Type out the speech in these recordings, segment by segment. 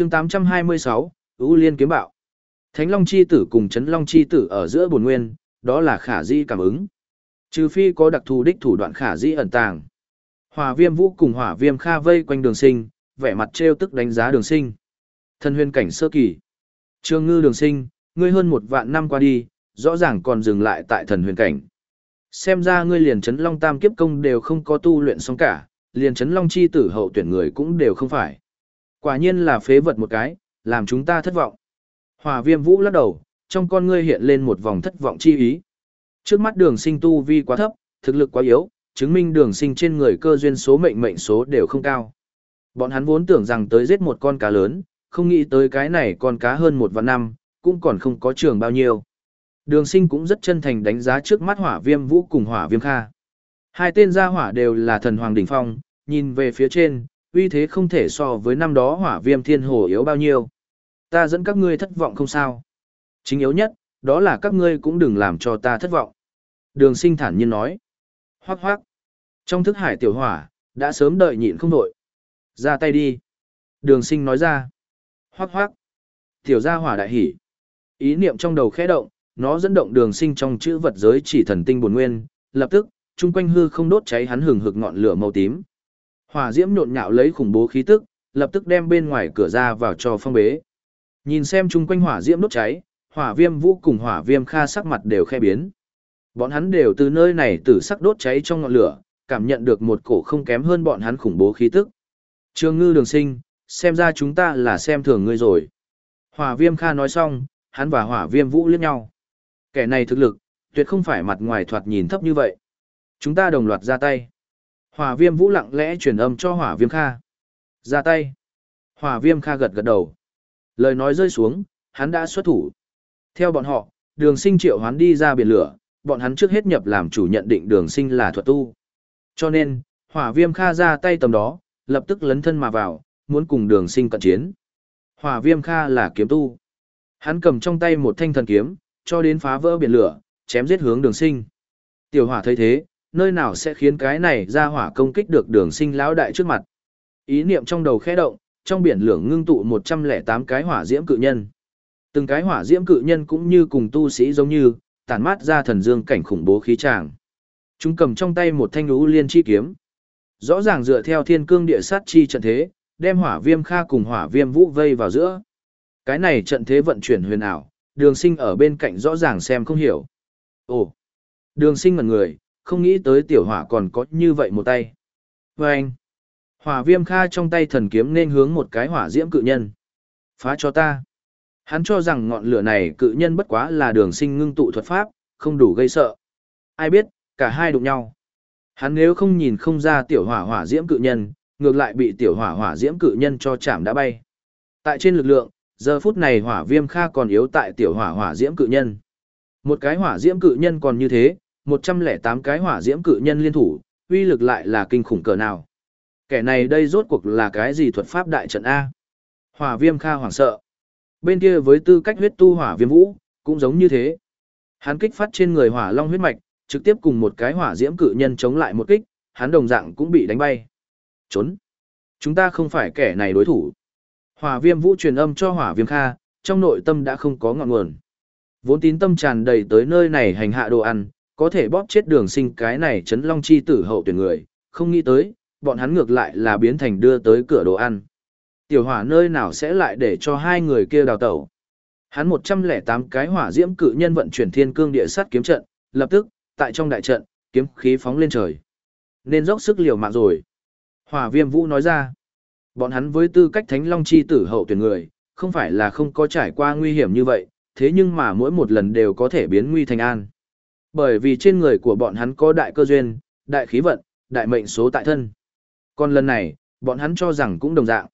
chương 826, ưu liên kiếm bạo. Thánh Long Chi Tử cùng Trấn Long Chi Tử ở giữa bồn nguyên, đó là khả di cảm ứng. Trừ phi có đặc thù đích thủ đoạn khả di ẩn tàng. Hỏa viêm vũ cùng hỏa viêm kha vây quanh đường sinh, vẻ mặt trêu tức đánh giá đường sinh. Thân huyền cảnh sơ kỳ. Trương ngư đường sinh, ngươi hơn một vạn năm qua đi, rõ ràng còn dừng lại tại thần huyền cảnh. Xem ra ngươi liền chấn long tam kiếp công đều không có tu luyện xong cả, liền chấn long chi tử hậu tuyển người cũng đều không phải. Quả nhiên là phế vật một cái, làm chúng ta thất vọng. Hòa viêm vũ lắc đầu, trong con ngươi hiện lên một vòng thất vọng chi ý. Trước mắt đường sinh tu vi quá thấp, thực lực quá yếu, chứng minh đường sinh trên người cơ duyên số mệnh mệnh số đều không cao. Bọn hắn vốn tưởng rằng tới giết một con cá lớn, không nghĩ tới cái này con cá hơn một vạn năm, cũng còn không có trường bao nhiêu. Đường sinh cũng rất chân thành đánh giá trước mắt hỏa viêm vũ cùng hỏa viêm kha. Hai tên gia hỏa đều là thần hoàng đỉnh phong, nhìn về phía trên, uy thế không thể so với năm đó hỏa viêm thiên hồ yếu bao nhiêu. Ta dẫn các ngươi thất vọng không sao. Chính yếu nhất, đó là các ngươi cũng đừng làm cho ta thất vọng. Đường sinh thản nhiên nói. Hoác hoác. Trong thức hải tiểu hỏa, đã sớm đợi nhịn không nổi. Ra tay đi. Đường sinh nói ra. Hoác hoác. Tiểu gia hỏa đại hỉ. Ý niệm trong đầu khẽ động, nó dẫn động đường sinh trong chữ vật giới chỉ thần tinh buồn nguyên, lập tức, chung quanh hư không đốt cháy hắn hừng hực ngọn lửa màu tím. Hỏa diễm nhộn nhạo lấy khủng bố khí tức, lập tức đem bên ngoài cửa ra vào cho phong bế. Nhìn xem chung quanh hỏa diễm đốt cháy, hỏa viêm vũ cùng hỏa viêm kha sắc mặt đều khe biến. Bọn hắn đều từ nơi này tử sắc đốt cháy trong ngọn lửa, cảm nhận được một cổ không kém hơn bọn hắn khủng bố khí tức. Trương ngư đường sinh, xem ra chúng ta là xem thường ngươi rồi. Hỏa viêm kha nói xong, hắn và hỏa viêm vũ liếc nhau. Kẻ này thực lực, tuyệt không phải mặt ngoài thoạt nhìn thấp như vậy. Chúng ta đồng loạt ra tay. Hỏa viêm vũ lặng lẽ truyền âm cho hỏa viêm kha. Ra tay. Hỏa viêm kha gật gật đầu. Lời nói rơi xuống, hắn đã xuất thủ. Theo bọn họ, đường sinh triệu hoán đi ra biển lửa, bọn hắn trước hết nhập làm chủ nhận định đường sinh là thuật tu. Cho nên, hỏa viêm kha ra tay tầm đó, lập tức lấn thân mà vào, muốn cùng đường sinh cận chiến. Hỏa viêm kha là kiếm tu. Hắn cầm trong tay một thanh thần kiếm, cho đến phá vỡ biển lửa, chém giết hướng đường sinh. Tiểu hỏa thấy thế, nơi nào sẽ khiến cái này ra hỏa công kích được đường sinh lão đại trước mặt. Ý niệm trong đầu khẽ động, trong biển lửa ngưng tụ 108 cái hỏa diễm cự nhân. Từng cái hỏa diễm cự nhân cũng như cùng tu sĩ giống như, tản mát ra thần dương cảnh khủng bố khí tràng. Chúng cầm trong tay một thanh lũ liên chi kiếm. Rõ ràng dựa theo thiên cương địa sát chi trận thế, đem hỏa viêm kha cùng hỏa viêm vũ vây vào giữa. Cái này trận thế vận chuyển huyền ảo, đường sinh ở bên cạnh rõ ràng xem không hiểu. Ồ, đường sinh ngần người, không nghĩ tới tiểu hỏa còn có như vậy một tay. Và anh, hỏa viêm kha trong tay thần kiếm nên hướng một cái hỏa diễm cự nhân. Phá cho ta. Hắn cho rằng ngọn lửa này cự nhân bất quá là đường sinh ngưng tụ thuật pháp, không đủ gây sợ. Ai biết, cả hai đụng nhau. Hắn nếu không nhìn không ra tiểu hỏa hỏa diễm cự nhân, ngược lại bị tiểu hỏa hỏa diễm cự nhân cho chạm đã bay. Tại trên lực lượng, giờ phút này hỏa viêm kha còn yếu tại tiểu hỏa hỏa diễm cự nhân. Một cái hỏa diễm cự nhân còn như thế, 108 cái hỏa diễm cự nhân liên thủ, uy lực lại là kinh khủng cỡ nào. Kẻ này đây rốt cuộc là cái gì thuật pháp đại trận A? Hỏa viêm kha hoảng sợ. Bên kia với tư cách huyết tu hỏa viêm vũ, cũng giống như thế. Hắn kích phát trên người hỏa long huyết mạch, trực tiếp cùng một cái hỏa diễm cự nhân chống lại một kích, hắn đồng dạng cũng bị đánh bay. Trốn. Chúng ta không phải kẻ này đối thủ. Hỏa viêm vũ truyền âm cho hỏa viêm kha, trong nội tâm đã không có ngọn nguồn. Vốn tín tâm tràn đầy tới nơi này hành hạ đồ ăn, có thể bóp chết đường sinh cái này chấn long chi tử hậu tuyển người, không nghĩ tới, bọn hắn ngược lại là biến thành đưa tới cửa đồ ăn. Tiểu hỏa nơi nào sẽ lại để cho hai người kia đào tẩu. Hắn 108 cái hỏa diễm cự nhân vận chuyển thiên cương địa sát kiếm trận, lập tức, tại trong đại trận, kiếm khí phóng lên trời. Nên dốc sức liều mạng rồi. Hỏa viêm vũ nói ra, bọn hắn với tư cách thánh long chi tử hậu tuyển người, không phải là không có trải qua nguy hiểm như vậy, thế nhưng mà mỗi một lần đều có thể biến nguy thành an. Bởi vì trên người của bọn hắn có đại cơ duyên, đại khí vận, đại mệnh số tại thân. Còn lần này, bọn hắn cho rằng cũng đồng dạng.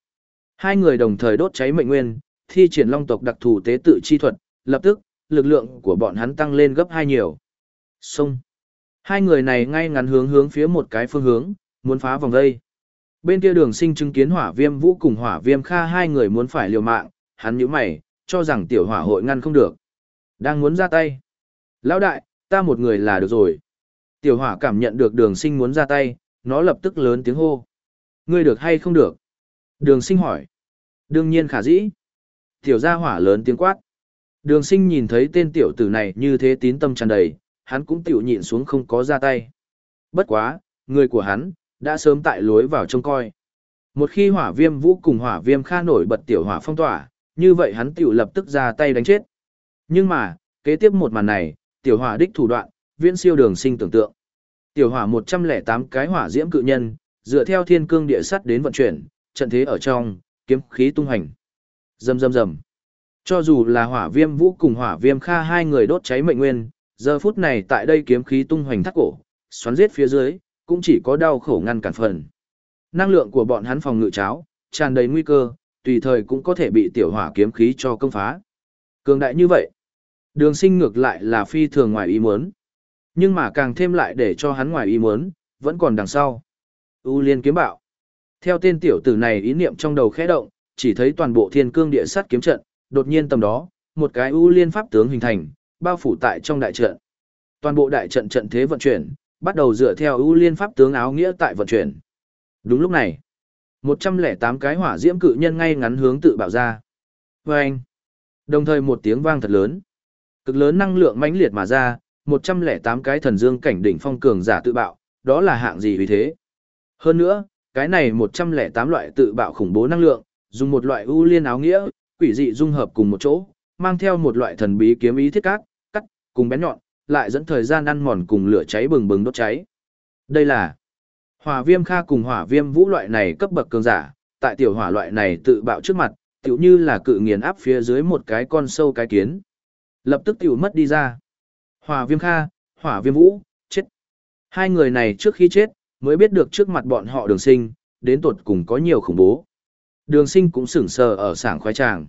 Hai người đồng thời đốt cháy mệnh nguyên, thi triển long tộc đặc thù tế tự chi thuật, lập tức, lực lượng của bọn hắn tăng lên gấp hai nhiều. Xong. Hai người này ngay ngắn hướng hướng phía một cái phương hướng, muốn phá vòng vây. Bên kia đường sinh chứng kiến hỏa viêm vũ cùng hỏa viêm kha hai người muốn phải liều mạng, hắn nhíu mày, cho rằng tiểu hỏa hội ngăn không được. Đang muốn ra tay. Lão đại, ta một người là được rồi. Tiểu hỏa cảm nhận được đường sinh muốn ra tay, nó lập tức lớn tiếng hô. Ngươi được hay không được? Đường sinh hỏi. Đương nhiên khả dĩ. Tiểu gia hỏa lớn tiếng quát. Đường sinh nhìn thấy tên tiểu tử này như thế tín tâm tràn đầy, hắn cũng tiểu nhịn xuống không có ra tay. Bất quá, người của hắn, đã sớm tại lối vào trông coi. Một khi hỏa viêm vũ cùng hỏa viêm kha nổi bật tiểu hỏa phong tỏa, như vậy hắn tiểu lập tức ra tay đánh chết. Nhưng mà, kế tiếp một màn này, tiểu hỏa đích thủ đoạn, viễn siêu đường sinh tưởng tượng. Tiểu hỏa 108 cái hỏa diễm cự nhân, dựa theo thiên cương địa sắt đến vận chuyển, trận thế ở trong, kiếm khí tung hành. Rầm rầm rầm. Cho dù là hỏa viêm vũ cùng hỏa viêm kha hai người đốt cháy mệnh nguyên, giờ phút này tại đây kiếm khí tung hoành thắt cổ, xoắn giết phía dưới, cũng chỉ có đau khổ ngăn cản phần. Năng lượng của bọn hắn phòng ngự cháo, tràn đầy nguy cơ, tùy thời cũng có thể bị tiểu hỏa kiếm khí cho công phá. Cường đại như vậy, đường sinh ngược lại là phi thường ngoài ý muốn. Nhưng mà càng thêm lại để cho hắn ngoài ý muốn, vẫn còn đằng sau. U liên kiếm bạo. Theo tên tiểu tử này ý niệm trong đầu khẽ động, chỉ thấy toàn bộ thiên cương địa sát kiếm trận, đột nhiên tầm đó, một cái U liên pháp tướng hình thành, bao phủ tại trong đại trận. Toàn bộ đại trận trận thế vận chuyển, bắt đầu dựa theo U liên pháp tướng áo nghĩa tại vận chuyển. Đúng lúc này, 108 cái hỏa diễm cự nhân ngay ngắn hướng tự bạo ra. Vâng! Đồng thời một tiếng vang thật lớn. Cực lớn năng lượng mãnh liệt mà ra, 108 cái thần dương cảnh đỉnh phong cường giả tự bạo, đó là hạng gì vì thế? Hơn nữa, cái này 108 loại tự bạo khủng bố năng lượng, dùng một loại ưu liên áo nghĩa, quỷ dị dung hợp cùng một chỗ, mang theo một loại thần bí kiếm ý thiết cát, cắt, cùng bén nhọn, lại dẫn thời gian ăn mòn cùng lửa cháy bừng bừng đốt cháy. Đây là hỏa viêm kha cùng hỏa viêm vũ loại này cấp bậc cường giả, tại tiểu hỏa loại này tự bạo trước mặt, tiểu như là cự nghiền áp phía dưới một cái con sâu cái kiến. Lập tức tiểu mất đi ra. Hỏa viêm kha, hỏa viêm vũ, chết. Hai người này trước khi chết, mới biết được trước mặt bọn họ đường sinh, đến tột cùng có nhiều khủng bố. Đường sinh cũng sửng sờ ở sảng khoái tràng.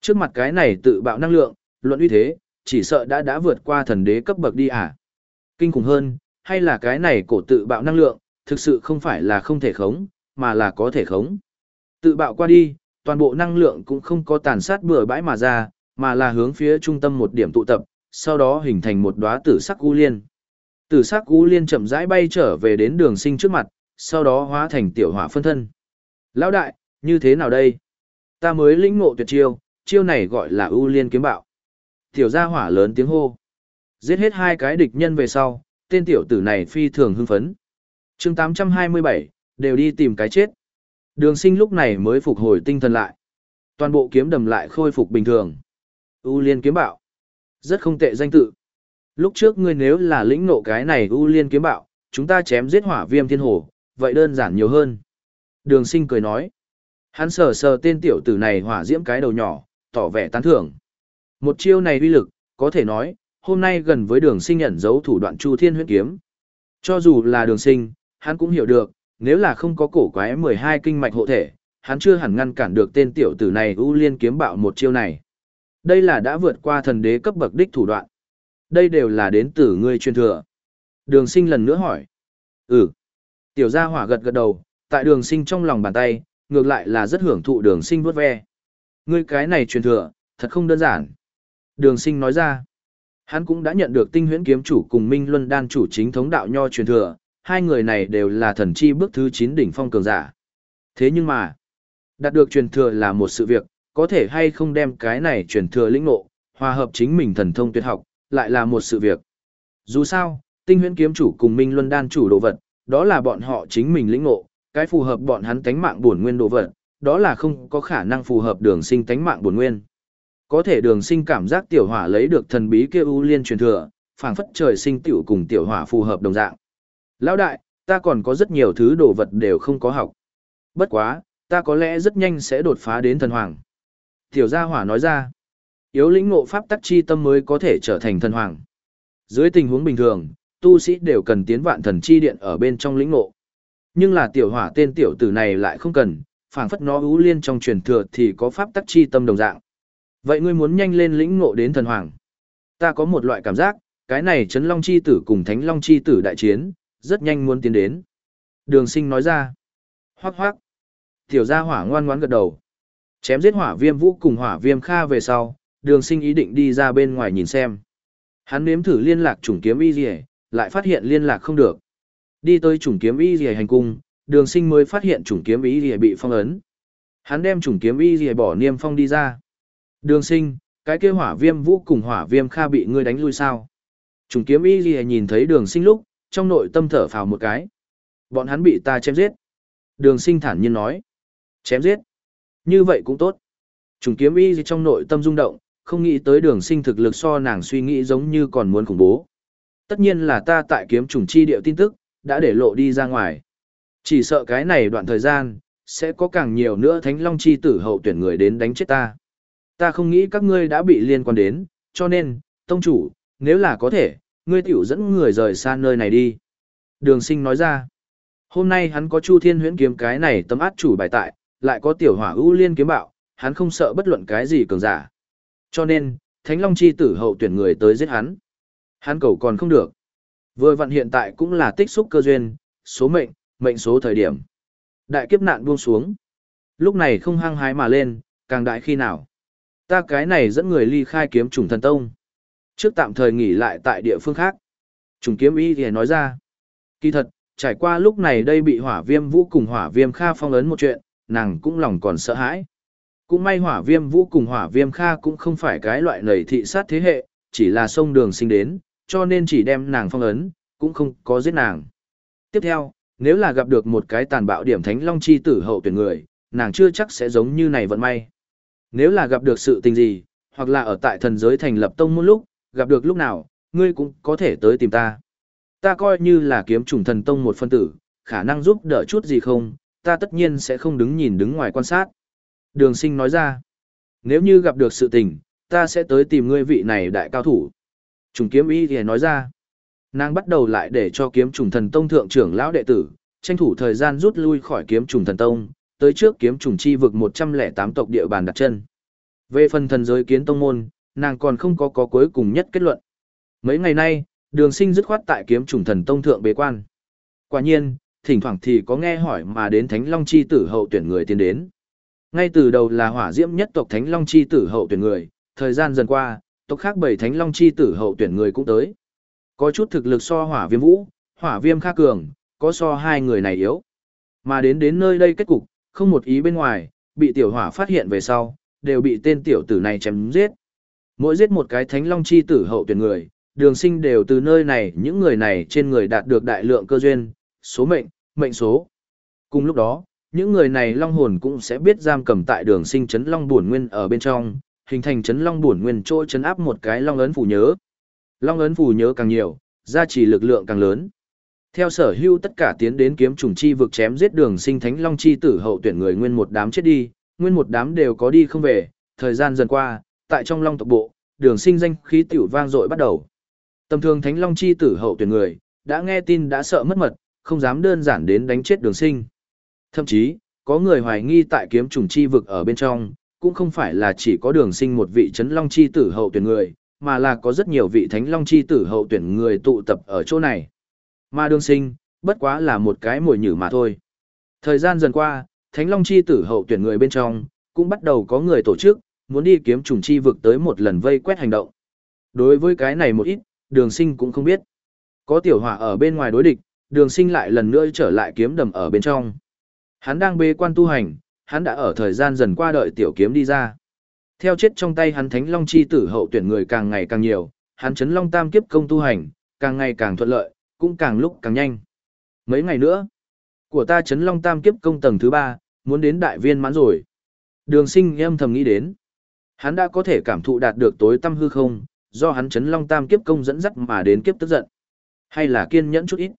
Trước mặt cái này tự bạo năng lượng, luận uy thế, chỉ sợ đã đã vượt qua thần đế cấp bậc đi à. Kinh khủng hơn, hay là cái này cổ tự bạo năng lượng, thực sự không phải là không thể khống, mà là có thể khống. Tự bạo qua đi, toàn bộ năng lượng cũng không có tàn sát bừa bãi mà ra, mà là hướng phía trung tâm một điểm tụ tập, sau đó hình thành một đóa tử sắc u liên. Tử sắc u liên chậm rãi bay trở về đến đường sinh trước mặt, sau đó hóa thành tiểu hỏa phân thân. Lão đại, như thế nào đây? Ta mới lĩnh ngộ tuyệt chiêu, chiêu này gọi là u liên kiếm bạo. Tiểu gia hỏa lớn tiếng hô. Giết hết hai cái địch nhân về sau, tên tiểu tử này phi thường hưng phấn. chương 827, đều đi tìm cái chết. Đường sinh lúc này mới phục hồi tinh thần lại. Toàn bộ kiếm đầm lại khôi phục bình thường. U liên kiếm bạo. Rất không tệ danh tự. Lúc trước ngươi nếu là lĩnh nộ cái này U liên kiếm bạo, chúng ta chém giết hỏa viêm thiên hồ, vậy đơn giản nhiều hơn. Đường sinh cười nói. Hắn sờ sờ tên tiểu tử này hỏa diễm cái đầu nhỏ, tỏ vẻ tán thưởng. Một chiêu này uy lực, có thể nói, hôm nay gần với đường sinh nhận dấu thủ đoạn Chu Thiên huyết kiếm. Cho dù là đường sinh, hắn cũng hiểu được, nếu là không có cổ quái 12 kinh mạch hộ thể, hắn chưa hẳn ngăn cản được tên tiểu tử này ưu liên kiếm bạo một chiêu này. Đây là đã vượt qua thần đế cấp bậc đích thủ đoạn. Đây đều là đến từ ngươi truyền thừa. Đường sinh lần nữa hỏi. Ừ. Tiểu gia hỏa gật gật đầu, tại đường sinh trong lòng bàn tay, ngược lại là rất hưởng thụ đường sinh vuốt ve. Ngươi cái này truyền thừa, thật không đơn giản. Đường sinh nói ra, hắn cũng đã nhận được tinh huyễn kiếm chủ cùng Minh Luân đan chủ chính thống đạo nho truyền thừa, hai người này đều là thần chi bước thứ 9 đỉnh phong cường giả. Thế nhưng mà, đạt được truyền thừa là một sự việc, có thể hay không đem cái này truyền thừa lĩnh ngộ, hòa hợp chính mình thần thông tuyệt học, lại là một sự việc. Dù sao, tinh huyễn kiếm chủ cùng Minh Luân đan chủ đồ vật, đó là bọn họ chính mình lĩnh ngộ, cái phù hợp bọn hắn tánh mạng bổn nguyên đồ vật, đó là không có khả năng phù hợp đường sinh tánh mạng bổn nguyên. Có thể đường sinh cảm giác tiểu hỏa lấy được thần bí kia ưu liên truyền thừa, phảng phất trời sinh tiểu cùng tiểu hỏa phù hợp đồng dạng. Lão đại, ta còn có rất nhiều thứ đồ vật đều không có học. Bất quá, ta có lẽ rất nhanh sẽ đột phá đến thần hoàng. Tiểu gia hỏa nói ra, yếu lĩnh ngộ pháp tắc chi tâm mới có thể trở thành thần hoàng. Dưới tình huống bình thường, tu sĩ đều cần tiến vạn thần chi điện ở bên trong lĩnh ngộ. Nhưng là tiểu hỏa tên tiểu tử này lại không cần, phảng phất nó ưu liên trong truyền thừa thì có pháp tắc chi tâm đồng dạng. Vậy ngươi muốn nhanh lên lĩnh ngộ đến thần hoàng. Ta có một loại cảm giác, cái này chấn long chi tử cùng thánh long chi tử đại chiến, rất nhanh muốn tiến đến. Đường sinh nói ra. Hoác hoác. Tiểu gia hỏa ngoan ngoãn gật đầu. Chém giết hỏa viêm vũ cùng hỏa viêm kha về sau, đường sinh ý định đi ra bên ngoài nhìn xem. Hắn nếm thử liên lạc chủng kiếm y gì lại phát hiện liên lạc không được. Đi tới chủng kiếm y gì hành cung, đường sinh mới phát hiện chủng kiếm y gì bị phong ấn. Hắn đem chủng kiếm y gì bỏ niêm phong đi ra. Đường sinh, cái kia hỏa viêm vũ cùng hỏa viêm kha bị ngươi đánh lui sao. Chủng kiếm y gì nhìn thấy đường sinh lúc, trong nội tâm thở phào một cái. Bọn hắn bị ta chém giết. Đường sinh thản nhiên nói. Chém giết. Như vậy cũng tốt. Trùng kiếm y gì trong nội tâm rung động, không nghĩ tới đường sinh thực lực so nàng suy nghĩ giống như còn muốn khủng bố. Tất nhiên là ta tại kiếm trùng chi điệu tin tức, đã để lộ đi ra ngoài. Chỉ sợ cái này đoạn thời gian, sẽ có càng nhiều nữa thánh long chi tử hậu tuyển người đến đánh chết ta. Ta không nghĩ các ngươi đã bị liên quan đến, cho nên, tông chủ, nếu là có thể, ngươi tiểu dẫn người rời xa nơi này đi. Đường sinh nói ra, hôm nay hắn có Chu Thiên huyễn kiếm cái này tấm át chủ bài tại, lại có tiểu hỏa ưu liên kiếm bạo, hắn không sợ bất luận cái gì cường giả. Cho nên, Thánh Long chi tử hậu tuyển người tới giết hắn. Hắn cầu còn không được. Vừa vặn hiện tại cũng là tích xúc cơ duyên, số mệnh, mệnh số thời điểm. Đại kiếp nạn buông xuống. Lúc này không hăng hái mà lên, càng đại khi nào. Ta cái này dẫn người ly khai kiếm trùng thần tông. Trước tạm thời nghỉ lại tại địa phương khác. Trùng kiếm y thì nói ra. Kỳ thật, trải qua lúc này đây bị hỏa viêm vũ cùng hỏa viêm kha phong ấn một chuyện, nàng cũng lòng còn sợ hãi. Cũng may hỏa viêm vũ cùng hỏa viêm kha cũng không phải cái loại nầy thị sát thế hệ, chỉ là sông đường sinh đến, cho nên chỉ đem nàng phong ấn, cũng không có giết nàng. Tiếp theo, nếu là gặp được một cái tàn bạo điểm thánh long chi tử hậu tuyển người, nàng chưa chắc sẽ giống như này vận may. Nếu là gặp được sự tình gì, hoặc là ở tại thần giới thành lập tông môn lúc, gặp được lúc nào, ngươi cũng có thể tới tìm ta. Ta coi như là kiếm trùng thần tông một phân tử, khả năng giúp đỡ chút gì không, ta tất nhiên sẽ không đứng nhìn đứng ngoài quan sát. Đường sinh nói ra, nếu như gặp được sự tình, ta sẽ tới tìm ngươi vị này đại cao thủ. Trùng kiếm y thì nói ra, nàng bắt đầu lại để cho kiếm trùng thần tông thượng trưởng lão đệ tử, tranh thủ thời gian rút lui khỏi kiếm trùng thần tông, tới trước kiếm trùng chi vực 108 tộc địa bàn đặt chân. Về phần thần giới kiến tông môn, nàng còn không có có cuối cùng nhất kết luận. Mấy ngày nay, đường sinh dứt khoát tại kiếm trùng thần tông thượng bế quan. Quả nhiên, thỉnh thoảng thì có nghe hỏi mà đến Thánh Long Chi tử hậu tuyển người tiến đến. Ngay từ đầu là hỏa diễm nhất tộc Thánh Long Chi tử hậu tuyển người, thời gian dần qua, tộc khác bảy Thánh Long Chi tử hậu tuyển người cũng tới. Có chút thực lực so hỏa viêm vũ, hỏa viêm kha cường, có so hai người này yếu. Mà đến đến nơi đây kết cục, không một ý bên ngoài, bị tiểu hỏa phát hiện về sau, đều bị tên tiểu tử này chém giết. Mỗi giết một cái Thánh Long Chi tử hậu tuyển người, đường sinh đều từ nơi này những người này trên người đạt được đại lượng cơ duyên, số mệnh, mệnh số. Cùng lúc đó, những người này long hồn cũng sẽ biết giam cầm tại đường sinh chấn long buồn nguyên ở bên trong, hình thành chấn long buồn nguyên trôi chấn áp một cái long ấn phủ nhớ. Long ấn phủ nhớ càng nhiều, gia trì lực lượng càng lớn. Theo sở hưu tất cả tiến đến kiếm trùng chi vực chém giết đường sinh thánh long chi tử hậu tuyển người nguyên một đám chết đi, nguyên một đám đều có đi không về, thời gian dần qua, tại trong long tộc bộ, đường sinh danh khí tiểu vang dội bắt đầu. Tầm thường thánh long chi tử hậu tuyển người, đã nghe tin đã sợ mất mật, không dám đơn giản đến đánh chết đường sinh. Thậm chí, có người hoài nghi tại kiếm trùng chi vực ở bên trong, cũng không phải là chỉ có đường sinh một vị chấn long chi tử hậu tuyển người, mà là có rất nhiều vị thánh long chi tử hậu tuyển người tụ tập ở chỗ này. Mà đường sinh, bất quá là một cái mồi nhử mà thôi. Thời gian dần qua, thánh long chi tử hậu tuyển người bên trong, cũng bắt đầu có người tổ chức, muốn đi kiếm trùng chi vực tới một lần vây quét hành động. Đối với cái này một ít, đường sinh cũng không biết. Có tiểu hỏa ở bên ngoài đối địch, đường sinh lại lần nữa trở lại kiếm đầm ở bên trong. Hắn đang bế quan tu hành, hắn đã ở thời gian dần qua đợi tiểu kiếm đi ra. Theo chết trong tay hắn thánh long chi tử hậu tuyển người càng ngày càng nhiều, hắn chấn long tam kiếp công tu hành, càng ngày càng thuận lợi, cũng càng lúc càng nhanh. Mấy ngày nữa, của ta chấn long tam kiếp công tầng thứ ba muốn đến đại viên mãn rồi. Đường sinh em thầm nghĩ đến. Hắn đã có thể cảm thụ đạt được tối tâm hư không, do hắn chấn long tam kiếp công dẫn dắt mà đến kiếp tức giận. Hay là kiên nhẫn chút ít.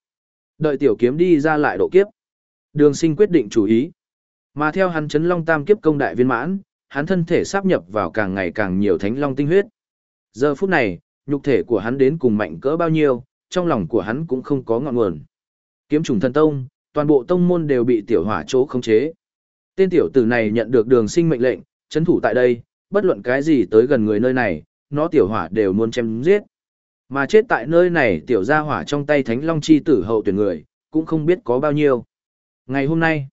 Đợi tiểu kiếm đi ra lại độ kiếp. Đường sinh quyết định chủ ý. Mà theo hắn chấn long tam kiếp công đại viên mãn, hắn thân thể sáp nhập vào càng ngày càng nhiều thánh long tinh huyết. Giờ phút này, nhục thể của hắn đến cùng mạnh cỡ bao nhiêu, trong lòng của hắn cũng không có ngọn nguồn. Kiếm trùng thần tông, toàn bộ tông môn đều bị tiểu hỏa chỗ khống chế. Tên tiểu tử này nhận được đường sinh mệnh lệnh, chấn thủ tại đây, bất luận cái gì tới gần người nơi này, nó tiểu hỏa đều muốn chém giết. Mà chết tại nơi này tiểu gia hỏa trong tay thánh long chi tử hậu tuyển người, cũng không biết có bao nhiêu. Ngày hôm nay,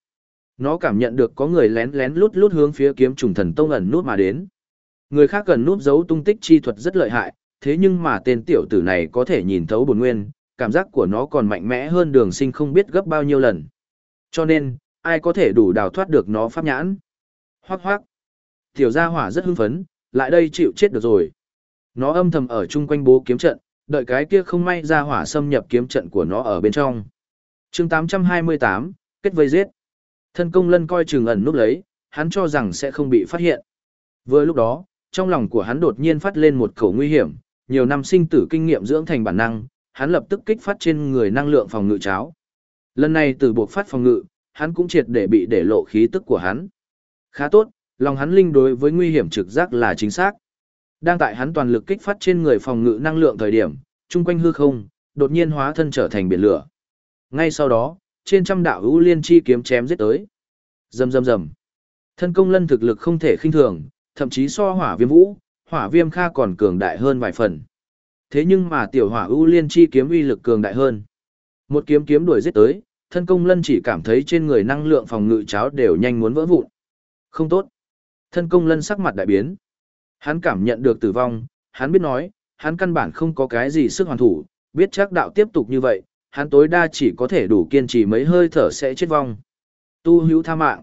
nó cảm nhận được có người lén lén lút lút hướng phía kiếm trùng thần tông ẩn nút mà đến. Người khác gần nút giấu tung tích chi thuật rất lợi hại, thế nhưng mà tên tiểu tử này có thể nhìn thấu bổn nguyên, cảm giác của nó còn mạnh mẽ hơn đường sinh không biết gấp bao nhiêu lần. Cho nên, ai có thể đủ đào thoát được nó pháp nhãn. Hoác hoác. Tiểu gia hỏa rất hưng phấn, lại đây chịu chết được rồi. Nó âm thầm ở chung quanh bố kiếm trận, đợi cái kia không may ra hỏa xâm nhập kiếm trận của nó ở bên trong. chương 828, kết vây giết. Thân công lân coi chừng ẩn núp lấy, hắn cho rằng sẽ không bị phát hiện. Vừa lúc đó, trong lòng của hắn đột nhiên phát lên một khẩu nguy hiểm, nhiều năm sinh tử kinh nghiệm dưỡng thành bản năng, hắn lập tức kích phát trên người năng lượng phòng ngự cháo. Lần này từ buộc phát phòng ngự, hắn cũng triệt để bị để lộ khí tức của hắn. Khá tốt, lòng hắn linh đối với nguy hiểm trực giác là chính xác. Đang tại hắn toàn lực kích phát trên người phòng ngự năng lượng thời điểm, chung quanh hư không, đột nhiên hóa thân trở thành biển lửa. Ngay sau đó, trên trăm đạo hữu liên chi kiếm chém giết tới. Rầm rầm rầm. Thân công lân thực lực không thể khinh thường, thậm chí so hỏa viêm vũ, hỏa viêm kha còn cường đại hơn vài phần. Thế nhưng mà tiểu hỏa ưu liên chi kiếm uy lực cường đại hơn. Một kiếm kiếm đuổi giết tới, thân công lân chỉ cảm thấy trên người năng lượng phòng ngự cháo đều nhanh muốn vỡ vụn. Không tốt. Thân công lân sắc mặt đại biến. Hắn cảm nhận được tử vong, hắn biết nói, hắn căn bản không có cái gì sức hoàn thủ, biết chắc đạo tiếp tục như vậy, hắn tối đa chỉ có thể đủ kiên trì mấy hơi thở sẽ chết vong. Tu hữu tha mạng.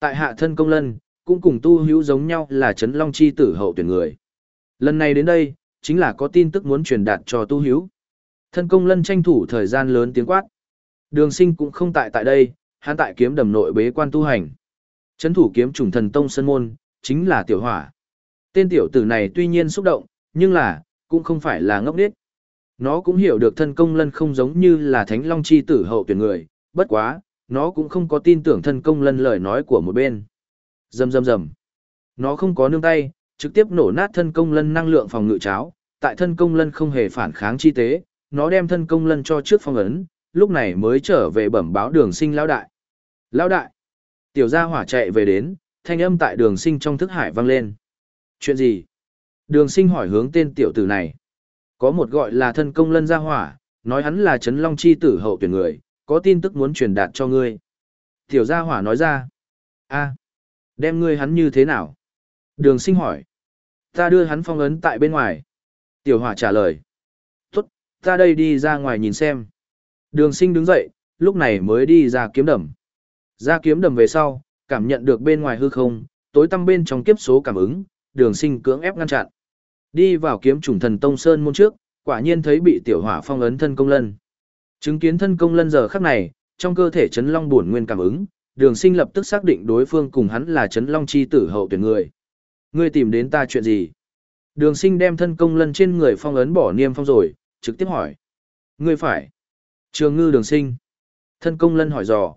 Tại hạ thân công lân, cũng cùng tu hữu giống nhau là chấn long chi tử hậu tuyển người. Lần này đến đây, chính là có tin tức muốn truyền đạt cho tu hữu. Thân công lân tranh thủ thời gian lớn tiếng quát. Đường sinh cũng không tại tại đây, hắn tại kiếm đầm nội bế quan tu hành. Chấn thủ kiếm trùng thần tông sân môn, chính là tiểu hỏa. Tên tiểu tử này tuy nhiên xúc động, nhưng là, cũng không phải là ngốc điếc. Nó cũng hiểu được thân công lân không giống như là thánh long chi tử hậu tuyển người, bất quá, nó cũng không có tin tưởng thân công lân lời nói của một bên. Rầm rầm rầm. Nó không có nương tay, trực tiếp nổ nát thân công lân năng lượng phòng ngự cháo, tại thân công lân không hề phản kháng chi tế, nó đem thân công lân cho trước phong ấn, lúc này mới trở về bẩm báo đường sinh lão đại. Lão đại! Tiểu gia hỏa chạy về đến, thanh âm tại đường sinh trong thức hải vang lên. Chuyện gì? Đường sinh hỏi hướng tên tiểu tử này. Có một gọi là thân công lân gia hỏa, nói hắn là Trấn Long Chi tử hậu tuyển người, có tin tức muốn truyền đạt cho ngươi. Tiểu gia hỏa nói ra. a đem ngươi hắn như thế nào? Đường sinh hỏi. Ta đưa hắn phong ấn tại bên ngoài. Tiểu hỏa trả lời. Tốt, ta đây đi ra ngoài nhìn xem. Đường sinh đứng dậy, lúc này mới đi ra kiếm đầm. Ra kiếm đầm về sau, cảm nhận được bên ngoài hư không, tối tăm bên trong kiếp số cảm ứng, đường sinh cưỡng ép ngăn chặn. Đi vào kiếm trùng thần Tông Sơn môn trước, quả nhiên thấy bị tiểu hỏa phong ấn thân công lân. Chứng kiến thân công lân giờ khắc này, trong cơ thể chấn long buồn nguyên cảm ứng, đường sinh lập tức xác định đối phương cùng hắn là chấn long chi tử hậu tuyển người. Ngươi tìm đến ta chuyện gì? Đường sinh đem thân công lân trên người phong ấn bỏ niêm phong rồi, trực tiếp hỏi. Ngươi phải. Trường ngư đường sinh. Thân công lân hỏi dò.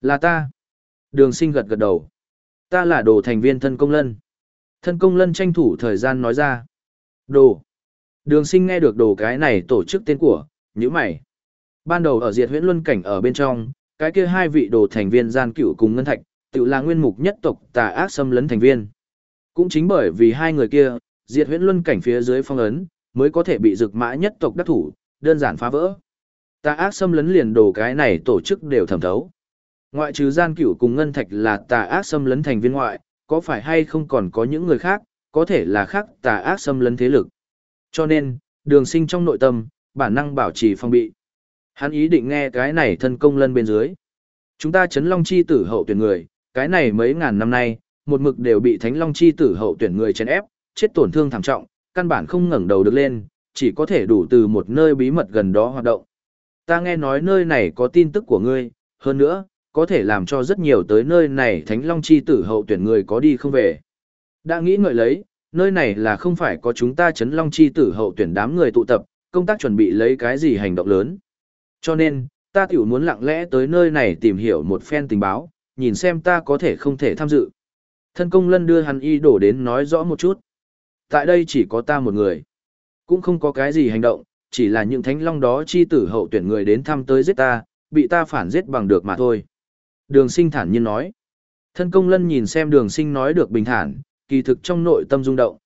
Là ta. Đường sinh gật gật đầu. Ta là đồ thành viên thân công lân. Thân công lân tranh thủ thời gian nói ra. Đồ. Đường sinh nghe được đồ cái này tổ chức tên của, như mày. Ban đầu ở diệt huyễn luân cảnh ở bên trong, cái kia hai vị đồ thành viên gian cửu cùng ngân thạch, tự là nguyên mục nhất tộc tà ác xâm lấn thành viên. Cũng chính bởi vì hai người kia, diệt huyễn luân cảnh phía dưới phong ấn, mới có thể bị rực mã nhất tộc đắc thủ, đơn giản phá vỡ. Tà ác xâm lấn liền đồ cái này tổ chức đều thẩm thấu. Ngoại trừ gian cửu cùng ngân thạch là tà ác xâm lấn thành viên ngoại, có phải hay không còn có những người khác, có thể là khác tà ác xâm lấn thế lực. Cho nên, đường sinh trong nội tâm, bản năng bảo trì phong bị. Hắn ý định nghe cái này thân công lân bên dưới. Chúng ta chấn long chi tử hậu tuyển người, cái này mấy ngàn năm nay, một mực đều bị thánh long chi tử hậu tuyển người chèn ép, chết tổn thương thảm trọng, căn bản không ngẩng đầu được lên, chỉ có thể đủ từ một nơi bí mật gần đó hoạt động. Ta nghe nói nơi này có tin tức của ngươi, hơn nữa, có thể làm cho rất nhiều tới nơi này thánh long chi tử hậu tuyển người có đi không về. Đã nghĩ ngợi lấy, nơi này là không phải có chúng ta chấn long chi tử hậu tuyển đám người tụ tập, công tác chuẩn bị lấy cái gì hành động lớn. Cho nên, ta tiểu muốn lặng lẽ tới nơi này tìm hiểu một phen tình báo, nhìn xem ta có thể không thể tham dự. Thân công lân đưa hắn y đổ đến nói rõ một chút. Tại đây chỉ có ta một người. Cũng không có cái gì hành động, chỉ là những thánh long đó chi tử hậu tuyển người đến thăm tới giết ta, bị ta phản giết bằng được mà thôi. Đường sinh thản nhiên nói. Thân công lân nhìn xem đường sinh nói được bình thản, kỳ thực trong nội tâm rung động.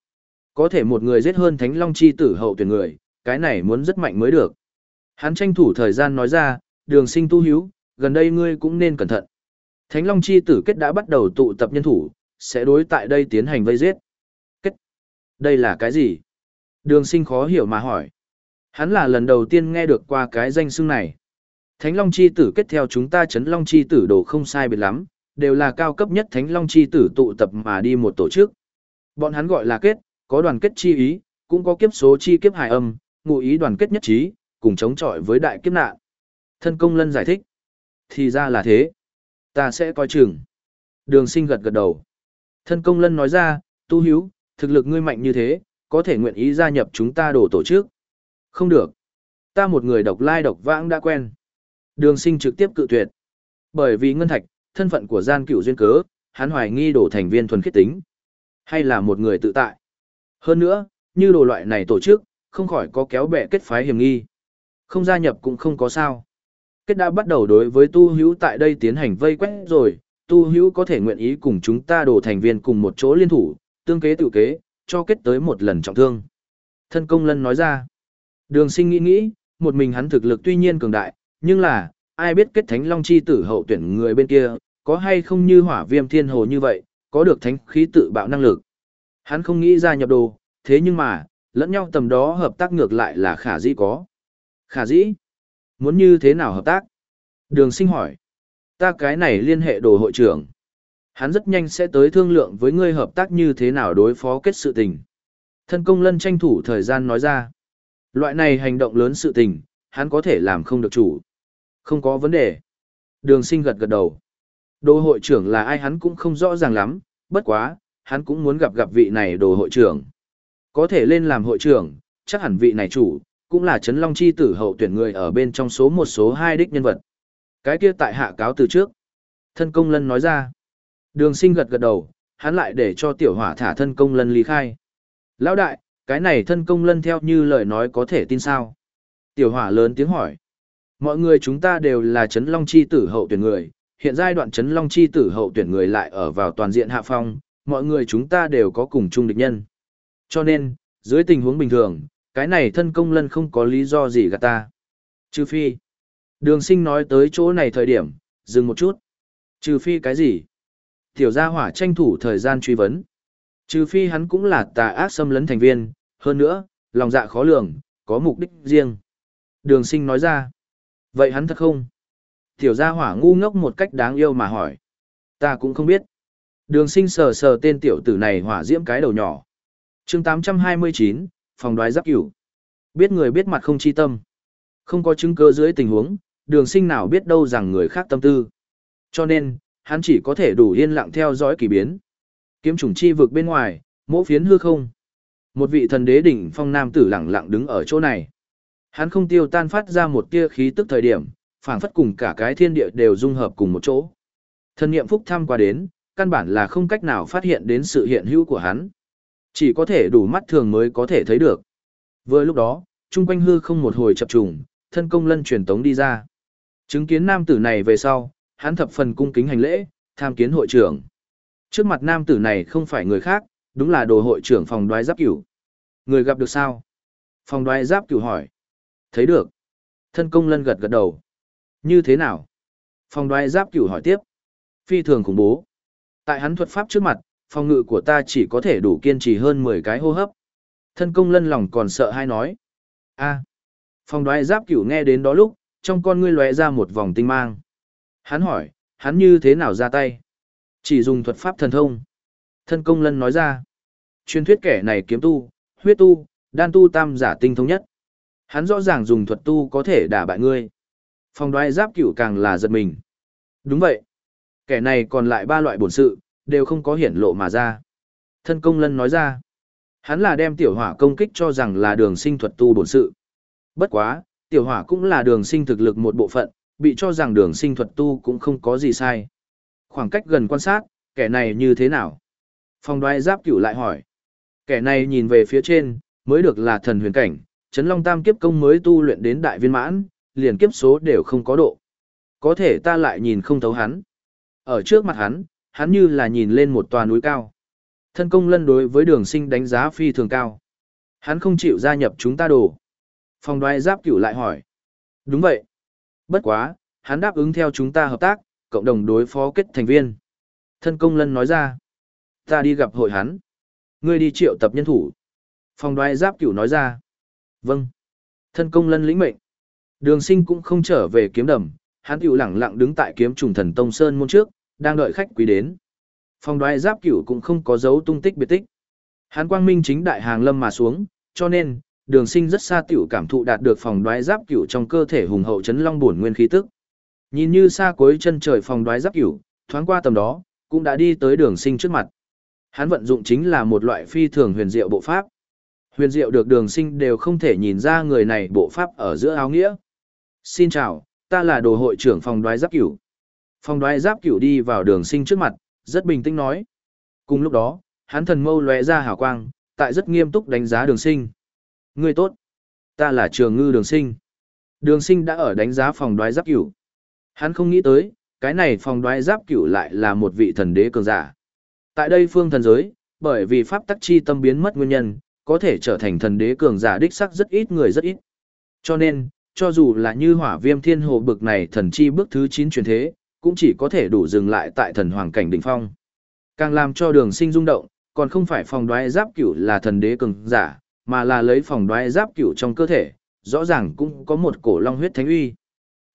Có thể một người giết hơn thánh long chi tử hậu tuyển người, cái này muốn rất mạnh mới được. Hắn tranh thủ thời gian nói ra, đường sinh tu hiếu, gần đây ngươi cũng nên cẩn thận. Thánh long chi tử kết đã bắt đầu tụ tập nhân thủ, sẽ đối tại đây tiến hành vây giết. Kết. Đây là cái gì? Đường sinh khó hiểu mà hỏi. Hắn là lần đầu tiên nghe được qua cái danh xưng này. Thánh Long Chi tử kết theo chúng ta Trấn Long Chi tử đồ không sai biệt lắm, đều là cao cấp nhất Thánh Long chi tử tụ tập mà đi một tổ chức. Bọn hắn gọi là kết, có đoàn kết chi ý, cũng có kiếp số chi kiếp hài âm, ngụ ý đoàn kết nhất trí, cùng chống chọi với đại kiếp nạn. Thân công lân giải thích. Thì ra là thế. Ta sẽ coi chừng. Đường sinh gật gật đầu. Thân công lân nói ra, tu hiếu, thực lực ngươi mạnh như thế, có thể nguyện ý gia nhập chúng ta đổ tổ chức. Không được. Ta một người độc lai độc vãng đã quen. Đường sinh trực tiếp cự tuyệt. Bởi vì ngân thạch, thân phận của gian cựu duyên cớ, hắn hoài nghi đổ thành viên thuần khiết tính. Hay là một người tự tại. Hơn nữa, như đồ loại này tổ chức, không khỏi có kéo bè kết phái hiểm nghi. Không gia nhập cũng không có sao. Kết đã bắt đầu đối với tu hữu tại đây tiến hành vây quét rồi, tu hữu có thể nguyện ý cùng chúng ta đổ thành viên cùng một chỗ liên thủ, tương kế tự kế, cho kết tới một lần trọng thương. Thân công lân nói ra, đường sinh nghĩ nghĩ, một mình hắn thực lực tuy nhiên cường đại, nhưng là, ai biết kết thánh long chi tử hậu tuyển người bên kia, có hay không như hỏa viêm thiên hồ như vậy, có được thánh khí tự bạo năng lực. Hắn không nghĩ ra nhập đồ, thế nhưng mà, lẫn nhau tầm đó hợp tác ngược lại là khả dĩ có. Khả dĩ? Muốn như thế nào hợp tác? Đường sinh hỏi. Ta cái này liên hệ đồ hội trưởng. Hắn rất nhanh sẽ tới thương lượng với ngươi hợp tác như thế nào đối phó kết sự tình. Thân công lân tranh thủ thời gian nói ra. Loại này hành động lớn sự tình, hắn có thể làm không được chủ. Không có vấn đề. Đường sinh gật gật đầu. Đồ hội trưởng là ai hắn cũng không rõ ràng lắm, bất quá, hắn cũng muốn gặp gặp vị này đồ hội trưởng. Có thể lên làm hội trưởng, chắc hẳn vị này chủ, cũng là Trấn Long Chi tử hậu tuyển người ở bên trong số một số hai đích nhân vật. Cái kia tại hạ cáo từ trước. Thân công lân nói ra. Đường sinh gật gật đầu, hắn lại để cho tiểu hỏa thả thân công lân ly khai. Lão đại, cái này thân công lân theo như lời nói có thể tin sao? Tiểu hỏa lớn tiếng hỏi. Mọi người chúng ta đều là chấn Long Chi tử hậu tuyển người, hiện giai đoạn chấn Long Chi tử hậu tuyển người lại ở vào toàn diện hạ phong, mọi người chúng ta đều có cùng chung địch nhân. Cho nên, dưới tình huống bình thường, cái này thân công lân không có lý do gì gạt ta. Trừ phi. Đường sinh nói tới chỗ này thời điểm, dừng một chút. Trừ phi cái gì? Tiểu gia hỏa tranh thủ thời gian truy vấn. Trừ phi hắn cũng là tà ác xâm lấn thành viên, hơn nữa, lòng dạ khó lường, có mục đích riêng. Đường sinh nói ra. Vậy hắn thật không? Tiểu gia hỏa ngu ngốc một cách đáng yêu mà hỏi. Ta cũng không biết. Đường sinh sờ sờ tên tiểu tử này hỏa diễm cái đầu nhỏ. chương 829, phòng đoái giáp cửu. Biết người biết mặt không chi tâm. Không có chứng cơ dưới tình huống, đường sinh nào biết đâu rằng người khác tâm tư. Cho nên, hắn chỉ có thể đủ yên lặng theo dõi kỳ biến. Kiếm trùng chi vực bên ngoài, mỗ phiến hư không. Một vị thần đế đỉnh phong nam tử lặng lặng đứng ở chỗ này. Hắn không tiêu tan phát ra một tia khí tức thời điểm, phảng phất cùng cả cái thiên địa đều dung hợp cùng một chỗ. Thần niệm phúc thăm qua đến, căn bản là không cách nào phát hiện đến sự hiện hữu của hắn. Chỉ có thể đủ mắt thường mới có thể thấy được. Vừa lúc đó, trung quanh hư không một hồi chập trùng, thân công lân truyền tống đi ra. Chứng kiến nam tử này về sau, hắn thập phần cung kính hành lễ, tham kiến hội trưởng. Trước mặt nam tử này không phải người khác, đúng là đồ hội trưởng phòng đoái giáp cửu. Người gặp được sao? Phòng đoái giáp cửu hỏi. Thấy được. Thân công lân gật gật đầu. Như thế nào? Phòng đoái giáp cửu hỏi tiếp. Phi thường khủng bố. Tại hắn thuật pháp trước mặt, phòng ngự của ta chỉ có thể đủ kiên trì hơn 10 cái hô hấp. Thân công lân lòng còn sợ hay nói. a Phòng đoái giáp cửu nghe đến đó lúc, trong con ngươi lóe ra một vòng tinh mang. Hắn hỏi, hắn như thế nào ra tay? Chỉ dùng thuật pháp thần thông. Thân công lân nói ra. Truyền thuyết kẻ này kiếm tu, huyết tu, đan tu tam giả tinh thống nhất. Hắn rõ ràng dùng thuật tu có thể đả bại ngươi. phong đoái giáp cửu càng là giật mình. Đúng vậy. Kẻ này còn lại ba loại bổn sự, đều không có hiển lộ mà ra. Thân công lân nói ra. Hắn là đem tiểu hỏa công kích cho rằng là đường sinh thuật tu bổn sự. Bất quá, tiểu hỏa cũng là đường sinh thực lực một bộ phận, bị cho rằng đường sinh thuật tu cũng không có gì sai. Khoảng cách gần quan sát, kẻ này như thế nào? Phong đoái giáp cửu lại hỏi. Kẻ này nhìn về phía trên, mới được là thần huyền cảnh, chấn long tam kiếp công mới tu luyện đến đại viên mãn, liền kiếp số đều không có độ. Có thể ta lại nhìn không thấu hắn. Ở trước mặt hắn, hắn như là nhìn lên một tòa núi cao. Thân công lân đối với đường sinh đánh giá phi thường cao. Hắn không chịu gia nhập chúng ta đồ. Phong đoái giáp cửu lại hỏi. Đúng vậy. Bất quá, hắn đáp ứng theo chúng ta hợp tác, cộng đồng đối phó kết thành viên. Thân công lân nói ra. Ta đi gặp hội hắn. Ngươi đi triệu tập nhân thủ. Phong đoái giáp cửu nói ra. Vâng. Thân công lân lĩnh mệnh. Đường sinh cũng không trở về kiếm đầm, hắn tiểu lẳng lặng đứng tại kiếm trùng thần Tông Sơn môn trước, đang đợi khách quý đến. Phòng đoái giáp cửu cũng không có dấu tung tích biệt tích. hắn quang minh chính đại hàng lâm mà xuống, cho nên, đường sinh rất xa tiểu cảm thụ đạt được phòng đoái giáp cửu trong cơ thể hùng hậu chấn long bổn nguyên khí tức. Nhìn như xa cuối chân trời phòng đoái giáp cửu, thoáng qua tầm đó, cũng đã đi tới đường sinh trước mặt. Hắn vận dụng chính là một loại phi thường huyền diệu bộ pháp. Huyền diệu được đường sinh đều không thể nhìn ra người này bộ pháp ở giữa áo nghĩa. Xin chào, ta là đồ hội trưởng phòng đoái giáp cửu. Phòng đoái giáp cửu đi vào đường sinh trước mặt, rất bình tĩnh nói. Cùng lúc đó, hắn thần mâu lóe ra hào quang, tại rất nghiêm túc đánh giá đường sinh. Ngươi tốt. Ta là trường ngư đường sinh. Đường sinh đã ở đánh giá phòng đoái giáp cửu. Hắn không nghĩ tới, cái này phòng đoái giáp cửu lại là một vị thần đế cường giả. Tại đây phương thần giới, bởi vì pháp tắc chi tâm biến mất nguyên nhân, có thể trở thành thần đế cường giả đích sắc rất ít người rất ít. Cho nên, cho dù là như hỏa viêm thiên hồ bực này thần chi bước thứ 9 truyền thế, cũng chỉ có thể đủ dừng lại tại thần hoàng cảnh đỉnh phong. Càng làm cho đường sinh rung động, còn không phải phòng đoái giáp cửu là thần đế cường giả, mà là lấy phòng đoái giáp cửu trong cơ thể, rõ ràng cũng có một cổ long huyết thánh uy.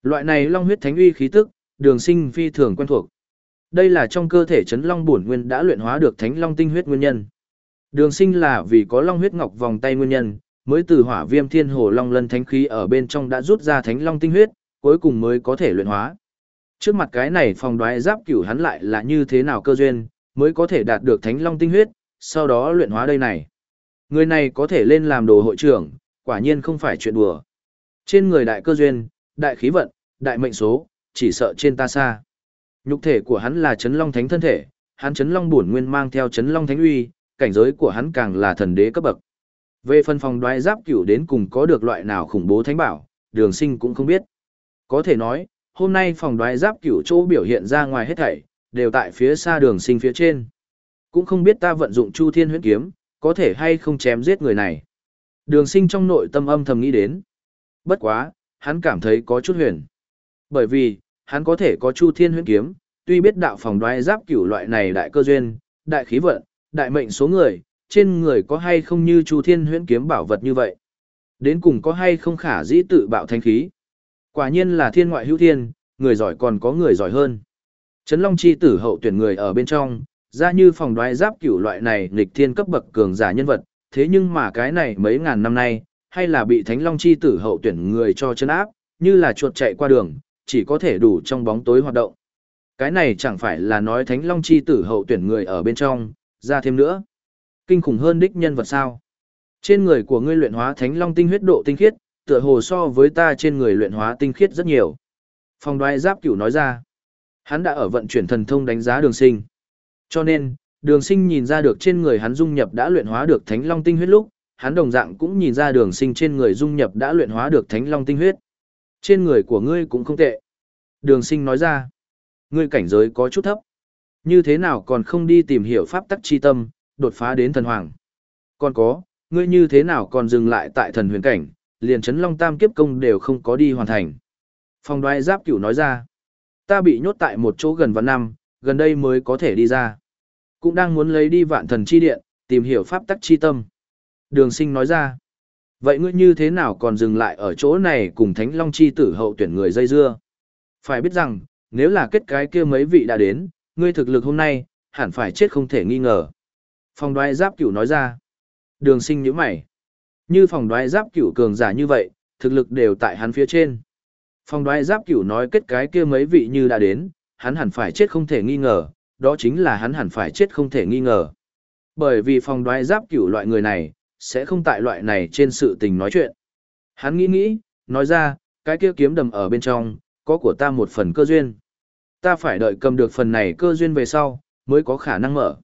Loại này long huyết thánh uy khí tức, đường sinh phi thường quen thuộc. Đây là trong cơ thể chấn long bổn nguyên đã luyện hóa được thánh long tinh huyết nguyên nhân. Đường sinh là vì có long huyết ngọc vòng tay nguyên nhân, mới từ hỏa viêm thiên hồ long lân thánh khí ở bên trong đã rút ra thánh long tinh huyết, cuối cùng mới có thể luyện hóa. Trước mặt cái này phòng đoái giáp cửu hắn lại là như thế nào cơ duyên, mới có thể đạt được thánh long tinh huyết, sau đó luyện hóa đây này. Người này có thể lên làm đồ hội trưởng, quả nhiên không phải chuyện đùa. Trên người đại cơ duyên, đại khí vận, đại mệnh số, chỉ sợ trên ta xa. Nhục thể của hắn là chấn long thánh thân thể, hắn chấn long bổn nguyên mang theo chấn long thánh uy, cảnh giới của hắn càng là thần đế cấp bậc. Về phần phòng đoái giáp cửu đến cùng có được loại nào khủng bố thánh bảo, đường sinh cũng không biết. Có thể nói, hôm nay phòng đoái giáp cửu chỗ biểu hiện ra ngoài hết thảy, đều tại phía xa đường sinh phía trên. Cũng không biết ta vận dụng chu thiên huyễn kiếm, có thể hay không chém giết người này. Đường sinh trong nội tâm âm thầm nghĩ đến. Bất quá, hắn cảm thấy có chút huyền. Bởi vì, hắn có thể có chu thiên huyễn kiếm, tuy biết đạo phòng đoái giáp cửu loại này đại cơ duyên, đại khí vận, đại mệnh số người, trên người có hay không như chu thiên huyễn kiếm bảo vật như vậy. Đến cùng có hay không khả dĩ tự bạo thanh khí. Quả nhiên là thiên ngoại hữu thiên, người giỏi còn có người giỏi hơn. Trấn Long chi tử hậu tuyển người ở bên trong, ra như phòng đoái giáp cửu loại này nghịch thiên cấp bậc cường giả nhân vật, thế nhưng mà cái này mấy ngàn năm nay, hay là bị Thánh Long chi tử hậu tuyển người cho chân áp, như là chuột chạy qua đường, chỉ có thể đủ trong bóng tối hoạt động. Cái này chẳng phải là nói Thánh Long chi tử hậu tuyển người ở bên trong, ra thêm nữa. Kinh khủng hơn đích nhân vật sao? Trên người của ngươi luyện hóa Thánh Long tinh huyết độ tinh khiết, tựa hồ so với ta trên người luyện hóa tinh khiết rất nhiều. Phong đoái giáp cửu nói ra, hắn đã ở vận chuyển thần thông đánh giá đường sinh. Cho nên, đường sinh nhìn ra được trên người hắn dung nhập đã luyện hóa được thánh long tinh huyết lúc, hắn đồng dạng cũng nhìn ra đường sinh trên người dung nhập đã luyện hóa được thánh long tinh huyết. Trên người của ngươi cũng không tệ. Đường sinh nói ra, ngươi cảnh giới có chút thấp. Như thế nào còn không đi tìm hiểu pháp tắc chi tâm, đột phá đến thần hoàng. Còn có, ngươi như thế nào còn dừng lại tại thần huyền cảnh, liền chấn long tam kiếp công đều không có đi hoàn thành. Phong đoái giáp cửu nói ra, ta bị nhốt tại một chỗ gần vạn năm, gần đây mới có thể đi ra. Cũng đang muốn lấy đi vạn thần chi điện, tìm hiểu pháp tắc chi tâm. Đường sinh nói ra, vậy ngươi như thế nào còn dừng lại ở chỗ này cùng thánh long chi tử hậu tuyển người dây dưa? Phải biết rằng, nếu là kết cái kia mấy vị đã đến, ngươi thực lực hôm nay, hẳn phải chết không thể nghi ngờ. Phong đoái giáp cửu nói ra, đường sinh như mày. Như phòng đoái giáp cửu cường giả như vậy, thực lực đều tại hắn phía trên. Phòng đoái giáp cửu nói kết cái kia mấy vị như đã đến, hắn hẳn phải chết không thể nghi ngờ, đó chính là hắn hẳn phải chết không thể nghi ngờ. Bởi vì phòng đoái giáp cửu loại người này, sẽ không tại loại này trên sự tình nói chuyện. Hắn nghĩ nghĩ, nói ra, cái kia kiếm đầm ở bên trong, có của ta một phần cơ duyên. Ta phải đợi cầm được phần này cơ duyên về sau, mới có khả năng mở.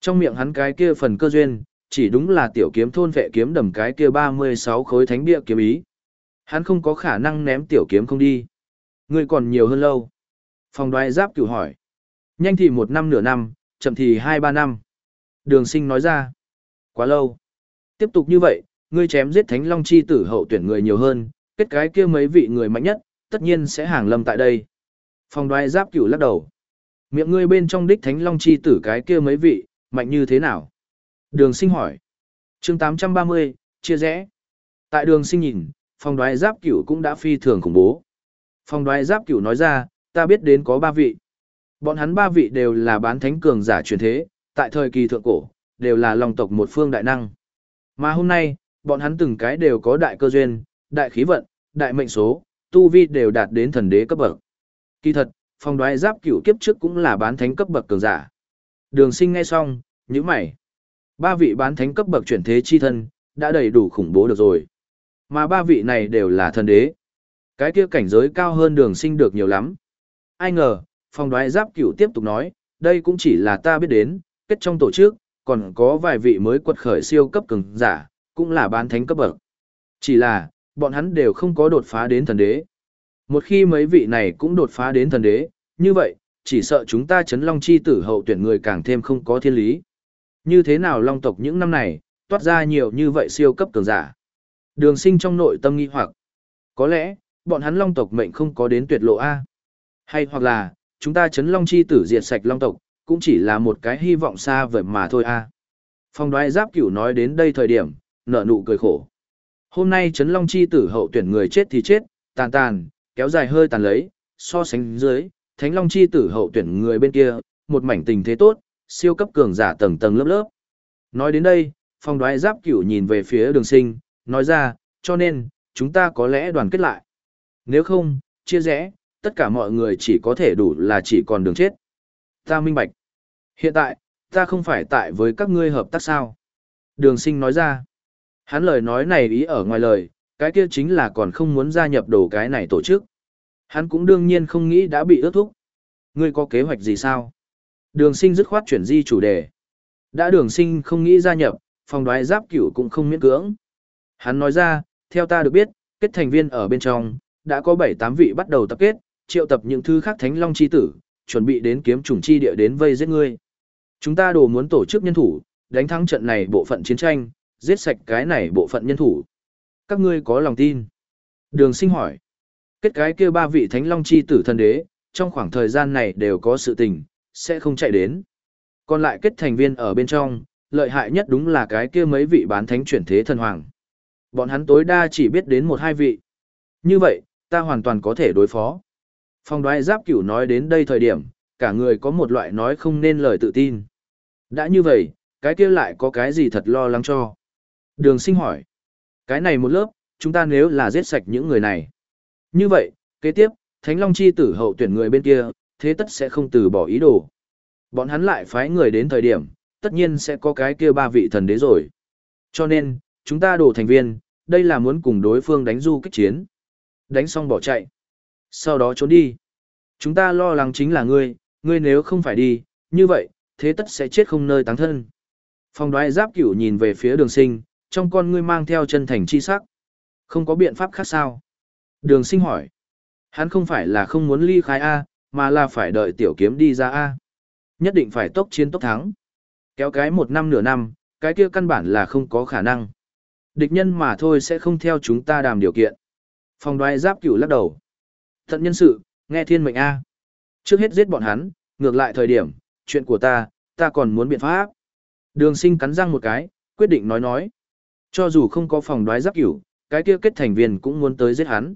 Trong miệng hắn cái kia phần cơ duyên, chỉ đúng là tiểu kiếm thôn vệ kiếm đầm cái kia 36 khối thánh địa kiếm ý. Hắn không có khả năng ném tiểu kiếm không đi. Ngươi còn nhiều hơn lâu. Phòng đoái giáp cửu hỏi. Nhanh thì một năm nửa năm, chậm thì hai ba năm. Đường sinh nói ra. Quá lâu. Tiếp tục như vậy, ngươi chém giết thánh long chi tử hậu tuyển người nhiều hơn, kết cái kia mấy vị người mạnh nhất, tất nhiên sẽ hàng lâm tại đây. Phòng đoái giáp cửu lắc đầu. Miệng ngươi bên trong đích thánh long chi tử cái kia mấy vị, mạnh như thế nào? Đường sinh hỏi. chương 830, chia rẽ. Tại đường sinh nhìn, phòng đoái giáp cửu cũng đã phi thường khủng bố. Phòng đoái giáp cửu nói ra, ta biết đến có ba vị. Bọn hắn ba vị đều là bán thánh cường giả truyền thế, tại thời kỳ thượng cổ, đều là long tộc một phương đại năng. Mà hôm nay, bọn hắn từng cái đều có đại cơ duyên, đại khí vận, đại mệnh số, tu vi đều đạt đến thần đế cấp bậc. Kỳ thật, phong đoái giáp cửu kiếp trước cũng là bán thánh cấp bậc cường giả. Đường sinh ngay xong, như mày. Ba vị bán thánh cấp bậc chuyển thế chi thân, đã đầy đủ khủng bố được rồi. Mà ba vị này đều là thần đế. Cái kia cảnh giới cao hơn đường sinh được nhiều lắm. Ai ngờ, phong đoái giáp cửu tiếp tục nói, đây cũng chỉ là ta biết đến, kết trong tổ chức, còn có vài vị mới quật khởi siêu cấp cường giả, cũng là bán thánh cấp bậc. Chỉ là, bọn hắn đều không có đột phá đến thần đế. Một khi mấy vị này cũng đột phá đến thần đế, như vậy, chỉ sợ chúng ta chấn long chi tử hậu tuyển người càng thêm không có thiên lý. Như thế nào long tộc những năm này, toát ra nhiều như vậy siêu cấp cường giả. Đường sinh trong nội tâm nghi hoặc, có lẽ, bọn hắn long tộc mệnh không có đến tuyệt lộ A. Hay hoặc là, chúng ta chấn long chi tử diệt sạch long tộc, cũng chỉ là một cái hy vọng xa vời mà thôi A. Phong đoái giáp cửu nói đến đây thời điểm, nở nụ cười khổ. Hôm nay chấn long chi tử hậu tuyển người chết thì chết, tàn tàn, kéo dài hơi tàn lấy, so sánh dưới, thánh long chi tử hậu tuyển người bên kia, một mảnh tình thế tốt, siêu cấp cường giả tầng tầng lớp lớp. Nói đến đây, phong đoái giáp cửu nhìn về phía đường sinh, nói ra, cho nên, chúng ta có lẽ đoàn kết lại. Nếu không, chia rẽ, tất cả mọi người chỉ có thể đủ là chỉ còn đường chết. Ta minh bạch. Hiện tại, ta không phải tại với các ngươi hợp tác sao. Đường sinh nói ra. Hắn lời nói này ý ở ngoài lời, cái kia chính là còn không muốn gia nhập đồ cái này tổ chức. Hắn cũng đương nhiên không nghĩ đã bị ước thúc. Ngươi có kế hoạch gì sao? Đường sinh dứt khoát chuyển di chủ đề. Đã đường sinh không nghĩ gia nhập, phòng đoái giáp cửu cũng không miễn cưỡng. Hắn nói ra, theo ta được biết, kết thành viên ở bên trong, đã có 7-8 vị bắt đầu tập kết, triệu tập những thứ khác thánh long chi tử, chuẩn bị đến kiếm trùng chi địa đến vây giết ngươi. Chúng ta đồ muốn tổ chức nhân thủ, đánh thắng trận này bộ phận chiến tranh, giết sạch cái này bộ phận nhân thủ. Các ngươi có lòng tin? Đường sinh hỏi. Kết cái kia ba vị thánh long chi tử thần đế, trong khoảng thời gian này đều có sự tình, sẽ không chạy đến. Còn lại kết thành viên ở bên trong, lợi hại nhất đúng là cái kia mấy vị bán thánh chuyển thế thần hoàng. Bọn hắn tối đa chỉ biết đến một hai vị. Như vậy, ta hoàn toàn có thể đối phó. Phong đoái giáp cửu nói đến đây thời điểm, cả người có một loại nói không nên lời tự tin. Đã như vậy, cái kia lại có cái gì thật lo lắng cho. Đường sinh hỏi. Cái này một lớp, chúng ta nếu là giết sạch những người này. Như vậy, kế tiếp, Thánh Long Chi tử hậu tuyển người bên kia, thế tất sẽ không từ bỏ ý đồ. Bọn hắn lại phái người đến thời điểm, tất nhiên sẽ có cái kia ba vị thần đế rồi. Cho nên, chúng ta đổ thành viên, đây là muốn cùng đối phương đánh du kích chiến. Đánh xong bỏ chạy. Sau đó trốn đi. Chúng ta lo lắng chính là ngươi, ngươi nếu không phải đi, như vậy, thế tất sẽ chết không nơi táng thân. Phong đoái giáp cửu nhìn về phía đường sinh, trong con ngươi mang theo chân thành chi sắc. Không có biện pháp khác sao? Đường sinh hỏi. Hắn không phải là không muốn ly khai A, mà là phải đợi tiểu kiếm đi ra A. Nhất định phải tốc chiến tốc thắng. Kéo cái một năm nửa năm, cái kia căn bản là không có khả năng. Địch nhân mà thôi sẽ không theo chúng ta đàm điều kiện. Phong đoái giáp cửu lắc đầu. Thận nhân sự, nghe thiên mệnh A. Trước hết giết bọn hắn, ngược lại thời điểm, chuyện của ta, ta còn muốn biện pháp. Đường sinh cắn răng một cái, quyết định nói nói. Cho dù không có phòng đoái giáp cửu, cái kia kết thành viên cũng muốn tới giết hắn.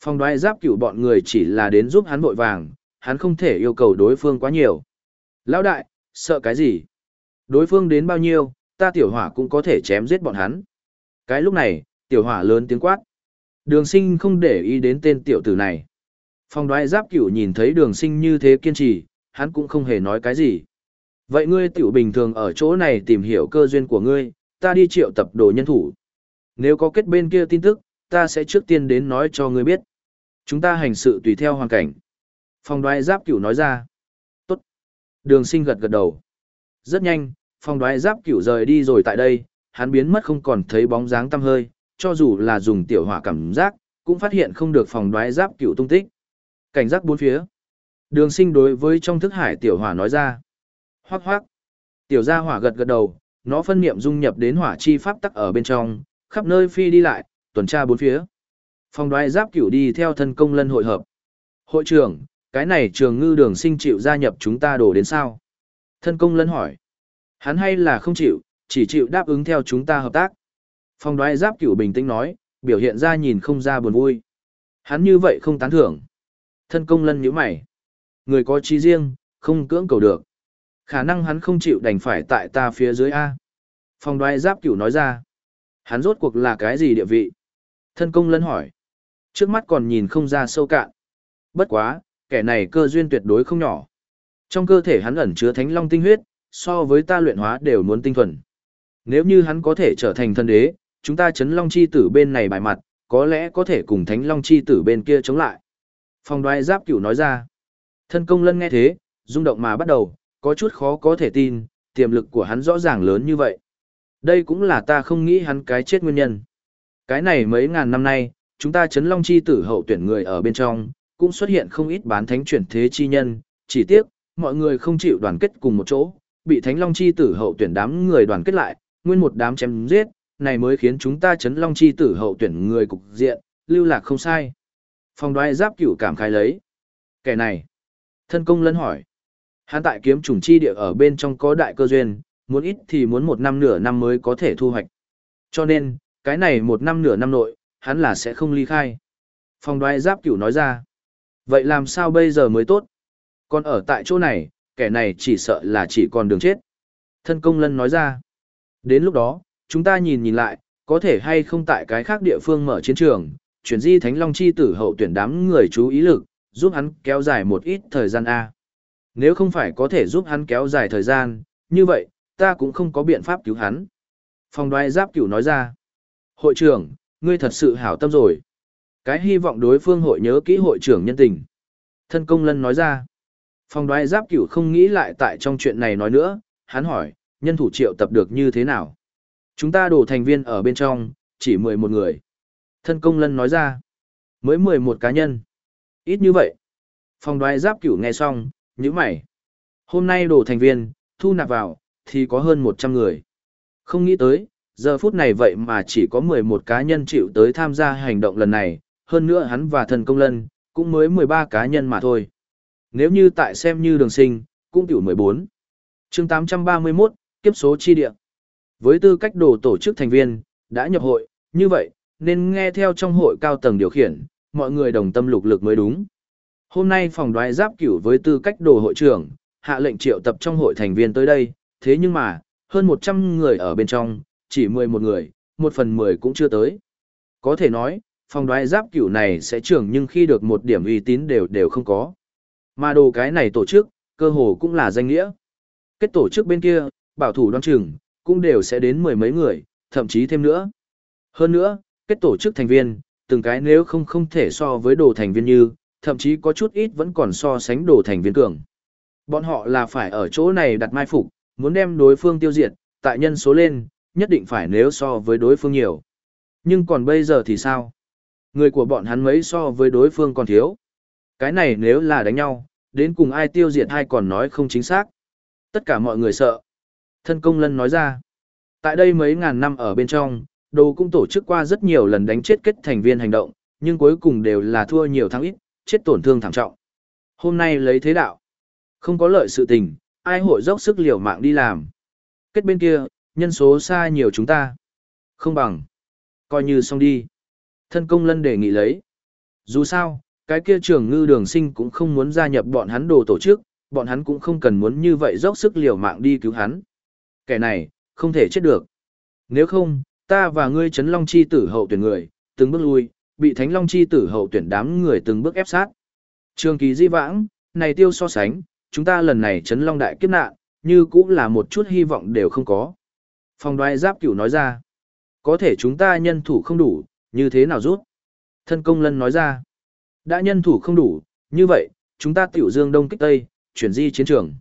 Phòng đoái giáp cửu bọn người chỉ là đến giúp hắn vội vàng, hắn không thể yêu cầu đối phương quá nhiều. Lão đại, sợ cái gì? Đối phương đến bao nhiêu, ta tiểu hỏa cũng có thể chém giết bọn hắn. Cái lúc này, tiểu hỏa lớn tiếng quát. Đường sinh không để ý đến tên tiểu tử này. Phòng đoái giáp cửu nhìn thấy đường sinh như thế kiên trì, hắn cũng không hề nói cái gì. Vậy ngươi tiểu bình thường ở chỗ này tìm hiểu cơ duyên của ngươi, ta đi triệu tập đồ nhân thủ. Nếu có kết bên kia tin tức, ta sẽ trước tiên đến nói cho ngươi biết. Chúng ta hành sự tùy theo hoàn cảnh. Phòng đoái giáp cửu nói ra. Tốt. Đường sinh gật gật đầu. Rất nhanh, phòng đoái giáp cửu rời đi rồi tại đây, hắn biến mất không còn thấy bóng dáng tăm hơi, cho dù là dùng tiểu hỏa cảm giác, cũng phát hiện không được phòng đoái giáp cửu tung tích. Cảnh giác bốn phía. Đường sinh đối với trong thức hải tiểu hỏa nói ra. Hoác hoác. Tiểu gia hỏa gật gật đầu, nó phân niệm dung nhập đến hỏa chi pháp tắc ở bên trong, khắp nơi phi đi lại, tuần tra bốn phía. Phong đoái giáp cửu đi theo thân công lân hội hợp. Hội trưởng, cái này trường ngư đường sinh chịu gia nhập chúng ta đổ đến sao? Thân công lân hỏi. Hắn hay là không chịu, chỉ chịu đáp ứng theo chúng ta hợp tác. Phong đoái giáp cửu bình tĩnh nói, biểu hiện ra nhìn không ra buồn vui. Hắn như vậy không tán thưởng. Thân công lân nhíu mày. Người có trí riêng, Không cưỡng cầu được. Khả năng hắn không chịu đành phải tại ta phía dưới A. Phong đoái giáp cửu nói ra. Hắn rốt cuộc là cái gì địa vị? Thân công lân hỏi. Trước mắt còn nhìn không ra sâu cạn. Bất quá, kẻ này cơ duyên tuyệt đối không nhỏ. Trong cơ thể hắn ẩn chứa thánh long tinh huyết, so với ta luyện hóa đều muốn tinh thuần. Nếu như hắn có thể trở thành thân đế, chúng ta chấn long chi tử bên này bài mặt, có lẽ có thể cùng thánh long chi tử bên kia chống lại. Phong đoái giáp cửu nói ra. Thân công lân nghe thế, rung động mà bắt đầu, có chút khó có thể tin, tiềm lực của hắn rõ ràng lớn như vậy. Đây cũng là ta không nghĩ hắn cái chết nguyên nhân. Cái này mấy ngàn năm nay, chúng ta chấn long chi tử hậu tuyển người ở bên trong, cũng xuất hiện không ít bán thánh chuyển thế chi nhân, chỉ tiếc, mọi người không chịu đoàn kết cùng một chỗ, bị thánh long chi tử hậu tuyển đám người đoàn kết lại, nguyên một đám chém giết, này mới khiến chúng ta chấn long chi tử hậu tuyển người cục diện, lưu lạc không sai. Phong đoái giáp cửu cảm khai lấy. Kẻ này. Thân công lân hỏi. Hắn tại kiếm trùng chi địa ở bên trong có đại cơ duyên, muốn ít thì muốn một năm nửa năm mới có thể thu hoạch. Cho nên, cái này một năm nửa năm nội, hắn là sẽ không ly khai. Phong đoái giáp cửu nói ra. Vậy làm sao bây giờ mới tốt? Còn ở tại chỗ này, kẻ này chỉ sợ là chỉ còn đường chết. Thân công lân nói ra. Đến lúc đó, chúng ta nhìn nhìn lại, có thể hay không tại cái khác địa phương mở chiến trường, chuyển di Thánh Long chi tử hậu tuyển đám người chú ý lực, giúp hắn kéo dài một ít thời gian A. Nếu không phải có thể giúp hắn kéo dài thời gian, như vậy, ta cũng không có biện pháp cứu hắn. Phong đoái giáp cửu nói ra. Hội trưởng, ngươi thật sự hảo tâm rồi. Cái hy vọng đối phương hội nhớ kỹ hội trưởng nhân tình. Thân công lân nói ra. Phong đoái giáp cửu không nghĩ lại tại trong chuyện này nói nữa, hắn hỏi, nhân thủ triệu tập được như thế nào? Chúng ta đổ thành viên ở bên trong, chỉ 11 người. Thân công lân nói ra, mới 11 cá nhân. Ít như vậy. Phong đoái giáp cửu nghe xong, như mày. Hôm nay đổ thành viên, thu nạp vào, thì có hơn 100 người. Không nghĩ tới, giờ phút này vậy mà chỉ có 11 cá nhân chịu tới tham gia hành động lần này, hơn nữa hắn và thần công lân, cũng mới 13 cá nhân mà thôi. Nếu như tại xem như đường sinh, cũng tiểu 14. chương 831, kiếp số chi địa. Với tư cách đồ tổ chức thành viên, đã nhập hội, như vậy, nên nghe theo trong hội cao tầng điều khiển, mọi người đồng tâm lục lực mới đúng. Hôm nay phòng đoái giáp cửu với tư cách đồ hội trưởng, hạ lệnh triệu tập trong hội thành viên tới đây, thế nhưng mà, hơn 100 người ở bên trong, chỉ 11 người, một phần 10 cũng chưa tới. Có thể nói, phòng đoái giáp cửu này sẽ trưởng nhưng khi được một điểm uy tín đều đều không có. Mà đồ cái này tổ chức, cơ hồ cũng là danh nghĩa. Kết tổ chức bên kia, bảo thủ đoan chừng, cũng đều sẽ đến mười mấy người, thậm chí thêm nữa. Hơn nữa, kết tổ chức thành viên, từng cái nếu không không thể so với đồ thành viên như, thậm chí có chút ít vẫn còn so sánh đồ thành viên cường. Bọn họ là phải ở chỗ này đặt mai phục, muốn đem đối phương tiêu diệt, tại nhân số lên, nhất định phải nếu so với đối phương nhiều. Nhưng còn bây giờ thì sao? Người của bọn hắn mấy so với đối phương còn thiếu. Cái này nếu là đánh nhau, đến cùng ai tiêu diệt hay còn nói không chính xác. Tất cả mọi người sợ. Thân công lân nói ra. Tại đây mấy ngàn năm ở bên trong, đồ cũng tổ chức qua rất nhiều lần đánh chết kết thành viên hành động, nhưng cuối cùng đều là thua nhiều thắng ít, chết tổn thương thảm trọng. Hôm nay lấy thế đạo. Không có lợi sự tình, ai hội dốc sức liều mạng đi làm. Kết bên kia, nhân số xa nhiều chúng ta. Không bằng. Coi như xong đi. Thân công lân đề nghị lấy. Dù sao, cái kia trường ngư đường sinh cũng không muốn gia nhập bọn hắn đồ tổ chức, bọn hắn cũng không cần muốn như vậy dốc sức liều mạng đi cứu hắn. Kẻ này, không thể chết được. Nếu không, ta và ngươi chấn long chi tử hậu tuyển người, từng bước lui, bị thánh long chi tử hậu tuyển đám người từng bước ép sát. Trường kỳ di vãng, này tiêu so sánh, chúng ta lần này chấn long đại kiếp nạn, như cũng là một chút hy vọng đều không có. Phong đoái giáp cửu nói ra, có thể chúng ta nhân thủ không đủ, như thế nào rút? Thân công lân nói ra, đã nhân thủ không đủ, như vậy, chúng ta tiểu dương đông kích tây, chuyển di chiến trường.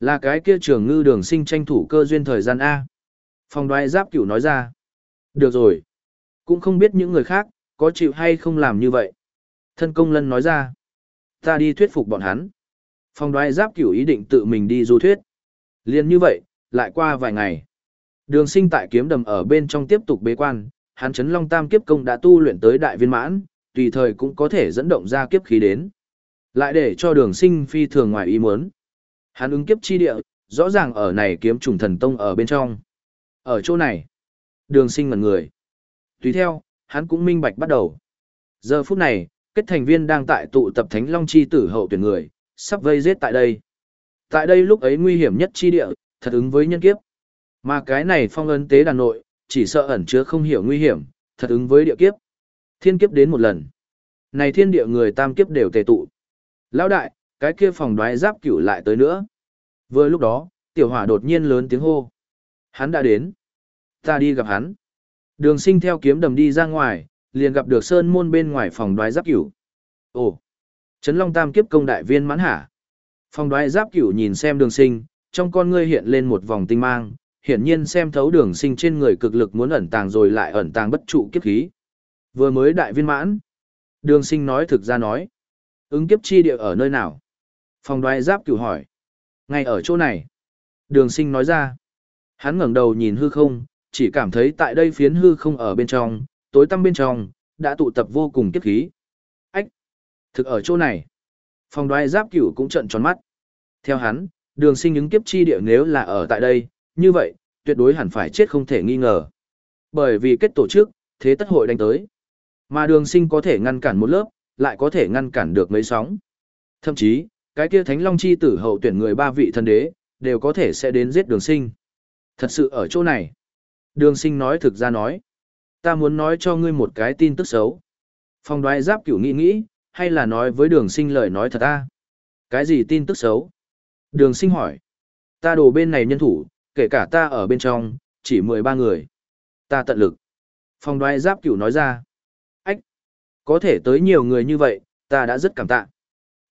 Là cái kia trường ngư đường sinh tranh thủ cơ duyên thời gian A. Phong đoái giáp cửu nói ra. Được rồi. Cũng không biết những người khác, có chịu hay không làm như vậy. Thân công lân nói ra. Ta đi thuyết phục bọn hắn. Phong đoái giáp cửu ý định tự mình đi du thuyết. Liên như vậy, lại qua vài ngày. Đường sinh tại kiếm đầm ở bên trong tiếp tục bế quan, hắn chấn long tam kiếp công đã tu luyện tới đại viên mãn, tùy thời cũng có thể dẫn động ra kiếp khí đến. Lại để cho đường sinh phi thường ngoài ý muốn. Hắn ứng kiếp chi địa, rõ ràng ở này kiếm trùng thần tông ở bên trong. Ở chỗ này, đường sinh ngần người. Tùy theo, hắn cũng minh bạch bắt đầu. Giờ phút này, kết thành viên đang tại tụ tập Thánh Long Chi tử hậu tuyển người, sắp vây giết tại đây. Tại đây lúc ấy nguy hiểm nhất chi địa, thật ứng với nhân kiếp. Mà cái này phong ấn tế đàn nội, chỉ sợ ẩn chứa không hiểu nguy hiểm, thật ứng với địa kiếp. Thiên kiếp đến một lần. Này thiên địa người tam kiếp đều tề tụ. Lão đại, cái kia phòng đoái giáp cửu lại tới nữa. Vừa lúc đó, tiểu hỏa đột nhiên lớn tiếng hô. Hắn đã đến. Ta đi gặp hắn. Đường sinh theo kiếm đầm đi ra ngoài, liền gặp được sơn môn bên ngoài phòng đoái giáp cửu. Ồ! Trấn Long Tam kiếp công đại viên mãn hả? Phòng đoái giáp cửu nhìn xem đường sinh, trong con ngươi hiện lên một vòng tinh mang, hiển nhiên xem thấu đường sinh trên người cực lực muốn ẩn tàng rồi lại ẩn tàng bất trụ kiếp khí. Vừa mới đại viên mãn. Đường sinh nói thực ra nói. Ứng kiếp chi địa ở nơi nào? Phòng đoái giáp cửu hỏi. Ngay ở chỗ này. Đường sinh nói ra. Hắn ngẩng đầu nhìn hư không, chỉ cảm thấy tại đây phiến hư không ở bên trong, tối tăm bên trong, đã tụ tập vô cùng kiếp khí. Ách! Thực ở chỗ này. Phòng đoái giáp cửu cũng trận tròn mắt. Theo hắn, đường sinh những kiếp chi địa nếu là ở tại đây, như vậy, tuyệt đối hẳn phải chết không thể nghi ngờ. Bởi vì kết tổ chức, thế tất hội đánh tới. Mà đường sinh có thể ngăn cản một lớp, lại có thể ngăn cản được mấy sóng. Thậm chí, cái kia Thánh Long chi tử hậu tuyển người ba vị thân đế, đều có thể sẽ đến giết đường sinh. Thật sự ở chỗ này. Đường sinh nói thực ra nói. Ta muốn nói cho ngươi một cái tin tức xấu. Phong đoái giáp cửu nghĩ nghĩ, hay là nói với đường sinh lời nói thật ta? Cái gì tin tức xấu? Đường sinh hỏi. Ta đổ bên này nhân thủ, kể cả ta ở bên trong, chỉ 13 người. Ta tận lực. Phong đoái giáp cửu nói ra. Ách! Có thể tới nhiều người như vậy, ta đã rất cảm tạ.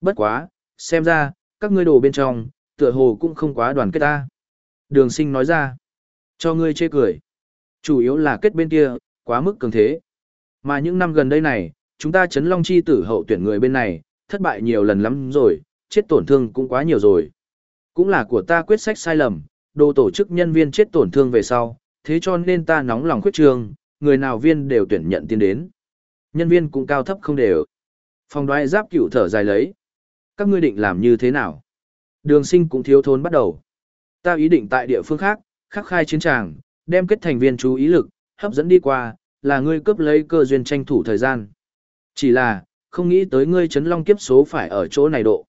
Bất quá, xem ra, các ngươi đồ bên trong, tựa hồ cũng không quá đoàn kết ta. Đường sinh nói ra. Cho ngươi chê cười. Chủ yếu là kết bên kia, quá mức cường thế. Mà những năm gần đây này, chúng ta chấn long chi tử hậu tuyển người bên này, thất bại nhiều lần lắm rồi, chết tổn thương cũng quá nhiều rồi. Cũng là của ta quyết sách sai lầm, đồ tổ chức nhân viên chết tổn thương về sau, thế cho nên ta nóng lòng khuyết trường, người nào viên đều tuyển nhận tiến đến. Nhân viên cũng cao thấp không đều. Phòng đoái giáp cựu thở dài lấy. Các ngươi định làm như thế nào? Đường sinh cũng thiếu thốn bắt đầu. Ta ý định tại địa phương khác, khắc khai chiến tràng, đem kết thành viên chú ý lực, hấp dẫn đi qua, là ngươi cướp lấy cơ duyên tranh thủ thời gian. Chỉ là, không nghĩ tới ngươi chấn long kiếp số phải ở chỗ này độ.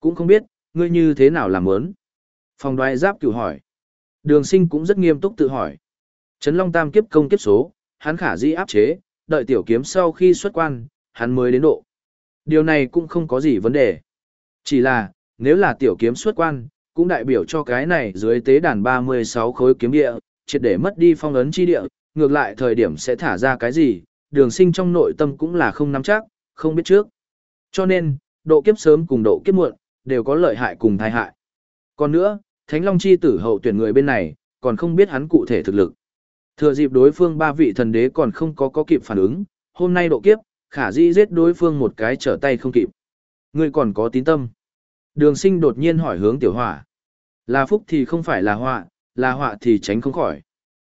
Cũng không biết, ngươi như thế nào làm ớn. Phòng đoái giáp cửu hỏi. Đường sinh cũng rất nghiêm túc tự hỏi. Chấn long tam kiếp công kiếp số, hắn khả dĩ áp chế, đợi tiểu kiếm sau khi xuất quan, hắn mới đến độ. Điều này cũng không có gì vấn đề. Chỉ là, nếu là tiểu kiếm xuất quan, cũng đại biểu cho cái này dưới tế đàn 36 khối kiếm địa, triệt để mất đi phong ấn chi địa, ngược lại thời điểm sẽ thả ra cái gì, đường sinh trong nội tâm cũng là không nắm chắc, không biết trước. Cho nên, độ kiếp sớm cùng độ kiếp muộn, đều có lợi hại cùng thai hại. Còn nữa, Thánh Long chi tử hậu tuyển người bên này, còn không biết hắn cụ thể thực lực. Thừa dịp đối phương ba vị thần đế còn không có có kịp phản ứng, hôm nay độ kiếp, khả dĩ giết đối phương một cái trở tay không kịp. Ngươi còn có tín tâm. Đường sinh đột nhiên hỏi hướng tiểu hỏa. Là phúc thì không phải là họa, là họa thì tránh không khỏi.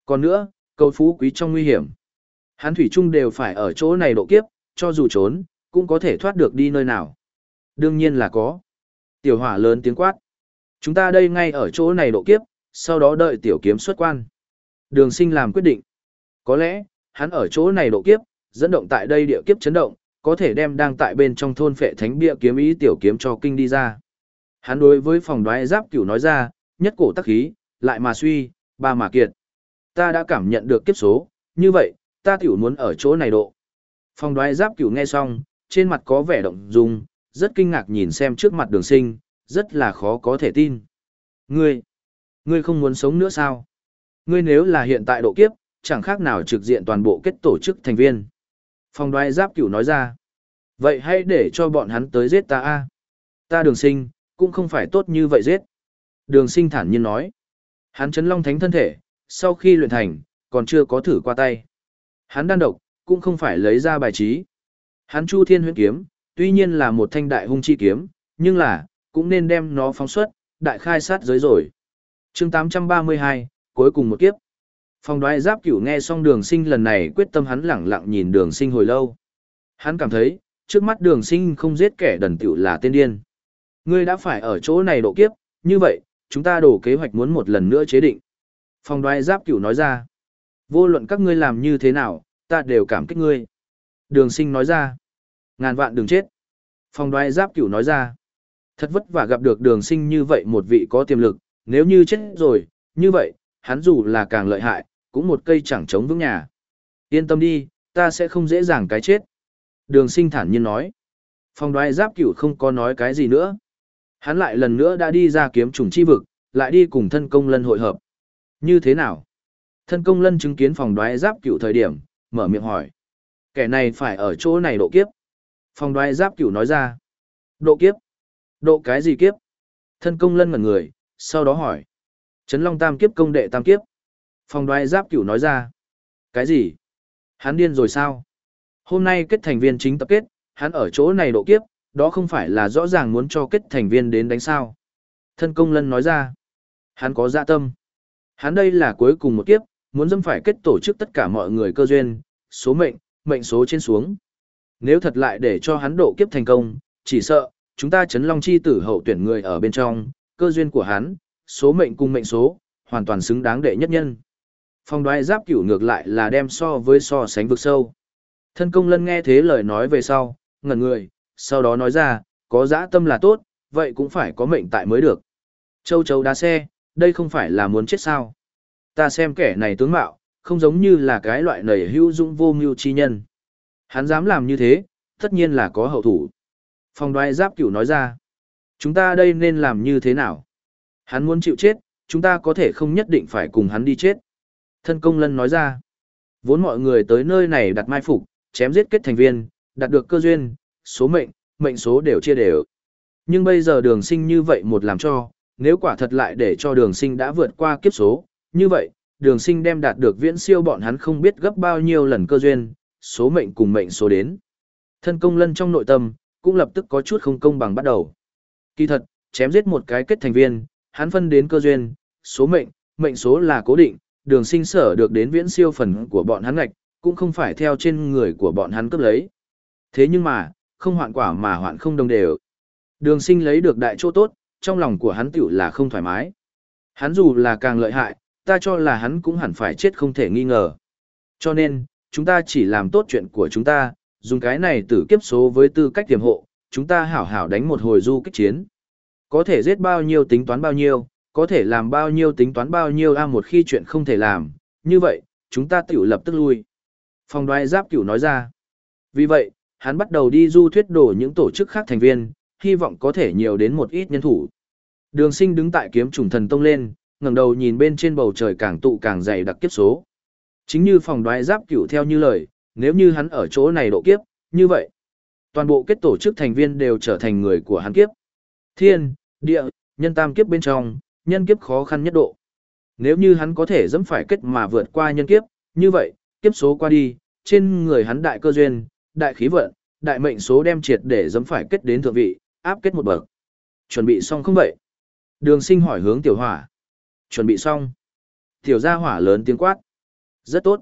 Còn nữa, cầu phú quý trong nguy hiểm. Hán thủy chung đều phải ở chỗ này độ kiếp, cho dù trốn, cũng có thể thoát được đi nơi nào. Đương nhiên là có. Tiểu hỏa lớn tiếng quát. Chúng ta đây ngay ở chỗ này độ kiếp, sau đó đợi tiểu kiếm xuất quan. Đường sinh làm quyết định. Có lẽ, hắn ở chỗ này độ kiếp, dẫn động tại đây địa kiếp chấn động, có thể đem đang tại bên trong thôn phệ thánh bia kiếm ý tiểu kiếm cho kinh đi ra. Hắn đối với phòng đoái giáp cửu nói ra, nhất cổ tắc khí, lại mà suy, ba mà kiệt. Ta đã cảm nhận được kiếp số, như vậy, ta tiểu muốn ở chỗ này độ. Phong đoái giáp cửu nghe xong, trên mặt có vẻ động dung, rất kinh ngạc nhìn xem trước mặt đường sinh, rất là khó có thể tin. Ngươi, ngươi không muốn sống nữa sao? Ngươi nếu là hiện tại độ kiếp, chẳng khác nào trực diện toàn bộ kết tổ chức thành viên. Phong đoái giáp cửu nói ra. Vậy hãy để cho bọn hắn tới giết ta a Ta đường sinh, cũng không phải tốt như vậy giết. Đường sinh thản nhiên nói. Hắn chấn long thánh thân thể, sau khi luyện thành, còn chưa có thử qua tay. Hắn đan độc, cũng không phải lấy ra bài trí. Hắn chu thiên huyễn kiếm, tuy nhiên là một thanh đại hung chi kiếm, nhưng là, cũng nên đem nó phóng xuất, đại khai sát giới rồi. chương 832, cuối cùng một kiếp. Phòng đoái giáp cửu nghe xong đường sinh lần này quyết tâm hắn lẳng lặng nhìn đường sinh hồi lâu. Hắn cảm thấy, trước mắt đường sinh không giết kẻ đần tiểu là tên điên. Ngươi đã phải ở chỗ này độ kiếp, như vậy, chúng ta đổ kế hoạch muốn một lần nữa chế định. Phòng đoái giáp cửu nói ra. Vô luận các ngươi làm như thế nào, ta đều cảm kích ngươi. Đường sinh nói ra. Ngàn vạn đừng chết. Phòng đoái giáp cửu nói ra. Thật vất vả gặp được đường sinh như vậy một vị có tiềm lực, nếu như chết rồi, như vậy, hắn dù là càng lợi hại, cũng một cây chẳng chống vững nhà. Yên tâm đi, ta sẽ không dễ dàng cái chết. Đường sinh thản nhiên nói. Phong đoái giáp cửu không có nói cái gì nữa. Hắn lại lần nữa đã đi ra kiếm trùng chi vực, lại đi cùng thân công lân hội hợp. Như thế nào? Thân công lân chứng kiến phòng đoái giáp cửu thời điểm, mở miệng hỏi. Kẻ này phải ở chỗ này độ kiếp. Phòng đoái giáp cửu nói ra. Độ kiếp? Độ cái gì kiếp? Thân công lân ngẩn người, sau đó hỏi. Trấn Long Tam kiếp công đệ Tam kiếp. Phòng đoái giáp cửu nói ra. Cái gì? Hắn điên rồi sao? Hôm nay kết thành viên chính tập kết, hắn ở chỗ này độ kiếp, đó không phải là rõ ràng muốn cho kết thành viên đến đánh sao. Thân công lân nói ra. Hắn có dạ tâm. Hắn đây là cuối cùng một kiếp, muốn dâm phải kết tổ chức tất cả mọi người cơ duyên, số mệnh, mệnh số trên xuống. Nếu thật lại để cho hắn độ kiếp thành công, chỉ sợ, chúng ta chấn long chi tử hậu tuyển người ở bên trong, cơ duyên của hắn, số mệnh cùng mệnh số, hoàn toàn xứng đáng đệ nhất nhân. Phong đoái giáp cửu ngược lại là đem so với so sánh vực sâu. Thân công lân nghe thế lời nói về sau, ngẩn người, sau đó nói ra, có dã tâm là tốt, vậy cũng phải có mệnh tại mới được. Châu chấu đá xe, đây không phải là muốn chết sao. Ta xem kẻ này tướng mạo, không giống như là cái loại nầy hữu dũng vô mưu chi nhân. Hắn dám làm như thế, tất nhiên là có hậu thủ. Phong đoái giáp cửu nói ra, chúng ta đây nên làm như thế nào? Hắn muốn chịu chết, chúng ta có thể không nhất định phải cùng hắn đi chết. Thân công lân nói ra, vốn mọi người tới nơi này đặt mai phục, chém giết kết thành viên, đạt được cơ duyên, số mệnh, mệnh số đều chia đều. Nhưng bây giờ đường sinh như vậy một làm cho, nếu quả thật lại để cho đường sinh đã vượt qua kiếp số, như vậy, đường sinh đem đạt được viễn siêu bọn hắn không biết gấp bao nhiêu lần cơ duyên, số mệnh cùng mệnh số đến. Thân công lân trong nội tâm, cũng lập tức có chút không công bằng bắt đầu. Kỳ thật, chém giết một cái kết thành viên, hắn phân đến cơ duyên, số mệnh, mệnh số là cố định, đường sinh sở được đến viễn siêu phần của bọn hắn ngạch, cũng không phải theo trên người của bọn hắn cấp lấy. Thế nhưng mà, không hoạn quả mà hoạn không đồng đều. Đường sinh lấy được đại chỗ tốt, trong lòng của hắn tiểu là không thoải mái. Hắn dù là càng lợi hại, ta cho là hắn cũng hẳn phải chết không thể nghi ngờ. Cho nên, chúng ta chỉ làm tốt chuyện của chúng ta, dùng cái này tử kiếp số với tư cách tiềm hộ, chúng ta hảo hảo đánh một hồi du kích chiến. Có thể giết bao nhiêu tính toán bao nhiêu, có thể làm bao nhiêu tính toán bao nhiêu a một khi chuyện không thể làm, như vậy, chúng ta tiểu lập tức lui. Phòng đoái giáp cửu nói ra. Vì vậy, hắn bắt đầu đi du thuyết đổ những tổ chức khác thành viên, hy vọng có thể nhiều đến một ít nhân thủ. Đường sinh đứng tại kiếm trùng thần tông lên, ngẩng đầu nhìn bên trên bầu trời càng tụ càng dày đặc kiếp số. Chính như phòng đoái giáp cửu theo như lời, nếu như hắn ở chỗ này độ kiếp, như vậy, toàn bộ kết tổ chức thành viên đều trở thành người của hắn kiếp. Thiên, địa, nhân tam kiếp bên trong, nhân kiếp khó khăn nhất độ. Nếu như hắn có thể dẫm phải kết mà vượt qua nhân kiếp, như vậy, kiếp số qua đi, trên người hắn đại cơ duyên, đại khí vận, đại mệnh số đem triệt để dấm phải kết đến thượng vị, áp kết một bậc. Chuẩn bị xong không vậy? Đường sinh hỏi hướng tiểu hỏa. Chuẩn bị xong. Tiểu gia hỏa lớn tiếng quát. Rất tốt.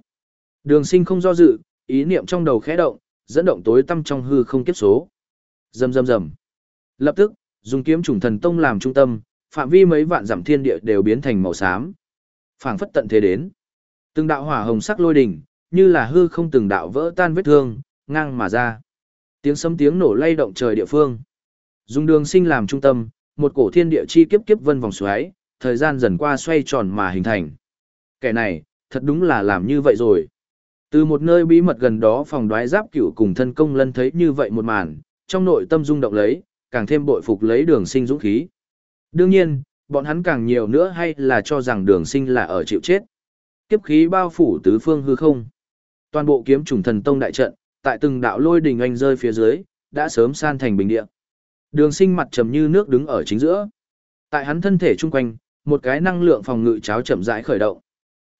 Đường sinh không do dự, ý niệm trong đầu khẽ động, dẫn động tối tâm trong hư không kiếp số. Rầm rầm rầm. Lập tức, dùng kiếm trùng thần tông làm trung tâm, phạm vi mấy vạn dặm thiên địa đều biến thành màu xám. Phảng phất tận thế đến. Từng đạo hỏa hồng sắc lôi đỉnh, như là hư không từng đạo vỡ tan vết thương, ngang mà ra. Tiếng sấm tiếng nổ lay động trời địa phương. Dùng đường sinh làm trung tâm, một cổ thiên địa chi kiếp kiếp vân vòng xoáy, thời gian dần qua xoay tròn mà hình thành. Kẻ này, thật đúng là làm như vậy rồi. Từ một nơi bí mật gần đó phòng đoái giáp cửu cùng thân công lân thấy như vậy một màn, trong nội tâm rung động lấy, càng thêm bội phục lấy đường sinh dũng khí. Đương nhiên, bọn hắn càng nhiều nữa hay là cho rằng đường sinh là ở chịu chết. Kiếp khí bao phủ tứ phương hư không. Toàn bộ kiếm trùng thần tông đại trận, tại từng đạo lôi đình anh rơi phía dưới, đã sớm san thành bình địa. Đường sinh mặt trầm như nước đứng ở chính giữa. Tại hắn thân thể chung quanh, một cái năng lượng phòng ngự cháo chậm rãi khởi động.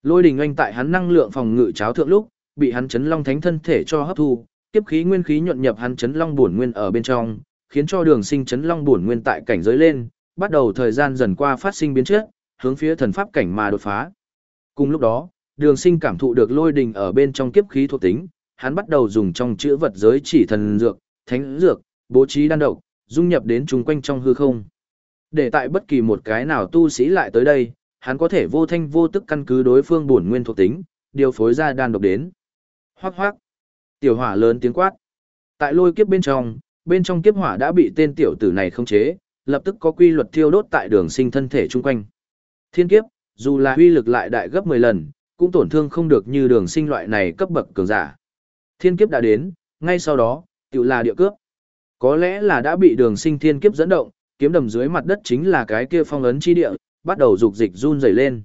Lôi đình anh tại hắn năng lượng phòng ngự cháo thượng lúc, bị hắn chấn long thánh thân thể cho hấp thu, tiếp khí nguyên khí nhuận nhập hắn chấn long bổn nguyên ở bên trong, khiến cho đường sinh chấn long bổn nguyên tại cảnh giới lên, bắt đầu thời gian dần qua phát sinh biến chất, hướng phía thần pháp cảnh mà đột phá. Cùng lúc đó, đường sinh cảm thụ được lôi đình ở bên trong kiếp khí thuộc tính, hắn bắt đầu dùng trong chữ vật giới chỉ thần dược, thánh dược, bố trí đan độc, dung nhập đến chung quanh trong hư không. Để tại bất kỳ một cái nào tu sĩ lại tới đây, hắn có thể vô thanh vô tức căn cứ đối phương bổn nguyên thuộc tính, điều phối ra đan độc đến. Hoác hoác. Tiểu hỏa lớn tiếng quát. Tại lôi kiếp bên trong, bên trong kiếp hỏa đã bị tên tiểu tử này không chế, lập tức có quy luật thiêu đốt tại đường sinh thân thể chung quanh. Thiên kiếp, dù là huy lực lại đại gấp 10 lần, cũng tổn thương không được như đường sinh loại này cấp bậc cường giả. Thiên kiếp đã đến, ngay sau đó, tự là địa cướp. Có lẽ là đã bị đường sinh thiên kiếp dẫn động, kiếm đầm dưới mặt đất chính là cái kia phong ấn chi địa, bắt đầu dục dịch run rẩy lên.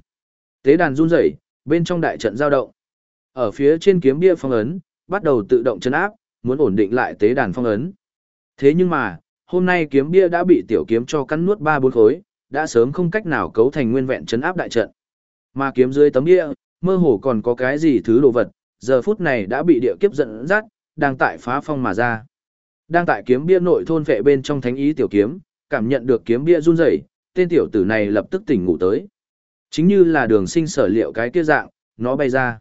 Tế đàn run rẩy, bên trong đại trận giao động. Ở phía trên kiếm bia phong ấn, bắt đầu tự động chấn áp, muốn ổn định lại tế đàn phong ấn. Thế nhưng mà, hôm nay kiếm bia đã bị tiểu kiếm cho cắn nuốt ba bốn khối, đã sớm không cách nào cấu thành nguyên vẹn chấn áp đại trận. Mà kiếm dưới tấm bia, mơ hồ còn có cái gì thứ đồ vật, giờ phút này đã bị địa kiếp dẫn dắt, đang tại phá phong mà ra. Đang tại kiếm bia nội thôn vệ bên trong thánh ý tiểu kiếm, cảm nhận được kiếm bia run rẩy, tên tiểu tử này lập tức tỉnh ngủ tới. Chính như là đường sinh sở liệu cái kia dạng, nó bay ra.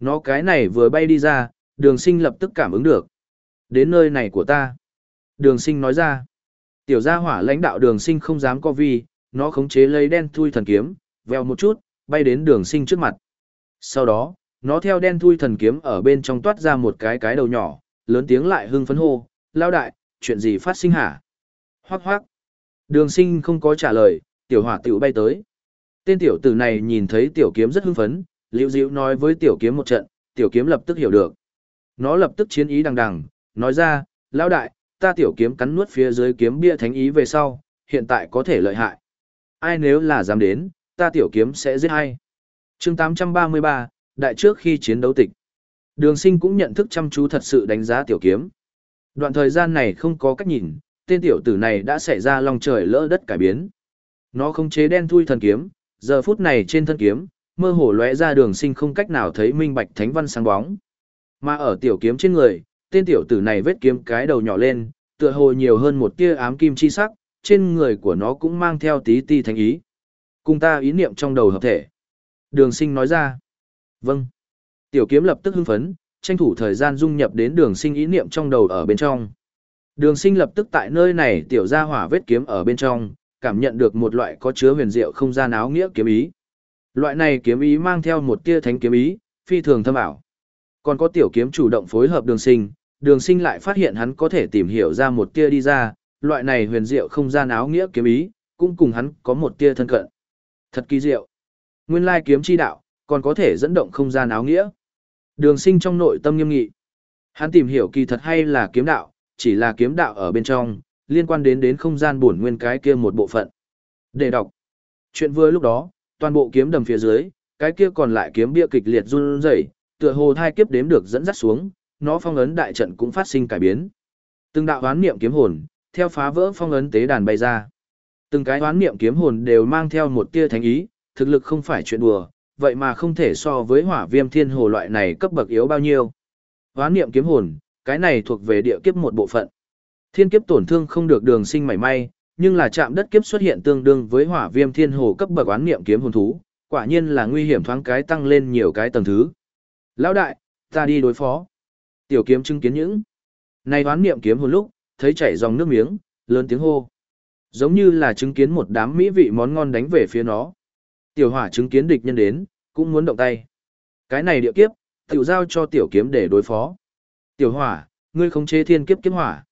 Nó cái này vừa bay đi ra, đường sinh lập tức cảm ứng được. Đến nơi này của ta. Đường sinh nói ra. Tiểu gia hỏa lãnh đạo đường sinh không dám co vi, nó khống chế lấy đen thui thần kiếm, veo một chút, bay đến đường sinh trước mặt. Sau đó, nó theo đen thui thần kiếm ở bên trong toát ra một cái cái đầu nhỏ, lớn tiếng lại hưng phấn hô, lao đại, chuyện gì phát sinh hả? Hoác hoác. Đường sinh không có trả lời, tiểu hỏa tiểu bay tới. Tên tiểu tử này nhìn thấy tiểu kiếm rất hưng phấn, liễu diệu nói với tiểu kiếm một trận, tiểu kiếm lập tức hiểu được. Nó lập tức chiến ý đằng đằng, nói ra, lao đại, ta tiểu kiếm cắn nuốt phía dưới kiếm bia thánh ý về sau, hiện tại có thể lợi hại. Ai nếu là dám đến, ta tiểu kiếm sẽ giết hay. chương 833, đại trước khi chiến đấu tịch. Đường sinh cũng nhận thức chăm chú thật sự đánh giá tiểu kiếm. Đoạn thời gian này không có cách nhìn, tên tiểu tử này đã xảy ra lòng trời lỡ đất cải biến. Nó không chế đen thui thần kiếm, giờ phút này trên thân kiếm, mơ hồ lóe ra đường sinh không cách nào thấy minh bạch thánh văn sáng bóng. Mà ở tiểu kiếm trên người, tên tiểu tử này vết kiếm cái đầu nhỏ lên, tựa hồ nhiều hơn một tia ám kim chi sắc, trên người của nó cũng mang theo tí ti thánh ý. Cùng ta ý niệm trong đầu hợp thể. Đường sinh nói ra. Vâng. Tiểu kiếm lập tức hưng phấn, tranh thủ thời gian dung nhập đến đường sinh ý niệm trong đầu ở bên trong. Đường sinh lập tức tại nơi này tiểu ra hỏa vết kiếm ở bên trong, cảm nhận được một loại có chứa huyền diệu không gian áo nghĩa kiếm ý. Loại này kiếm ý mang theo một tia thánh kiếm ý, phi thường thâm ảo. Còn có tiểu kiếm chủ động phối hợp đường sinh, đường sinh lại phát hiện hắn có thể tìm hiểu ra một tia đi ra, loại này huyền diệu không gian áo nghĩa kiếm ý, cũng cùng hắn có một tia thân cận. Thật kỳ diệu. Nguyên lai kiếm chi đạo, còn có thể dẫn động không gian áo nghĩa. Đường sinh trong nội tâm nghiêm nghị. Hắn tìm hiểu kỳ thật hay là kiếm đạo, chỉ là kiếm đạo ở bên trong, liên quan đến đến không gian bổn nguyên cái kia một bộ phận. Để đọc. Chuyện vừa lúc đó, toàn bộ kiếm đầm phía dưới, cái kia còn lại kiếm bia kịch liệt run rẩy, tựa hồ thai kiếp đếm được dẫn dắt xuống, nó phong ấn đại trận cũng phát sinh cải biến. Từng đạo hoán niệm kiếm hồn, theo phá vỡ phong ấn tế đàn bay ra. Từng cái hoán niệm kiếm hồn đều mang theo một tia thánh ý, thực lực không phải chuyện đùa, vậy mà không thể so với hỏa viêm thiên hồ loại này cấp bậc yếu bao nhiêu. Hoán niệm kiếm hồn, cái này thuộc về địa kiếp một bộ phận. Thiên kiếp tổn thương không được đường sinh mảy may, nhưng là chạm đất kiếp xuất hiện tương đương với hỏa viêm thiên hồ cấp bậc oán niệm kiếm hồn thú, quả nhiên là nguy hiểm thoáng cái tăng lên nhiều cái tầng thứ. Lão đại, ta đi đối phó. Tiểu kiếm chứng kiến những này oán niệm kiếm hồn lúc, thấy chảy dòng nước miếng, lớn tiếng hô. Giống như là chứng kiến một đám mỹ vị món ngon đánh về phía nó. Tiểu hỏa chứng kiến địch nhân đến, cũng muốn động tay. Cái này địa kiếp, tiểu giao cho tiểu kiếm để đối phó. Tiểu hỏa, ngươi khống chế thiên kiếp kiếm hỏa.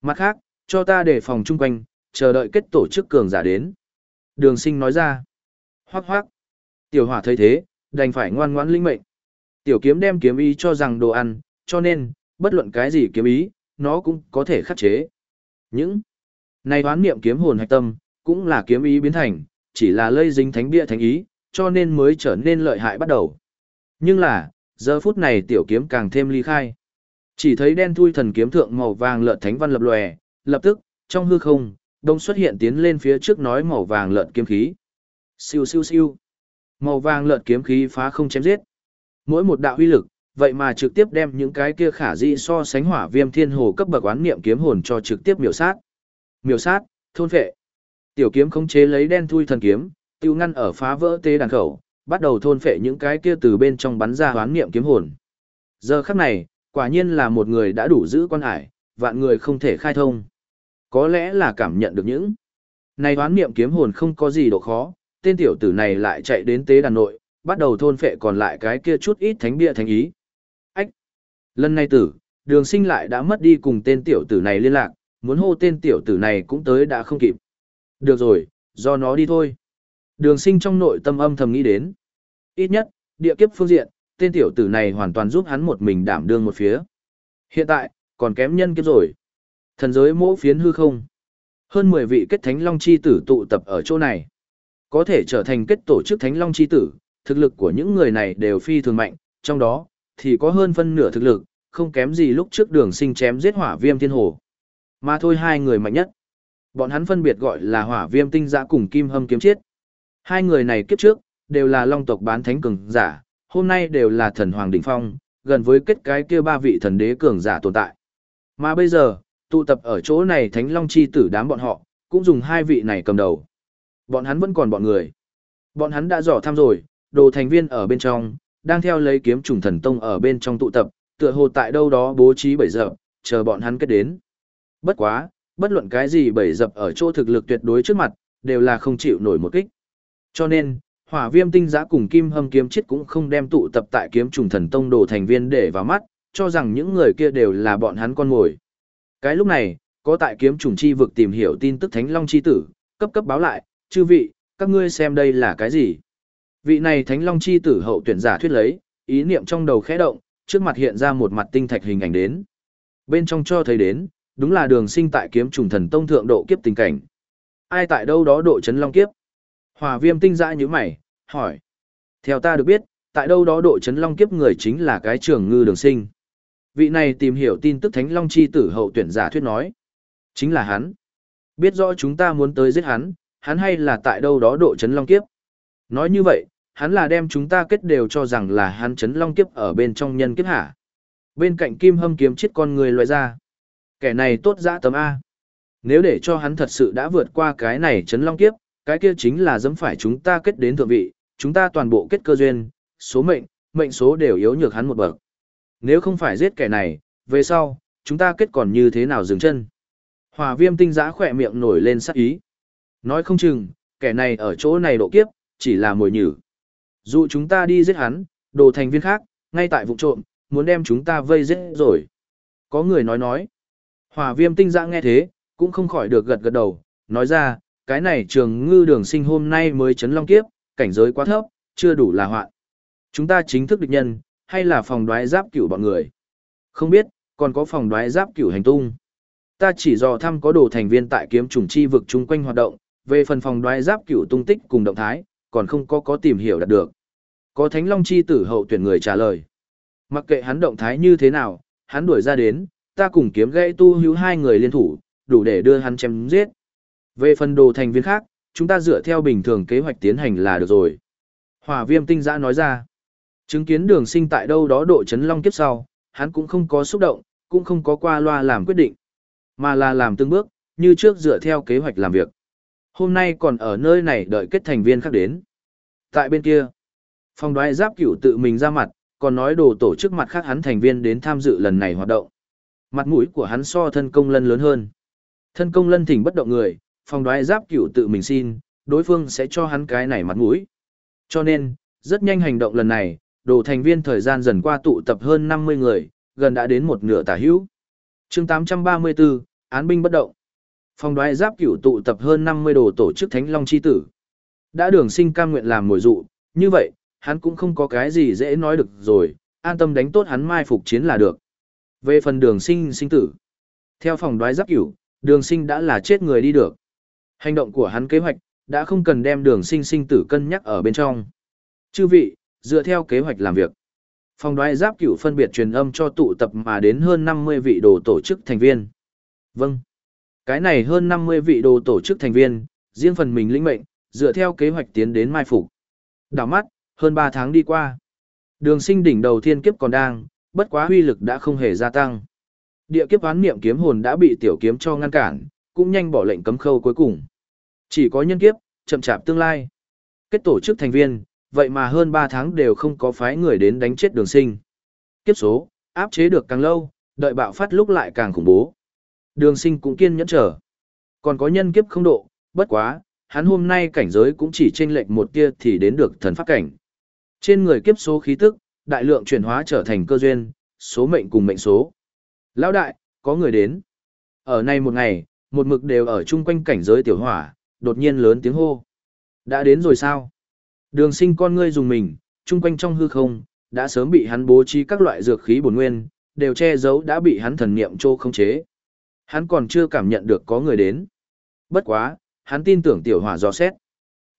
Mặt khác, cho ta để phòng chung quanh, chờ đợi kết tổ chức cường giả đến. Đường sinh nói ra. Hoác hoác. Tiểu hỏa thấy thế, đành phải ngoan ngoãn linh mệnh. Tiểu kiếm đem kiếm ý cho rằng đồ ăn, cho nên, bất luận cái gì kiếm ý, nó cũng có thể khắc chế. Những này đoán niệm kiếm hồn hạch tâm, cũng là kiếm ý biến thành, chỉ là lây dính thánh bia thánh ý, cho nên mới trở nên lợi hại bắt đầu. Nhưng là, giờ phút này tiểu kiếm càng thêm ly khai. Chỉ thấy đen thui thần kiếm thượng màu vàng lợn thánh văn lập lòe, lập tức, trong hư không, đông xuất hiện tiến lên phía trước nói màu vàng lợn kiếm khí. Siêu siêu siêu. Màu vàng lợn kiếm khí phá không chém giết. Mỗi một đạo uy lực, vậy mà trực tiếp đem những cái kia khả dị so sánh hỏa viêm thiên hồ cấp bậc oán niệm kiếm hồn cho trực tiếp miểu sát. Miểu sát, thôn phệ. Tiểu kiếm khống chế lấy đen thui thần kiếm, tiêu ngăn ở phá vỡ tế đàn khẩu, bắt đầu thôn phệ những cái kia từ bên trong bắn ra hoán niệm kiếm hồn. Giờ khắc này, quả nhiên là một người đã đủ giữ quan hải, vạn người không thể khai thông. Có lẽ là cảm nhận được những này hoán niệm kiếm hồn không có gì độ khó, tên tiểu tử này lại chạy đến tế đàn nội, bắt đầu thôn phệ còn lại cái kia chút ít thánh bia thánh ý. Ách! Lần này tử, đường sinh lại đã mất đi cùng tên tiểu tử này liên lạc, muốn hô tên tiểu tử này cũng tới đã không kịp. Được rồi, do nó đi thôi. Đường sinh trong nội tâm âm thầm nghĩ đến. Ít nhất, địa kiếp phương diện, tên tiểu tử này hoàn toàn giúp hắn một mình đảm đương một phía. Hiện tại, còn kém nhân kiếp rồi. Thần giới mỗ phiến hư không. Hơn 10 vị kết thánh long chi tử tụ tập ở chỗ này. Có thể trở thành kết tổ chức thánh long chi tử, thực lực của những người này đều phi thường mạnh, trong đó, thì có hơn phân nửa thực lực, không kém gì lúc trước đường sinh chém giết hỏa viêm thiên hồ. Mà thôi hai người mạnh nhất. Bọn hắn phân biệt gọi là hỏa viêm tinh giã cùng kim hâm kiếm chiết. Hai người này kiếp trước, đều là long tộc bán thánh cường giả, hôm nay đều là thần hoàng đỉnh phong, gần với kết cái kia ba vị thần đế cường giả tồn tại. Mà bây giờ, tụ tập ở chỗ này thánh long chi tử đám bọn họ, cũng dùng hai vị này cầm đầu. Bọn hắn vẫn còn bọn người. Bọn hắn đã dò thăm rồi, đồ thành viên ở bên trong, đang theo lấy kiếm trùng thần tông ở bên trong tụ tập, tựa hồ tại đâu đó bố trí bảy giờ, chờ bọn hắn kết đến. Bất quá, bất luận cái gì bảy dập ở chỗ thực lực tuyệt đối trước mặt, đều là không chịu nổi một kích. Cho nên, hỏa viêm tinh giã cùng kim hâm kiếm chết cũng không đem tụ tập tại kiếm trùng thần tông đồ thành viên để vào mắt, cho rằng những người kia đều là bọn hắn con mồi. Cái lúc này, có tại kiếm trùng chi vực tìm hiểu tin tức thánh long chi tử, cấp cấp báo lại, chư vị, các ngươi xem đây là cái gì. Vị này thánh long chi tử hậu tuyển giả thuyết lấy, ý niệm trong đầu khẽ động, trước mặt hiện ra một mặt tinh thạch hình ảnh đến. Bên trong cho thấy đến, đúng là đường sinh tại kiếm trùng thần tông thượng độ kiếp tình cảnh. Ai tại đâu đó độ chấn long kiếp? Hòa viêm tinh dã như mày, hỏi. Theo ta được biết, tại đâu đó độ chấn long kiếp người chính là cái trường ngư đường sinh. Vị này tìm hiểu tin tức thánh long chi tử hậu tuyển giả thuyết nói. Chính là hắn. Biết rõ chúng ta muốn tới giết hắn, hắn hay là tại đâu đó độ chấn long kiếp. Nói như vậy, hắn là đem chúng ta kết đều cho rằng là hắn chấn long kiếp ở bên trong nhân kiếp hả. Bên cạnh kim hâm kiếm chết con người loại ra. Kẻ này tốt dã tấm A. Nếu để cho hắn thật sự đã vượt qua cái này chấn long kiếp, cái kia chính là dẫm phải chúng ta kết đến thượng vị, chúng ta toàn bộ kết cơ duyên, số mệnh, mệnh số đều yếu nhược hắn một bậc. Nếu không phải giết kẻ này, về sau, chúng ta kết còn như thế nào dừng chân? Hòa viêm tinh giã khỏe miệng nổi lên sắc ý. Nói không chừng, kẻ này ở chỗ này độ kiếp, chỉ là mồi nhử. Dù chúng ta đi giết hắn, đồ thành viên khác, ngay tại vụ trộm, muốn đem chúng ta vây giết rồi. Có người nói nói. Hỏa viêm tinh giã nghe thế, cũng không khỏi được gật gật đầu, nói ra, cái này trường ngư đường sinh hôm nay mới chấn long kiếp, cảnh giới quá thấp, chưa đủ là hoạn. Chúng ta chính thức địch nhân, hay là phòng đoái giáp cửu bọn người? Không biết, còn có phòng đoái giáp cửu hành tung. Ta chỉ dò thăm có đồ thành viên tại kiếm trùng chi vực chung quanh hoạt động, về phần phòng đoái giáp cửu tung tích cùng động thái, còn không có có tìm hiểu đạt được. Có thánh long chi tử hậu tuyển người trả lời. Mặc kệ hắn động thái như thế nào, hắn đuổi ra đến, ta cùng kiếm gãy tu hữu hai người liên thủ, đủ để đưa hắn chém giết. Về phần đồ thành viên khác, chúng ta dựa theo bình thường kế hoạch tiến hành là được rồi. Hỏa viêm tinh giã nói ra, chứng kiến đường sinh tại đâu đó độ chấn long kiếp sau, hắn cũng không có xúc động, cũng không có qua loa làm quyết định, mà là làm từng bước, như trước dựa theo kế hoạch làm việc. Hôm nay còn ở nơi này đợi kết thành viên khác đến. Tại bên kia, phong đoái giáp cửu tự mình ra mặt, còn nói đồ tổ chức mặt khác hắn thành viên đến tham dự lần này hoạt động. Mặt mũi của hắn so thân công lân lớn hơn. Thân công lân thỉnh bất động người, phong đoái giáp cửu tự mình xin, đối phương sẽ cho hắn cái này mặt mũi. Cho nên, rất nhanh hành động lần này, đồ thành viên thời gian dần qua tụ tập hơn 50 người, gần đã đến một nửa tả hữu. chương 834, án binh bất động. Phong đoái giáp cửu tụ tập hơn 50 đồ tổ chức Thánh Long Chi Tử. Đã đường sinh cam nguyện làm mồi dụ, như vậy, hắn cũng không có cái gì dễ nói được rồi, an tâm đánh tốt hắn mai phục chiến là được. Về phần đường sinh sinh tử. Theo phòng đoái giáp cửu, đường sinh đã là chết người đi được. Hành động của hắn kế hoạch, đã không cần đem đường sinh sinh tử cân nhắc ở bên trong. Chư vị, dựa theo kế hoạch làm việc. Phòng đoái giáp cửu phân biệt truyền âm cho tụ tập mà đến hơn 50 vị đồ tổ chức thành viên. Vâng. Cái này hơn 50 vị đồ tổ chức thành viên, riêng phần mình lĩnh mệnh, dựa theo kế hoạch tiến đến mai phục. Đảo mắt, hơn 3 tháng đi qua. Đường sinh đỉnh đầu thiên kiếp còn đang, bất quá huy lực đã không hề gia tăng. Địa kiếp oán niệm kiếm hồn đã bị tiểu kiếm cho ngăn cản, cũng nhanh bỏ lệnh cấm khâu cuối cùng. Chỉ có nhân kiếp, chậm chạp tương lai. Kết tổ chức thành viên, vậy mà hơn 3 tháng đều không có phái người đến đánh chết đường sinh. Kiếp số, áp chế được càng lâu, đợi bạo phát lúc lại càng khủng bố. Đường sinh cũng kiên nhẫn trở. Còn có nhân kiếp không độ, bất quá, hắn hôm nay cảnh giới cũng chỉ chênh lệch một tia thì đến được thần pháp cảnh. Trên người kiếp số khí tức, đại lượng chuyển hóa trở thành cơ duyên, số mệnh cùng mệnh số. Lão đại, có người đến. Ở nay một ngày, một mực đều ở chung quanh cảnh giới tiểu hỏa, đột nhiên lớn tiếng hô. Đã đến rồi sao? Đường sinh con ngươi dùng mình, chung quanh trong hư không, đã sớm bị hắn bố trí các loại dược khí bổn nguyên, đều che giấu đã bị hắn thần niệm trô không chế. Hắn còn chưa cảm nhận được có người đến. Bất quá, hắn tin tưởng tiểu hỏa dò xét.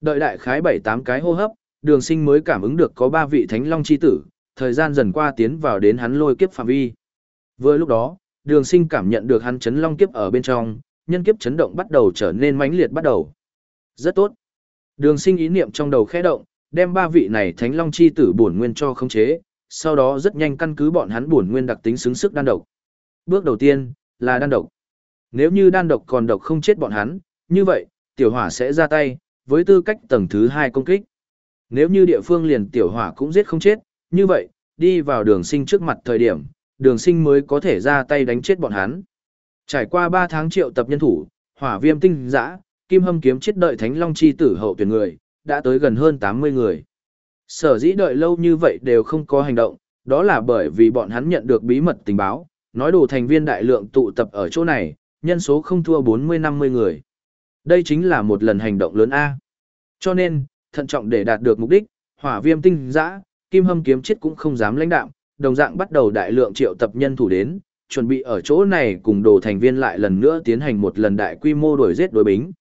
Đợi đại khái 7-8 cái hô hấp, đường sinh mới cảm ứng được có 3 vị thánh long chi tử, thời gian dần qua tiến vào đến hắn lôi kiếp phạm vi. Vừa lúc đó, đường sinh cảm nhận được hắn chấn long kiếp ở bên trong, nhân kiếp chấn động bắt đầu trở nên mãnh liệt bắt đầu. Rất tốt. Đường sinh ý niệm trong đầu khẽ động, đem ba vị này thánh long chi tử bổn nguyên cho khống chế, sau đó rất nhanh căn cứ bọn hắn bổn nguyên đặc tính xứng sức đan độc. Bước đầu tiên là đan độc. Nếu như đan độc còn độc không chết bọn hắn, như vậy, tiểu hỏa sẽ ra tay, với tư cách tầng thứ hai công kích. Nếu như địa phương liền tiểu hỏa cũng giết không chết, như vậy, đi vào đường sinh trước mặt thời điểm, đường sinh mới có thể ra tay đánh chết bọn hắn. Trải qua 3 tháng triệu tập nhân thủ, hỏa viêm tinh dã kim hâm kiếm chết đợi thánh long chi tử hậu tuyển người, đã tới gần hơn 80 người. Sở dĩ đợi lâu như vậy đều không có hành động, đó là bởi vì bọn hắn nhận được bí mật tình báo, nói đồ thành viên đại lượng tụ tập ở chỗ này, nhân số không thua 40-50 người. Đây chính là một lần hành động lớn A. Cho nên, thận trọng để đạt được mục đích, hỏa viêm tinh dã kim hâm kiếm chết cũng không dám lãnh đạm, đồng dạng bắt đầu đại lượng triệu tập nhân thủ đến, chuẩn bị ở chỗ này cùng đồ thành viên lại lần nữa tiến hành một lần đại quy mô đuổi giết đối bính.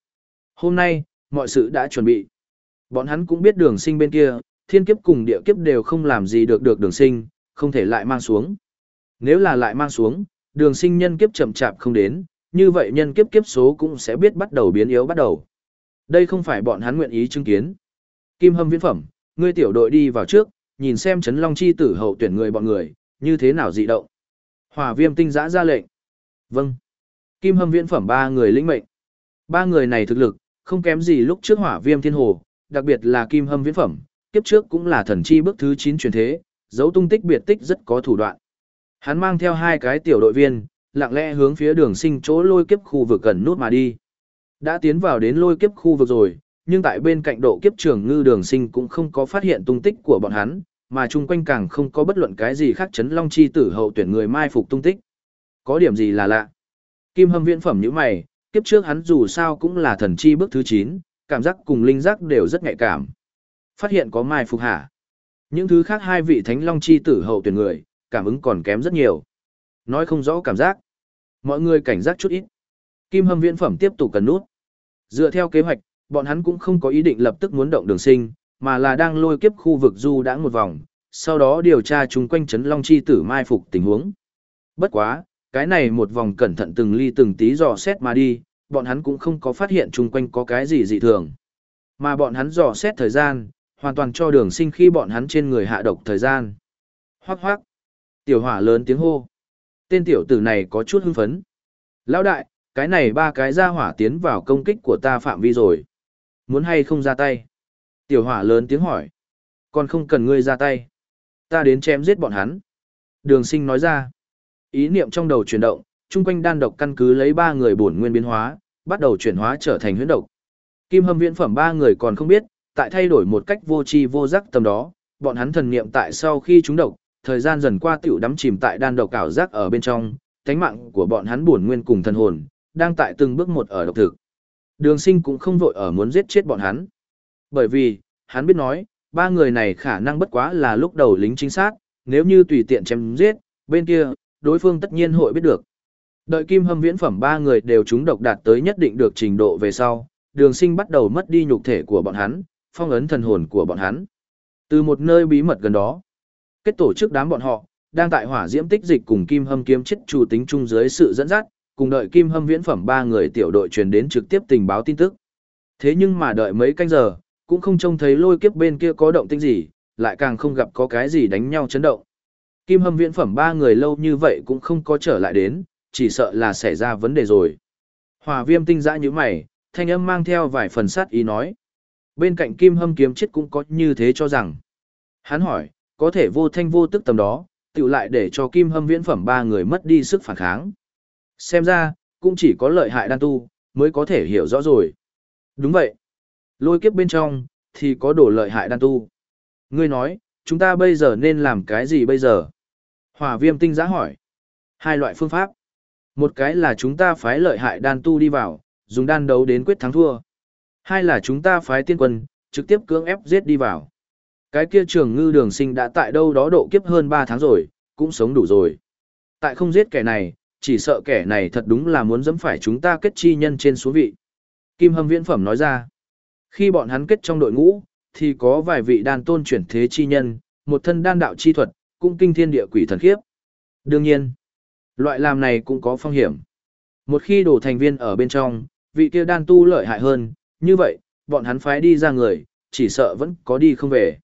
Hôm nay, mọi sự đã chuẩn bị. Bọn hắn cũng biết đường sinh bên kia, thiên kiếp cùng địa kiếp đều không làm gì được được đường sinh, không thể lại mang xuống. Nếu là lại mang xuống, đường sinh nhân kiếp chậm chạp không đến, như vậy nhân kiếp kiếp số cũng sẽ biết bắt đầu biến yếu bắt đầu. Đây không phải bọn hắn nguyện ý chứng kiến. Kim hâm viễn phẩm, ngươi tiểu đội đi vào trước, nhìn xem chấn long chi tử hậu tuyển người bọn người, như thế nào dị động. Hỏa viêm tinh giã ra lệnh. Vâng. Kim hâm viễn phẩm ba người lĩnh mệnh. Ba người này thực lực, không kém gì lúc trước hỏa viêm thiên hồ, đặc biệt là kim hâm viễn phẩm, kiếp trước cũng là thần chi bước thứ 9 truyền thế, dấu tung tích biệt tích rất có thủ đoạn. Hắn mang theo hai cái tiểu đội viên, lặng lẽ hướng phía đường sinh chỗ lôi kiếp khu vực gần nút mà đi. Đã tiến vào đến lôi kiếp khu vực rồi, nhưng tại bên cạnh độ kiếp trường ngư đường sinh cũng không có phát hiện tung tích của bọn hắn, mà chung quanh càng không có bất luận cái gì khác chấn long chi tử hậu tuyển người mai phục tung tích. Có điểm gì là lạ? Kim hâm viễn phẩm như mày, kiếp trước hắn dù sao cũng là thần chi bước thứ 9, cảm giác cùng linh giác đều rất nhạy cảm. Phát hiện có mai phục hả? Những thứ khác hai vị thánh long chi tử hậu tuyển người, cảm ứng còn kém rất nhiều. Nói không rõ cảm giác. Mọi người cảnh giác chút ít. Kim hâm viễn phẩm tiếp tục cần nút. Dựa theo kế hoạch, bọn hắn cũng không có ý định lập tức muốn động đường sinh, mà là đang lôi kiếp khu vực du đã một vòng, sau đó điều tra chung quanh Trấn long chi tử mai phục tình huống. Bất quá, cái này một vòng cẩn thận từng ly từng tí dò xét mà đi, bọn hắn cũng không có phát hiện chung quanh có cái gì dị thường. Mà bọn hắn dò xét thời gian, hoàn toàn cho đường sinh khi bọn hắn trên người hạ độc thời gian. Hoác hoác. Tiểu hỏa lớn tiếng hô. Tên tiểu tử này có chút hưng phấn. Lão đại, cái này ba cái ra hỏa tiến vào công kích của ta phạm vi rồi. Muốn hay không ra tay? Tiểu hỏa lớn tiếng hỏi. Còn không cần ngươi ra tay. Ta đến chém giết bọn hắn. Đường sinh nói ra. Ý niệm trong đầu chuyển động, chung quanh đan độc căn cứ lấy ba người bổn nguyên biến hóa, bắt đầu chuyển hóa trở thành huyễn độc. Kim hâm viễn phẩm ba người còn không biết, tại thay đổi một cách vô tri vô giác tầm đó, bọn hắn thần niệm tại sau khi chúng độc, thời gian dần qua tiểu đắm chìm tại đan độc ảo giác ở bên trong, tánh mạng của bọn hắn bổn nguyên cùng thần hồn, đang tại từng bước một ở độc thực. Đường sinh cũng không vội ở muốn giết chết bọn hắn. Bởi vì, hắn biết nói, ba người này khả năng bất quá là lúc đầu lính chính xác, nếu như tùy tiện chém giết, bên kia, đối phương tất nhiên hội biết được. Đợi kim hâm viễn phẩm ba người đều chúng độc đạt tới nhất định được trình độ về sau, đường sinh bắt đầu mất đi nhục thể của bọn hắn, phong ấn thần hồn của bọn hắn. Từ một nơi bí mật gần đó, kết tổ chức đám bọn họ, đang tại hỏa diễm tích dịch cùng kim hâm kiếm chết chủ tính chung dưới sự dẫn dắt, cùng đợi kim hâm viễn phẩm ba người tiểu đội truyền đến trực tiếp tình báo tin tức. Thế nhưng mà đợi mấy canh giờ, cũng không trông thấy lôi kiếp bên kia có động tĩnh gì, lại càng không gặp có cái gì đánh nhau chấn động. Kim hâm viễn phẩm ba người lâu như vậy cũng không có trở lại đến, chỉ sợ là xảy ra vấn đề rồi. Hòa viêm tinh dã như mày, thanh âm mang theo vài phần sát ý nói. Bên cạnh kim hâm kiếm chết cũng có như thế cho rằng. Hắn hỏi, có thể vô thanh vô tức tầm đó, tự lại để cho kim hâm viễn phẩm ba người mất đi sức phản kháng. Xem ra, cũng chỉ có lợi hại đan tu, mới có thể hiểu rõ rồi. Đúng vậy. Lôi kiếp bên trong, thì có đồ lợi hại đan tu. Ngươi nói, chúng ta bây giờ nên làm cái gì bây giờ? Hỏa viêm tinh giã hỏi. Hai loại phương pháp. Một cái là chúng ta phái lợi hại đan tu đi vào, dùng đan đấu đến quyết thắng thua. Hai là chúng ta phái tiên quân, trực tiếp cưỡng ép giết đi vào. Cái kia trường ngư đường sinh đã tại đâu đó độ kiếp hơn 3 tháng rồi, cũng sống đủ rồi. Tại không giết kẻ này, chỉ sợ kẻ này thật đúng là muốn dẫm phải chúng ta kết chi nhân trên số vị. Kim Hâm Viễn Phẩm nói ra, khi bọn hắn kết trong đội ngũ, thì có vài vị đan tôn chuyển thế chi nhân, một thân đan đạo chi thuật, cũng kinh thiên địa quỷ thần khiếp. Đương nhiên, loại làm này cũng có phong hiểm. Một khi đổ thành viên ở bên trong, vị kia đan tu lợi hại hơn, như vậy, bọn hắn phái đi ra người, chỉ sợ vẫn có đi không về.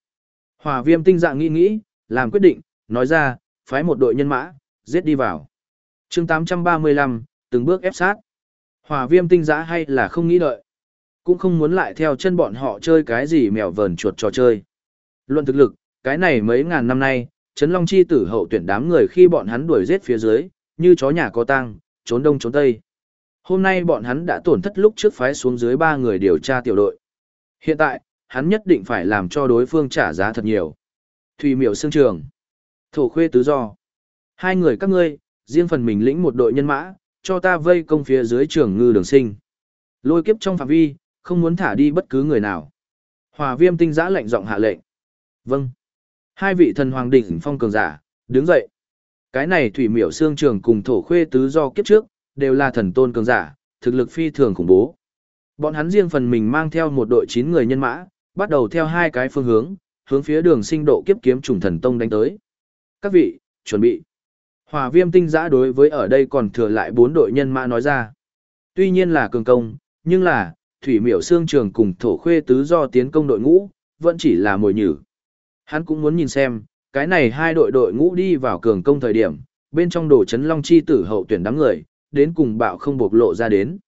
Hòa viêm tinh dạng nghĩ nghĩ, làm quyết định, nói ra, phái một đội nhân mã, giết đi vào chương 835, từng bước ép sát. Hòa viêm tinh giã hay là không nghĩ đợi. Cũng không muốn lại theo chân bọn họ chơi cái gì mèo vờn chuột trò chơi. Luận thực lực, cái này mấy ngàn năm nay, Trấn Long Chi tử hậu tuyển đám người khi bọn hắn đuổi giết phía dưới, như chó nhà có tang, trốn đông trốn tây. Hôm nay bọn hắn đã tổn thất lúc trước phái xuống dưới ba người điều tra tiểu đội. Hiện tại, hắn nhất định phải làm cho đối phương trả giá thật nhiều. Thùy miểu xương trường. Thổ khuê tứ do. Hai người các ngươi, riêng phần mình lĩnh một đội nhân mã, cho ta vây công phía dưới trường ngư đường sinh. Lôi kiếp trong phạm vi, không muốn thả đi bất cứ người nào. Hòa viêm tinh giã lệnh giọng hạ lệnh. Vâng. Hai vị thần hoàng đỉnh phong cường giả, đứng dậy. Cái này thủy miểu xương trường cùng thổ khuê tứ do kiếp trước, đều là thần tôn cường giả, thực lực phi thường khủng bố. Bọn hắn riêng phần mình mang theo một đội 9 người nhân mã, bắt đầu theo hai cái phương hướng, hướng phía đường sinh độ kiếp kiếm trùng thần tông đánh tới. Các vị, chuẩn bị. Hòa viêm tinh giã đối với ở đây còn thừa lại bốn đội nhân mã nói ra. Tuy nhiên là cường công, nhưng là, thủy miểu xương trường cùng thổ khuê tứ do tiến công đội ngũ, vẫn chỉ là mồi nhử. Hắn cũng muốn nhìn xem, cái này hai đội đội ngũ đi vào cường công thời điểm, bên trong đồ chấn long chi tử hậu tuyển đám người, đến cùng bạo không bộc lộ ra đến.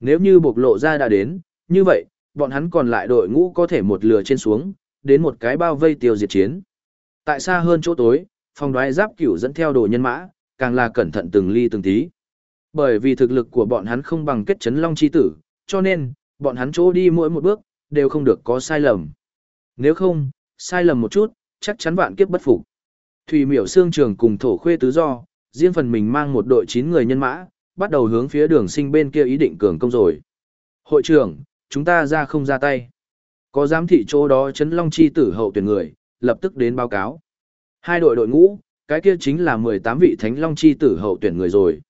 Nếu như bộc lộ ra đã đến, như vậy, bọn hắn còn lại đội ngũ có thể một lừa trên xuống, đến một cái bao vây tiêu diệt chiến. Tại xa hơn chỗ tối, phòng đoái giáp cửu dẫn theo đồ nhân mã, càng là cẩn thận từng ly từng tí. Bởi vì thực lực của bọn hắn không bằng kết chấn long chi tử, cho nên, bọn hắn chỗ đi mỗi một bước, đều không được có sai lầm. Nếu không, sai lầm một chút, chắc chắn vạn kiếp bất phục. Thủy miểu xương trường cùng thổ khuê tứ do, riêng phần mình mang một đội 9 người nhân mã, bắt đầu hướng phía đường sinh bên kia ý định cường công rồi. Hội trưởng, chúng ta ra không ra tay. Có giám thị chỗ đó chấn long chi tử hậu tuyển người, lập tức đến báo cáo. Hai đội đội ngũ, cái kia chính là 18 vị thánh long chi tử hậu tuyển người rồi.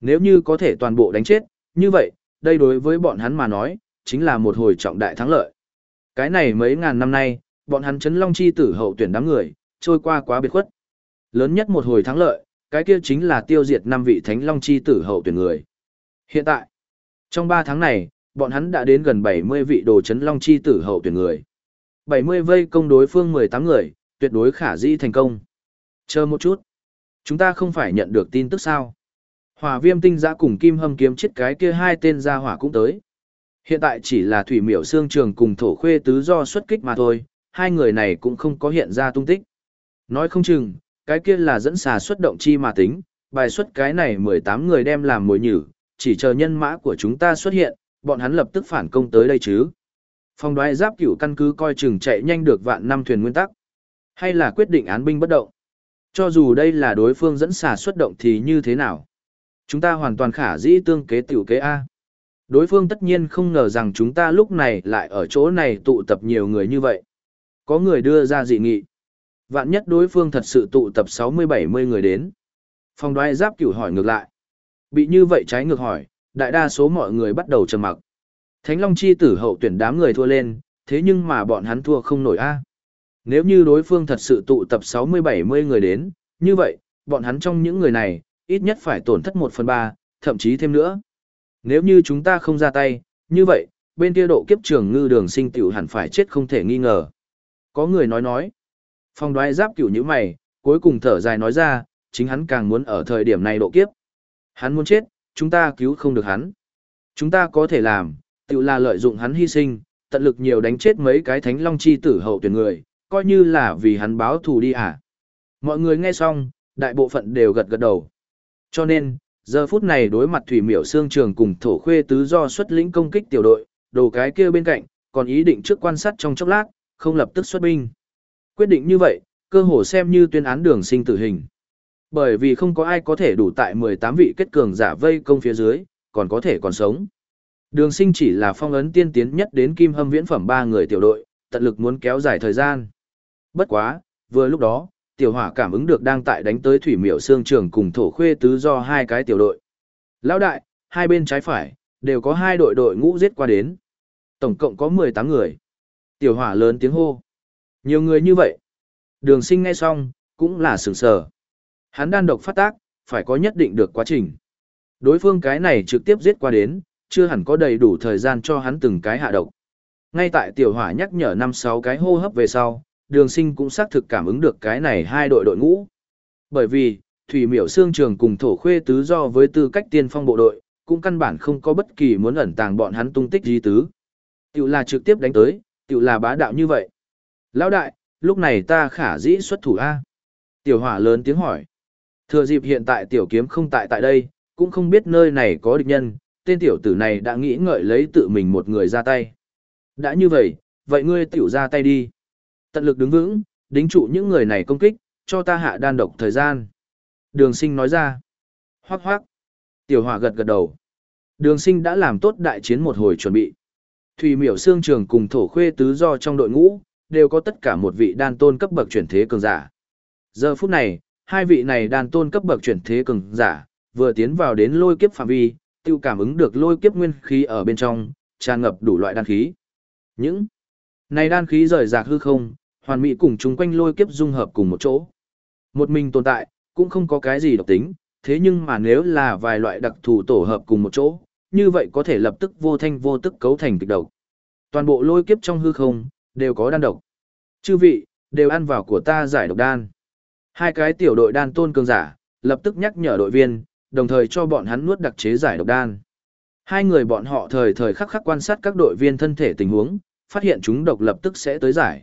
Nếu như có thể toàn bộ đánh chết, như vậy, đây đối với bọn hắn mà nói, chính là một hồi trọng đại thắng lợi. Cái này mấy ngàn năm nay, bọn hắn chấn long chi tử hậu tuyển đám người, trôi qua quá biệt khuất. Lớn nhất một hồi thắng lợi, cái kia chính là tiêu diệt năm vị thánh long chi tử hậu tuyển người. Hiện tại, trong 3 tháng này, bọn hắn đã đến gần 70 vị đồ chấn long chi tử hậu tuyển người. 70 vây công đối phương 18 người, tuyệt đối khả dĩ thành công. Chờ một chút. Chúng ta không phải nhận được tin tức sao. Hỏa viêm tinh giã cùng kim hâm kiếm chết cái kia hai tên gia hỏa cũng tới. Hiện tại chỉ là thủy miểu xương trường cùng thổ khuê tứ do xuất kích mà thôi, hai người này cũng không có hiện ra tung tích. Nói không chừng, cái kia là dẫn xà xuất động chi mà tính, bài xuất cái này 18 người đem làm mồi nhử, chỉ chờ nhân mã của chúng ta xuất hiện, bọn hắn lập tức phản công tới đây chứ. Phong đoái giáp cửu căn cứ coi chừng chạy nhanh được vạn năm thuyền nguyên tắc, hay là quyết định án binh bất động. Cho dù đây là đối phương dẫn xà xuất động thì như thế nào? Chúng ta hoàn toàn khả dĩ tương kế tiểu kế A. Đối phương tất nhiên không ngờ rằng chúng ta lúc này lại ở chỗ này tụ tập nhiều người như vậy. Có người đưa ra dị nghị. Vạn nhất đối phương thật sự tụ tập 60-70 người đến. Phong đoái giáp cửu hỏi ngược lại. Bị như vậy trái ngược hỏi, đại đa số mọi người bắt đầu trầm mặc. Thánh Long chi tử hậu tuyển đám người thua lên, thế nhưng mà bọn hắn thua không nổi a. Nếu như đối phương thật sự tụ tập 60-70 người đến, như vậy, bọn hắn trong những người này, ít nhất phải tổn thất 1 phần 3, thậm chí thêm nữa. Nếu như chúng ta không ra tay, như vậy, bên kia độ kiếp trường ngư đường sinh tiểu hẳn phải chết không thể nghi ngờ. Có người nói nói, phong đoái giáp cửu như mày, cuối cùng thở dài nói ra, chính hắn càng muốn ở thời điểm này độ kiếp. Hắn muốn chết, chúng ta cứu không được hắn. Chúng ta có thể làm, tự là lợi dụng hắn hy sinh, tận lực nhiều đánh chết mấy cái thánh long chi tử hậu tuyển người, coi như là vì hắn báo thù đi à. Mọi người nghe xong, đại bộ phận đều gật gật đầu. Cho nên, giờ phút này đối mặt thủy miểu xương trường cùng thổ khuê tứ do xuất lĩnh công kích tiểu đội, đồ cái kia bên cạnh, còn ý định trước quan sát trong chốc lát, không lập tức xuất binh. Quyết định như vậy, cơ hồ xem như tuyên án đường sinh tử hình. Bởi vì không có ai có thể đủ tại 18 vị kết cường giả vây công phía dưới, còn có thể còn sống. Đường sinh chỉ là phong ấn tiên tiến nhất đến kim hâm viễn phẩm ba người tiểu đội, tận lực muốn kéo dài thời gian. Bất quá, vừa lúc đó, tiểu hỏa cảm ứng được đang tại đánh tới thủy miểu xương trường cùng thổ khuê tứ do hai cái tiểu đội. Lão đại, hai bên trái phải, đều có hai đội đội ngũ giết qua đến. Tổng cộng có 18 người. Tiểu hỏa lớn tiếng hô. Nhiều người như vậy. Đường sinh ngay xong, cũng là sửng sờ. Hắn đan độc phát tác, phải có nhất định được quá trình. Đối phương cái này trực tiếp giết qua đến, chưa hẳn có đầy đủ thời gian cho hắn từng cái hạ độc. Ngay tại tiểu hỏa nhắc nhở 5-6 cái hô hấp về sau, đường sinh cũng xác thực cảm ứng được cái này hai đội đội ngũ. Bởi vì, Thủy Miểu Sương Trường cùng Thổ Khuê Tứ do với tư cách tiên phong bộ đội, cũng căn bản không có bất kỳ muốn ẩn tàng bọn hắn tung tích gì tứ. Tiểu là trực tiếp đánh tới, tiểu là bá đạo như vậy. Lão đại, lúc này ta khả dĩ xuất thủ A. Tiểu hỏa lớn tiếng hỏi. Thừa dịp hiện tại tiểu kiếm không tại tại đây, cũng không biết nơi này có địch nhân, tên tiểu tử này đã nghĩ ngợi lấy tự mình một người ra tay. Đã như vậy, vậy ngươi tiểu ra tay đi. Tận lực đứng vững, đính trụ những người này công kích, cho ta hạ đan độc thời gian. Đường sinh nói ra. Hoác hoác. Tiểu hỏa gật gật đầu. Đường sinh đã làm tốt đại chiến một hồi chuẩn bị. Thủy miểu xương trường cùng thổ khuê tứ do trong đội ngũ, đều có tất cả một vị đan tôn cấp bậc chuyển thế cường giả. Giờ phút này, hai vị này đan tôn cấp bậc chuyển thế cường giả, vừa tiến vào đến lôi kiếp phạm vi, tiêu cảm ứng được lôi kiếp nguyên khí ở bên trong, tràn ngập đủ loại đan khí. Những này đan khí rời rạc hư không, hoàn mỹ cùng chúng quanh lôi kiếp dung hợp cùng một chỗ. Một mình tồn tại, cũng không có cái gì độc tính, thế nhưng mà nếu là vài loại đặc thù tổ hợp cùng một chỗ, như vậy có thể lập tức vô thanh vô tức cấu thành kịch độc. Toàn bộ lôi kiếp trong hư không, đều có đan độc. Chư vị, đều ăn vào của ta giải độc đan. Hai cái tiểu đội đan tôn cường giả, lập tức nhắc nhở đội viên, đồng thời cho bọn hắn nuốt đặc chế giải độc đan. Hai người bọn họ thời thời khắc khắc quan sát các đội viên thân thể tình huống, phát hiện chúng độc lập tức sẽ tới giải.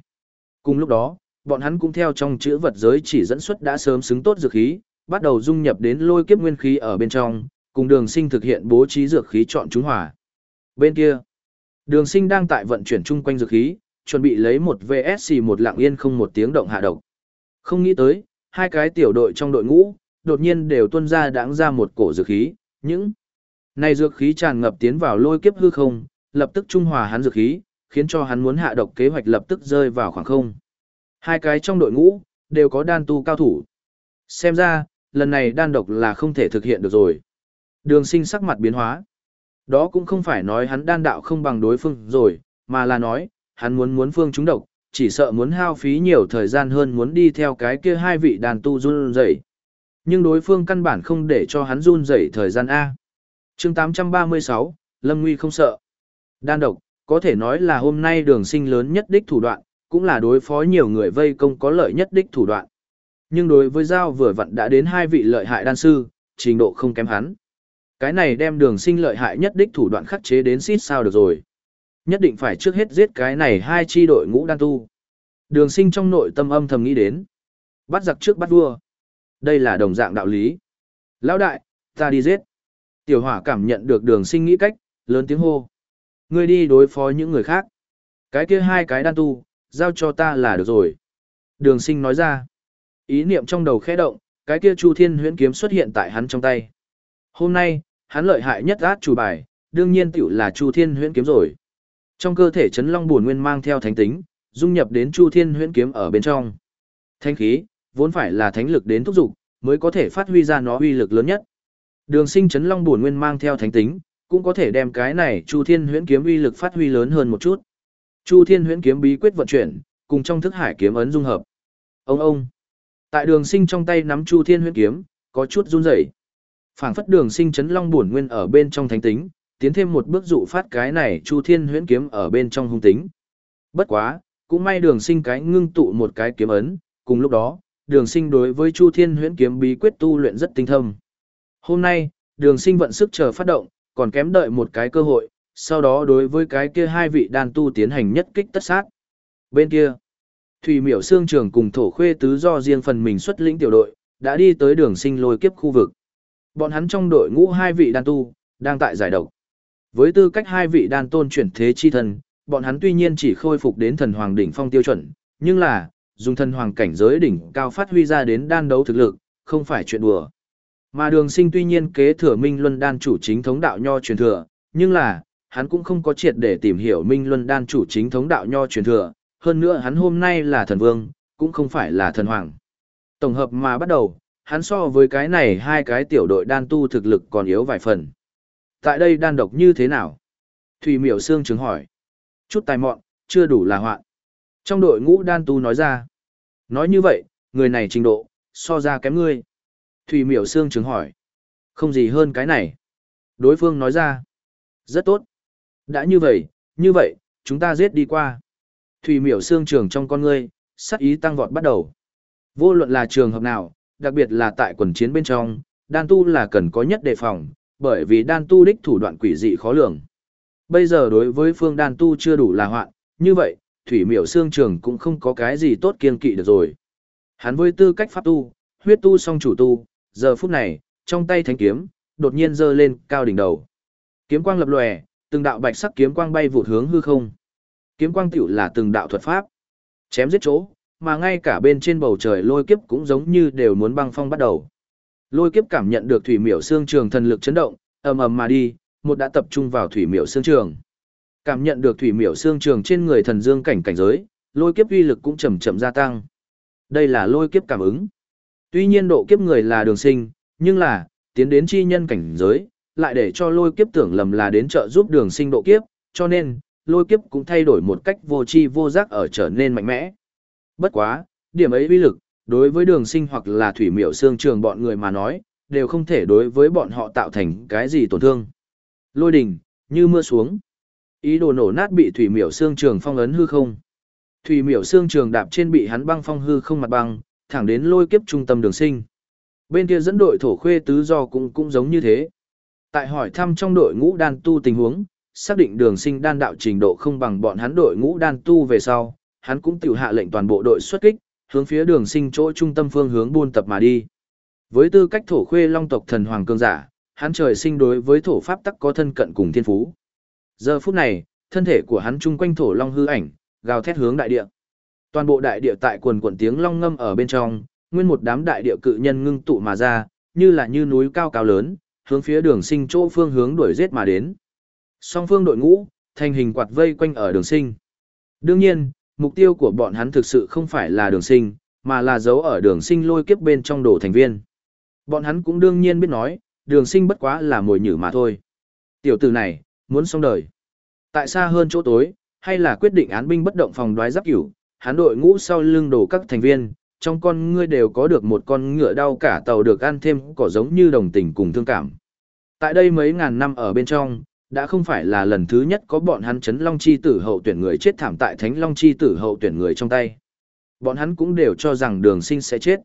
Cùng lúc đó, bọn hắn cũng theo trong chữ vật giới chỉ dẫn xuất đã sớm xứng tốt dược khí, bắt đầu dung nhập đến lôi kiếp nguyên khí ở bên trong, cùng đường sinh thực hiện bố trí dược khí chọn chúng hòa. Bên kia, đường sinh đang tại vận chuyển chung quanh dược khí, chuẩn bị lấy một VSC một lạng yên không một tiếng động hạ độc. Không nghĩ tới, hai cái tiểu đội trong đội ngũ, đột nhiên đều tuân ra đáng ra một cổ dược khí, những này dược khí tràn ngập tiến vào lôi kiếp hư không, lập tức trung hòa hắn dược khí, khiến cho hắn muốn hạ độc kế hoạch lập tức rơi vào khoảng không. Hai cái trong đội ngũ, đều có đan tu cao thủ. Xem ra, lần này đan độc là không thể thực hiện được rồi. Đường sinh sắc mặt biến hóa. Đó cũng không phải nói hắn đan đạo không bằng đối phương rồi, mà là nói, hắn muốn muốn phương trúng độc, chỉ sợ muốn hao phí nhiều thời gian hơn muốn đi theo cái kia hai vị đàn tu run rẩy. Nhưng đối phương căn bản không để cho hắn run rẩy thời gian A. chương 836, Lâm Nguy không sợ. Đan độc, có thể nói là hôm nay đường sinh lớn nhất đích thủ đoạn, cũng là đối phó nhiều người vây công có lợi nhất đích thủ đoạn. Nhưng đối với Giao vừa vặn đã đến hai vị lợi hại đan sư, trình độ không kém hắn. Cái này đem đường sinh lợi hại nhất đích thủ đoạn khắc chế đến xít sao được rồi. Nhất định phải trước hết giết cái này hai chi đội ngũ đan tu. Đường sinh trong nội tâm âm thầm nghĩ đến. Bắt giặc trước bắt vua. Đây là đồng dạng đạo lý. Lão đại, ta đi giết. Tiểu hỏa cảm nhận được đường sinh nghĩ cách, lớn tiếng hô. Ngươi đi đối phó những người khác. Cái kia hai cái đan tu, giao cho ta là được rồi. Đường sinh nói ra. Ý niệm trong đầu khẽ động, cái kia Chu Thiên huyễn kiếm xuất hiện tại hắn trong tay. Hôm nay, hắn lợi hại nhất át chủ bài, đương nhiên tiểu là Chu Thiên huyễn kiếm rồi. Trong cơ thể chấn long buồn nguyên mang theo thánh tính, dung nhập đến Chu Thiên huyễn kiếm ở bên trong. Thánh khí, vốn phải là thánh lực đến thúc dục, mới có thể phát huy ra nó uy lực lớn nhất. Đường sinh chấn long buồn nguyên mang theo thánh tính, cũng có thể đem cái này Chu Thiên huyễn kiếm uy lực phát huy lớn hơn một chút. Chu Thiên huyễn kiếm bí quyết vận chuyển, cùng trong thức hải kiếm ấn dung hợp. Ông ông. Tại đường sinh trong tay nắm Chu Thiên huyễn kiếm, có chút run rẩy. Phảng phất đường sinh chấn long buồn nguyên ở bên trong thánh tính, tiến thêm một bước dụ phát cái này Chu Thiên huyễn kiếm ở bên trong hung tính. Bất quá, cũng may đường sinh cái ngưng tụ một cái kiếm ấn, cùng lúc đó, đường sinh đối với Chu Thiên huyễn kiếm bí quyết tu luyện rất tinh thâm. Hôm nay, đường sinh vận sức chờ phát động, còn kém đợi một cái cơ hội, sau đó đối với cái kia hai vị đan tu tiến hành nhất kích tất sát. Bên kia, Thủy miểu xương trường cùng thổ khuê tứ do riêng phần mình xuất lĩnh tiểu đội, đã đi tới đường sinh lôi kiếp khu vực. Bọn hắn trong đội ngũ hai vị đan tu, đang tại giải độc. Với tư cách hai vị đan tôn chuyển thế chi thần, bọn hắn tuy nhiên chỉ khôi phục đến thần hoàng đỉnh phong tiêu chuẩn, nhưng là, dùng thần hoàng cảnh giới đỉnh cao phát huy ra đến đan đấu thực lực, không phải chuyện đùa. Mà đường sinh tuy nhiên kế thừa minh luân đan chủ chính thống đạo nho truyền thừa, nhưng là, hắn cũng không có triệt để tìm hiểu Minh Luân đan chủ chính thống đạo nho truyền thừa, hơn nữa hắn hôm nay là thần vương, cũng không phải là thần hoàng. Tổng hợp mà bắt đầu, hắn so với cái này hai cái tiểu đội đan tu thực lực còn yếu vài phần. Tại đây đan độc như thế nào? Thủy miểu xương chứng hỏi. Chút tài mọn, chưa đủ là hoạn. Trong đội ngũ đan tu nói ra. Nói như vậy, người này trình độ, so ra kém ngươi. Thủy miểu xương trứng hỏi. Không gì hơn cái này. Đối phương nói ra. Rất tốt. Đã như vậy, như vậy, chúng ta giết đi qua. Thủy miểu xương trường trong con ngươi, sắc ý tăng vọt bắt đầu. Vô luận là trường hợp nào, đặc biệt là tại quần chiến bên trong, đan tu là cần có nhất đề phòng, bởi vì đan tu đích thủ đoạn quỷ dị khó lường. Bây giờ đối với phương đan tu chưa đủ là hoạn, như vậy, thủy miểu xương trường cũng không có cái gì tốt kiên kỵ được rồi. Hắn với tư cách pháp tu, huyết tu song chủ tu, giờ phút này, trong tay thánh kiếm, đột nhiên giơ lên cao đỉnh đầu. Kiếm quang lập lòe, từng đạo bạch sắc kiếm quang bay vụt hướng hư không. Kiếm quang tiểu là từng đạo thuật pháp. Chém giết chỗ, mà ngay cả bên trên bầu trời lôi kiếp cũng giống như đều muốn băng phong bắt đầu. Lôi kiếp cảm nhận được thủy miểu xương trường thần lực chấn động, ầm ầm mà đi, một đã tập trung vào thủy miểu xương trường. Cảm nhận được thủy miểu xương trường trên người thần dương cảnh cảnh giới, lôi kiếp uy lực cũng chậm chậm gia tăng. Đây là lôi kiếp cảm ứng. Tuy nhiên độ kiếp người là đường sinh, nhưng là, tiến đến chi nhân cảnh giới, lại để cho lôi kiếp tưởng lầm là đến trợ giúp đường sinh độ kiếp, cho nên, lôi kiếp cũng thay đổi một cách vô chi vô giác ở trở nên mạnh mẽ. Bất quá, điểm ấy uy lực, đối với đường sinh hoặc là thủy miểu xương trường bọn người mà nói, đều không thể đối với bọn họ tạo thành cái gì tổn thương. Lôi đình, như mưa xuống. Ý đồ nổ nát bị thủy miểu xương trường phong ấn hư không. Thủy miểu xương trường đạp trên bị hắn băng phong hư không mặt băng, thẳng đến lôi kiếp trung tâm đường sinh. Bên kia dẫn đội thổ khuê tứ do cũng cũng giống như thế. Tại hỏi thăm trong đội ngũ đan tu tình huống, xác định đường sinh đan đạo trình độ không bằng bọn hắn đội ngũ đan tu về sau, hắn cũng tiểu hạ lệnh toàn bộ đội xuất kích, hướng phía đường sinh chỗ trung tâm phương hướng buôn tập mà đi. Với tư cách thổ khuê long tộc thần hoàng cương giả, hắn trời sinh đối với thổ pháp tắc có thân cận cùng thiên phú. Giờ phút này, thân thể của hắn chung quanh thổ long hư ảnh, gào thét hướng đại địa. Toàn bộ đại địa tại quần quần tiếng long ngâm ở bên trong, nguyên một đám đại địa cự nhân ngưng tụ mà ra, như là như núi cao cao lớn, hướng phía đường sinh chỗ phương hướng đuổi giết mà đến. Song phương đội ngũ, thành hình quạt vây quanh ở đường sinh. Đương nhiên, mục tiêu của bọn hắn thực sự không phải là đường sinh, mà là giấu ở đường sinh lôi kiếp bên trong đồ thành viên. Bọn hắn cũng đương nhiên biết nói, đường sinh bất quá là mồi nhử mà thôi. Tiểu tử này, muốn xong đời. Tại xa hơn chỗ tối, hay là quyết định án binh bất động phòng đoái giáp cửu, hắn đội ngũ sau lưng đổ các thành viên, trong con ngươi đều có được một con ngựa đau cả tàu được ăn thêm cỏ giống như đồng tình cùng thương cảm. Tại đây mấy ngàn năm ở bên trong, đã không phải là lần thứ nhất có bọn hắn chấn long chi tử hậu tuyển người chết thảm tại thánh long chi tử hậu tuyển người trong tay. Bọn hắn cũng đều cho rằng đường sinh sẽ chết.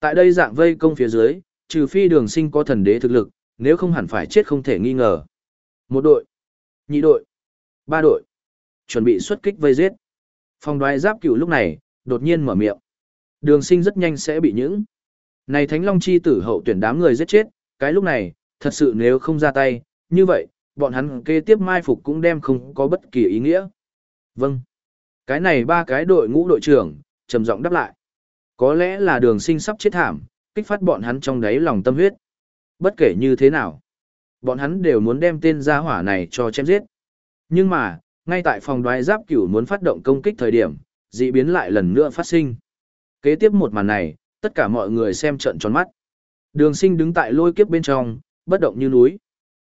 Tại đây dạng vây công phía dưới, trừ phi đường sinh có thần đế thực lực, nếu không hẳn phải chết không thể nghi ngờ. Một đội, nhị đội, ba đội, chuẩn bị xuất kích vây giết. Phong đoái giáp cửu lúc này, đột nhiên mở miệng. Đường sinh rất nhanh sẽ bị những. Này Thánh Long Chi tử hậu tuyển đám người giết chết, cái lúc này, thật sự nếu không ra tay, như vậy, bọn hắn kế tiếp mai phục cũng đem không có bất kỳ ý nghĩa. Vâng. Cái này ba cái đội ngũ đội trưởng, trầm giọng đáp lại. Có lẽ là đường sinh sắp chết thảm, kích phát bọn hắn trong đáy lòng tâm huyết. Bất kể như thế nào, bọn hắn đều muốn đem tên gia hỏa này cho chém giết. Nhưng mà, ngay tại phòng đoái giáp cửu muốn phát động công kích thời điểm, dị biến lại lần nữa phát sinh. Kế tiếp một màn này, tất cả mọi người xem trận tròn mắt. Đường sinh đứng tại lôi kiếp bên trong, bất động như núi.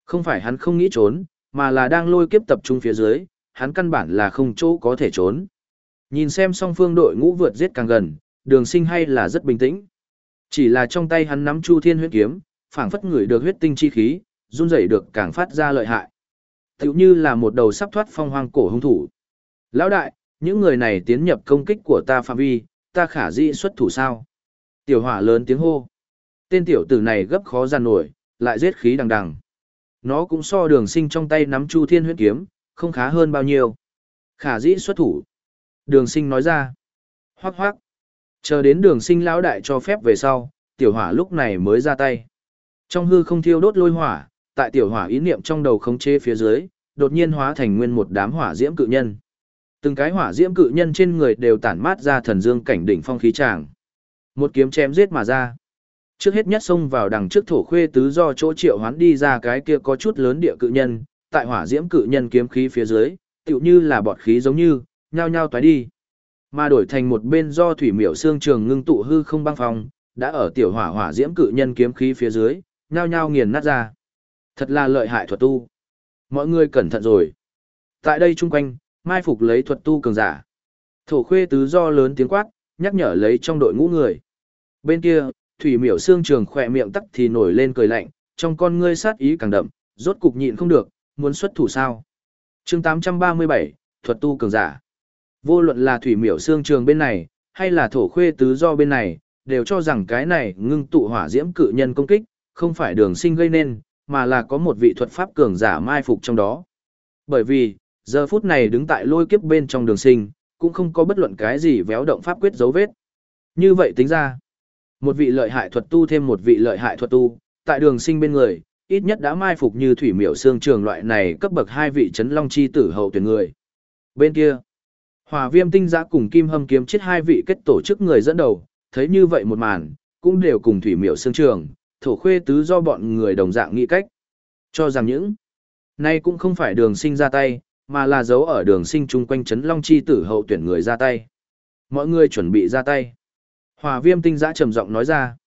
Không phải hắn không nghĩ trốn, mà là đang lôi kiếp tập trung phía dưới, hắn căn bản là không chỗ có thể trốn. Nhìn xem song phương đội ngũ vượt giết càng gần, đường sinh hay là rất bình tĩnh. Chỉ là trong tay hắn nắm chu thiên huyết kiếm, phảng phất người được huyết tinh chi khí, run rẩy được càng phát ra lợi hại tựu như là một đầu sắp thoát phong hoang cổ hung thủ. Lão đại, những người này tiến nhập công kích của ta phạm vi, ta khả dĩ xuất thủ sao? Tiểu hỏa lớn tiếng hô. Tên tiểu tử này gấp khó giàn nổi, lại giết khí đằng đằng. Nó cũng so đường sinh trong tay nắm chu thiên huyết kiếm, không khá hơn bao nhiêu. Khả dĩ xuất thủ. Đường sinh nói ra. Hoác hoác. Chờ đến đường sinh lão đại cho phép về sau, tiểu hỏa lúc này mới ra tay. Trong hư không thiêu đốt lôi hỏa, tại tiểu hỏa ý niệm trong đầu khống chế phía dưới, đột nhiên hóa thành nguyên một đám hỏa diễm cự nhân. Từng cái hỏa diễm cự nhân trên người đều tản mát ra thần dương cảnh đỉnh phong khí tràng. Một kiếm chém giết mà ra. Trước hết nhất xông vào đằng trước thổ khuê tứ do chỗ triệu hoán đi ra cái kia có chút lớn địa cự nhân, tại hỏa diễm cự nhân kiếm khí phía dưới, tựu như là bọt khí giống như, nhao nhao toái đi. Mà đổi thành một bên do thủy miểu xương trường ngưng tụ hư không băng phong, đã ở tiểu hỏa hỏa diễm cự nhân kiếm khí phía dưới, nhao nhao nghiền nát ra. Thật là lợi hại thuật tu. Mọi người cẩn thận rồi. Tại đây chung quanh, mai phục lấy thuật tu cường giả. Thổ khuê tứ do lớn tiếng quát, nhắc nhở lấy trong đội ngũ người. Bên kia, thủy miểu xương trường khỏe miệng tắc thì nổi lên cười lạnh, trong con ngươi sát ý càng đậm, rốt cục nhịn không được, muốn xuất thủ sao. chương 837, thuật tu cường giả. Vô luận là thủy miểu xương trường bên này, hay là thổ khuê tứ do bên này, đều cho rằng cái này ngưng tụ hỏa diễm cự nhân công kích, không phải đường sinh gây nên, mà là có một vị thuật pháp cường giả mai phục trong đó. Bởi vì, giờ phút này đứng tại lôi kiếp bên trong đường sinh, cũng không có bất luận cái gì véo động pháp quyết dấu vết. Như vậy tính ra, một vị lợi hại thuật tu thêm một vị lợi hại thuật tu, tại đường sinh bên người, ít nhất đã mai phục như thủy miểu xương trường loại này cấp bậc hai vị chấn long chi tử hậu tuyển người. Bên kia, Hòa viêm tinh giã cùng kim hâm kiếm chết hai vị kết tổ chức người dẫn đầu, thấy như vậy một màn, cũng đều cùng thủy miểu xương trường, thổ khuê tứ do bọn người đồng dạng nghĩ cách. Cho rằng những, nay cũng không phải đường sinh ra tay, mà là dấu ở đường sinh chung quanh Trấn long chi tử hậu tuyển người ra tay. Mọi người chuẩn bị ra tay. Hòa viêm tinh giã trầm giọng nói ra.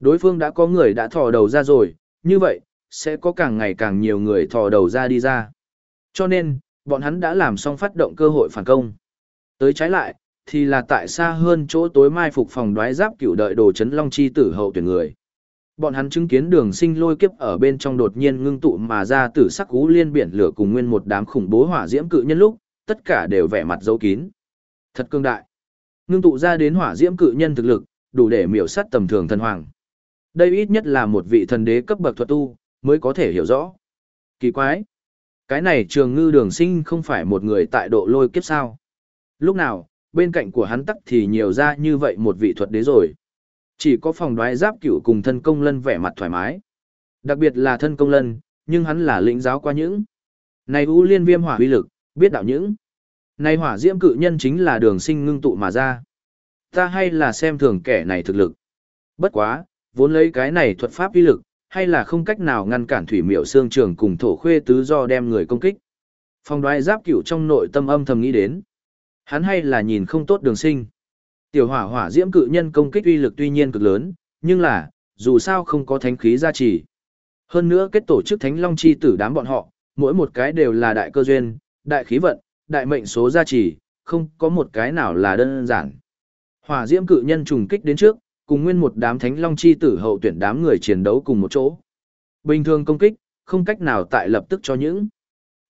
Đối phương đã có người đã thò đầu ra rồi, như vậy, sẽ có càng ngày càng nhiều người thò đầu ra đi ra. Cho nên, bọn hắn đã làm xong phát động cơ hội phản công. Tới trái lại, thì là tại xa hơn chỗ tối mai phục phòng đoái giáp cửu đợi đồ chấn long chi tử hậu tuyển người. Bọn hắn chứng kiến đường sinh lôi kiếp ở bên trong đột nhiên ngưng tụ mà ra tử sắc cú liên biển lửa cùng nguyên một đám khủng bố hỏa diễm cự nhân lúc, tất cả đều vẻ mặt dấu kín. Thật cương đại. Ngưng tụ ra đến hỏa diễm cự nhân thực lực, đủ để miểu sát tầm thường thần hoàng. Đây ít nhất là một vị thần đế cấp bậc thuật tu, mới có thể hiểu rõ. Kỳ quái. Cái này trường ngư đường sinh không phải một người tại độ lôi kiếp sao. Lúc nào, bên cạnh của hắn tắc thì nhiều ra như vậy một vị thuật đế rồi. Chỉ có phòng đoái giáp cửu cùng thân công lân vẻ mặt thoải mái. Đặc biệt là thân công lân, nhưng hắn là lĩnh giáo qua những. Này u liên viêm hỏa uy lực, biết đạo những. Này hỏa diễm cự nhân chính là đường sinh ngưng tụ mà ra. Ta hay là xem thường kẻ này thực lực. Bất quá, vốn lấy cái này thuật pháp uy lực, hay là không cách nào ngăn cản thủy miệu xương trường cùng thổ khuê tứ do đem người công kích. Phòng đoái giáp cửu trong nội tâm âm thầm nghĩ đến. Hắn hay là nhìn không tốt đường sinh. Tiểu hỏa hỏa diễm cự nhân công kích uy lực tuy nhiên cực lớn, nhưng là, dù sao không có thánh khí gia trì. Hơn nữa kết tổ chức thánh long chi tử đám bọn họ, mỗi một cái đều là đại cơ duyên, đại khí vận, đại mệnh số gia trì, không có một cái nào là đơn giản. Hỏa diễm cự nhân trùng kích đến trước, cùng nguyên một đám thánh long chi tử hậu tuyển đám người chiến đấu cùng một chỗ. Bình thường công kích, không cách nào tại lập tức cho những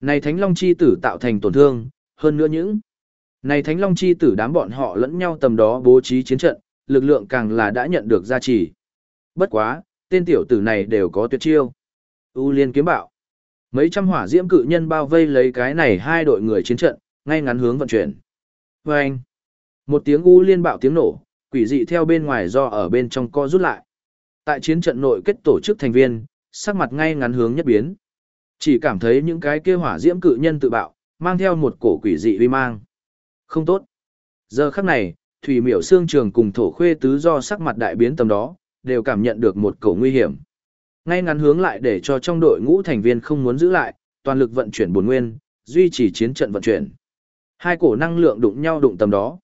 này thánh long chi tử tạo thành tổn thương, hơn nữa những này Thánh Long chi tử đám bọn họ lẫn nhau tầm đó bố trí chiến trận, lực lượng càng là đã nhận được gia trì. Bất quá, tên tiểu tử này đều có tuyệt chiêu. U Liên kiếm bạo. Mấy trăm hỏa diễm cự nhân bao vây lấy cái này hai đội người chiến trận, ngay ngắn hướng vận chuyển. Vâng! anh, một tiếng U Liên bạo tiếng nổ, quỷ dị theo bên ngoài do ở bên trong co rút lại. Tại chiến trận nội kết tổ chức thành viên, sắc mặt ngay ngắn hướng nhất biến. Chỉ cảm thấy những cái kia hỏa diễm cự nhân tự bạo, mang theo một cổ quỷ dị uy mang. Không tốt. Giờ khắc này, Thủy Miểu Sương Trường cùng Thổ Khuê Tứ do sắc mặt đại biến tầm đó, đều cảm nhận được một cầu nguy hiểm. Ngay ngắn hướng lại để cho trong đội ngũ thành viên không muốn giữ lại, toàn lực vận chuyển bổn nguyên, duy trì chiến trận vận chuyển. Hai cổ năng lượng đụng nhau đụng tầm đó.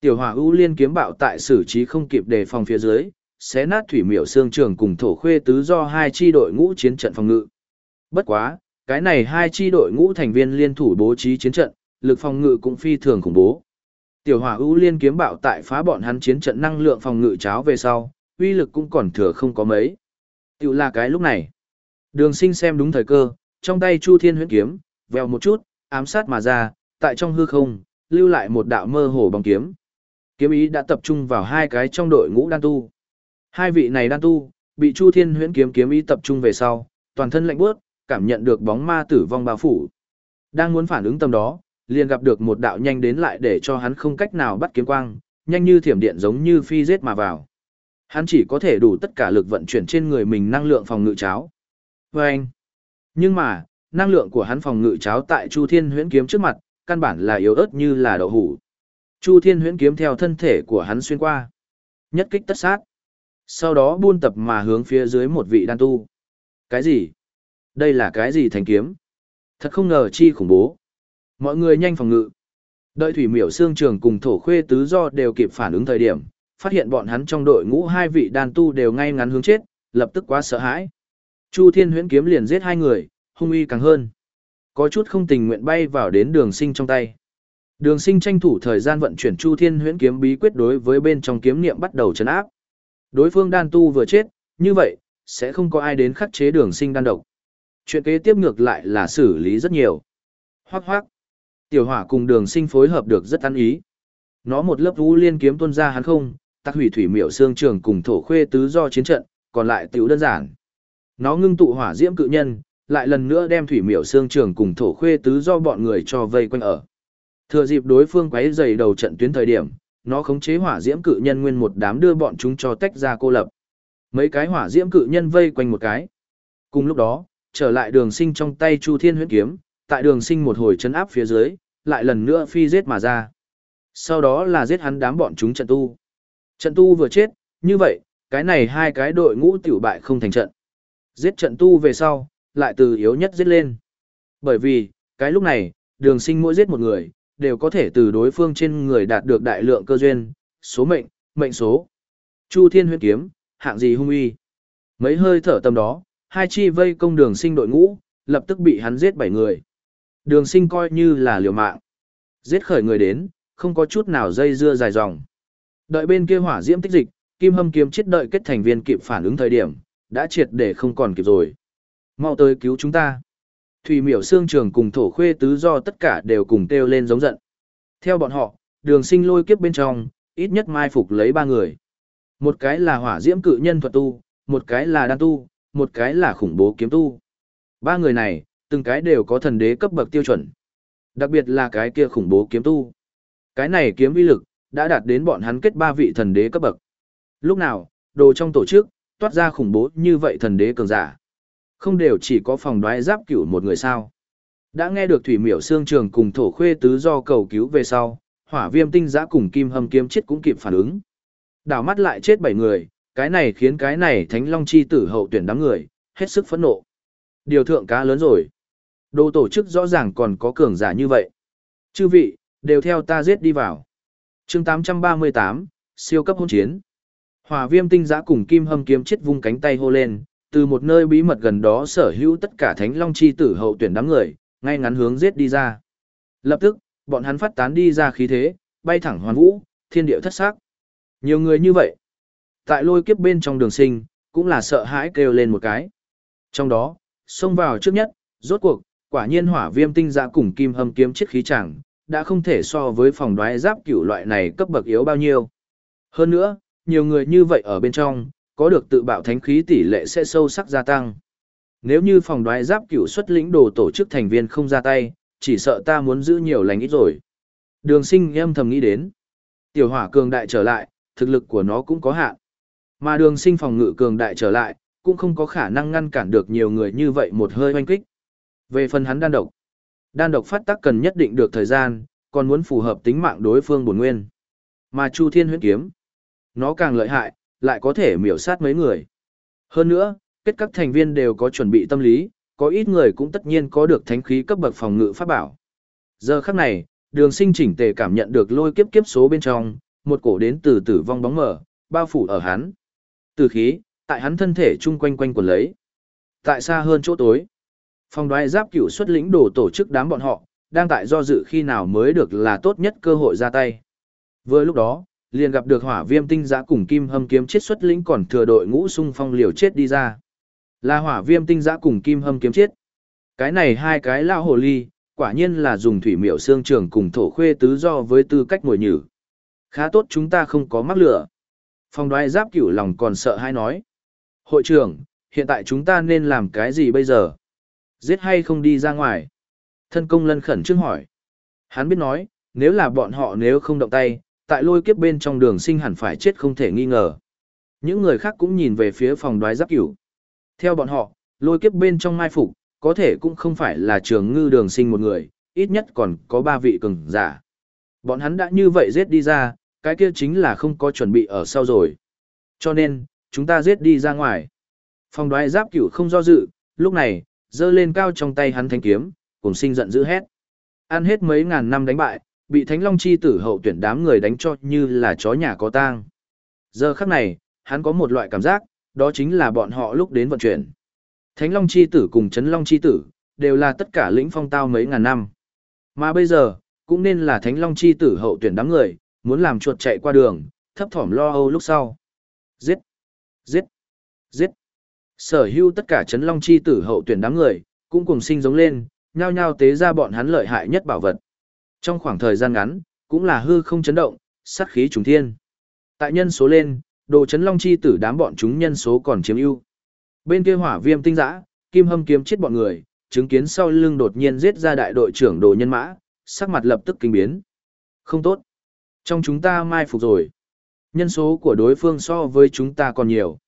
Tiểu Hỏa ưu liên kiếm bạo tại xử trí không kịp đề phòng phía dưới, xé nát Thủy Miểu Sương Trường cùng Thổ Khuê Tứ do hai chi đội ngũ chiến trận phòng ngự. Bất quá, cái này hai chi đội ngũ thành viên liên thủ bố trí chiến trận, lực phòng ngự cũng phi thường khủng bố. Tiểu hỏa ưu liên kiếm bạo tại phá bọn hắn chiến trận năng lượng phòng ngự cháo về sau, uy lực cũng còn thừa không có mấy. Tiểu là cái lúc này. Đường sinh xem đúng thời cơ, trong tay Chu Thiên huyễn kiếm, vèo một chút, ám sát mà ra, tại trong hư không, lưu lại một đạo mơ hồ bóng kiếm. Kiếm ý đã tập trung vào hai cái trong đội ngũ đan tu. Hai vị này đan tu, bị Chu Thiên huyễn kiếm kiếm ý tập trung về sau, toàn thân lạnh bước, cảm nhận được bóng ma tử vong bao phủ. Đang muốn phản ứng tâm đó, liền gặp được một đạo nhanh đến lại để cho hắn không cách nào bắt kiếm quang, nhanh như thiểm điện giống như phi giết mà vào. Hắn chỉ có thể đủ tất cả lực vận chuyển trên người mình năng lượng phòng ngự cháo. Và anh. Nhưng mà, năng lượng của hắn phòng ngự cháo tại Chu Thiên Huyễn kiếm trước mặt, căn bản là yếu ớt như là đậu hủ. Chu Thiên Huyễn kiếm theo thân thể của hắn xuyên qua, nhất kích tất sát. Sau đó buôn tập mà hướng phía dưới một vị đan tu. Cái gì? Đây là cái gì thành kiếm? Thật không ngờ chi khủng bố. Mọi người nhanh phòng ngự. Đợi Thủy Miểu xương Trường cùng Thổ Khuê Tứ Do đều kịp phản ứng thời điểm, phát hiện bọn hắn trong đội ngũ hai vị đan tu đều ngay ngắn hướng chết, lập tức quá sợ hãi. Chu Thiên Huyễn kiếm liền giết hai người, hung uy càng hơn. Có chút không tình nguyện bay vào đến Đường Sinh trong tay. Đường Sinh tranh thủ thời gian vận chuyển Chu Thiên Huyễn kiếm bí quyết đối với bên trong kiếm niệm bắt đầu trấn áp. Đối phương đan tu vừa chết, như vậy sẽ không có ai đến khắc chế Đường Sinh đan độc. Chuyện kế tiếp ngược lại là xử lý rất nhiều. Hoắc hoắc. Tiểu Hỏa cùng Đường Sinh phối hợp được rất ăn ý. Nó một lớp vũ liên kiếm tuân ra hắn không, tắc hủy thủy miểu xương trường cùng thổ khuê tứ do chiến trận, còn lại tiểu đơn giản. Nó ngưng tụ hỏa diễm cự nhân, lại lần nữa đem thủy miểu xương trường cùng thổ khuê tứ do bọn người cho vây quanh ở. Thừa dịp đối phương quấy dày đầu trận tuyến thời điểm, nó khống chế hỏa diễm cự nhân nguyên một đám đưa bọn chúng cho tách ra cô lập. Mấy cái hỏa diễm cự nhân vây quanh một cái. Cùng lúc đó, trở lại đường sinh trong tay Chu Thiên Huyễn kiếm, tại đường sinh một hồi chấn áp phía dưới, lại lần nữa phi giết mà ra. Sau đó là giết hắn đám bọn chúng trận tu. Trận tu vừa chết, như vậy, cái này hai cái đội ngũ tiểu bại không thành trận. Giết trận tu về sau, lại từ yếu nhất giết lên. Bởi vì, cái lúc này, đường sinh mỗi giết một người, đều có thể từ đối phương trên người đạt được đại lượng cơ duyên, số mệnh, mệnh số. Chu Thiên huyết kiếm, hạng gì hung uy. Mấy hơi thở tầm đó, hai chi vây công đường sinh đội ngũ, lập tức bị hắn giết bảy người. Đường sinh coi như là liều mạng. Giết khởi người đến, không có chút nào dây dưa dài dòng. Đợi bên kia hỏa diễm tích dịch, kim hâm kiếm chết đợi kết thành viên kịp phản ứng thời điểm, đã triệt để không còn kịp rồi. Mau tới cứu chúng ta. Thủy miểu xương trường cùng thổ khuê tứ do tất cả đều cùng kêu lên giống giận. Theo bọn họ, đường sinh lôi kiếp bên trong, ít nhất mai phục lấy ba người. Một cái là hỏa diễm cự nhân thuật tu, một cái là đan tu, một cái là khủng bố kiếm tu. Ba người này, từng cái đều có thần đế cấp bậc tiêu chuẩn. Đặc biệt là cái kia khủng bố kiếm tu. Cái này kiếm uy lực, đã đạt đến bọn hắn kết ba vị thần đế cấp bậc. Lúc nào, đồ trong tổ chức, toát ra khủng bố như vậy thần đế cường giả. Không đều chỉ có phòng đoái giáp cửu một người sao. Đã nghe được thủy miểu xương trường cùng thổ khuê tứ do cầu cứu về sau, hỏa viêm tinh giã cùng kim hâm kiếm chết cũng kịp phản ứng. Đảo mắt lại chết bảy người, cái này khiến cái này thánh long chi tử hậu tuyển đám người, hết sức phẫn nộ. Điều thượng cá lớn rồi. Đồ tổ chức rõ ràng còn có cường giả như vậy. Chư vị, đều theo ta giết đi vào. chương 838, siêu cấp hôn chiến. Hỏa viêm tinh giã cùng kim hâm kiếm chết vung cánh tay hô lên, từ một nơi bí mật gần đó sở hữu tất cả thánh long chi tử hậu tuyển đám người, ngay ngắn hướng giết đi ra. Lập tức, bọn hắn phát tán đi ra khí thế, bay thẳng hoàn vũ, thiên địa thất sắc. Nhiều người như vậy, tại lôi kiếp bên trong đường sinh, cũng là sợ hãi kêu lên một cái. Trong đó, xông vào trước nhất, rốt cuộc, quả nhiên hỏa viêm tinh giã cùng kim hâm kiếm chiếc khí chẳng, đã không thể so với phòng đoái giáp cửu loại này cấp bậc yếu bao nhiêu. Hơn nữa, nhiều người như vậy ở bên trong, có được tự bạo thánh khí tỷ lệ sẽ sâu sắc gia tăng. Nếu như phòng đoái giáp cửu xuất lĩnh đồ tổ chức thành viên không ra tay, chỉ sợ ta muốn giữ nhiều lành ít rồi. Đường sinh âm thầm nghĩ đến. Tiểu hỏa cường đại trở lại, thực lực của nó cũng có hạn. Mà đường sinh phòng ngự cường đại trở lại, cũng không có khả năng ngăn cản được nhiều người như vậy một hơi hoanh kích. Về phần hắn đan độc, đan độc phát tác cần nhất định được thời gian, còn muốn phù hợp tính mạng đối phương bổn nguyên. Mà Chu Thiên Huyễn kiếm, nó càng lợi hại, lại có thể miểu sát mấy người. Hơn nữa, kết các thành viên đều có chuẩn bị tâm lý, có ít người cũng tất nhiên có được thánh khí cấp bậc phòng ngự pháp bảo. Giờ khắc này, đường sinh chỉnh tề cảm nhận được lôi kiếp kiếp số bên trong, một cổ đến từ tử vong bóng mở, bao phủ ở hắn. Từ khí, tại hắn thân thể chung quanh quanh quần lấy. Tại xa hơn chỗ tối, phong đoái giáp cửu xuất lĩnh đồ tổ chức đám bọn họ, đang tại do dự khi nào mới được là tốt nhất cơ hội ra tay. Vừa lúc đó, liền gặp được hỏa viêm tinh giã cùng kim hâm kiếm chết xuất lĩnh còn thừa đội ngũ sung phong liều chết đi ra. Là hỏa viêm tinh giã cùng kim hâm kiếm chết. Cái này hai cái lao hồ ly, quả nhiên là dùng thủy miểu xương trường cùng thổ khuê tứ do với tư cách ngồi nhử. Khá tốt chúng ta không có mắc lửa. Phong đoái giáp cửu lòng còn sợ hay nói. Hội trưởng, hiện tại chúng ta nên làm cái gì bây giờ? Giết hay không đi ra ngoài? Thân công lân khẩn trương hỏi. Hắn biết nói, nếu là bọn họ nếu không động tay, tại lôi kiếp bên trong đường sinh hẳn phải chết không thể nghi ngờ. Những người khác cũng nhìn về phía phòng đoái giáp cửu. Theo bọn họ, lôi kiếp bên trong mai phục, có thể cũng không phải là trường ngư đường sinh một người, ít nhất còn có ba vị cường giả. Bọn hắn đã như vậy giết đi ra, cái kia chính là không có chuẩn bị ở sau rồi. Cho nên, chúng ta giết đi ra ngoài. Phòng đoái giáp cửu không do dự, lúc này, dơ lên cao trong tay hắn thanh kiếm, cùng sinh giận dữ hét. Ăn hết mấy ngàn năm đánh bại, bị Thánh Long chi tử hậu tuyển đám người đánh cho như là chó nhà có tang. Giờ khắc này, hắn có một loại cảm giác, đó chính là bọn họ lúc đến vận chuyển. Thánh Long chi tử cùng Trấn Long chi tử, đều là tất cả lĩnh phong tao mấy ngàn năm. Mà bây giờ, cũng nên là Thánh Long chi tử hậu tuyển đám người, muốn làm chuột chạy qua đường, thấp thỏm lo âu lúc sau. Giết! Giết! Giết! Sở hữu tất cả chấn Long chi tử hậu tuyển đám người, cũng cùng sinh giống lên, nhao nhao tế ra bọn hắn lợi hại nhất bảo vật. Trong khoảng thời gian ngắn, cũng là hư không chấn động, sát khí trùng thiên. Tại nhân số lên, đồ chấn long chi tử đám bọn chúng nhân số còn chiếm ưu. Bên kia hỏa viêm tinh dã, kim hâm kiếm chết bọn người, chứng kiến sau lưng đột nhiên giết ra đại đội trưởng đồ nhân mã, sắc mặt lập tức kinh biến. Không tốt. Trong chúng ta mai phục rồi. Nhân số của đối phương so với chúng ta còn nhiều.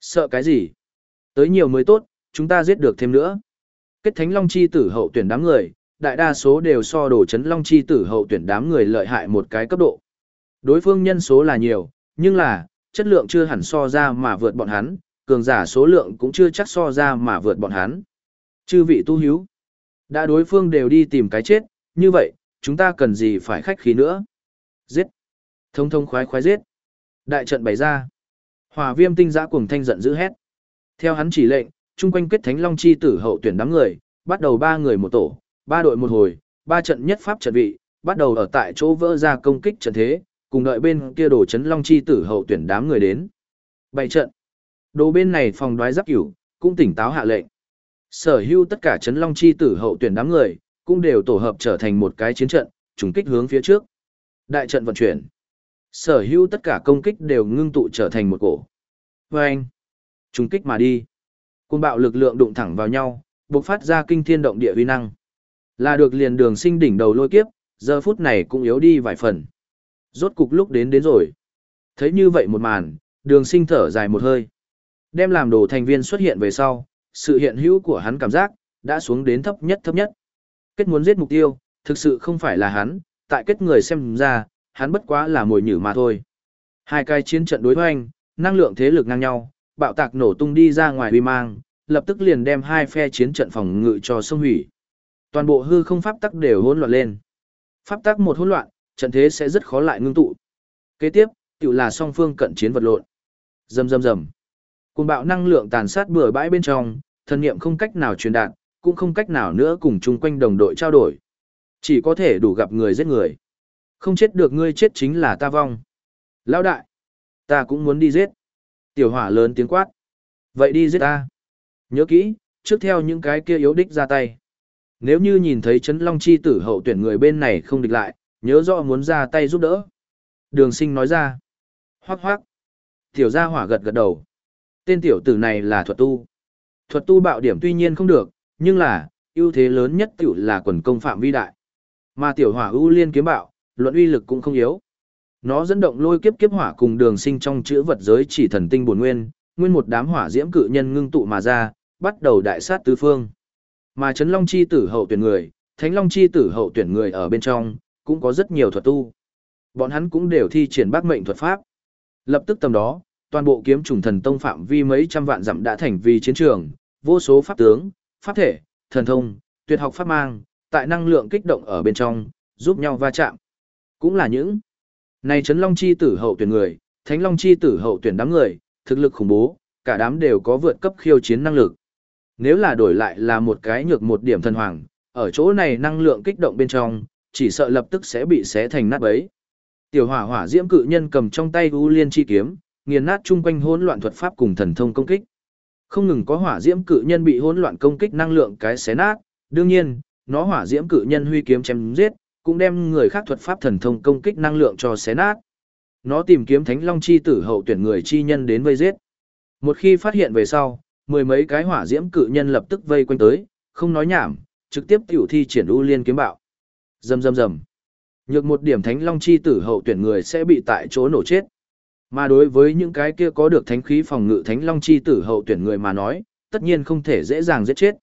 Sợ cái gì? Tới nhiều mới tốt, chúng ta giết được thêm nữa. Kết thánh long chi tử hậu tuyển đám người, đại đa số đều so đồ chấn long chi tử hậu tuyển đám người lợi hại một cái cấp độ. Đối phương nhân số là nhiều, nhưng là, chất lượng chưa hẳn so ra mà vượt bọn hắn, cường giả số lượng cũng chưa chắc so ra mà vượt bọn hắn. Chư vị tu hiếu, đã đối phương đều đi tìm cái chết, như vậy, chúng ta cần gì phải khách khí nữa. Giết. Thông thông khoái khoái giết. Đại trận bày ra. Hỏa viêm tinh giã cuồng thanh giận dữ hét. Theo hắn chỉ lệnh, chung quanh kết thánh long chi tử hậu tuyển đám người, bắt đầu ba người một tổ, ba đội một hồi, ba trận nhất pháp trận vị, bắt đầu ở tại chỗ vỡ ra công kích trận thế, cùng đợi bên kia đổ chấn long chi tử hậu tuyển đám người đến. Bảy trận. Đồ bên này phòng đoái giáp cửu, cũng tỉnh táo hạ lệnh. Sở hữu tất cả chấn long chi tử hậu tuyển đám người, cũng đều tổ hợp trở thành một cái chiến trận, trùng kích hướng phía trước. Đại trận vận chuyển. Sở hữu tất cả công kích đều ngưng tụ trở thành một cổ. Vâng! Trùng kích mà đi. Côn bạo lực lượng đụng thẳng vào nhau, bộc phát ra kinh thiên động địa uy năng. Là được liền đường sinh đỉnh đầu lôi kiếp, giờ phút này cũng yếu đi vài phần. Rốt cục lúc đến đến rồi. Thấy như vậy một màn, đường sinh thở dài một hơi. Đem làm đồ thành viên xuất hiện về sau, sự hiện hữu của hắn cảm giác, đã xuống đến thấp nhất thấp nhất. Kết muốn giết mục tiêu, thực sự không phải là hắn, tại kết người xem ra, hắn bất quá là mồi nhử mà thôi. Hai cái chiến trận đối hoành, năng lượng thế lực ngang nhau, bạo tạc nổ tung đi ra ngoài huy mang, lập tức liền đem hai phe chiến trận phòng ngự cho sông hủy. Toàn bộ hư không pháp tắc đều hỗn loạn lên. Pháp tắc một hỗn loạn, trận thế sẽ rất khó lại ngưng tụ. Kế tiếp, tự là song phương cận chiến vật lộn. Rầm rầm rầm. Cùng bạo năng lượng tàn sát bừa bãi bên trong, thần niệm không cách nào truyền đạt, cũng không cách nào nữa cùng chung quanh đồng đội trao đổi. Chỉ có thể đủ gặp người giết người. Không chết được ngươi chết chính là ta vong. Lão đại, ta cũng muốn đi giết. Tiểu hỏa lớn tiếng quát. Vậy đi giết ta. Nhớ kỹ, trước theo những cái kia yếu đích ra tay. Nếu như nhìn thấy chấn long chi tử hậu tuyển người bên này không địch lại, nhớ rõ muốn ra tay giúp đỡ. Đường sinh nói ra. Hoác hoác. Tiểu gia hỏa gật gật đầu. Tên tiểu tử này là thuật tu. Thuật tu bạo điểm tuy nhiên không được, nhưng là, ưu thế lớn nhất tiểu là quần công phạm vi đại. Mà tiểu hỏa ưu liên kiếm bạo, luận uy lực cũng không yếu. Nó dẫn động lôi kiếp kiếp hỏa cùng đường sinh trong chữ vật giới chỉ thần tinh bổn nguyên, nguyên một đám hỏa diễm cự nhân ngưng tụ mà ra, bắt đầu đại sát tứ phương. Mà Trấn Long chi tử hậu tuyển người, Thánh Long chi tử hậu tuyển người ở bên trong, cũng có rất nhiều thuật tu. Bọn hắn cũng đều thi triển bác mệnh thuật pháp. Lập tức tầm đó, toàn bộ kiếm trùng thần tông phạm vi mấy trăm vạn dặm đã thành vì chiến trường, vô số pháp tướng, pháp thể, thần thông, tuyệt học pháp mang, tại năng lượng kích động ở bên trong, giúp nhau va chạm. Cũng là những này Trấn Long chi tử hậu tuyển người, Thánh Long chi tử hậu tuyển đám người, thực lực khủng bố, cả đám đều có vượt cấp khiêu chiến năng lực. Nếu là đổi lại là một cái nhược một điểm thần hoàng, ở chỗ này năng lượng kích động bên trong, chỉ sợ lập tức sẽ bị xé thành nát bấy. Tiểu hỏa hỏa diễm cự nhân cầm trong tay u liên chi kiếm, nghiền nát chung quanh hỗn loạn thuật pháp cùng thần thông công kích. Không ngừng có hỏa diễm cự nhân bị hỗn loạn công kích năng lượng cái xé nát, đương nhiên, nó hỏa diễm cự nhân huy kiếm chém giết, cũng đem người khác thuật pháp thần thông công kích năng lượng cho xé nát. Nó tìm kiếm Thánh Long chi tử hậu tuyển người chi nhân đến vây giết. Một khi phát hiện về sau, mười mấy cái hỏa diễm cự nhân lập tức vây quanh tới, không nói nhảm, trực tiếp tiểu thi triển u liên kiếm bạo. Rầm rầm rầm. Nhược một điểm thánh long chi tử hậu tuyển người sẽ bị tại chỗ nổ chết. Mà đối với những cái kia có được thánh khí phòng ngự thánh long chi tử hậu tuyển người mà nói, tất nhiên không thể dễ dàng giết chết.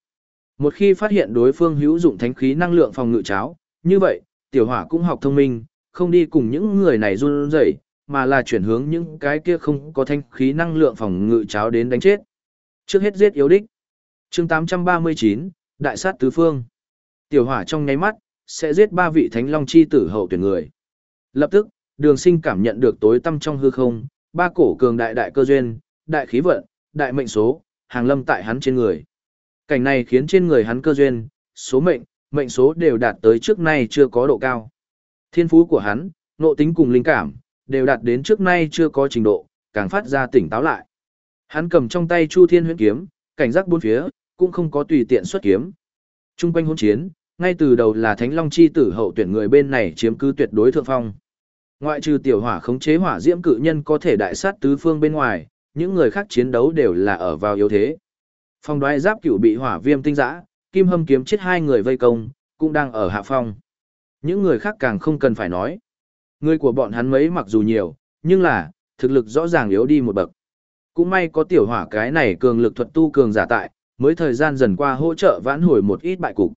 Một khi phát hiện đối phương hữu dụng thánh khí năng lượng phòng ngự cháo, như vậy, tiểu hỏa cũng học thông minh, không đi cùng những người này run rẩy, mà là chuyển hướng những cái kia không có thanh khí năng lượng phòng ngự cháo đến đánh chết. Trước hết giết yếu đích. chương 839, Đại sát tứ phương. Tiểu hỏa trong nháy mắt, sẽ giết ba vị thánh long chi tử hậu tuyển người. Lập tức, đường sinh cảm nhận được tối tâm trong hư không, ba cổ cường đại đại cơ duyên, đại khí vận, đại mệnh số, hàng lâm tại hắn trên người. Cảnh này khiến trên người hắn cơ duyên, số mệnh, mệnh số đều đạt tới trước nay chưa có độ cao. Thiên phú của hắn, nộ tính cùng linh cảm, đều đạt đến trước nay chưa có trình độ, càng phát ra tỉnh táo lại. Hắn cầm trong tay Chu Thiên Huyễn kiếm, cảnh giác bốn phía, cũng không có tùy tiện xuất kiếm. Trung quanh hỗn chiến, ngay từ đầu là Thánh Long chi tử hậu tuyển người bên này chiếm cứ tuyệt đối thượng phong. Ngoại trừ tiểu hỏa khống chế hỏa diễm cự nhân có thể đại sát tứ phương bên ngoài, những người khác chiến đấu đều là ở vào yếu thế. Phong đoái giáp cửu bị hỏa viêm tinh giã, kim hâm kiếm chết hai người vây công, cũng đang ở hạ phong. Những người khác càng không cần phải nói. Người của bọn hắn mấy mặc dù nhiều, nhưng là, thực lực rõ ràng yếu đi một bậc. Cũng may có tiểu hỏa cái này cường lực thuật tu cường giả tại, mới thời gian dần qua hỗ trợ vãn hồi một ít bại cục.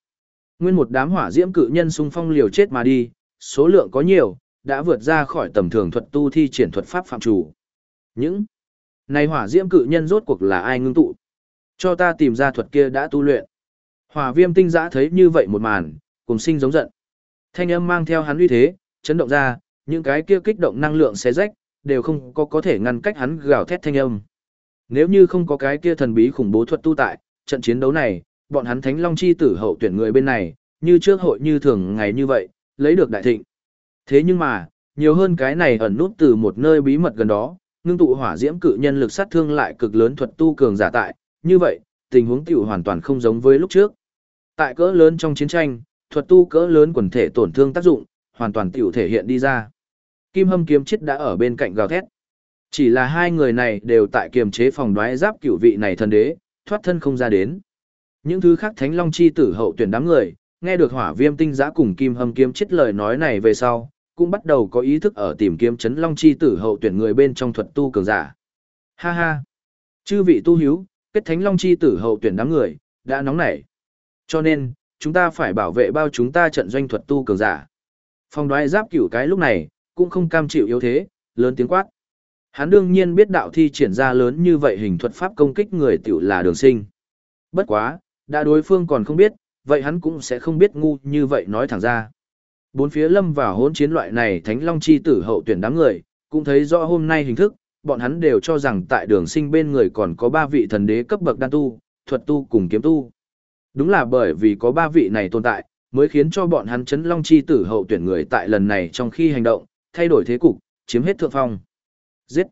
Nguyên một đám hỏa diễm cự nhân xung phong liều chết mà đi, số lượng có nhiều, đã vượt ra khỏi tầm thường thuật tu thi triển thuật pháp phạm chủ. Những này hỏa diễm cự nhân rốt cuộc là ai ngưng tụ? Cho ta tìm ra thuật kia đã tu luyện. Hỏa viêm tinh giã thấy như vậy một màn, cùng sinh giống giận. Thanh âm mang theo hắn uy thế, chấn động ra, những cái kia kích động năng lượng xé rách, đều không có có thể ngăn cách hắn gào thét thanh âm. Nếu như không có cái kia thần bí khủng bố thuật tu tại, trận chiến đấu này, bọn hắn Thánh Long chi tử hậu tuyển người bên này, như trước hội như thường ngày như vậy, lấy được đại thịnh. Thế nhưng mà, nhiều hơn cái này ẩn nút từ một nơi bí mật gần đó, ngưng tụ hỏa diễm cự nhân lực sát thương lại cực lớn thuật tu cường giả tại, như vậy, tình huống tiểu hoàn toàn không giống với lúc trước. Tại cỡ lớn trong chiến tranh, thuật tu cỡ lớn quần thể tổn thương tác dụng, hoàn toàn tiểu thể hiện đi ra. Kim Hâm kiếm chết đã ở bên cạnh gào thét. Chỉ là hai người này đều tại kiềm chế phòng đoái giáp cửu vị này thần đế, thoát thân không ra đến. Những thứ khác Thánh Long chi tử hậu tuyển đám người, nghe được Hỏa Viêm tinh giã cùng Kim Hâm kiếm chết lời nói này về sau, cũng bắt đầu có ý thức ở tìm kiếm chấn Long chi tử hậu tuyển người bên trong thuật tu cường giả. Ha ha. Chư vị tu hiếu, kết Thánh Long chi tử hậu tuyển đám người, đã nóng nảy. Cho nên, chúng ta phải bảo vệ bao chúng ta trận doanh thuật tu cường giả. Phong đoái giáp cửu cái lúc này, cũng không cam chịu yếu thế, lớn tiếng quát. Hắn đương nhiên biết đạo thi triển ra lớn như vậy hình thuật pháp công kích người tiểu là đường sinh. Bất quá, đã đối phương còn không biết, vậy hắn cũng sẽ không biết ngu như vậy nói thẳng ra. Bốn phía lâm vào hỗn chiến loại này thánh long chi tử hậu tuyển đám người, cũng thấy rõ hôm nay hình thức, bọn hắn đều cho rằng tại đường sinh bên người còn có ba vị thần đế cấp bậc đan tu, thuật tu cùng kiếm tu. Đúng là bởi vì có ba vị này tồn tại, mới khiến cho bọn hắn chấn long chi tử hậu tuyển người tại lần này trong khi hành động, thay đổi thế cục, chiếm hết thượng phong. Giết!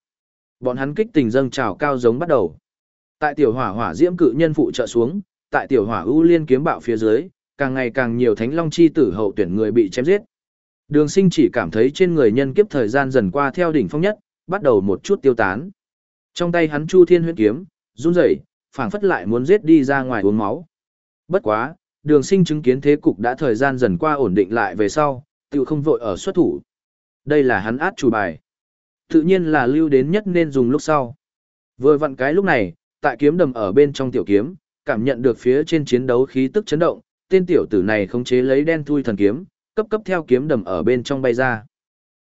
Bọn hắn kích tình dâng trào cao giống bắt đầu. Tại tiểu hỏa hỏa diễm cự nhân phụ trợ xuống, tại tiểu hỏa ưu liên kiếm bạo phía dưới, càng ngày càng nhiều thánh long chi tử hậu tuyển người bị chém giết. Đường sinh chỉ cảm thấy trên người nhân kiếp thời gian dần qua theo đỉnh phong nhất, bắt đầu một chút tiêu tán. Trong tay hắn chu thiên Huyễn kiếm, run rẩy phảng phất lại muốn giết đi ra ngoài uống máu. Bất quá, đường sinh chứng kiến thế cục đã thời gian dần qua ổn định lại về sau, tự không vội ở xuất thủ. Đây là hắn át chủ bài. Tự nhiên là lưu đến nhất nên dùng lúc sau. Vừa vặn cái lúc này, tại kiếm đầm ở bên trong tiểu kiếm, cảm nhận được phía trên chiến đấu khí tức chấn động, tên tiểu tử này khống chế lấy đen thui thần kiếm, cấp cấp theo kiếm đầm ở bên trong bay ra.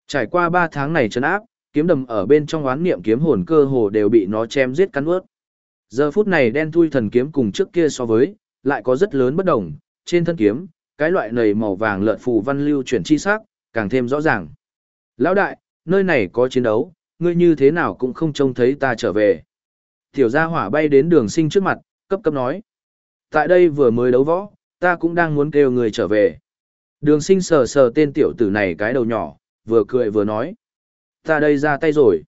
Trải qua 3 tháng này chấn áp, kiếm đầm ở bên trong oán niệm kiếm hồn cơ hồ đều bị nó chém giết cắn ướt. Giờ phút này đen thui thần kiếm cùng trước kia so với, lại có rất lớn bất đồng, trên thân kiếm, cái loại nầy màu vàng lợn phù văn lưu chuyển chi sắc, càng thêm rõ ràng. Lão đại, nơi này có chiến đấu, ngươi như thế nào cũng không trông thấy ta trở về. Tiểu gia hỏa bay đến đường sinh trước mặt, cấp cấp nói. Tại đây vừa mới đấu võ, ta cũng đang muốn kêu người trở về. Đường sinh sờ sờ tên tiểu tử này cái đầu nhỏ, vừa cười vừa nói. Ta đây ra tay rồi.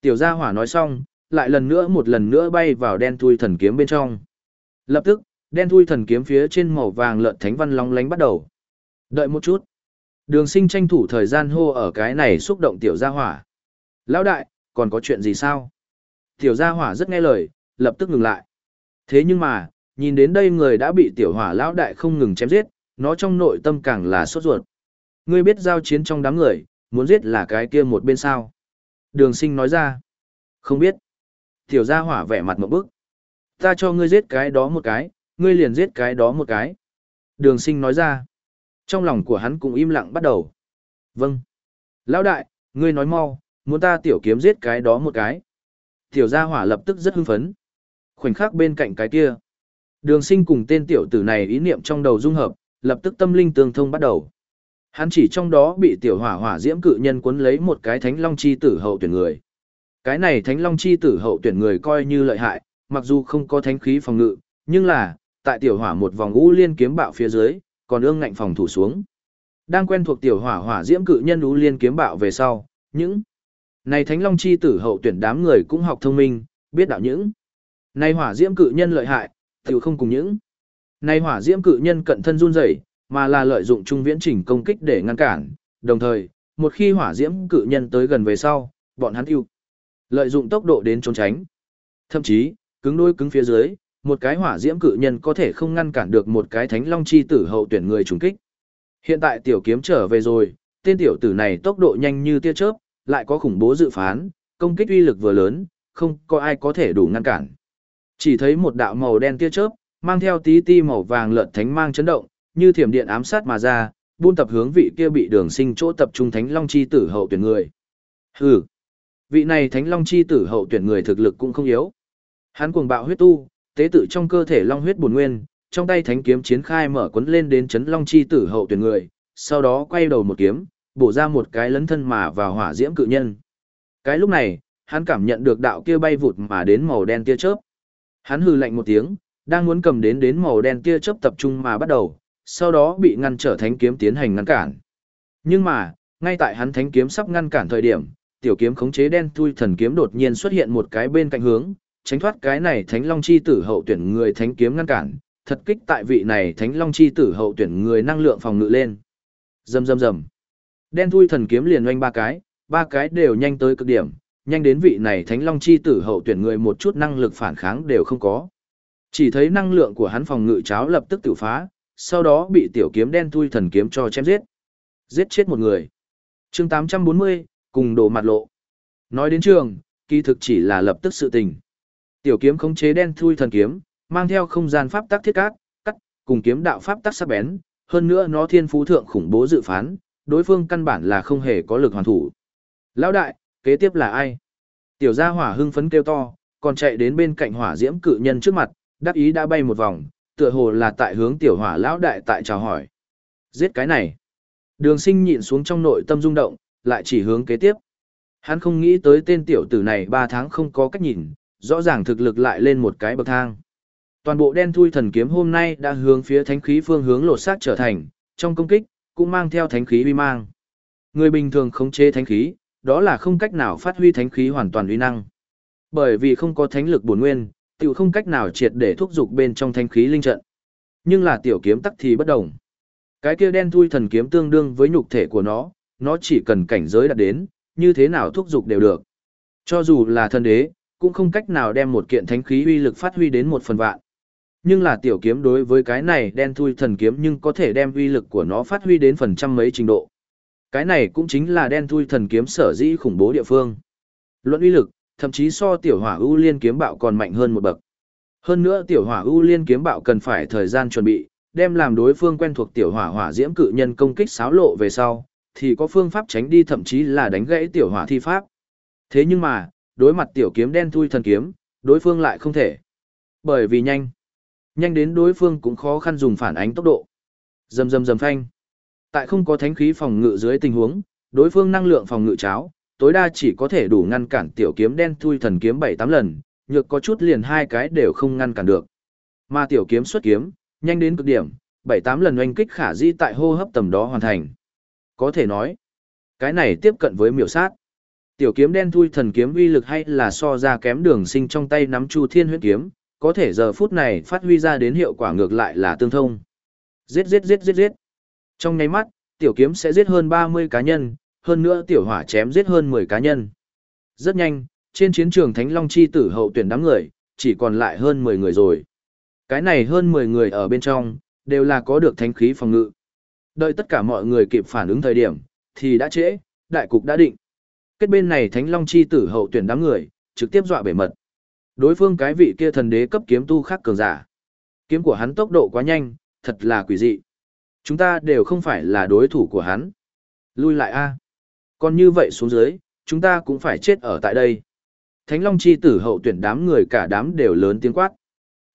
Tiểu gia hỏa nói xong, lại lần nữa một lần nữa bay vào đen thui thần kiếm bên trong. Lập tức, đen thui thần kiếm phía trên màu vàng lợn thánh văn long lánh bắt đầu. Đợi một chút. Đường sinh tranh thủ thời gian hô ở cái này xúc động tiểu gia hỏa. Lão đại, còn có chuyện gì sao? Tiểu gia hỏa rất nghe lời, lập tức ngừng lại. Thế nhưng mà, nhìn đến đây người đã bị tiểu hỏa lão đại không ngừng chém giết, nó trong nội tâm càng là sốt ruột. Ngươi biết giao chiến trong đám người, muốn giết là cái kia một bên sao? Đường sinh nói ra. Không biết. Tiểu gia hỏa vẻ mặt một bức. Ta cho ngươi giết cái đó một cái, ngươi liền giết cái đó một cái. Đường sinh nói ra. Trong lòng của hắn cũng im lặng bắt đầu. Vâng. Lão đại, ngươi nói mau, muốn ta tiểu kiếm giết cái đó một cái. Tiểu gia hỏa lập tức rất hưng phấn. Khoảnh khắc bên cạnh cái kia. Đường sinh cùng tên tiểu tử này ý niệm trong đầu dung hợp, lập tức tâm linh tương thông bắt đầu. Hắn chỉ trong đó bị tiểu hỏa hỏa diễm cự nhân cuốn lấy một cái thánh long chi tử hậu tuyển người. Cái này thánh long chi tử hậu tuyển người coi như lợi hại, mặc dù không có thánh khí phòng ngự, nhưng là, tại tiểu hỏa một vòng ngũ liên kiếm bạo phía dưới, còn ương ngạnh phòng thủ xuống. Đang quen thuộc tiểu hỏa hỏa diễm cự nhân ngũ liên kiếm bạo về sau, những này thánh long chi tử hậu tuyển đám người cũng học thông minh, biết đạo những này hỏa diễm cự nhân lợi hại, tiểu không cùng những này hỏa diễm cự nhân cận thân run rẩy, mà là lợi dụng trung viễn chỉnh công kích để ngăn cản, đồng thời, một khi hỏa diễm cự nhân tới gần về sau, bọn hắn ưu lợi dụng tốc độ đến trốn tránh. Thậm chí, cứng đôi cứng phía dưới, một cái hỏa diễm cự nhân có thể không ngăn cản được một cái thánh long chi tử hậu tuyển người trùng kích. Hiện tại tiểu kiếm trở về rồi, tên tiểu tử này tốc độ nhanh như tia chớp, lại có khủng bố dự phán, công kích uy lực vừa lớn, không có ai có thể đủ ngăn cản. Chỉ thấy một đạo màu đen tia chớp, mang theo tí ti màu vàng lợn thánh mang chấn động, như thiểm điện ám sát mà ra, buôn tập hướng vị kia bị đường sinh chỗ tập trung thánh long chi tử hậu tuyển người. Hừ, vị này thánh long chi tử hậu tuyển người thực lực cũng không yếu. Hắn cuồng bạo huyết tu, tế tự trong cơ thể long huyết bổn nguyên, trong tay thánh kiếm chiến khai mở cuốn lên đến chấn long chi tử hậu tuyển người, sau đó quay đầu một kiếm, bổ ra một cái lấn thân mà vào hỏa diễm cự nhân. Cái lúc này, hắn cảm nhận được đạo kia bay vụt mà đến màu đen tia chớp. Hắn hừ lạnh một tiếng, đang muốn cầm đến đến màu đen tia chớp tập trung mà bắt đầu, sau đó bị ngăn trở thánh kiếm tiến hành ngăn cản. Nhưng mà, ngay tại hắn thánh kiếm sắp ngăn cản thời điểm, tiểu kiếm khống chế đen thui thần kiếm đột nhiên xuất hiện một cái bên cạnh hướng, tránh thoát cái này thánh long chi tử hậu tuyển người thánh kiếm ngăn cản, thật kích tại vị này thánh long chi tử hậu tuyển người năng lượng phòng ngự lên. Rầm rầm rầm. Đen thui thần kiếm liền oanh ba cái, ba cái đều nhanh tới cực điểm, nhanh đến vị này thánh long chi tử hậu tuyển người một chút năng lực phản kháng đều không có. Chỉ thấy năng lượng của hắn phòng ngự cháo lập tức tự phá, sau đó bị tiểu kiếm đen thui thần kiếm cho chém giết. Giết chết một người. chương 840, cùng đồ mặt lộ. Nói đến trường, kỳ thực chỉ là lập tức sự tình. Tiểu kiếm khống chế đen thui thần kiếm, mang theo không gian pháp tắc thiết cát, cắt, cùng kiếm đạo pháp tắc sắc bén, hơn nữa nó thiên phú thượng khủng bố dự phán, đối phương căn bản là không hề có lực hoàn thủ. Lão đại, kế tiếp là ai? Tiểu gia hỏa hưng phấn kêu to, còn chạy đến bên cạnh hỏa diễm cự nhân trước mặt, đắc ý đã bay một vòng, tựa hồ là tại hướng tiểu hỏa lão đại tại chào hỏi. Giết cái này. Đường sinh nhịn xuống trong nội tâm rung động, lại chỉ hướng kế tiếp. Hắn không nghĩ tới tên tiểu tử này 3 tháng không có cách nhìn, rõ ràng thực lực lại lên một cái bậc thang. Toàn bộ đen thui thần kiếm hôm nay đã hướng phía thánh khí phương hướng lột xác trở thành, trong công kích, cũng mang theo thánh khí uy mang. Người bình thường khống chế thánh khí, đó là không cách nào phát huy thánh khí hoàn toàn uy năng. Bởi vì không có thánh lực bổn nguyên, tiểu không cách nào triệt để thúc dục bên trong thanh khí linh trận. Nhưng là tiểu kiếm tắc thì bất đồng. Cái kia đen thui thần kiếm tương đương với nhục thể của nó, nó chỉ cần cảnh giới đạt đến, như thế nào thúc dục đều được. Cho dù là thần đế, cũng không cách nào đem một kiện thánh khí uy lực phát huy đến một phần vạn. Nhưng là tiểu kiếm đối với cái này đen thui thần kiếm nhưng có thể đem uy lực của nó phát huy đến phần trăm mấy trình độ. Cái này cũng chính là đen thui thần kiếm sở dĩ khủng bố địa phương. Luận uy lực, thậm chí so tiểu hỏa ưu liên kiếm bạo còn mạnh hơn một bậc. Hơn nữa tiểu hỏa ưu liên kiếm bạo cần phải thời gian chuẩn bị, đem làm đối phương quen thuộc tiểu hỏa hỏa diễm cự nhân công kích xáo lộ về sau, thì có phương pháp tránh đi thậm chí là đánh gãy tiểu hỏa thi pháp. Thế nhưng mà, đối mặt tiểu kiếm đen thui thần kiếm, đối phương lại không thể. Bởi vì nhanh. Nhanh đến đối phương cũng khó khăn dùng phản ánh tốc độ. Dầm dầm dầm phanh. Tại không có thánh khí phòng ngự dưới tình huống, đối phương năng lượng phòng ngự cháo, tối đa chỉ có thể đủ ngăn cản tiểu kiếm đen thui thần kiếm 7-8 lần, nhược có chút liền hai cái đều không ngăn cản được. Mà tiểu kiếm xuất kiếm, nhanh đến cực điểm, 7-8 lần oanh kích khả di tại hô hấp tầm đó hoàn thành. Có thể nói, cái này tiếp cận với miểu sát. Tiểu kiếm đen thui thần kiếm uy lực hay là so ra kém đường sinh trong tay nắm chu thiên huyết kiếm, có thể giờ phút này phát huy ra đến hiệu quả ngược lại là tương thông. Giết giết giết giết giết. Trong nháy mắt, tiểu kiếm sẽ giết hơn 30 cá nhân, hơn nữa tiểu hỏa chém giết hơn 10 cá nhân. Rất nhanh, trên chiến trường Thánh Long chi tử hậu tuyển đám người, chỉ còn lại hơn 10 người rồi. Cái này hơn 10 người ở bên trong, đều là có được thánh khí phòng ngự. Đợi tất cả mọi người kịp phản ứng thời điểm, thì đã trễ, đại cục đã định. Kết bên này Thánh Long chi tử hậu tuyển đám người, trực tiếp dọa bể mật. Đối phương cái vị kia thần đế cấp kiếm tu khác cường giả. Kiếm của hắn tốc độ quá nhanh, thật là quỷ dị. Chúng ta đều không phải là đối thủ của hắn. Lui lại a. Còn như vậy xuống dưới, chúng ta cũng phải chết ở tại đây. Thánh Long chi tử hậu tuyển đám người cả đám đều lớn tiếng quát.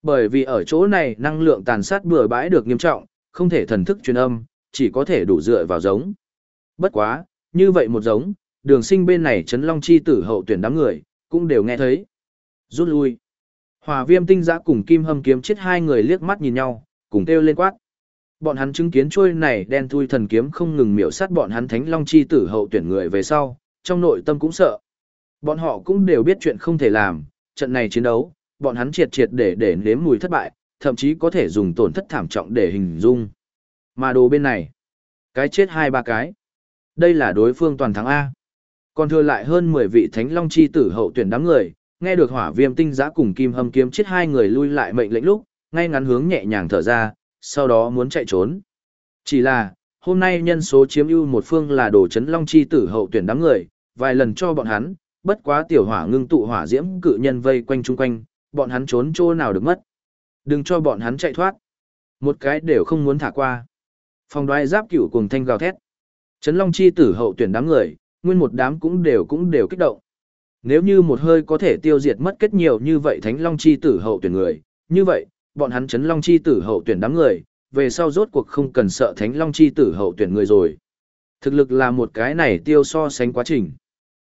Bởi vì ở chỗ này năng lượng tàn sát bừa bãi được nghiêm trọng, không thể thần thức truyền âm, chỉ có thể đủ dựa vào giống. Bất quá, như vậy một giống, đường sinh bên này chấn long chi tử hậu tuyển đám người, cũng đều nghe thấy. Rút lui. Hòa viêm tinh giã cùng kim hâm kiếm chết hai người liếc mắt nhìn nhau, cùng kêu lên quát. Bọn hắn chứng kiến trôi này đen thui thần kiếm không ngừng miểu sát bọn hắn thánh long chi tử hậu tuyển người về sau, trong nội tâm cũng sợ. Bọn họ cũng đều biết chuyện không thể làm, trận này chiến đấu, bọn hắn triệt triệt để để nếm mùi thất bại, thậm chí có thể dùng tổn thất thảm trọng để hình dung. Mà đồ bên này, cái chết hai ba cái. Đây là đối phương toàn thắng A. Còn thừa lại hơn 10 vị thánh long chi tử hậu tuyển đám người, nghe được hỏa viêm tinh giã cùng kim hâm kiếm chết hai người lui lại mệnh lệnh lúc, ngay ngắn hướng nhẹ nhàng thở ra, sau đó muốn chạy trốn. Chỉ là, hôm nay nhân số chiếm ưu một phương là đồ chấn long chi tử hậu tuyển đám người, vài lần cho bọn hắn, bất quá tiểu hỏa ngưng tụ hỏa diễm cự nhân vây quanh chung quanh, bọn hắn trốn chỗ nào được mất. Đừng cho bọn hắn chạy thoát. Một cái đều không muốn thả qua. Phòng đoái giáp cửu cùng thanh gào thét. chấn Long chi tử hậu tuyển đám người, nguyên một đám cũng đều cũng đều kích động. Nếu như một hơi có thể tiêu diệt mất kết nhiều như vậy Thánh Long chi tử hậu tuyển người, như vậy, bọn hắn chấn Long chi tử hậu tuyển đám người, về sau rốt cuộc không cần sợ Thánh Long chi tử hậu tuyển người rồi. Thực lực là một cái này tiêu so sánh quá trình.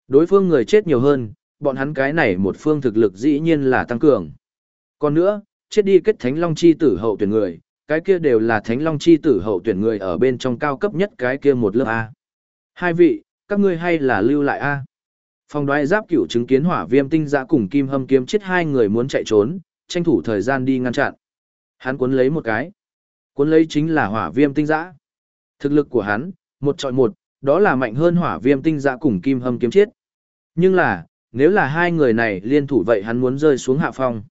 Đối phương người chết nhiều hơn, bọn hắn cái này một phương thực lực dĩ nhiên là tăng cường. Còn nữa, chết đi kết Thánh Long chi tử hậu tuyển người, cái kia đều là Thánh Long chi tử hậu tuyển người ở bên trong cao cấp nhất cái kia một lớp A. Hai vị, các ngươi hay là lưu lại A. Phong đoái giáp cửu chứng kiến hỏa viêm tinh giã cùng kim hâm kiếm chết hai người muốn chạy trốn, tranh thủ thời gian đi ngăn chặn. Hắn cuốn lấy một cái. Cuốn lấy chính là hỏa viêm tinh giã. Thực lực của hắn, một trọi một, đó là mạnh hơn hỏa viêm tinh giã cùng kim hâm kiếm chết. Nhưng là, nếu là hai người này liên thủ vậy hắn muốn rơi xuống hạ phong.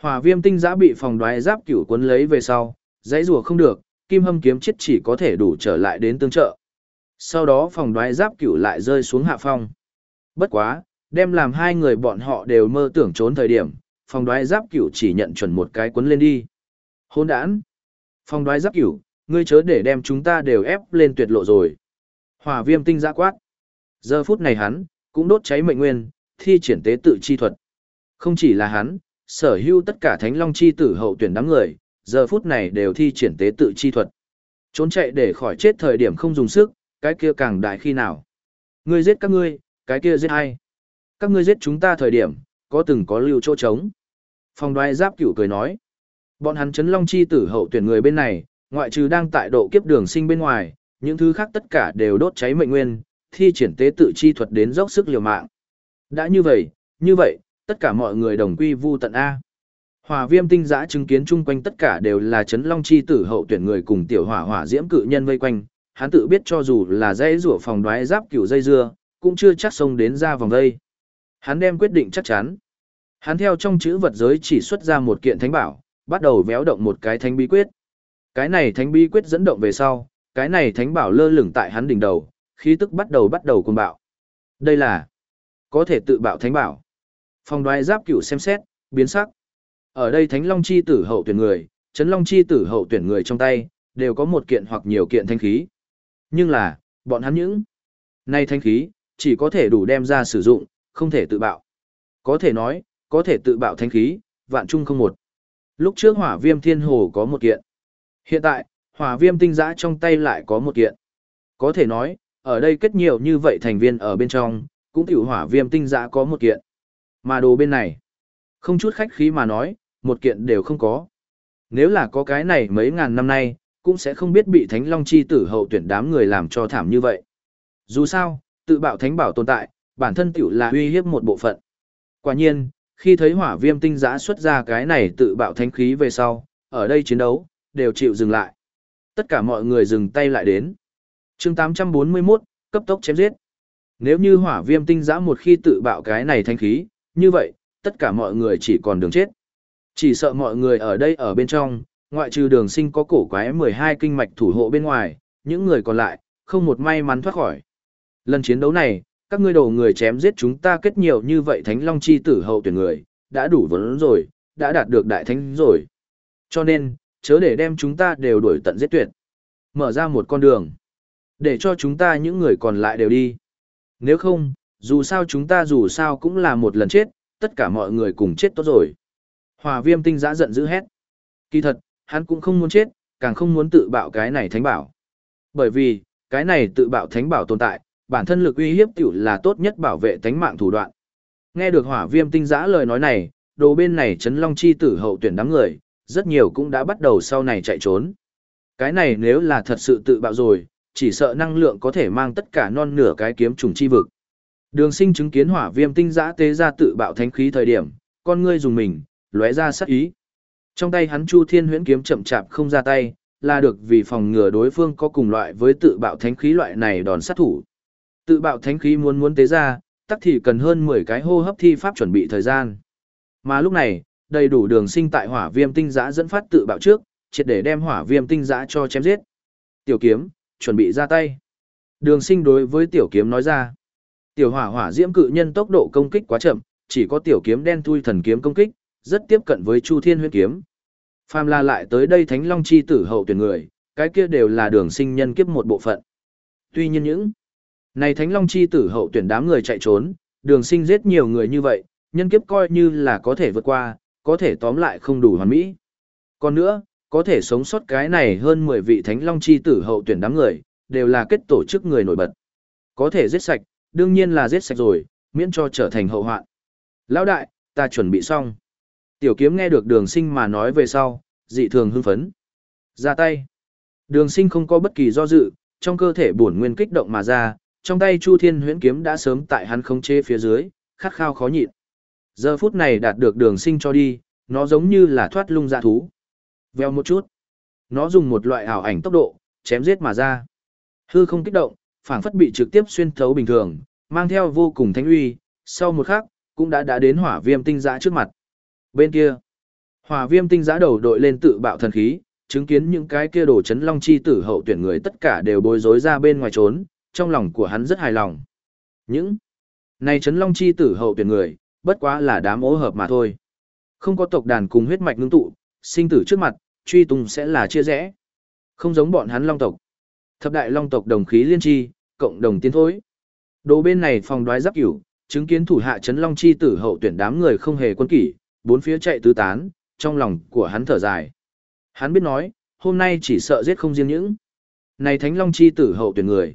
Hỏa viêm tinh giã bị phòng đoái giáp cửu cuốn lấy về sau, dãy rùa không được, kim hâm kiếm chết chỉ có thể đủ trở lại đến tương trợ. Sau đó phòng đoái giáp cửu lại rơi xuống hạ phong. Bất quá, đem làm hai người bọn họ đều mơ tưởng trốn thời điểm, phòng đoái giáp cửu chỉ nhận chuẩn một cái cuốn lên đi. Hôn đản. Phòng đoái giáp cửu, ngươi chớ để đem chúng ta đều ép lên tuyệt lộ rồi. Hỏa viêm tinh giã quát. Giờ phút này hắn, cũng đốt cháy mệnh nguyên, thi triển tế tự chi thuật. Không chỉ là hắn, sở hữu tất cả thánh long chi tử hậu tuyển đám người, giờ phút này đều thi triển tế tự chi thuật. Trốn chạy để khỏi chết thời điểm không dùng sức, cái kia càng đại khi nào. Ngươi giết các ngươi, cái kia giết hay. Các ngươi giết chúng ta thời điểm, có từng có lưu chỗ trống. Phong đoái giáp cửu cười nói. Bọn hắn chấn long chi tử hậu tuyển người bên này, ngoại trừ đang tại độ kiếp đường sinh bên ngoài, những thứ khác tất cả đều đốt cháy mệnh nguyên, thi triển tế tự chi thuật đến dốc sức liều mạng. Đã như vậy, như vậy, tất cả mọi người đồng quy vu tận A. Hỏa viêm tinh giã chứng kiến chung quanh tất cả đều là chấn long chi tử hậu tuyển người cùng tiểu hỏa hỏa diễm cự nhân vây quanh, hắn tự biết cho dù là dây rủa phòng đoái giáp cửu dây dưa, cũng chưa chắc xông đến ra vòng đây. Hắn đem quyết định chắc chắn. Hắn theo trong chữ vật giới chỉ xuất ra một kiện thánh bảo, bắt đầu véo động một cái thánh bí quyết. Cái này thánh bí quyết dẫn động về sau, cái này thánh bảo lơ lửng tại hắn đỉnh đầu, khí tức bắt đầu bắt đầu cuồng bạo. Đây là có thể tự bạo thánh bảo. Phong đoái giáp cửu xem xét, biến sắc. Ở đây thánh long chi tử hậu tuyển người, chấn long chi tử hậu tuyển người trong tay, đều có một kiện hoặc nhiều kiện thanh khí. Nhưng là, bọn hắn những này thanh khí, chỉ có thể đủ đem ra sử dụng, không thể tự bạo. Có thể nói, có thể tự bạo thanh khí, vạn trung không một. Lúc trước hỏa viêm thiên hồ có một kiện. Hiện tại, hỏa viêm tinh giã trong tay lại có một kiện. Có thể nói, ở đây kết nhiều như vậy thành viên ở bên trong, cũng tiểu hỏa viêm tinh giã có một kiện. Mà đồ bên này, không chút khách khí mà nói, một kiện đều không có. Nếu là có cái này mấy ngàn năm nay, cũng sẽ không biết bị Thánh Long chi tử hậu tuyển đám người làm cho thảm như vậy. Dù sao, tự bạo thánh bảo tồn tại, bản thân tiểu là uy hiếp một bộ phận. Quả nhiên, khi thấy hỏa viêm tinh giã xuất ra cái này tự bạo thánh khí về sau, ở đây chiến đấu, đều chịu dừng lại. Tất cả mọi người dừng tay lại đến. chương 841, cấp tốc chém giết. Nếu như hỏa viêm tinh giã một khi tự bạo cái này thánh khí, như vậy, tất cả mọi người chỉ còn đường chết. Chỉ sợ mọi người ở đây ở bên trong, ngoại trừ đường sinh có cổ quái 12 kinh mạch thủ hộ bên ngoài, những người còn lại, không một may mắn thoát khỏi. Lần chiến đấu này, các ngươi đồ người chém giết chúng ta kết nhiều như vậy thánh long chi tử hậu tuyển người, đã đủ vấn rồi, đã đạt được đại thánh rồi. Cho nên, chớ để đem chúng ta đều đuổi tận giết tuyệt. Mở ra một con đường, để cho chúng ta những người còn lại đều đi. Nếu không, dù sao chúng ta dù sao cũng là một lần chết, tất cả mọi người cùng chết tốt rồi. Hòa viêm tinh giã giận dữ hét. Kỳ thật, hắn cũng không muốn chết, càng không muốn tự bạo cái này thánh bảo. Bởi vì, cái này tự bạo thánh bảo tồn tại, bản thân lực uy hiếp tiểu là tốt nhất bảo vệ tánh mạng thủ đoạn. Nghe được hỏa viêm tinh giã lời nói này, đồ bên này chấn long chi tử hậu tuyển đám người, rất nhiều cũng đã bắt đầu sau này chạy trốn. Cái này nếu là thật sự tự bạo rồi, chỉ sợ năng lượng có thể mang tất cả non nửa cái kiếm trùng chi vực. Đường sinh chứng kiến hỏa viêm tinh giã tế ra tự bạo thánh khí thời điểm, con ngươi dùng mình, lóe ra sắc ý. Trong tay hắn Chu Thiên Huyễn kiếm chậm chạp không ra tay, là được vì phòng ngừa đối phương có cùng loại với tự bạo thánh khí loại này đòn sát thủ. Tự bạo thánh khí muốn muốn tế ra, tắc thì cần hơn 10 cái hô hấp thi pháp chuẩn bị thời gian. Mà lúc này, đầy đủ đường sinh tại hỏa viêm tinh giã dẫn phát tự bạo trước, triệt để đem hỏa viêm tinh giã cho chém giết. Tiểu kiếm, chuẩn bị ra tay. Đường sinh đối với tiểu kiếm nói ra. Tiểu hỏa hỏa diễm cự nhân tốc độ công kích quá chậm, chỉ có tiểu kiếm đen thui thần kiếm công kích, rất tiếp cận với Chu Thiên huyết kiếm. Phàm là lại tới đây Thánh Long chi tử hậu tuyển người, cái kia đều là đường sinh nhân kiếp một bộ phận. Tuy nhiên những này Thánh Long chi tử hậu tuyển đám người chạy trốn, đường sinh giết nhiều người như vậy, nhân kiếp coi như là có thể vượt qua, có thể tóm lại không đủ hoàn mỹ. Còn nữa, có thể sống sót cái này hơn 10 vị Thánh Long chi tử hậu tuyển đám người, đều là kết tổ chức người nổi bật. Có thể giết sạch, đương nhiên là giết sạch rồi, miễn cho trở thành hậu hoạn. Lão đại, ta chuẩn bị xong. Tiểu kiếm nghe được đường sinh mà nói về sau, dị thường hưng phấn. Ra tay. Đường sinh không có bất kỳ do dự, trong cơ thể bổn nguyên kích động mà ra, trong tay Chu Thiên huyễn kiếm đã sớm tại hắn không chế phía dưới, khát khao khó nhịn. Giờ phút này đạt được đường sinh cho đi, nó giống như là thoát lung dạ thú. Veo một chút. Nó dùng một loại ảo ảnh tốc độ, chém giết mà ra. Hư không kích động, phảng phất bị trực tiếp xuyên thấu bình thường, mang theo vô cùng thánh uy, sau một khắc, cũng đã đã đến hỏa viêm tinh giã trước mặt. Bên kia, hỏa viêm tinh giã đầu đội lên tự bạo thần khí, chứng kiến những cái kia đổ chấn long chi tử hậu tuyển người tất cả đều bối rối ra bên ngoài trốn, trong lòng của hắn rất hài lòng. Những này chấn long chi tử hậu tuyển người, bất quá là đám ố hợp mà thôi. Không có tộc đàn cùng huyết mạch ngưng tụ, sinh tử trước mặt, truy tung sẽ là chia rẽ. Không giống bọn hắn long tộc. Thập đại long tộc đồng khí liên chi, cộng đồng tiến thối. Đồ bên này phòng đoái giáp cửu, chứng kiến thủ hạ chấn long chi tử hậu tuyển đám người không hề quân kỷ, bốn phía chạy tứ tán, trong lòng của hắn thở dài. Hắn biết nói, hôm nay chỉ sợ giết không riêng những. Này thánh long chi tử hậu tuyển người.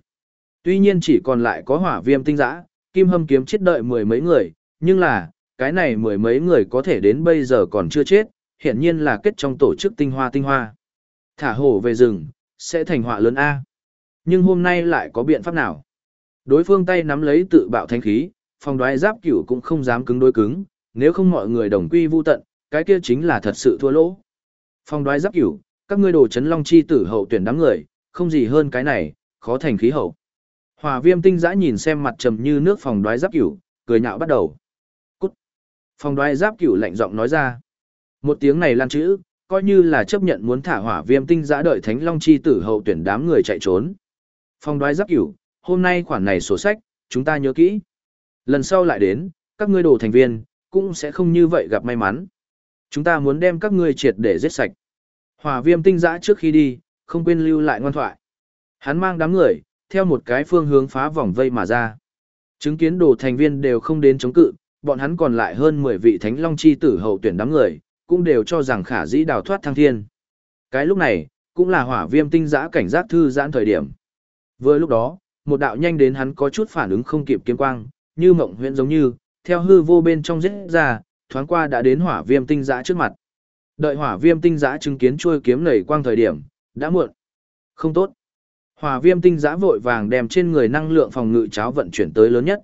Tuy nhiên chỉ còn lại có hỏa viêm tinh giã, kim hâm kiếm chết đợi mười mấy người, nhưng là, cái này mười mấy người có thể đến bây giờ còn chưa chết, hiện nhiên là kết trong tổ chức tinh hoa tinh hoa. Thả hổ về rừng, sẽ thành họa lớn A. Nhưng hôm nay lại có biện pháp nào? Đối phương tay nắm lấy tự bạo thanh khí, phòng đoái giáp cửu cũng không dám cứng đối cứng, nếu không mọi người đồng quy vu tận, cái kia chính là thật sự thua lỗ. Phòng đoái giáp cửu, các ngươi đồ chấn long chi tử hậu tuyển đám người, không gì hơn cái này, khó thành khí hậu. Hỏa viêm tinh giã nhìn xem mặt trầm như nước phòng đoái giáp cửu, cười nhạo bắt đầu. Cút. Phòng đoái giáp cửu lạnh giọng nói ra. Một tiếng này lan chữ, coi như là chấp nhận muốn thả hỏa viêm tinh giã đợi thánh long chi tử hậu tuyển đám người chạy trốn. Phòng đoái giáp cửu, hôm nay khoản này sổ sách, chúng ta nhớ kỹ. Lần sau lại đến, các ngươi đồ thành viên, cũng sẽ không như vậy gặp may mắn. Chúng ta muốn đem các ngươi triệt để giết sạch. Hỏa viêm tinh giã trước khi đi, không quên lưu lại ngoan thoại. Hắn mang đám người, theo một cái phương hướng phá vòng vây mà ra. Chứng kiến đồ thành viên đều không đến chống cự, bọn hắn còn lại hơn 10 vị thánh long chi tử hậu tuyển đám người, cũng đều cho rằng khả dĩ đào thoát thăng thiên. Cái lúc này, cũng là hỏa viêm tinh giã cảnh giác thư giãn thời điểm. Vừa lúc đó, một đạo nhanh đến hắn có chút phản ứng không kịp kiếm quang, như mộng huyễn giống như, theo hư vô bên trong giết ra, thoáng qua đã đến hỏa viêm tinh giã trước mặt. Đợi hỏa viêm tinh giã chứng kiến chuôi kiếm nảy quang thời điểm, đã muộn. Không tốt. Hỏa viêm tinh giã vội vàng đem trên người năng lượng phòng ngự cháo vận chuyển tới lớn nhất.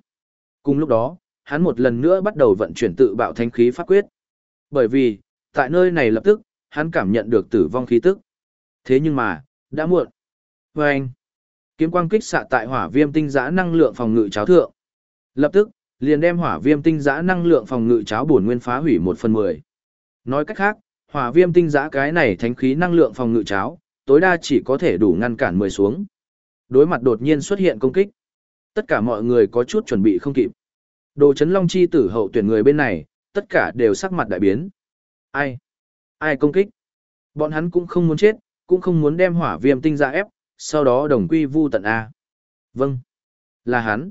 Cùng lúc đó, hắn một lần nữa bắt đầu vận chuyển tự bạo thanh khí pháp quyết. Bởi vì, tại nơi này lập tức, hắn cảm nhận được tử vong khí tức. Thế nhưng mà, đã muộn. Và anh, kiếm quang kích xạ tại hỏa viêm tinh giã năng lượng phòng ngự cháo thượng. Lập tức, liền đem hỏa viêm tinh giã năng lượng phòng ngự cháo bổn nguyên phá hủy một phần mười. Nói cách khác, hỏa viêm tinh giã cái này thánh khí năng lượng phòng ngự cháo, tối đa chỉ có thể đủ ngăn cản mười xuống. Đối mặt đột nhiên xuất hiện công kích. Tất cả mọi người có chút chuẩn bị không kịp. Đồ chấn long chi tử hậu tuyển người bên này, tất cả đều sắc mặt đại biến. Ai? Ai công kích? Bọn hắn cũng không muốn chết, cũng không muốn đem hỏa viêm tinh ra ép, sau đó đồng quy vu tận A. Vâng. Là hắn.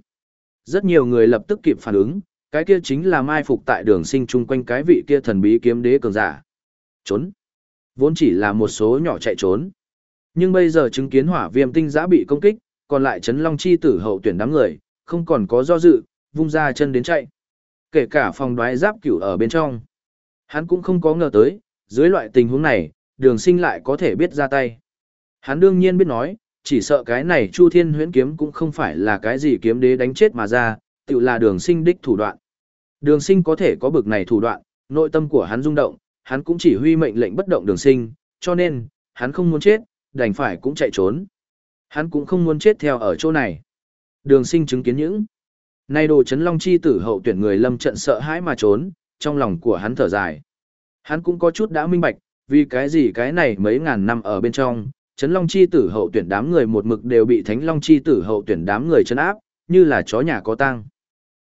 Rất nhiều người lập tức kịp phản ứng, cái kia chính là mai phục tại đường sinh chung quanh cái vị kia thần bí kiếm đế cường giả. Trốn. Vốn chỉ là một số nhỏ chạy trốn, nhưng bây giờ chứng kiến hỏa viêm tinh giã bị công kích, còn lại chấn long chi tử hậu tuyển đám người, không còn có do dự, vung ra chân đến chạy. Kể cả phòng đoái giáp cửu ở bên trong. Hắn cũng không có ngờ tới, dưới loại tình huống này, đường sinh lại có thể biết ra tay. Hắn đương nhiên biết nói, chỉ sợ cái này Chu Thiên huyễn kiếm cũng không phải là cái gì kiếm đế đánh chết mà ra, tự là đường sinh đích thủ đoạn. Đường sinh có thể có bực này thủ đoạn, nội tâm của hắn rung động, hắn cũng chỉ huy mệnh lệnh bất động đường sinh, cho nên, hắn không muốn chết, đành phải cũng chạy trốn. Hắn cũng không muốn chết theo ở chỗ này. Đường sinh chứng kiến những. Nay đồ chấn long chi tử hậu tuyển người lâm trận sợ hãi mà trốn, trong lòng của hắn thở dài. Hắn cũng có chút đã minh bạch, vì cái gì cái này mấy ngàn năm ở bên trong, chấn long chi tử hậu tuyển đám người một mực đều bị thánh long chi tử hậu tuyển đám người chấn áp, như là chó nhà có tang,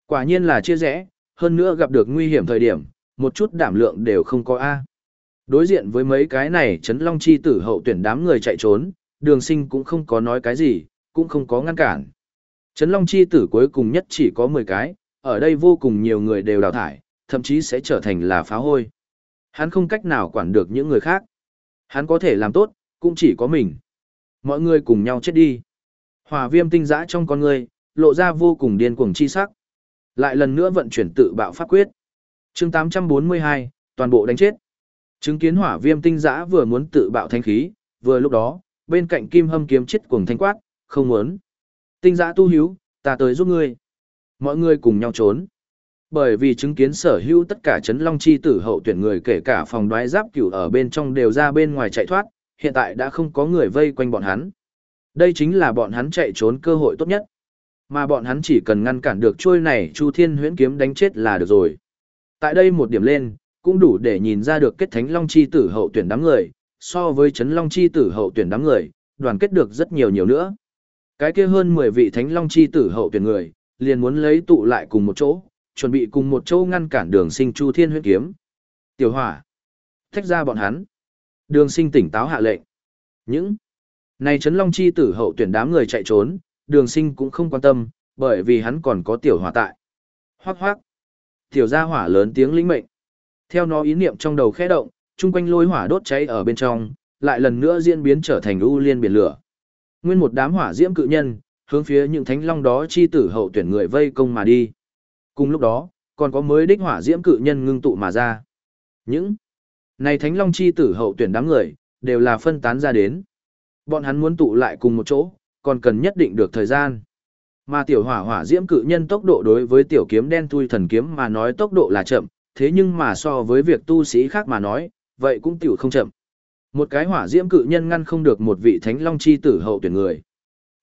Quả nhiên là chia rẽ, hơn nữa gặp được nguy hiểm thời điểm, một chút đảm lượng đều không có A. Đối diện với mấy cái này chấn long chi tử hậu tuyển đám người chạy trốn, đường sinh cũng không có nói cái gì, cũng không có ngăn cản. Chấn long chi tử cuối cùng nhất chỉ có 10 cái, ở đây vô cùng nhiều người đều đào thải, thậm chí sẽ trở thành là phá hôi. Hắn không cách nào quản được những người khác. Hắn có thể làm tốt, cũng chỉ có mình. Mọi người cùng nhau chết đi. Hỏa viêm tinh dã trong con người, lộ ra vô cùng điên cuồng chi sắc. Lại lần nữa vận chuyển tự bạo pháp quyết. chương 842, toàn bộ đánh chết. Chứng kiến hỏa viêm tinh giã vừa muốn tự bạo thanh khí, vừa lúc đó, bên cạnh kim hâm kiếm chết cuồng thanh quát, không muốn. Tinh giã tu hiếu, ta tới giúp ngươi. Mọi người cùng nhau trốn. Bởi vì chứng kiến sở hữu tất cả chấn long chi tử hậu tuyển người kể cả phòng đoái giáp cửu ở bên trong đều ra bên ngoài chạy thoát, hiện tại đã không có người vây quanh bọn hắn. Đây chính là bọn hắn chạy trốn cơ hội tốt nhất. Mà bọn hắn chỉ cần ngăn cản được trôi này Chu Thiên huyễn kiếm đánh chết là được rồi. Tại đây một điểm lên, cũng đủ để nhìn ra được kết thánh long chi tử hậu tuyển đám người, so với chấn long chi tử hậu tuyển đám người, đoàn kết được rất nhiều nhiều nữa. Cái kia hơn 10 vị thánh long chi tử hậu tuyển người, liền muốn lấy tụ lại cùng một chỗ, chuẩn bị cùng một chỗ ngăn cản đường sinh Chu Thiên huyễn kiếm. Tiểu hỏa, thách ra bọn hắn. Đường sinh tỉnh táo hạ lệnh. Những này chấn long chi tử hậu tuyển đám người chạy trốn, đường sinh cũng không quan tâm, bởi vì hắn còn có tiểu hỏa tại. Hoác hoác. Tiểu gia hỏa lớn tiếng lĩnh mệnh. Theo nó ý niệm trong đầu khẽ động, chung quanh lôi hỏa đốt cháy ở bên trong, lại lần nữa diễn biến trở thành u liên biển lửa. Nguyên một đám hỏa diễm cự nhân, hướng phía những thánh long đó chi tử hậu tuyển người vây công mà đi. Cùng lúc đó, còn có mới đích hỏa diễm cự nhân ngưng tụ mà ra. Những này thánh long chi tử hậu tuyển đám người, đều là phân tán ra đến. Bọn hắn muốn tụ lại cùng một chỗ, còn cần nhất định được thời gian. Mà tiểu hỏa hỏa diễm cự nhân tốc độ đối với tiểu kiếm đen thui thần kiếm mà nói tốc độ là chậm, thế nhưng mà so với việc tu sĩ khác mà nói, vậy cũng tiểu không chậm. Một cái hỏa diễm cự nhân ngăn không được một vị thánh long chi tử hậu tuyển người.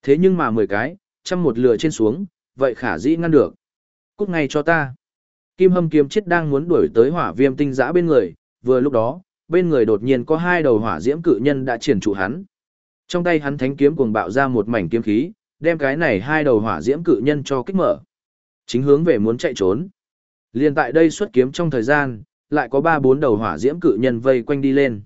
Thế nhưng mà 10 cái, trăm một lửa trên xuống, vậy khả dĩ ngăn được. Cút ngay cho ta. Kim hâm kiếm chết đang muốn đuổi tới hỏa viêm tinh giã bên người, vừa lúc đó, bên người đột nhiên có hai đầu hỏa diễm cự nhân đã triển trụ hắn. Trong tay hắn thánh kiếm cuồng bạo ra một mảnh kiếm khí, đem cái này hai đầu hỏa diễm cự nhân cho kích mở. Chính hướng về muốn chạy trốn. Liên tại đây xuất kiếm trong thời gian, lại có ba bốn đầu hỏa diễm cự nhân vây quanh đi lên.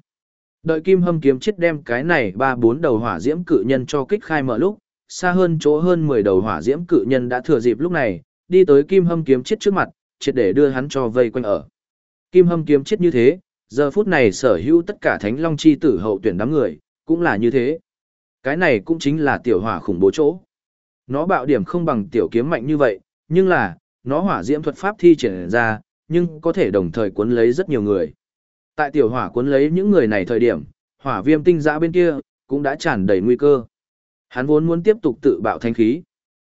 Đợi kim hâm kiếm chết đem cái này ba bốn đầu hỏa diễm cự nhân cho kích khai mở lúc, xa hơn chỗ hơn 10 đầu hỏa diễm cự nhân đã thừa dịp lúc này, đi tới kim hâm kiếm chết trước mặt, triệt để đưa hắn cho vây quanh ở. Kim hâm kiếm chết như thế, giờ phút này sở hữu tất cả thánh long chi tử hậu tuyển đám người, cũng là như thế. Cái này cũng chính là tiểu hỏa khủng bố chỗ. Nó bạo điểm không bằng tiểu kiếm mạnh như vậy, nhưng là, nó hỏa diễm thuật pháp thi triển ra, nhưng có thể đồng thời cuốn lấy rất nhiều người. Tại tiểu hỏa cuốn lấy những người này thời điểm, hỏa viêm tinh dã bên kia, cũng đã tràn đầy nguy cơ. Hắn vốn muốn tiếp tục tự bạo thanh khí.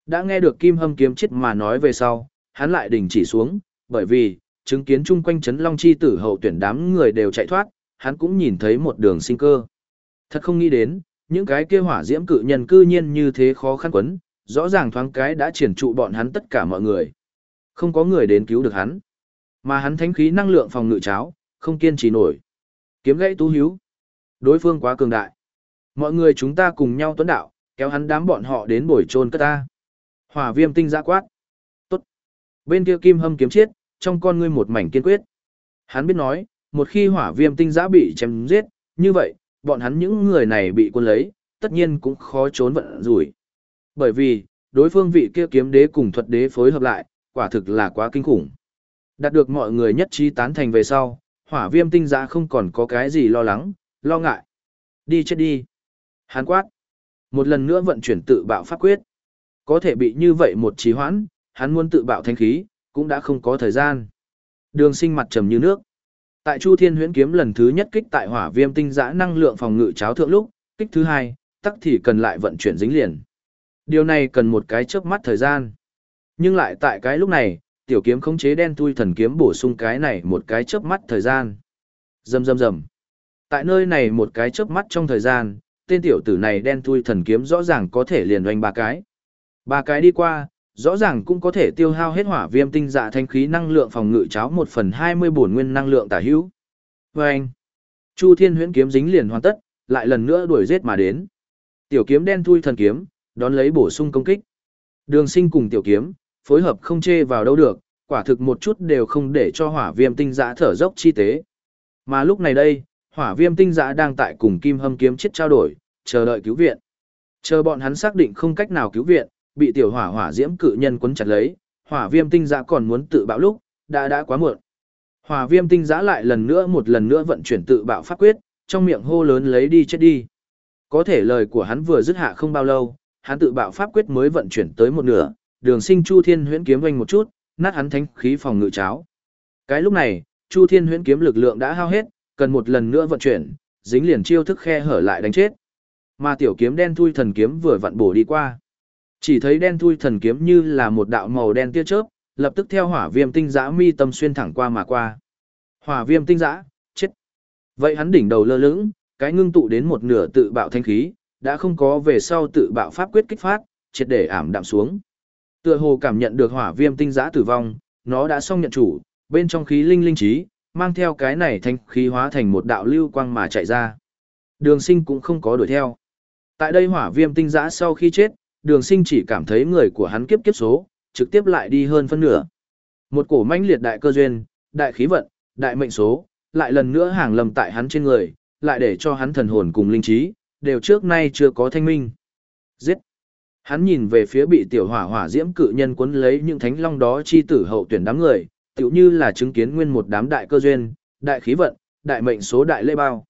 Đã nghe được kim hâm kiếm chết mà nói về sau, hắn lại đình chỉ xuống, bởi vì, chứng kiến chung quanh chấn long chi tử hậu tuyển đám người đều chạy thoát, hắn cũng nhìn thấy một đường sinh cơ. Thật không nghĩ đến, những cái kia hỏa diễm cự nhân cư nhiên như thế khó khăn quấn, rõ ràng thoáng cái đã triển trụ bọn hắn tất cả mọi người. Không có người đến cứu được hắn. Mà hắn thánh khí năng lượng phòng ngự cháo, không kiên trì nổi. Kiếm gãy tú hữu. Đối phương quá cường đại. Mọi người chúng ta cùng nhau tuấn đạo, kéo hắn đám bọn họ đến bồi trôn cất ta. Hỏa viêm tinh giã quát. Tốt. Bên kia kim hâm kiếm chết, trong con ngươi một mảnh kiên quyết. Hắn biết nói, một khi hỏa viêm tinh giã bị chém giết, như vậy, bọn hắn những người này bị quân lấy, tất nhiên cũng khó trốn vận rủi. Bởi vì, đối phương vị kia kiếm đế cùng thuật đế phối hợp lại, quả thực là quá kinh khủng. Đạt được mọi người nhất trí tán thành về sau, hỏa viêm tinh giã không còn có cái gì lo lắng, lo ngại. Đi chết đi. Hán quát. Một lần nữa vận chuyển tự bạo pháp quyết. Có thể bị như vậy một trí hoãn, hắn muốn tự bạo thanh khí, cũng đã không có thời gian. Đường sinh mặt trầm như nước. Tại Chu Thiên Huyễn kiếm lần thứ nhất kích tại hỏa viêm tinh giã năng lượng phòng ngự cháo thượng lúc, kích thứ hai, tắc thì cần lại vận chuyển dính liền. Điều này cần một cái chớp mắt thời gian. Nhưng lại tại cái lúc này, tiểu kiếm khống chế đen tui thần kiếm bổ sung cái này một cái chớp mắt thời gian. Rầm rầm rầm. Tại nơi này một cái chớp mắt trong thời gian, tên tiểu tử này đen tui thần kiếm rõ ràng có thể liền oanh ba cái. Ba cái đi qua, rõ ràng cũng có thể tiêu hao hết hỏa viêm tinh dạ thanh khí năng lượng phòng ngự cháo một phần hai mươi bổn nguyên năng lượng tả hữu. Và anh, Chu Thiên huyễn kiếm dính liền hoàn tất, lại lần nữa đuổi giết mà đến. Tiểu kiếm đen thui thần kiếm, đón lấy bổ sung công kích. Đường sinh cùng tiểu kiếm, phối hợp không chê vào đâu được, quả thực một chút đều không để cho hỏa viêm tinh giã thở dốc chi tế. Mà lúc này đây, hỏa viêm tinh giã đang tại cùng kim hâm kiếm chết trao đổi, chờ đợi cứu viện. Chờ bọn hắn xác định không cách nào cứu viện, bị tiểu hỏa hỏa diễm cự nhân quấn chặt lấy, hỏa viêm tinh giã còn muốn tự bạo lúc, đã đã quá muộn. Hỏa viêm tinh giã lại lần nữa một lần nữa vận chuyển tự bạo pháp quyết, trong miệng hô lớn lấy đi chết đi. Có thể lời của hắn vừa dứt hạ không bao lâu, hắn tự bạo pháp quyết mới vận chuyển tới một nửa, đường sinh Chu Thiên huyễn kiếm vanh một chút, nát hắn thánh khí phòng ngự cháo. Cái lúc này, Chu Thiên huyễn kiếm lực lượng đã hao hết, cần một lần nữa vận chuyển, dính liền chiêu thức khe hở lại đánh chết. Mà tiểu kiếm đen thui thần kiếm vừa vặn bổ đi qua. Chỉ thấy đen thui thần kiếm như là một đạo màu đen tia chớp, lập tức theo hỏa viêm tinh giã mi tâm xuyên thẳng qua mà qua. Hỏa viêm tinh giã, chết. Vậy hắn đỉnh đầu lơ lửng, cái ngưng tụ đến một nửa tự bạo thanh khí, đã không có về sau tự bạo pháp quyết kích phát, triệt để ảm đạm xuống. Tựa hồ cảm nhận được hỏa viêm tinh giã tử vong, nó đã xong nhận chủ, bên trong khí linh linh trí, mang theo cái này thanh khí hóa thành một đạo lưu quang mà chạy ra. Đường sinh cũng không có đuổi theo. Tại đây hỏa viêm tinh giã sau khi chết, đường sinh chỉ cảm thấy người của hắn kiếp kiếp số, trực tiếp lại đi hơn phân nửa. Một cổ manh liệt đại cơ duyên, đại khí vận, đại mệnh số, lại lần nữa hàng lầm tại hắn trên người, lại để cho hắn thần hồn cùng linh trí, đều trước nay chưa có thanh minh. Giết! Hắn nhìn về phía bị tiểu hỏa hỏa diễm cự nhân cuốn lấy những thánh long đó chi tử hậu tuyển đám người, tiểu như là chứng kiến nguyên một đám đại cơ duyên, đại khí vận, đại mệnh số đại lễ bao.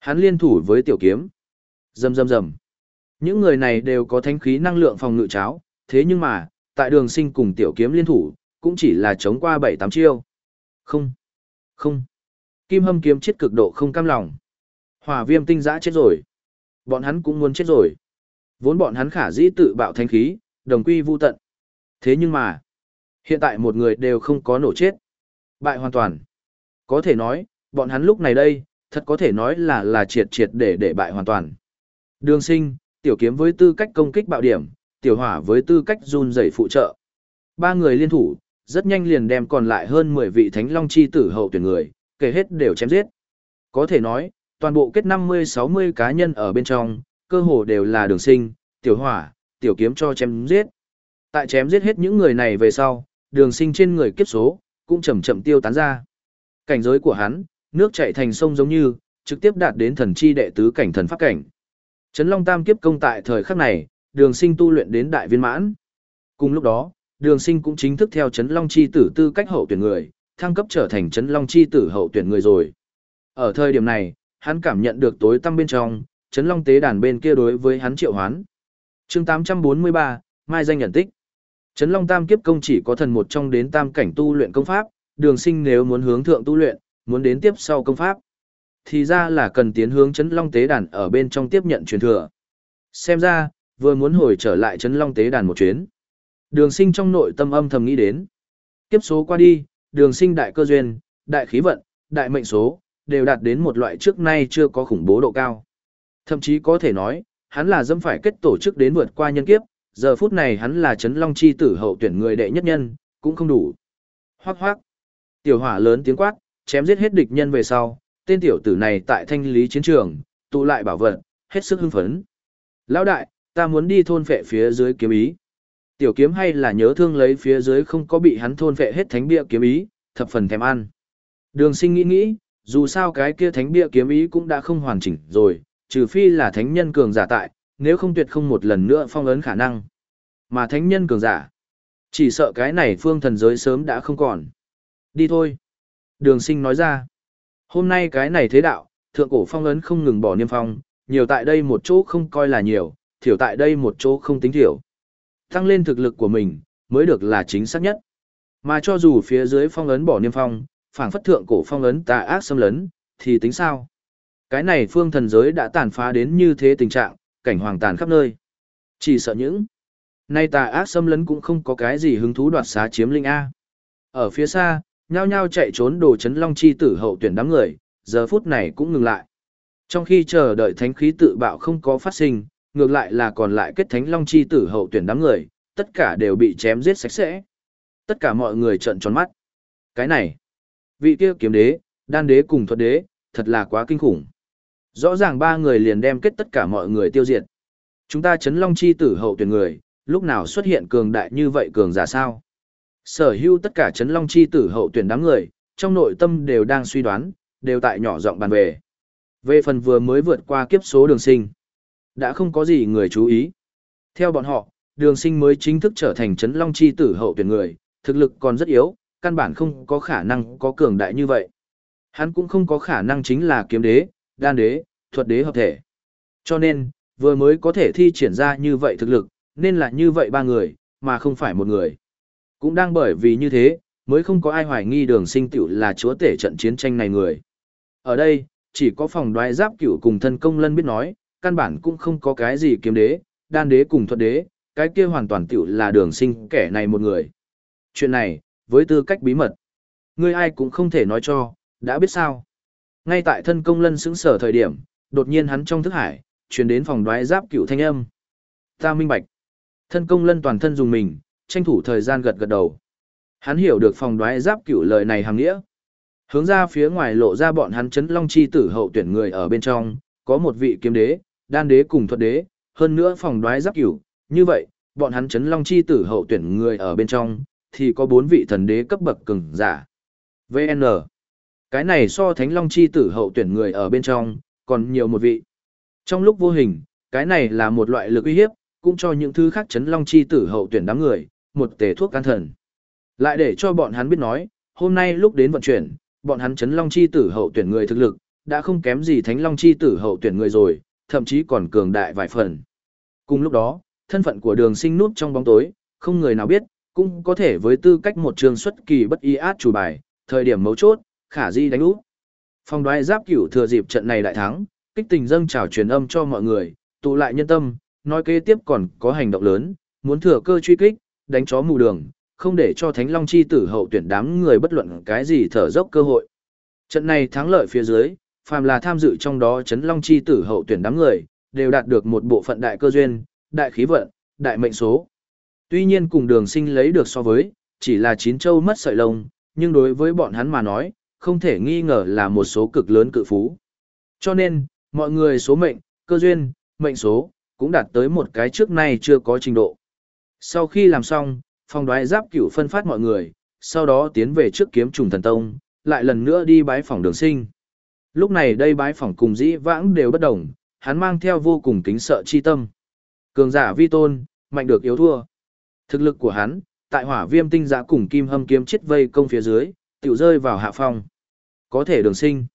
Hắn liên thủ với tiểu kiếm. Rầm rầm rầm. Những người này đều có thánh khí năng lượng phòng ngự cháo, thế nhưng mà, tại đường sinh cùng tiểu kiếm liên thủ, cũng chỉ là chống qua 7-8 chiêu. Không. Không. Kim hâm kiếm chết cực độ không cam lòng. Hỏa viêm tinh giã chết rồi. Bọn hắn cũng muốn chết rồi. Vốn bọn hắn khả dĩ tự bạo thanh khí, đồng quy vu tận. Thế nhưng mà, hiện tại một người đều không có nổ chết. Bại hoàn toàn. Có thể nói, bọn hắn lúc này đây, thật có thể nói là là triệt triệt để để bại hoàn toàn. Đường sinh, tiểu kiếm với tư cách công kích bạo điểm, tiểu hỏa với tư cách run rẩy phụ trợ. Ba người liên thủ, rất nhanh liền đem còn lại hơn 10 vị thánh long chi tử hậu tuyển người, kể hết đều chém giết. Có thể nói, toàn bộ kết 50-60 cá nhân ở bên trong, cơ hồ đều là đường sinh, tiểu hỏa, tiểu kiếm cho chém giết. Tại chém giết hết những người này về sau, đường sinh trên người kiếp số, cũng chậm chậm tiêu tán ra. Cảnh giới của hắn, nước chảy thành sông giống như, trực tiếp đạt đến thần chi đệ tứ cảnh thần pháp cảnh. Trấn Long Tam kiếp công tại thời khắc này, đường sinh tu luyện đến đại viên mãn. Cùng lúc đó, đường sinh cũng chính thức theo Trấn Long chi tử tư cách hậu tuyển người, thăng cấp trở thành Trấn Long chi tử hậu tuyển người rồi. Ở thời điểm này, hắn cảm nhận được tối tăm bên trong, Trấn Long tế đàn bên kia đối với hắn triệu hoán. chương 843, Mai danh nhận tích. Trấn Long Tam kiếp công chỉ có thần một trong đến tam cảnh tu luyện công pháp, đường sinh nếu muốn hướng thượng tu luyện, muốn đến tiếp sau công pháp. Thì ra là cần tiến hướng Trấn Long tế đàn ở bên trong tiếp nhận truyền thừa. Xem ra, vừa muốn hồi trở lại Trấn Long tế đàn một chuyến. Đường sinh trong nội tâm âm thầm nghĩ đến. Kiếp số qua đi, đường sinh đại cơ duyên, đại khí vận, đại mệnh số, đều đạt đến một loại trước nay chưa có khủng bố độ cao. Thậm chí có thể nói, hắn là dâm phải kết tổ chức đến vượt qua nhân kiếp, giờ phút này hắn là chấn long chi tử hậu tuyển người đệ nhất nhân, cũng không đủ. Hoác hoác. Tiểu hỏa lớn tiếng quát, chém giết hết địch nhân về sau, tên tiểu tử này tại thanh lý chiến trường, tụ lại bảo vật, hết sức hưng phấn. Lão đại, ta muốn đi thôn phệ phía dưới kiếm ý. Tiểu kiếm hay là nhớ thương lấy phía dưới không có bị hắn thôn phệ hết thánh bia kiếm ý, thập phần thèm ăn. Đường sinh nghĩ nghĩ, dù sao cái kia thánh bia kiếm ý cũng đã không hoàn chỉnh rồi, trừ phi là thánh nhân cường giả tại, nếu không tuyệt không một lần nữa phong ấn khả năng. Mà thánh nhân cường giả, chỉ sợ cái này phương thần giới sớm đã không còn. Đi thôi. Đường sinh nói ra. Hôm nay cái này thế đạo, thượng cổ phong ấn không ngừng bỏ niêm phong, nhiều tại đây một chỗ không coi là nhiều, thiểu tại đây một chỗ không tính thiểu. Tăng lên thực lực của mình, mới được là chính xác nhất. Mà cho dù phía dưới phong ấn bỏ niêm phong, phảng phất thượng cổ phong ấn tà ác xâm lấn, thì tính sao? Cái này phương thần giới đã tàn phá đến như thế tình trạng, cảnh hoàng tàn khắp nơi. Chỉ sợ những nay tà ác xâm lấn cũng không có cái gì hứng thú đoạt xá chiếm linh A. Ở phía xa, nhao nhao chạy trốn đồ chấn long chi tử hậu tuyển đám người, giờ phút này cũng ngừng lại. Trong khi chờ đợi thánh khí tự bạo không có phát sinh, ngược lại là còn lại kết thánh long chi tử hậu tuyển đám người, tất cả đều bị chém giết sạch sẽ. Tất cả mọi người trợn tròn mắt. Cái này, vị kia kiếm đế, đan đế cùng thuật đế, thật là quá kinh khủng. Rõ ràng ba người liền đem kết tất cả mọi người tiêu diệt. Chúng ta chấn long chi tử hậu tuyển người, lúc nào xuất hiện cường đại như vậy cường giả sao? Sở hữu tất cả chấn long chi tử hậu tuyển đám người, trong nội tâm đều đang suy đoán, đều tại nhỏ giọng bàn về. Về phần vừa mới vượt qua kiếp số đường sinh, đã không có gì người chú ý. Theo bọn họ, đường sinh mới chính thức trở thành chấn long chi tử hậu tuyển người, thực lực còn rất yếu, căn bản không có khả năng có cường đại như vậy. Hắn cũng không có khả năng chính là kiếm đế, đan đế, thuật đế hợp thể. Cho nên, vừa mới có thể thi triển ra như vậy thực lực, nên là như vậy ba người, mà không phải một người. Cũng đang bởi vì như thế, mới không có ai hoài nghi đường sinh tiểu là chúa tể trận chiến tranh này người. Ở đây, chỉ có phòng đoái giáp cửu cùng thân công lân biết nói, căn bản cũng không có cái gì kiếm đế, đan đế cùng thuật đế, cái kia hoàn toàn tiểu là đường sinh kẻ này một người. Chuyện này, với tư cách bí mật, người ai cũng không thể nói cho, đã biết sao. Ngay tại thân công lân xứng sở thời điểm, đột nhiên hắn trong thức hải, chuyển đến phòng đoái giáp cửu thanh âm. Ta minh bạch. Thân công lân toàn thân dùng mình, tranh thủ thời gian gật gật đầu. Hắn hiểu được phòng đoái giáp cửu lời này hàng nghĩa. Hướng ra phía ngoài lộ ra bọn hắn chấn long chi tử hậu tuyển người ở bên trong, có một vị kiếm đế, đan đế cùng thuật đế, hơn nữa phòng đoái giáp cửu. Như vậy, bọn hắn chấn long chi tử hậu tuyển người ở bên trong, thì có bốn vị thần đế cấp bậc cường giả. VN. Cái này so thánh long chi tử hậu tuyển người ở bên trong, còn nhiều một vị. Trong lúc vô hình, cái này là một loại lực uy hiếp, cũng cho những thứ khác chấn long chi tử hậu tuyển đám người, một tể thuốc can thần. Lại để cho bọn hắn biết nói, hôm nay lúc đến vận chuyển, bọn hắn chấn long chi tử hậu tuyển người thực lực, đã không kém gì thánh long chi tử hậu tuyển người rồi, thậm chí còn cường đại vài phần. Cùng lúc đó, thân phận của đường sinh nút trong bóng tối, không người nào biết, cũng có thể với tư cách một trường xuất kỳ bất y át chủ bài, thời điểm mấu chốt, khả di đánh úp. Phong đoái giáp cửu thừa dịp trận này đại thắng, kích tình dâng trào truyền âm cho mọi người, tụ lại nhân tâm, nói kế tiếp còn có hành động lớn, muốn thừa cơ truy kích, đánh chó mù đường, không để cho Thánh Long chi tử hậu tuyển đám người bất luận cái gì thở dốc cơ hội. Trận này thắng lợi phía dưới, phàm là tham dự trong đó chấn Long chi tử hậu tuyển đám người, đều đạt được một bộ phận đại cơ duyên, đại khí vận, đại mệnh số. Tuy nhiên cùng đường sinh lấy được so với, chỉ là chín châu mất sợi lông, nhưng đối với bọn hắn mà nói, không thể nghi ngờ là một số cực lớn cự phú. Cho nên, mọi người số mệnh, cơ duyên, mệnh số, cũng đạt tới một cái trước nay chưa có trình độ. Sau khi làm xong, phong đoái giáp cửu phân phát mọi người, sau đó tiến về trước kiếm trùng thần tông, lại lần nữa đi bái phòng đường sinh. Lúc này đây bái phòng cùng dĩ vãng đều bất đồng, hắn mang theo vô cùng kính sợ chi tâm. Cường giả vi tôn, mạnh được yếu thua. Thực lực của hắn, tại hỏa viêm tinh giã cùng kim hâm kiếm chết vây công phía dưới, tiểu rơi vào hạ phong. Có thể đường sinh.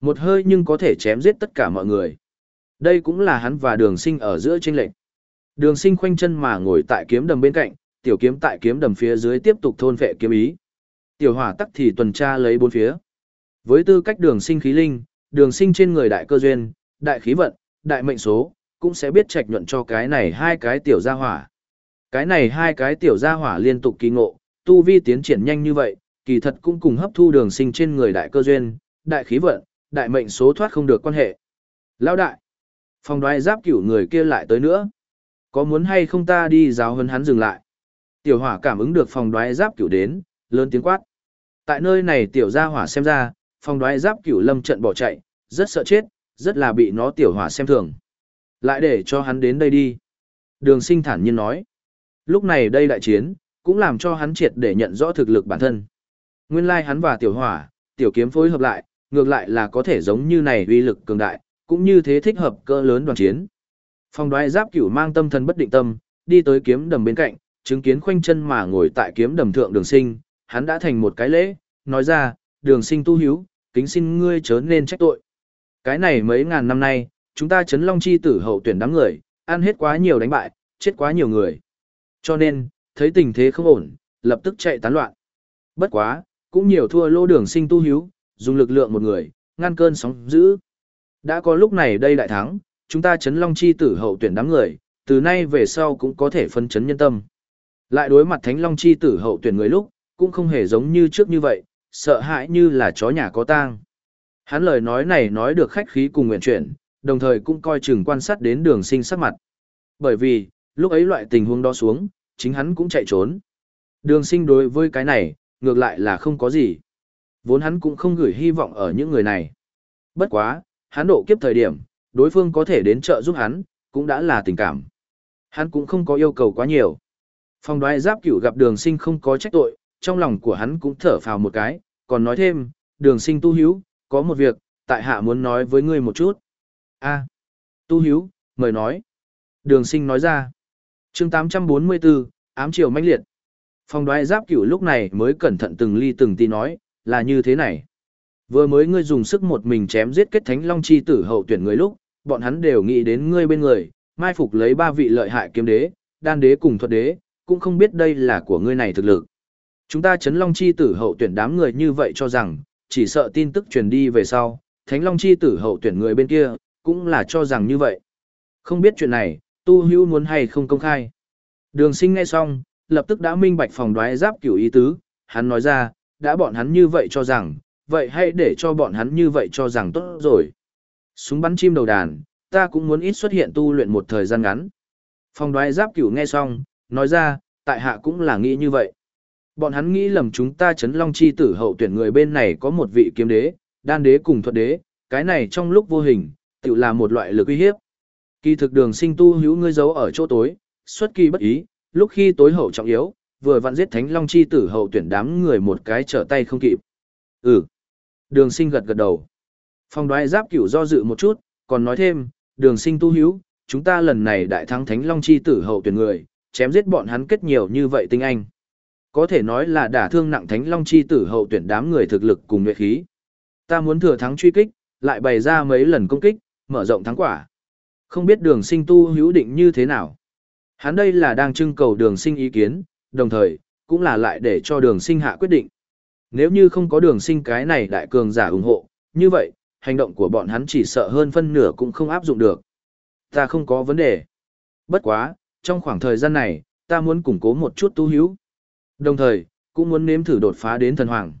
Một hơi nhưng có thể chém giết tất cả mọi người. Đây cũng là hắn và đường sinh ở giữa tranh lệnh. Đường sinh khoanh chân mà ngồi tại kiếm đầm bên cạnh, tiểu kiếm tại kiếm đầm phía dưới tiếp tục thôn vệ kiếm ý. Tiểu hỏa tắc thì tuần tra lấy bốn phía. Với tư cách đường sinh khí linh, đường sinh trên người đại cơ duyên, đại khí vận, đại mệnh số, cũng sẽ biết trạch nhuận cho cái này hai cái tiểu gia hỏa. Cái này hai cái tiểu gia hỏa liên tục kỳ ngộ, tu vi tiến triển nhanh như vậy, kỳ thật cũng cùng hấp thu đường sinh trên người đại cơ duyên, đại khí vận, đại mệnh số thoát không được quan hệ. Lão đại, phòng đoái giáp cửu người kia lại tới nữa. Có muốn hay không ta đi giáo hấn hắn dừng lại? Tiểu hỏa cảm ứng được phòng đoái giáp cửu đến, lớn tiếng quát. Tại nơi này tiểu gia hỏa xem ra, phòng đoái giáp cửu lâm trận bỏ chạy, rất sợ chết, rất là bị nó tiểu hỏa xem thường. Lại để cho hắn đến đây đi. Đường sinh thản nhiên nói. Lúc này đây đại chiến, cũng làm cho hắn triệt để nhận rõ thực lực bản thân. Nguyên lai like hắn và tiểu hỏa, tiểu kiếm phối hợp lại, ngược lại là có thể giống như này uy lực cường đại, cũng như thế thích hợp cỡ lớn đoàn chiến. Phong đoái giáp cửu mang tâm thần bất định tâm, đi tới kiếm đầm bên cạnh, chứng kiến khoanh chân mà ngồi tại kiếm đầm thượng đường sinh, hắn đã thành một cái lễ, nói ra, đường sinh tu hiếu, kính xin ngươi chớ nên trách tội. Cái này mấy ngàn năm nay, chúng ta chấn long chi tử hậu tuyển đám người, ăn hết quá nhiều đánh bại, chết quá nhiều người. Cho nên, thấy tình thế không ổn, lập tức chạy tán loạn. Bất quá, cũng nhiều thua lô đường sinh tu hiếu, dùng lực lượng một người, ngăn cơn sóng dữ. Đã có lúc này đây đại thắng, chúng ta chấn long chi tử hậu tuyển đám người, từ nay về sau cũng có thể phân chấn nhân tâm. Lại đối mặt thánh long chi tử hậu tuyển người lúc, cũng không hề giống như trước như vậy, sợ hãi như là chó nhà có tang. Hắn lời nói này nói được khách khí cùng nguyện chuyển, đồng thời cũng coi chừng quan sát đến đường sinh sắc mặt. Bởi vì, lúc ấy loại tình huống đó xuống, chính hắn cũng chạy trốn. Đường sinh đối với cái này, ngược lại là không có gì. Vốn hắn cũng không gửi hy vọng ở những người này. Bất quá, hắn độ kiếp thời điểm, đối phương có thể đến trợ giúp hắn, cũng đã là tình cảm. Hắn cũng không có yêu cầu quá nhiều. Phong đoái giáp cửu gặp đường sinh không có trách tội, trong lòng của hắn cũng thở phào một cái, còn nói thêm, đường sinh tu hiếu, có một việc, tại hạ muốn nói với ngươi một chút. a tu hiếu, mời nói. Đường sinh nói ra. chương 844, ám triều mãnh liệt. Phong đoái giáp cửu lúc này mới cẩn thận từng ly từng tí nói, là như thế này. Vừa mới ngươi dùng sức một mình chém giết kết thánh long chi tử hậu tuyển người lúc, bọn hắn đều nghĩ đến ngươi bên người, mai phục lấy ba vị lợi hại kiếm đế, đan đế cùng thuật đế, cũng không biết đây là của ngươi này thực lực. Chúng ta chấn long chi tử hậu tuyển đám người như vậy cho rằng, chỉ sợ tin tức truyền đi về sau, thánh long chi tử hậu tuyển người bên kia, cũng là cho rằng như vậy. Không biết chuyện này, tu hữu muốn hay không công khai. Đường sinh nghe xong, lập tức đã minh bạch phòng đoái giáp cửu ý tứ, hắn nói ra, đã bọn hắn như vậy cho rằng, vậy hãy để cho bọn hắn như vậy cho rằng tốt rồi. Súng bắn chim đầu đàn, ta cũng muốn ít xuất hiện tu luyện một thời gian ngắn. Phòng đoái giáp cửu nghe xong, nói ra, tại hạ cũng là nghĩ như vậy. Bọn hắn nghĩ lầm chúng ta chấn long chi tử hậu tuyển người bên này có một vị kiếm đế, đan đế cùng thuật đế, cái này trong lúc vô hình, tự là một loại lực uy hiếp. Kỳ thực đường sinh tu hữu ngươi giấu ở chỗ tối, xuất kỳ bất ý, lúc khi tối hậu trọng yếu, vừa vặn giết thánh long chi tử hậu tuyển đám người một cái trở tay không kịp. Ừ. Đường sinh gật gật đầu. Phong đoái giáp cửu do dự một chút, còn nói thêm, đường sinh tu hữu, chúng ta lần này đại thắng thánh long chi tử hậu tuyển người, chém giết bọn hắn kết nhiều như vậy tinh anh. Có thể nói là đả thương nặng thánh long chi tử hậu tuyển đám người thực lực cùng nhuệ khí. Ta muốn thừa thắng truy kích, lại bày ra mấy lần công kích, mở rộng thắng quả. Không biết đường sinh tu hữu định như thế nào. Hắn đây là đang trưng cầu đường sinh ý kiến, đồng thời, cũng là lại để cho đường sinh hạ quyết định. Nếu như không có đường sinh cái này đại cường giả ủng hộ, như vậy, hành động của bọn hắn chỉ sợ hơn phân nửa cũng không áp dụng được. Ta không có vấn đề. Bất quá, trong khoảng thời gian này, ta muốn củng cố một chút tu hữu. Đồng thời, cũng muốn nếm thử đột phá đến thần hoàng.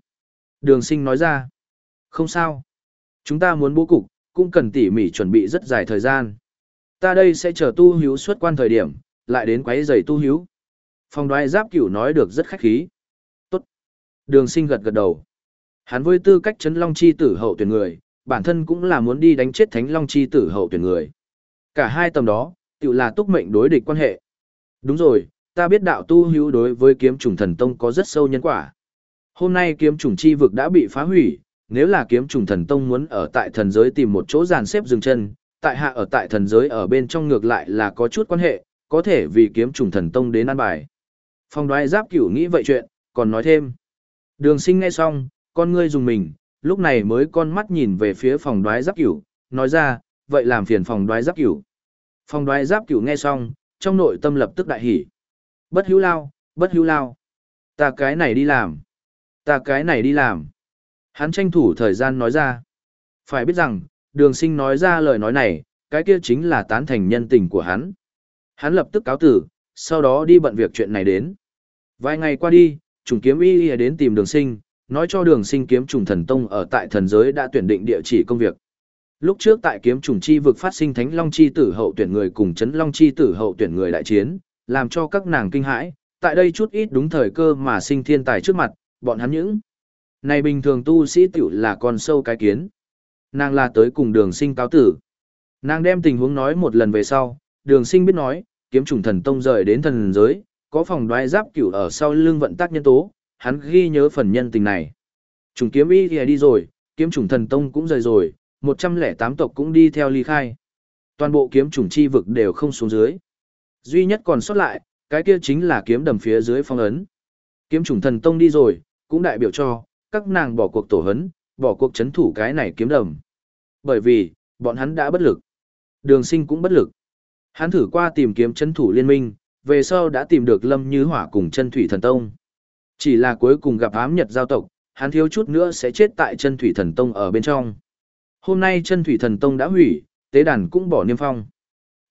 Đường sinh nói ra. Không sao. Chúng ta muốn bố cục, cũng cần tỉ mỉ chuẩn bị rất dài thời gian. Ta đây sẽ chờ tu hữu xuất quan thời điểm, lại đến quấy giày tu hiếu Phong đoái giáp cửu nói được rất khách khí. Tốt. Đường sinh gật gật đầu. Hắn với tư cách chấn long chi tử hậu tuyển người, bản thân cũng là muốn đi đánh chết thánh long chi tử hậu tuyển người. Cả hai tầm đó, tự là túc mệnh đối địch quan hệ. Đúng rồi, ta biết đạo tu hữu đối với kiếm trùng thần tông có rất sâu nhân quả. Hôm nay kiếm trùng chi vực đã bị phá hủy, nếu là kiếm trùng thần tông muốn ở tại thần giới tìm một chỗ dàn xếp dừng chân, tại hạ ở tại thần giới ở bên trong ngược lại là có chút quan hệ, có thể vì kiếm trùng thần tông đến ăn bài. Phong đoái giáp cửu nghĩ vậy chuyện, còn nói thêm. Đường sinh nghe xong, con ngươi dùng mình, lúc này mới con mắt nhìn về phía phòng đoái giáp cửu, nói ra, vậy làm phiền phòng đoái giáp cửu. Phòng đoái giáp cửu nghe xong, trong nội tâm lập tức đại hỉ. Bất hữu lao, bất hữu lao. Ta cái này đi làm. Ta cái này đi làm. Hắn tranh thủ thời gian nói ra. Phải biết rằng, đường sinh nói ra lời nói này, cái kia chính là tán thành nhân tình của hắn. Hắn lập tức cáo tử, sau đó đi bận việc chuyện này đến. Vài ngày qua đi, trùng kiếm y y đến tìm đường sinh, nói cho đường sinh kiếm trùng thần tông ở tại thần giới đã tuyển định địa chỉ công việc. Lúc trước tại kiếm trùng chi vực phát sinh thánh long chi tử hậu tuyển người cùng chấn long chi tử hậu tuyển người đại chiến, làm cho các nàng kinh hãi, tại đây chút ít đúng thời cơ mà sinh thiên tài trước mặt, bọn hắn những. Này bình thường tu sĩ tiểu là con sâu cái kiến. Nàng là tới cùng đường sinh cáo tử. Nàng đem tình huống nói một lần về sau, đường sinh biết nói, kiếm trùng thần tông rời đến thần giới, có phòng đoái giáp cửu ở sau lưng vận tác nhân tố, hắn ghi nhớ phần nhân tình này. Trùng kiếm y thì đi rồi, kiếm trùng thần tông cũng rời rồi, 108 tộc cũng đi theo ly khai. Toàn bộ kiếm trùng chi vực đều không xuống dưới. Duy nhất còn sót lại, cái kia chính là kiếm đầm phía dưới phong ấn. Kiếm trùng thần tông đi rồi, cũng đại biểu cho, các nàng bỏ cuộc tổ hấn, bỏ cuộc chấn thủ cái này kiếm đầm. Bởi vì, bọn hắn đã bất lực. Đường sinh cũng bất lực. Hắn thử qua tìm kiếm chân thủ liên minh, về sau đã tìm được Lâm Như Hỏa cùng chân thủy thần tông. Chỉ là cuối cùng gặp ám nhật giao tộc, hắn thiếu chút nữa sẽ chết tại chân thủy thần tông ở bên trong. Hôm nay chân thủy thần tông đã hủy, tế đàn cũng bỏ niêm phong.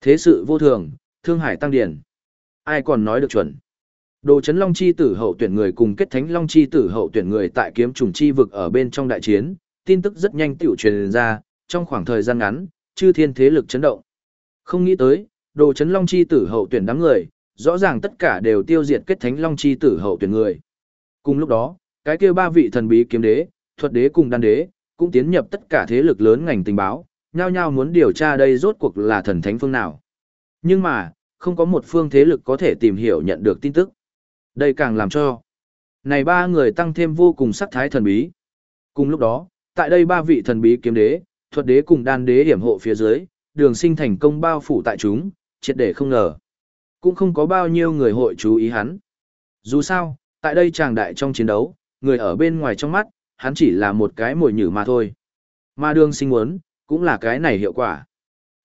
Thế sự vô thường, thương hải tăng điển. Ai còn nói được chuẩn. Đồ chấn long chi tử hậu tuyển người cùng kết thánh long chi tử hậu tuyển người tại kiếm trùng chi vực ở bên trong đại chiến, tin tức rất nhanh tiểu truyền ra, trong khoảng thời gian ngắn, chư thiên thế lực chấn động. Không nghĩ tới, đồ chấn long chi tử hậu tuyển đám người, rõ ràng tất cả đều tiêu diệt kết thánh long chi tử hậu tuyển người. Cùng lúc đó, cái kia ba vị thần bí kiếm đế, thuật đế cùng đan đế, cũng tiến nhập tất cả thế lực lớn ngành tình báo, nhao nhao muốn điều tra đây rốt cuộc là thần thánh phương nào. Nhưng mà, không có một phương thế lực có thể tìm hiểu nhận được tin tức. Đây càng làm cho này ba người tăng thêm vô cùng sắc thái thần bí. Cùng lúc đó, tại đây ba vị thần bí kiếm đế, thuật đế cùng đan đế hiểm hộ phía dưới, đường sinh thành công bao phủ tại chúng, triệt để không ngờ. Cũng không có bao nhiêu người hội chú ý hắn. Dù sao, tại đây chàng đại trong chiến đấu, người ở bên ngoài trong mắt, hắn chỉ là một cái mồi nhử mà thôi. Mà đường sinh muốn, cũng là cái này hiệu quả.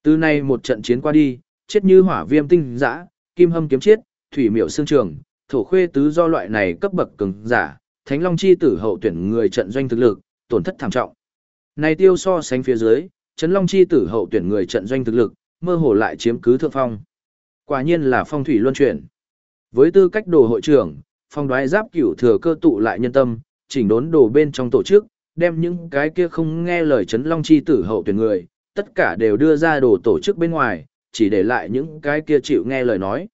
Từ nay một trận chiến qua đi, chết như hỏa viêm tinh dã, kim hâm kiếm chết, thủy miệu xương trường, thổ khuê tứ do loại này cấp bậc cứng giả, thánh long chi tử hậu tuyển người trận doanh thực lực, tổn thất thảm trọng. Này tiêu so sánh phía dưới, Trấn long chi tử hậu tuyển người trận doanh thực lực, mơ hồ lại chiếm cứ thượng phong. Quả nhiên là phong thủy luân chuyển. Với tư cách đồ hội trưởng, phong đoái giáp cửu thừa cơ tụ lại nhân tâm, chỉnh đốn đồ bên trong tổ chức, đem những cái kia không nghe lời chấn long chi tử hậu tuyển người, tất cả đều đưa ra đồ tổ chức bên ngoài, chỉ để lại những cái kia chịu nghe lời nói.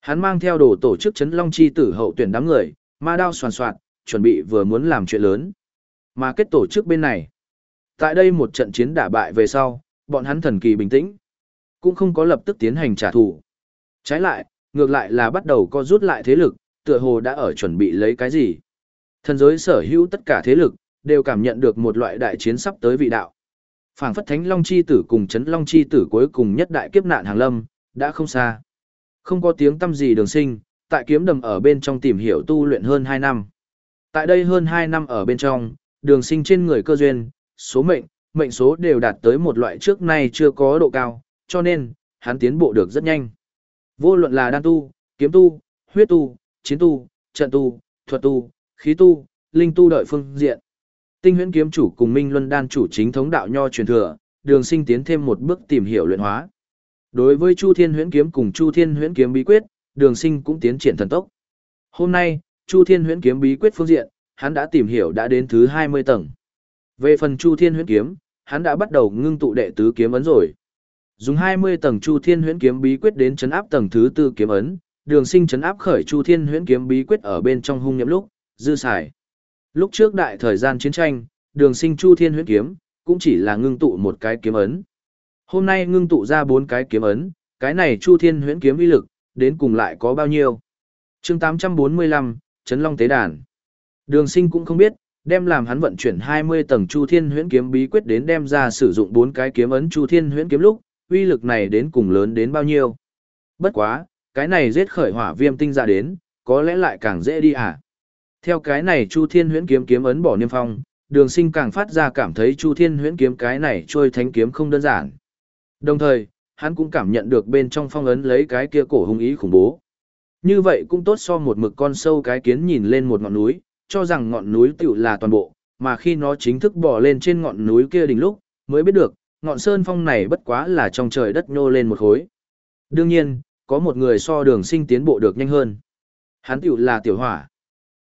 Hắn mang theo đồ tổ chức chấn long chi tử hậu tuyển đám người, ma đao soàn soạn, chuẩn bị vừa muốn làm chuyện lớn. Mà kết tổ chức bên này. Tại đây một trận chiến đả bại về sau, bọn hắn thần kỳ bình tĩnh. Cũng không có lập tức tiến hành trả thù. Trái lại, ngược lại là bắt đầu co rút lại thế lực, tựa hồ đã ở chuẩn bị lấy cái gì. Thần giới sở hữu tất cả thế lực, đều cảm nhận được một loại đại chiến sắp tới vị đạo. Phảng phất Thánh Long chi tử cùng Chấn Long chi tử cuối cùng nhất đại kiếp nạn hàng lâm, đã không xa. Không có tiếng tâm gì đường sinh, tại kiếm đầm ở bên trong tìm hiểu tu luyện hơn 2 năm. Tại đây hơn 2 năm ở bên trong, đường sinh trên người cơ duyên, số mệnh, mệnh số đều đạt tới một loại trước nay chưa có độ cao, cho nên, hắn tiến bộ được rất nhanh. Vô luận là đan tu, kiếm tu, huyết tu, chiến tu, trận tu, thuật tu, khí tu, linh tu đợi phương diện. Tinh huyễn kiếm chủ cùng Minh Luân đan chủ chính thống đạo nho truyền thừa, đường sinh tiến thêm một bước tìm hiểu luyện hóa. Đối với Chu Thiên huyễn kiếm cùng Chu Thiên huyễn kiếm bí quyết, đường sinh cũng tiến triển thần tốc. Hôm nay, Chu Thiên huyễn kiếm bí quyết phương diện, hắn đã tìm hiểu đã đến thứ 20 tầng. Về phần Chu Thiên huyễn kiếm, hắn đã bắt đầu ngưng tụ đệ tứ kiếm ấn rồi. Dùng 20 tầng Chu Thiên huyễn kiếm bí quyết đến chấn áp tầng thứ tư kiếm ấn, đường sinh chấn áp khởi Chu Thiên huyễn kiếm bí quyết ở bên trong hung nhậm lúc, dư xài. Lúc trước đại thời gian chiến tranh, đường sinh Chu Thiên huyễn kiếm, cũng chỉ là ngưng tụ một cái kiếm ấn. Hôm nay ngưng tụ ra bốn cái kiếm ấn, cái này Chu Thiên huyễn kiếm uy lực, đến cùng lại có bao nhiêu? chương 845, Trấn Long Tế Đàn. Đường sinh cũng không biết, đem làm hắn vận chuyển 20 tầng Chu Thiên huyễn kiếm bí quyết đến đem ra sử dụng bốn cái kiếm ấn Chu Thiên huyễn kiếm lúc, uy lực này đến cùng lớn đến bao nhiêu. Bất quá, cái này giết khởi hỏa viêm tinh ra đến, có lẽ lại càng dễ đi à. Theo cái này Chu Thiên huyễn kiếm kiếm ấn bỏ niêm phong, đường sinh càng phát ra cảm thấy Chu Thiên huyễn kiếm cái này trôi thánh kiếm không đơn giản. Đồng thời, hắn cũng cảm nhận được bên trong phong ấn lấy cái kia cổ hung ý khủng bố. Như vậy cũng tốt so một mực con sâu cái kiến nhìn lên một ngọn núi, cho rằng ngọn núi tiểu là toàn bộ, mà khi nó chính thức bỏ lên trên ngọn núi kia đỉnh lúc, mới biết được, ngọn sơn phong này bất quá là trong trời đất nhô lên một khối. Đương nhiên, có một người so đường sinh tiến bộ được nhanh hơn. Hắn tiểu là tiểu hỏa.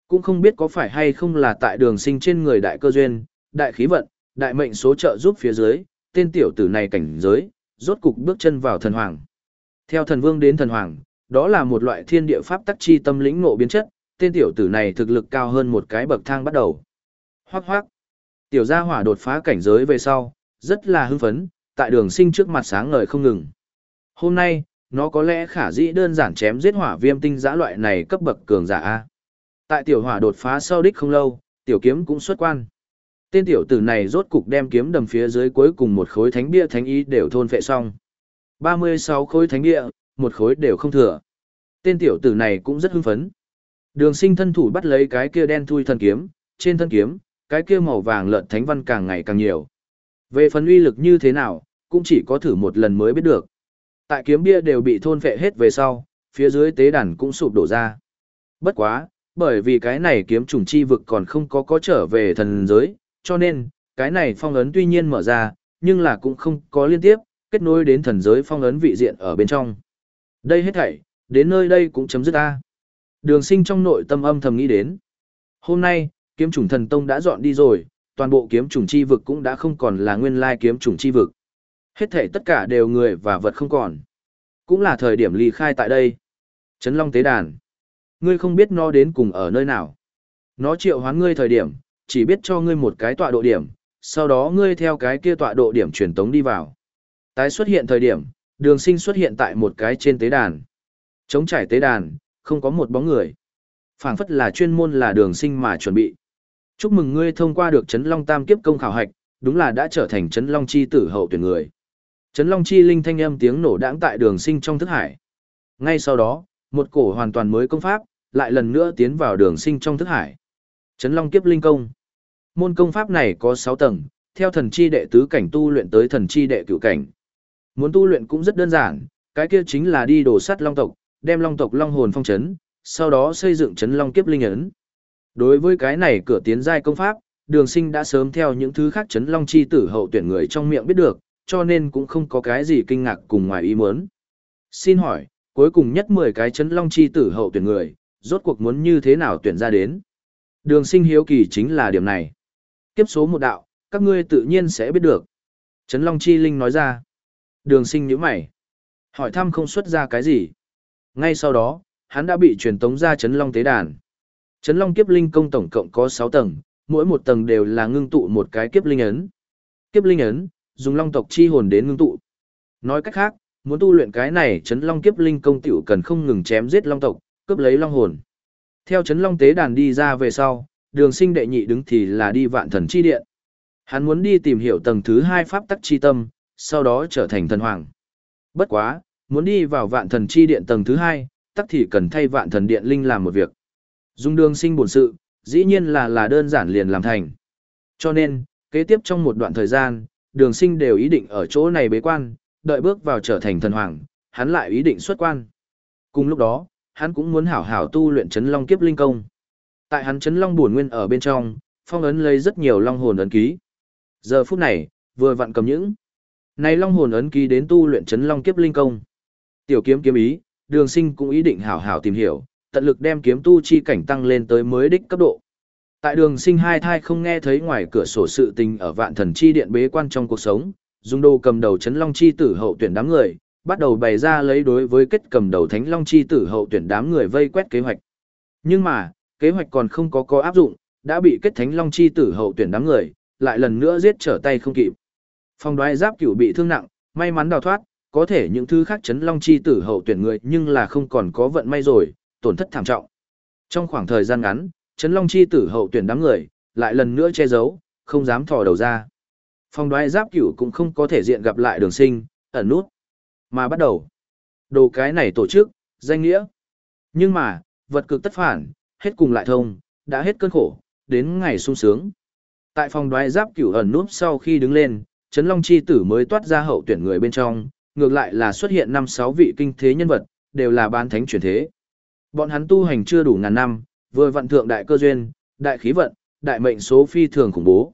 Cũng không biết có phải hay không là tại đường sinh trên người đại cơ duyên, đại khí vận, đại mệnh số trợ giúp phía dưới, tên tiểu tử này cảnh giới, rốt cục bước chân vào thần hoàng. Theo thần vương đến thần hoàng, đó là một loại thiên địa pháp tắc chi tâm lĩnh ngộ biến chất, tên tiểu tử này thực lực cao hơn một cái bậc thang bắt đầu. Hoác hoác. Tiểu gia hỏa đột phá cảnh giới về sau, rất là hưng phấn, tại đường sinh trước mặt sáng ngời không ngừng. Hôm nay, nó có lẽ khả dĩ đơn giản chém giết hỏa viêm tinh giã loại này cấp bậc cường giả A. Tại tiểu hỏa đột phá sau đích không lâu, tiểu kiếm cũng xuất quan. Tên tiểu tử này rốt cục đem kiếm đầm phía dưới cuối cùng một khối thánh bia thánh ý đều thôn phệ xong. 36 khối thánh bia, một khối đều không thừa. Tên tiểu tử này cũng rất hưng phấn. Đường sinh thân thủ bắt lấy cái kia đen thui thân kiếm, trên thân kiếm, cái kia màu vàng lợn thánh văn càng ngày càng nhiều. Về phần uy lực như thế nào, cũng chỉ có thử một lần mới biết được. Tại kiếm bia đều bị thôn phệ hết về sau, phía dưới tế đàn cũng sụp đổ ra. Bất quá, bởi vì cái này kiếm trùng chi vực còn không có có trở về thần giới, cho nên, cái này phong ấn tuy nhiên mở ra, nhưng là cũng không có liên tiếp, kết nối đến thần giới phong ấn vị diện ở bên trong. Đây hết thảy, đến nơi đây cũng chấm dứt ta. Đường sinh trong nội tâm âm thầm nghĩ đến. Hôm nay, kiếm trùng thần tông đã dọn đi rồi, toàn bộ kiếm trùng chi vực cũng đã không còn là nguyên lai kiếm trùng chi vực. Hết thảy tất cả đều người và vật không còn. Cũng là thời điểm ly khai tại đây. Trấn Long Tế Đàn. Ngươi không biết nó đến cùng ở nơi nào. Nó triệu hoán ngươi thời điểm, chỉ biết cho ngươi một cái tọa độ điểm, sau đó ngươi theo cái kia tọa độ điểm truyền tống đi vào. Tái xuất hiện thời điểm, đường sinh xuất hiện tại một cái trên tế đàn. Chống trải tế đàn, không có một bóng người. phảng phất là chuyên môn là đường sinh mà chuẩn bị. Chúc mừng ngươi thông qua được Trấn Long Tam kiếp công khảo hạch, đúng là đã trở thành Trấn Long Chi tử hậu tuyển người. Trấn Long Chi linh thanh âm tiếng nổ đãng tại đường sinh trong thức hải. Ngay sau đó, một cổ hoàn toàn mới công pháp, lại lần nữa tiến vào đường sinh trong thức hải. Trấn Long kiếp linh công. Môn công pháp này có 6 tầng, theo thần chi đệ tứ cảnh tu luyện tới thần chi đệ cửu cảnh. Muốn tu luyện cũng rất đơn giản, cái kia chính là đi đổ sắt long tộc, đem long tộc long hồn phong chấn, sau đó xây dựng chấn long kiếp linh ấn. Đối với cái này cửa tiến giai công pháp, đường sinh đã sớm theo những thứ khác chấn long chi tử hậu tuyển người trong miệng biết được, cho nên cũng không có cái gì kinh ngạc cùng ngoài ý muốn. Xin hỏi, cuối cùng nhất 10 cái chấn long chi tử hậu tuyển người, rốt cuộc muốn như thế nào tuyển ra đến? Đường sinh hiếu kỳ chính là điểm này. Kiếp số một đạo, các ngươi tự nhiên sẽ biết được. Trấn Long Chi Linh nói ra. Đường sinh nhíu mày. Hỏi thăm không xuất ra cái gì. Ngay sau đó, hắn đã bị truyền tống ra Trấn Long Tế Đàn. Trấn Long Kiếp Linh công tổng cộng có 6 tầng, mỗi một tầng đều là ngưng tụ một cái kiếp linh ấn. Kiếp linh ấn, dùng long tộc chi hồn đến ngưng tụ. Nói cách khác, muốn tu luyện cái này Trấn Long Kiếp Linh công tiểu cần không ngừng chém giết long tộc, cướp lấy long hồn. Theo Trấn Long Tế Đàn đi ra về sau, đường sinh đệ nhị đứng thì là đi vạn thần chi điện. Hắn muốn đi tìm hiểu tầng thứ hai pháp tắc chi tâm, sau đó trở thành thần hoàng. Bất quá, muốn đi vào vạn thần chi điện tầng thứ hai, tắc thì cần thay vạn thần điện linh làm một việc. Dung đường sinh bổn sự, dĩ nhiên là là đơn giản liền làm thành. Cho nên, kế tiếp trong một đoạn thời gian, đường sinh đều ý định ở chỗ này bế quan, đợi bước vào trở thành thần hoàng, hắn lại ý định xuất quan. Cùng lúc đó, hắn cũng muốn hảo hảo tu luyện chấn long kiếp linh công. Tại hắn chấn long buồn nguyên ở bên trong, phong ấn lấy rất nhiều long hồn ấn ký. Giờ phút này, vừa vặn cầm những này long hồn ấn ký đến tu luyện chấn long kiếp linh công. Tiểu kiếm kiếm ý, đường sinh cũng ý định hảo hảo tìm hiểu, tận lực đem kiếm tu chi cảnh tăng lên tới mới đích cấp độ. Tại đường sinh hai thai không nghe thấy ngoài cửa sổ sự tình ở vạn thần chi điện bế quan trong cuộc sống, dung đồ cầm đầu chấn long chi tử hậu tuyển đám người, bắt đầu bày ra lấy đối với kết cầm đầu thánh long chi tử hậu tuyển đám người vây quét kế hoạch. Nhưng mà, kế hoạch còn không có có áp dụng, đã bị kết thánh long chi tử hậu tuyển đám người, lại lần nữa giết trở tay không kịp. Phong đoái giáp cửu bị thương nặng, may mắn đào thoát, có thể những thứ khác chấn long chi tử hậu tuyển người nhưng là không còn có vận may rồi, tổn thất thảm trọng. Trong khoảng thời gian ngắn, chấn long chi tử hậu tuyển đám người, lại lần nữa che giấu, không dám thò đầu ra. Phong đoái giáp cửu cũng không có thể diện gặp lại đường sinh, ẩn nút. Mà bắt đầu, đồ cái này tổ chức, danh nghĩa. Nhưng mà, vật cực tất phản, hết cùng lại thông, đã hết cơn khổ, đến ngày sung sướng. Tại phòng đoái giáp cửu ẩn núp sau khi đứng lên, Trấn Long Chi Tử mới toát ra hậu tuyển người bên trong, ngược lại là xuất hiện năm sáu vị kinh thế nhân vật, đều là bán thánh chuyển thế. Bọn hắn tu hành chưa đủ ngàn năm, vừa vận thượng đại cơ duyên, đại khí vận, đại mệnh số phi thường khủng bố.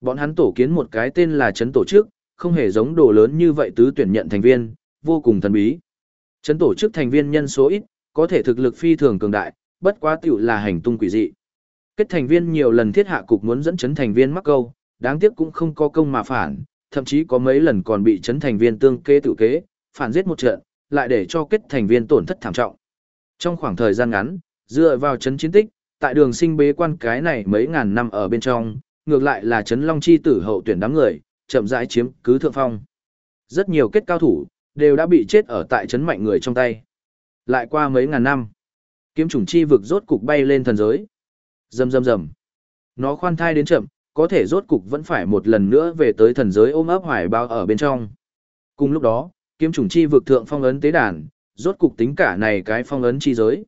Bọn hắn tổ kiến một cái tên là chấn Tổ chức, không hề giống đồ lớn như vậy tứ tuyển nhận thành viên, vô cùng thần bí. chấn Tổ chức thành viên nhân số ít, có thể thực lực phi thường cường đại, bất quá tiểu là hành tung quỷ dị. Kết thành viên nhiều lần thiết hạ cục muốn dẫn chấn thành viên mắc câu, đáng tiếc cũng không có công mà phản, thậm chí có mấy lần còn bị chấn thành viên tương kế tự kế, phản giết một trận, lại để cho kết thành viên tổn thất thảm trọng. Trong khoảng thời gian ngắn, dựa vào chấn chiến tích, tại đường sinh bế quan cái này mấy ngàn năm ở bên trong, ngược lại là chấn long chi tử hậu tuyển đám người, chậm rãi chiếm cứ thượng phong. Rất nhiều kết cao thủ, đều đã bị chết ở tại chấn mạnh người trong tay. Lại qua mấy ngàn năm, Kiếm trùng chi vực rốt cục bay lên thần giới. Rầm rầm rầm. Nó khoan thai đến chậm, có thể rốt cục vẫn phải một lần nữa về tới thần giới ôm ấp hoài bao ở bên trong. Cùng lúc đó, kiếm trùng chi vực thượng phong ấn tế đàn, rốt cục tính cả này cái phong ấn chi giới.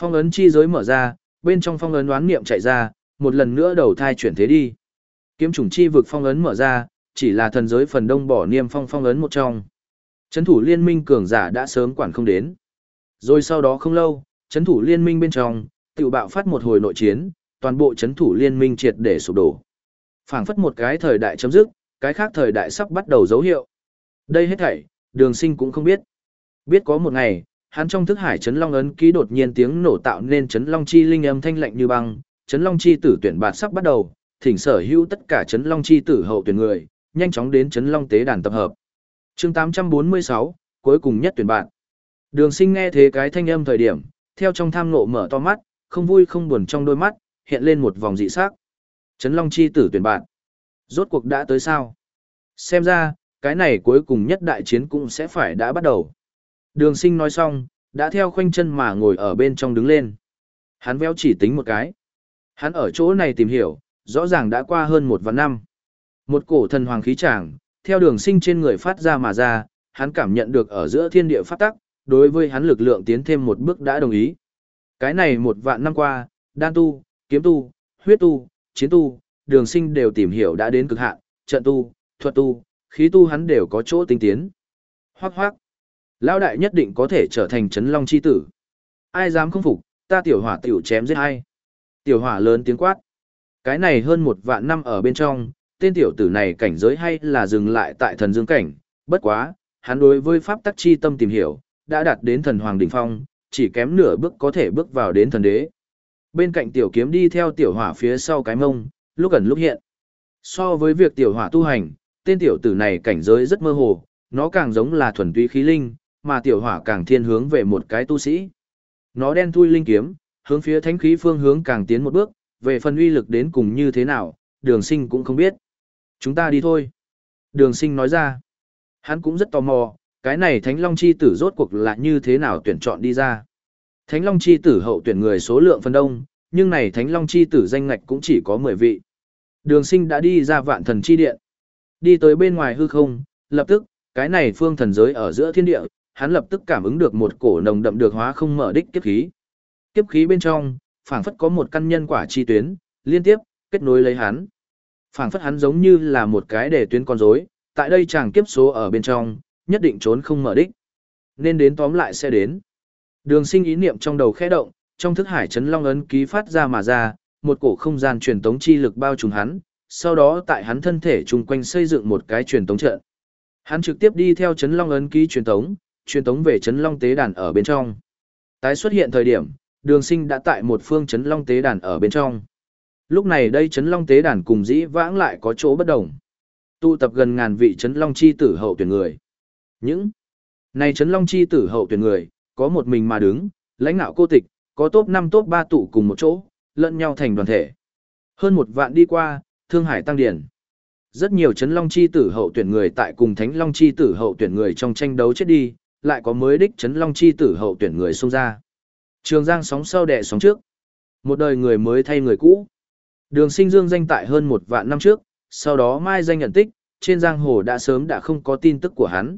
Phong ấn chi giới mở ra, bên trong phong ấn đoán niệm chạy ra, một lần nữa đầu thai chuyển thế đi. Kiếm trùng chi vực phong ấn mở ra, chỉ là thần giới phần đông bỏ niêm phong phong ấn một trong. Chấn thủ liên minh cường giả đã sớm quản không đến. Rồi sau đó không lâu, chấn thủ liên minh bên trong, tiểu bạo phát một hồi nội chiến, toàn bộ chấn thủ liên minh triệt để sụp đổ. phảng phất một cái thời đại chấm dứt, cái khác thời đại sắp bắt đầu dấu hiệu. Đây hết thảy, đường sinh cũng không biết. Biết có một ngày, hắn trong thức hải chấn long ấn ký đột nhiên tiếng nổ tạo nên chấn long chi linh âm thanh lạnh như băng, chấn long chi tử tuyển bạt sắp bắt đầu, thỉnh sở hữu tất cả chấn long chi tử hậu tuyển người, nhanh chóng đến chấn long tế đàn tập hợp. chương 846, cuối cùng nhất tuyển bạn. Đường sinh nghe thế cái thanh âm thời điểm, theo trong tham nộ mở to mắt, không vui không buồn trong đôi mắt, hiện lên một vòng dị sắc. Chấn long chi tử tuyển bạn. Rốt cuộc đã tới sao? Xem ra, cái này cuối cùng nhất đại chiến cũng sẽ phải đã bắt đầu. Đường sinh nói xong, đã theo khoanh chân mà ngồi ở bên trong đứng lên. Hắn véo chỉ tính một cái. Hắn ở chỗ này tìm hiểu, rõ ràng đã qua hơn một vạn năm. Một cổ thần hoàng khí tràng, theo đường sinh trên người phát ra mà ra, hắn cảm nhận được ở giữa thiên địa phát tắc, đối với hắn lực lượng tiến thêm một bước đã đồng ý. Cái này một vạn năm qua, đan tu, kiếm tu, huyết tu, chiến tu, đường sinh đều tìm hiểu đã đến cực hạn, trận tu, thuật tu, khí tu hắn đều có chỗ tinh tiến. Hoác hoác. Lão đại nhất định có thể trở thành chấn long chi tử. Ai dám không phục, ta tiểu hỏa tiểu chém giết ai. Tiểu hỏa lớn tiếng quát. Cái này hơn một vạn năm ở bên trong, tên tiểu tử này cảnh giới hay là dừng lại tại thần dương cảnh, bất quá, hắn đối với pháp tắc chi tâm tìm hiểu, đã đạt đến thần hoàng đỉnh phong, chỉ kém nửa bước có thể bước vào đến thần đế. Bên cạnh tiểu kiếm đi theo tiểu hỏa phía sau cái mông, lúc ẩn lúc hiện. So với việc tiểu hỏa tu hành, tên tiểu tử này cảnh giới rất mơ hồ, nó càng giống là thuần túy khí linh, mà tiểu hỏa càng thiên hướng về một cái tu sĩ. Nó đen thui linh kiếm, hướng phía thánh khí phương hướng càng tiến một bước, về phần uy lực đến cùng như thế nào, đường sinh cũng không biết. Chúng ta đi thôi. Đường sinh nói ra. Hắn cũng rất tò mò, cái này Thánh Long Chi tử rốt cuộc là như thế nào tuyển chọn đi ra. Thánh Long Chi tử hậu tuyển người số lượng phân đông, nhưng này Thánh Long Chi tử danh ngạch cũng chỉ có 10 vị. Đường sinh đã đi ra vạn thần chi điện. Đi tới bên ngoài hư không, lập tức, cái này phương thần giới ở giữa thiên địa, hắn lập tức cảm ứng được một cổ nồng đậm được hóa không mở đích kiếp khí. Kiếp khí bên trong, phảng phất có một căn nhân quả chi tuyến, liên tiếp, kết nối lấy hắn. phảng phất hắn giống như là một cái để tuyến con rối, tại đây chàng kiếp số ở bên trong, nhất định trốn không mở đích. Nên đến tóm lại sẽ đến. Đường sinh ý niệm trong đầu khẽ động, trong thức hải chấn long ấn ký phát ra mà ra, một cổ không gian truyền tống chi lực bao trùm hắn, sau đó tại hắn thân thể chung quanh xây dựng một cái truyền tống trận. Hắn trực tiếp đi theo chấn long ấn ký truyền tống, truyền tống về chấn long tế đàn ở bên trong. Tái xuất hiện thời điểm, đường sinh đã tại một phương chấn long tế đàn ở bên trong. Lúc này đây chấn long tế đàn cùng dĩ vãng lại có chỗ bất đồng. Tụ tập gần ngàn vị chấn long chi tử hậu tuyển người. Những này chấn long chi tử hậu tuyển người, có một mình mà đứng, lãnh ngạo cô tịch, có top 5 top 3 tụ cùng một chỗ, lẫn nhau thành đoàn thể. Hơn một vạn đi qua, Thương Hải tăng điển. Rất nhiều chấn long chi tử hậu tuyển người tại cùng thánh long chi tử hậu tuyển người trong tranh đấu chết đi, lại có mới đích chấn long chi tử hậu tuyển người xông ra. Trường Giang sóng sau đẻ sóng trước. Một đời người mới thay người cũ. Đường sinh dương danh tại hơn một vạn năm trước, sau đó mai danh nhận tích, trên giang hồ đã sớm đã không có tin tức của hắn.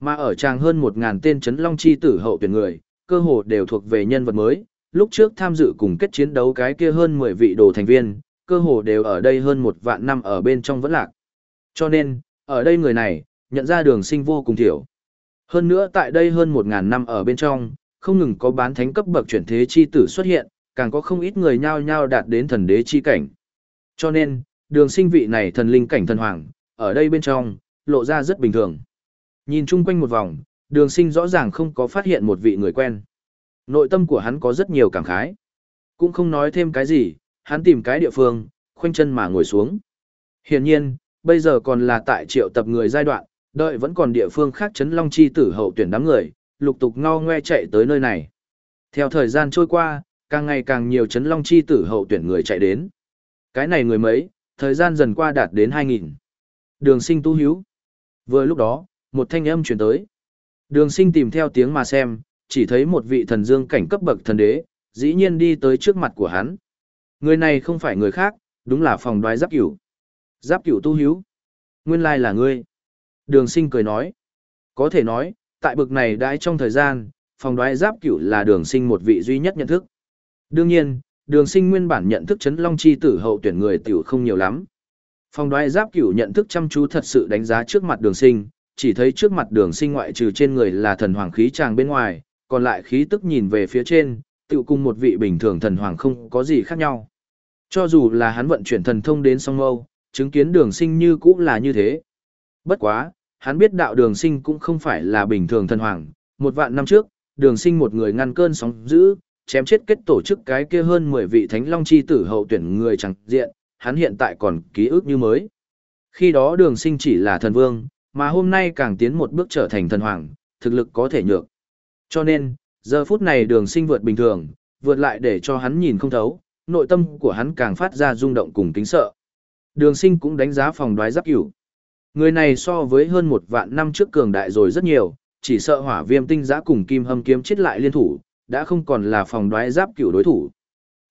Mà ở tràng hơn một ngàn tên chấn long chi tử hậu tuyển người, cơ hồ đều thuộc về nhân vật mới, lúc trước tham dự cùng kết chiến đấu cái kia hơn 10 vị đồ thành viên, cơ hồ đều ở đây hơn một vạn năm ở bên trong vẫn lạc. Cho nên, ở đây người này, nhận ra đường sinh vô cùng thiểu. Hơn nữa tại đây hơn một ngàn năm ở bên trong, không ngừng có bán thánh cấp bậc chuyển thế chi tử xuất hiện, càng có không ít người nhao nhao đạt đến thần đế chi cảnh. Cho nên, đường sinh vị này thần linh cảnh thần hoàng, ở đây bên trong, lộ ra rất bình thường. Nhìn chung quanh một vòng, đường sinh rõ ràng không có phát hiện một vị người quen. Nội tâm của hắn có rất nhiều cảm khái. Cũng không nói thêm cái gì, hắn tìm cái địa phương, khoanh chân mà ngồi xuống. Hiển nhiên, bây giờ còn là tại triệu tập người giai đoạn, đợi vẫn còn địa phương khác chấn long chi tử hậu tuyển đám người, lục tục ngao ngoe chạy tới nơi này. Theo thời gian trôi qua, càng ngày càng nhiều chấn long chi tử hậu tuyển người chạy đến. Cái này người mấy, thời gian dần qua đạt đến 2.000. Đường sinh tu hiếu. Vừa lúc đó, một thanh âm chuyển tới. Đường sinh tìm theo tiếng mà xem, chỉ thấy một vị thần dương cảnh cấp bậc thần đế, dĩ nhiên đi tới trước mặt của hắn. Người này không phải người khác, đúng là phòng đoái giáp cửu. Giáp cửu tu hiếu. Nguyên lai là ngươi. Đường sinh cười nói. Có thể nói, tại bực này đãi trong thời gian, phòng đoái giáp cửu là đường sinh một vị duy nhất nhận thức. Đương nhiên, đường sinh nguyên bản nhận thức chấn long chi tử hậu tuyển người tiểu không nhiều lắm. Phong đoái giáp cửu nhận thức chăm chú thật sự đánh giá trước mặt đường sinh, chỉ thấy trước mặt đường sinh ngoại trừ trên người là thần hoàng khí tràng bên ngoài, còn lại khí tức nhìn về phía trên, tự cùng một vị bình thường thần hoàng không có gì khác nhau. Cho dù là hắn vận chuyển thần thông đến song mâu, chứng kiến đường sinh như cũng là như thế. Bất quá, hắn biết đạo đường sinh cũng không phải là bình thường thần hoàng. Một vạn năm trước, đường sinh một người ngăn cơn sóng dữ, chém chết kết tổ chức cái kia hơn 10 vị thánh long chi tử hậu tuyển người chẳng diện, hắn hiện tại còn ký ức như mới. Khi đó đường sinh chỉ là thần vương, mà hôm nay càng tiến một bước trở thành thần hoàng, thực lực có thể nhược. Cho nên, giờ phút này đường sinh vượt bình thường, vượt lại để cho hắn nhìn không thấu, nội tâm của hắn càng phát ra rung động cùng kính sợ. Đường sinh cũng đánh giá phòng đoái giáp cửu. Người này so với hơn một vạn năm trước cường đại rồi rất nhiều, chỉ sợ hỏa viêm tinh giã cùng kim hâm kiếm chết lại liên thủ, đã không còn là phòng đoái giáp cửu đối thủ.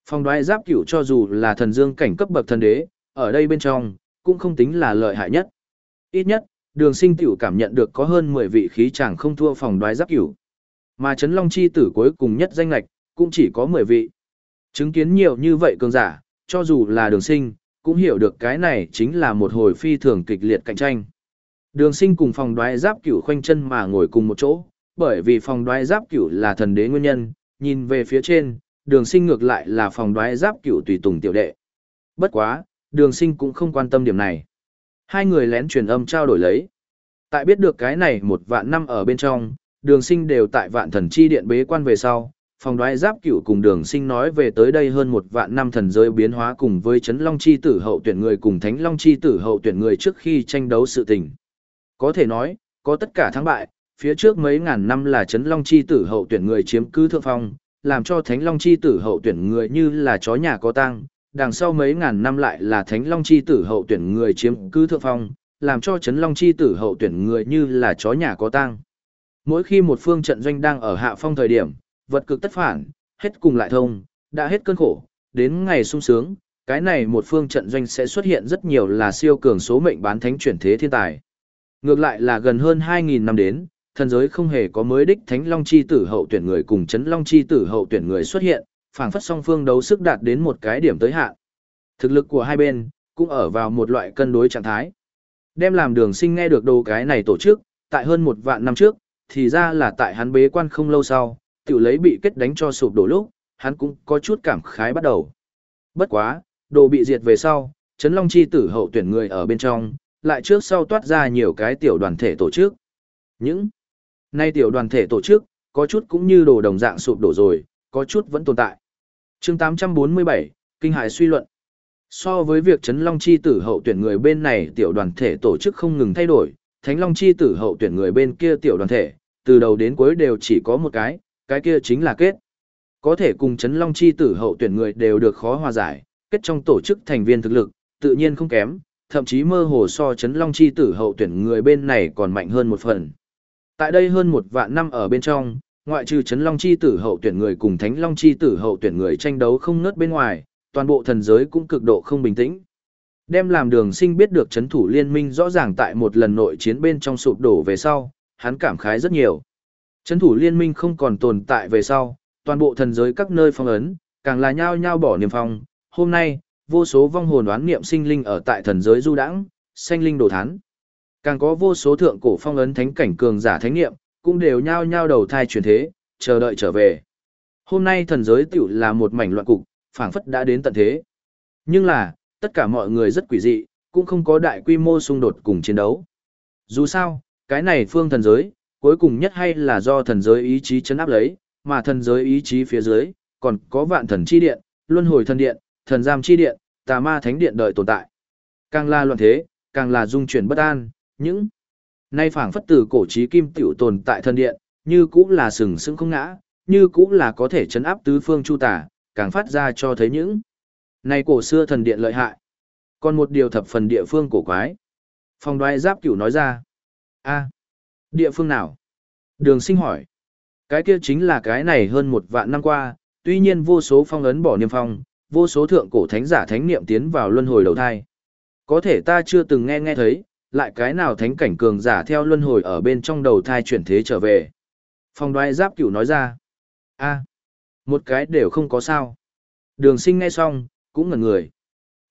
Phòng đoái giáp cửu cho dù là thần dương cảnh cấp bậc thần đế, ở đây bên trong, cũng không tính là lợi hại nhất. Ít nhất, đường sinh tiểu cảm nhận được có hơn 10 vị khí chẳng không thua phòng đoái giáp cửu. Mà Trấn Long Chi tử cuối cùng nhất danh lạch, cũng chỉ có 10 vị. Chứng kiến nhiều như vậy cường giả, cho dù là đường sinh, cũng hiểu được cái này chính là một hồi phi thường kịch liệt cạnh tranh. Đường sinh cùng phòng đoái giáp cửu khoanh chân mà ngồi cùng một chỗ, bởi vì phòng đoái giáp cửu là thần đế nguyên nhân, nhìn về phía trên, đường sinh ngược lại là phòng đoái giáp cửu tùy tùng tiểu đệ. Bất quá, đường sinh cũng không quan tâm điểm này. Hai người lén truyền âm trao đổi lấy. Tại biết được cái này một vạn năm ở bên trong, đường sinh đều tại vạn thần chi điện bế quan về sau, phòng đoái giáp cửu cùng đường sinh nói về tới đây hơn một vạn năm thần giới biến hóa cùng với chấn long chi tử hậu tuyển người cùng thánh long chi tử hậu tuyển người trước khi tranh đấu sự tình. Có thể nói, có tất cả thắng bại, phía trước mấy ngàn năm là chấn long chi tử hậu tuyển người chiếm cứ thượng phong, làm cho thánh long chi tử hậu tuyển người như là chó nhà có tăng, đằng sau mấy ngàn năm lại là thánh long chi tử hậu tuyển người chiếm cứ thượng phong, làm cho chấn long chi tử hậu tuyển người như là chó nhà có tăng. Mỗi khi một phương trận doanh đang ở hạ phong thời điểm, vật cực tất phản, hết cùng lại thông, đã hết cơn khổ, đến ngày sung sướng, cái này một phương trận doanh sẽ xuất hiện rất nhiều là siêu cường số mệnh bán thánh chuyển thế thiên tài. Ngược lại là gần hơn 2.000 năm đến, thần giới không hề có mới đích thánh long chi tử hậu tuyển người cùng chấn long chi tử hậu tuyển người xuất hiện, phảng phất song phương đấu sức đạt đến một cái điểm tới hạn. Thực lực của hai bên cũng ở vào một loại cân đối trạng thái. Đem làm đường sinh nghe được đồ cái này tổ chức, tại hơn một vạn năm trước, thì ra là tại hắn bế quan không lâu sau, tiểu lấy bị kết đánh cho sụp đổ lúc, hắn cũng có chút cảm khái bắt đầu. Bất quá, đồ bị diệt về sau, Trấn Long Chi tử hậu tuyển người ở bên trong, lại trước sau toát ra nhiều cái tiểu đoàn thể tổ chức. Những nay tiểu đoàn thể tổ chức, có chút cũng như đồ đồng dạng sụp đổ rồi, có chút vẫn tồn tại. chương 847, Kinh Hải suy luận. So với việc Trấn Long Chi tử hậu tuyển người bên này tiểu đoàn thể tổ chức không ngừng thay đổi, Thánh Long Chi tử hậu tuyển người bên kia tiểu đoàn thể, từ đầu đến cuối đều chỉ có một cái, cái kia chính là kết. Có thể cùng chấn long chi tử hậu tuyển người đều được khó hòa giải, kết trong tổ chức thành viên thực lực, tự nhiên không kém, thậm chí mơ hồ so chấn long chi tử hậu tuyển người bên này còn mạnh hơn một phần. Tại đây hơn một vạn năm ở bên trong, ngoại trừ chấn long chi tử hậu tuyển người cùng thánh long chi tử hậu tuyển người tranh đấu không ngớt bên ngoài, toàn bộ thần giới cũng cực độ không bình tĩnh. Đem làm đường sinh biết được chấn thủ liên minh rõ ràng tại một lần nội chiến bên trong sụp đổ về sau, hắn cảm khái rất nhiều. Chấn thủ liên minh không còn tồn tại về sau, toàn bộ thần giới các nơi phong ấn, càng là nhao nhao bỏ niềm phong. Hôm nay, vô số vong hồn oán niệm sinh linh ở tại thần giới du đãng, sanh linh đồ thán. Càng có vô số thượng cổ phong ấn thánh cảnh cường giả thánh niệm, cũng đều nhao nhao đầu thai chuyển thế, chờ đợi trở về. Hôm nay thần giới tiểu là một mảnh loạn cục, phảng phất đã đến tận thế. Nhưng là, tất cả mọi người rất quỷ dị, cũng không có đại quy mô xung đột cùng chiến đấu. Dù sao, cái này phương thần giới, cuối cùng nhất hay là do thần giới ý chí chấn áp lấy, mà thần giới ý chí phía dưới, còn có vạn thần chi điện, luân hồi thần điện, thần giam chi điện, tà ma thánh điện đợi tồn tại. Càng là loạn thế, càng là dung chuyển bất an, những nay phảng phất từ cổ chí kim tiểu tồn tại thần điện, như cũng là sừng sững không ngã, như cũng là có thể chấn áp tứ phương chu tả, càng phát ra cho thấy những nay cổ xưa thần điện lợi hại. Còn một điều thập phần địa phương cổ quái. Phong đoái giáp cửu nói ra. a Địa phương nào? Đường sinh hỏi. Cái kia chính là cái này hơn một vạn năm qua, tuy nhiên vô số phong ấn bỏ niêm phong, vô số thượng cổ thánh giả thánh niệm tiến vào luân hồi đầu thai. Có thể ta chưa từng nghe nghe thấy, lại cái nào thánh cảnh cường giả theo luân hồi ở bên trong đầu thai chuyển thế trở về. Phong đoái giáp cửu nói ra. a một cái đều không có sao. Đường sinh nghe xong, cũng ngẩn người.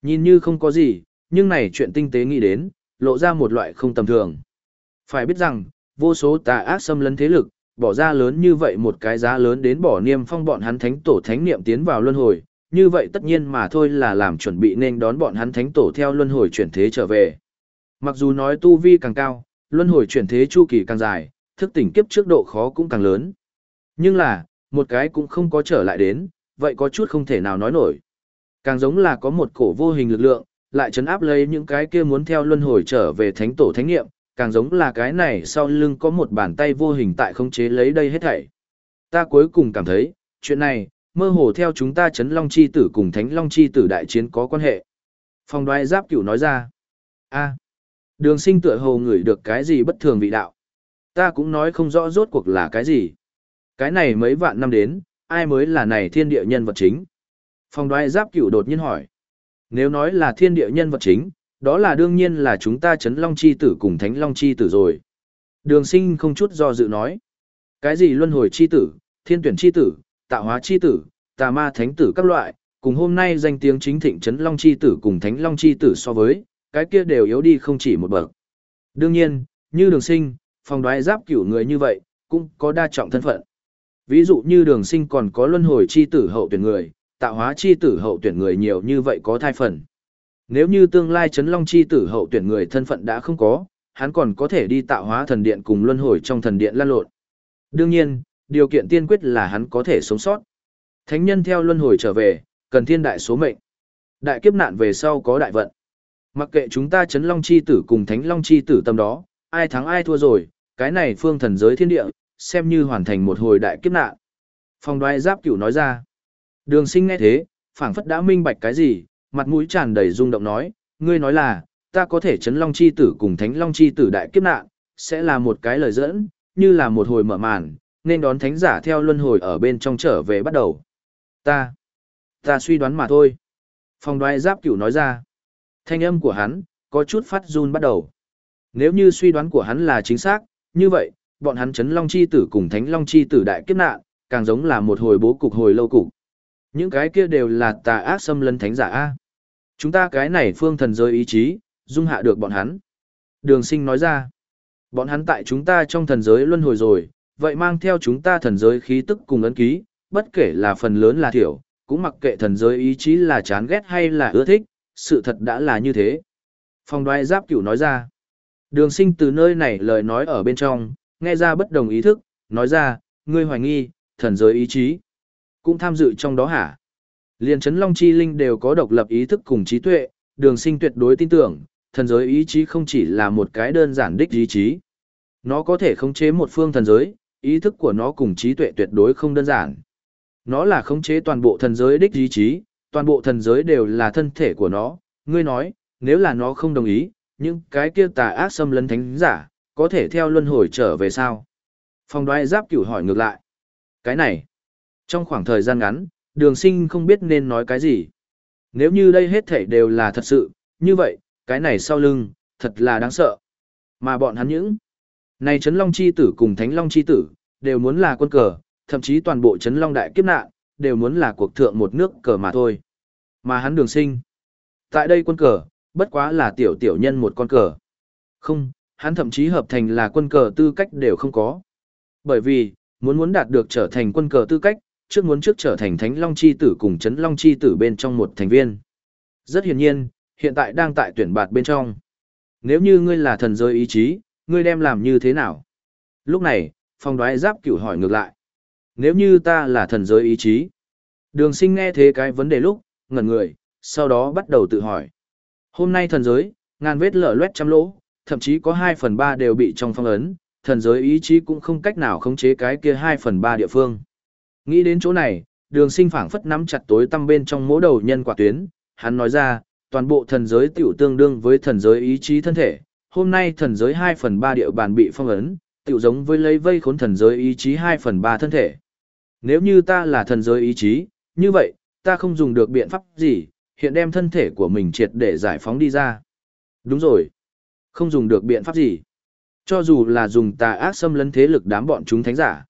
Nhìn như không có gì, nhưng này chuyện tinh tế nghĩ đến, lộ ra một loại không tầm thường. Phải biết rằng, vô số tà ác xâm lấn thế lực, bỏ ra lớn như vậy một cái giá lớn đến bỏ niêm phong bọn hắn thánh tổ thánh niệm tiến vào luân hồi, như vậy tất nhiên mà thôi là làm chuẩn bị nên đón bọn hắn thánh tổ theo luân hồi chuyển thế trở về. Mặc dù nói tu vi càng cao, luân hồi chuyển thế chu kỳ càng dài, thức tỉnh kiếp trước độ khó cũng càng lớn. Nhưng là, một cái cũng không có trở lại đến, vậy có chút không thể nào nói nổi. Càng giống là có một cổ vô hình lực lượng, lại chấn áp lấy những cái kia muốn theo luân hồi trở về thánh tổ thánh nghiệm, càng giống là cái này sau lưng có một bàn tay vô hình tại khống chế lấy đây hết thảy. Ta cuối cùng cảm thấy, chuyện này, mơ hồ theo chúng ta chấn long chi tử cùng thánh long chi tử đại chiến có quan hệ. Phong đoái giáp cửu nói ra, a đường sinh tựa hồ ngửi được cái gì bất thường vị đạo. Ta cũng nói không rõ rốt cuộc là cái gì. Cái này mấy vạn năm đến, ai mới là này thiên địa nhân vật chính? Phong đoái giáp cửu đột nhiên hỏi. Nếu nói là thiên địa nhân vật chính, đó là đương nhiên là chúng ta chấn long chi tử cùng thánh long chi tử rồi. Đường sinh không chút do dự nói. Cái gì luân hồi chi tử, thiên tuyển chi tử, tạo hóa chi tử, tà ma thánh tử các loại, cùng hôm nay danh tiếng chính thịnh chấn long chi tử cùng thánh long chi tử so với, cái kia đều yếu đi không chỉ một bậc. Đương nhiên, như đường sinh, phòng đoái giáp cửu người như vậy, cũng có đa trọng thân phận. Ví dụ như đường sinh còn có luân hồi chi tử hậu tuyển người, tạo hóa chi tử hậu tuyển người nhiều như vậy có thai phần. Nếu như tương lai chấn long chi tử hậu tuyển người thân phận đã không có, hắn còn có thể đi tạo hóa thần điện cùng luân hồi trong thần điện lan lộn. Đương nhiên, điều kiện tiên quyết là hắn có thể sống sót. Thánh nhân theo luân hồi trở về, cần thiên đại số mệnh. Đại kiếp nạn về sau có đại vận. Mặc kệ chúng ta chấn long chi tử cùng thánh long chi tử tâm đó, ai thắng ai thua rồi, cái này phương thần giới thiên địa, xem như hoàn thành một hồi đại kiếp nạn. Phong đoái giáp cửu nói ra. Đường sinh nghe thế, phảng phất đã minh bạch cái gì, mặt mũi tràn đầy rung động nói, ngươi nói là, ta có thể chấn long chi tử cùng thánh long chi tử đại kiếp nạn, sẽ là một cái lời dẫn, như là một hồi mở màn, nên đón thánh giả theo luân hồi ở bên trong trở về bắt đầu. Ta, ta suy đoán mà thôi. Phong đoái giáp cửu nói ra, thanh âm của hắn, có chút phát run bắt đầu. Nếu như suy đoán của hắn là chính xác, như vậy, bọn hắn chấn long chi tử cùng thánh long chi tử đại kiếp nạn, càng giống là một hồi bố cục hồi lâu cục. Những cái kia đều là tà ác xâm lấn thánh giả A. Chúng ta cái này phương thần giới ý chí, dung hạ được bọn hắn. Đường sinh nói ra, bọn hắn tại chúng ta trong thần giới luân hồi rồi, vậy mang theo chúng ta thần giới khí tức cùng ấn ký, bất kể là phần lớn là thiểu, cũng mặc kệ thần giới ý chí là chán ghét hay là ưa thích, sự thật đã là như thế. Phong đoái giáp cửu nói ra, đường sinh từ nơi này lời nói ở bên trong, nghe ra bất đồng ý thức, nói ra, ngươi hoài nghi, thần giới ý chí, cũng tham dự trong đó hả? Liên chấn Long Chi Linh đều có độc lập ý thức cùng trí tuệ, đường sinh tuyệt đối tin tưởng, thần giới ý chí không chỉ là một cái đơn giản đích ý chí. Nó có thể khống chế một phương thần giới, ý thức của nó cùng trí tuệ tuyệt đối không đơn giản. Nó là khống chế toàn bộ thần giới đích ý chí, toàn bộ thần giới đều là thân thể của nó. Ngươi nói, nếu là nó không đồng ý, những cái kia tà ác xâm lấn thánh giả, có thể theo luân hồi trở về sao? Phong đoái giáp cửu hỏi ngược lại. Cái này, trong khoảng thời gian ngắn, đường sinh không biết nên nói cái gì. Nếu như đây hết thảy đều là thật sự, như vậy, cái này sau lưng, thật là đáng sợ. Mà bọn hắn những, này Trấn Long Chi Tử cùng Thánh Long Chi Tử, đều muốn là quân cờ, thậm chí toàn bộ Trấn Long Đại Kiếp Nạn, đều muốn là cuộc thượng một nước cờ mà thôi. Mà hắn đường sinh. Tại đây quân cờ, bất quá là tiểu tiểu nhân một con cờ. Không, hắn thậm chí hợp thành là quân cờ tư cách đều không có. Bởi vì, muốn muốn đạt được trở thành quân cờ tư cách, trước muốn trước trở thành Thánh Long Chi Tử cùng Chấn Long Chi Tử bên trong một thành viên. Rất hiển nhiên, hiện tại đang tại tuyển bạt bên trong. Nếu như ngươi là thần giới ý chí, ngươi đem làm như thế nào? Lúc này, phong đoái giáp cửu hỏi ngược lại. Nếu như ta là thần giới ý chí. Đường sinh nghe thế cái vấn đề lúc, ngẩn người, sau đó bắt đầu tự hỏi. Hôm nay thần giới, ngàn vết lở loét trăm lỗ, thậm chí có 2 phần 3 đều bị trong phong ấn, thần giới ý chí cũng không cách nào khống chế cái kia 2 phần 3 địa phương. Nghĩ đến chỗ này, đường sinh phảng phất nắm chặt tối tăm bên trong mỗ đầu nhân quả tuyến, hắn nói ra, toàn bộ thần giới tiểu tương đương với thần giới ý chí thân thể, hôm nay thần giới 2 phần 3 địa bàn bị phong ấn, tiểu giống với lấy vây khốn thần giới ý chí 2 phần 3 thân thể. Nếu như ta là thần giới ý chí, như vậy, ta không dùng được biện pháp gì, hiện đem thân thể của mình triệt để giải phóng đi ra. Đúng rồi. Không dùng được biện pháp gì. Cho dù là dùng tà ác xâm lấn thế lực đám bọn chúng thánh giả.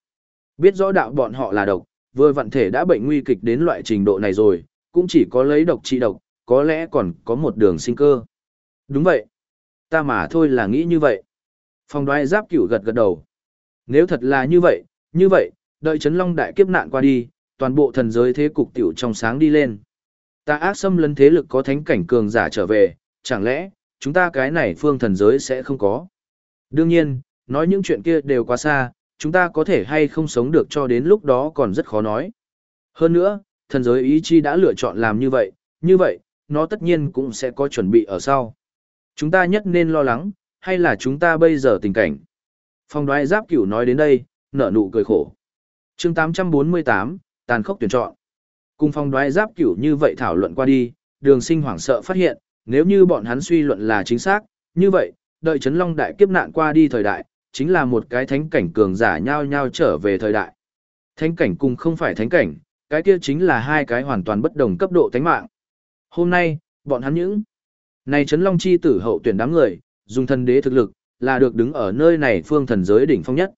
Biết rõ đạo bọn họ là độc, vừa vận thể đã bệnh nguy kịch đến loại trình độ này rồi, cũng chỉ có lấy độc trị độc, có lẽ còn có một đường sinh cơ. Đúng vậy. Ta mà thôi là nghĩ như vậy. Phong đoái giáp cửu gật gật đầu. Nếu thật là như vậy, như vậy, đợi chấn long đại kiếp nạn qua đi, toàn bộ thần giới thế cục tiểu trong sáng đi lên. Ta ác xâm lấn thế lực có thánh cảnh cường giả trở về, chẳng lẽ, chúng ta cái này phương thần giới sẽ không có. Đương nhiên, nói những chuyện kia đều quá xa, chúng ta có thể hay không sống được cho đến lúc đó còn rất khó nói. Hơn nữa, thần giới ý chi đã lựa chọn làm như vậy, như vậy, nó tất nhiên cũng sẽ có chuẩn bị ở sau. Chúng ta nhất nên lo lắng, hay là chúng ta bây giờ tình cảnh. Phong đoái giáp cửu nói đến đây, nở nụ cười khổ. chương 848, tàn khốc tuyển chọn. Cùng phong đoái giáp cửu như vậy thảo luận qua đi, đường sinh hoảng sợ phát hiện, nếu như bọn hắn suy luận là chính xác, như vậy, đợi chấn long đại kiếp nạn qua đi thời đại, chính là một cái thánh cảnh cường giả nhau nhau trở về thời đại. Thánh cảnh cùng không phải thánh cảnh, cái kia chính là hai cái hoàn toàn bất đồng cấp độ thánh mạng. Hôm nay, bọn hắn những này chấn long chi tử hậu tuyển đám người, dùng thần đế thực lực, là được đứng ở nơi này phương thần giới đỉnh phong nhất.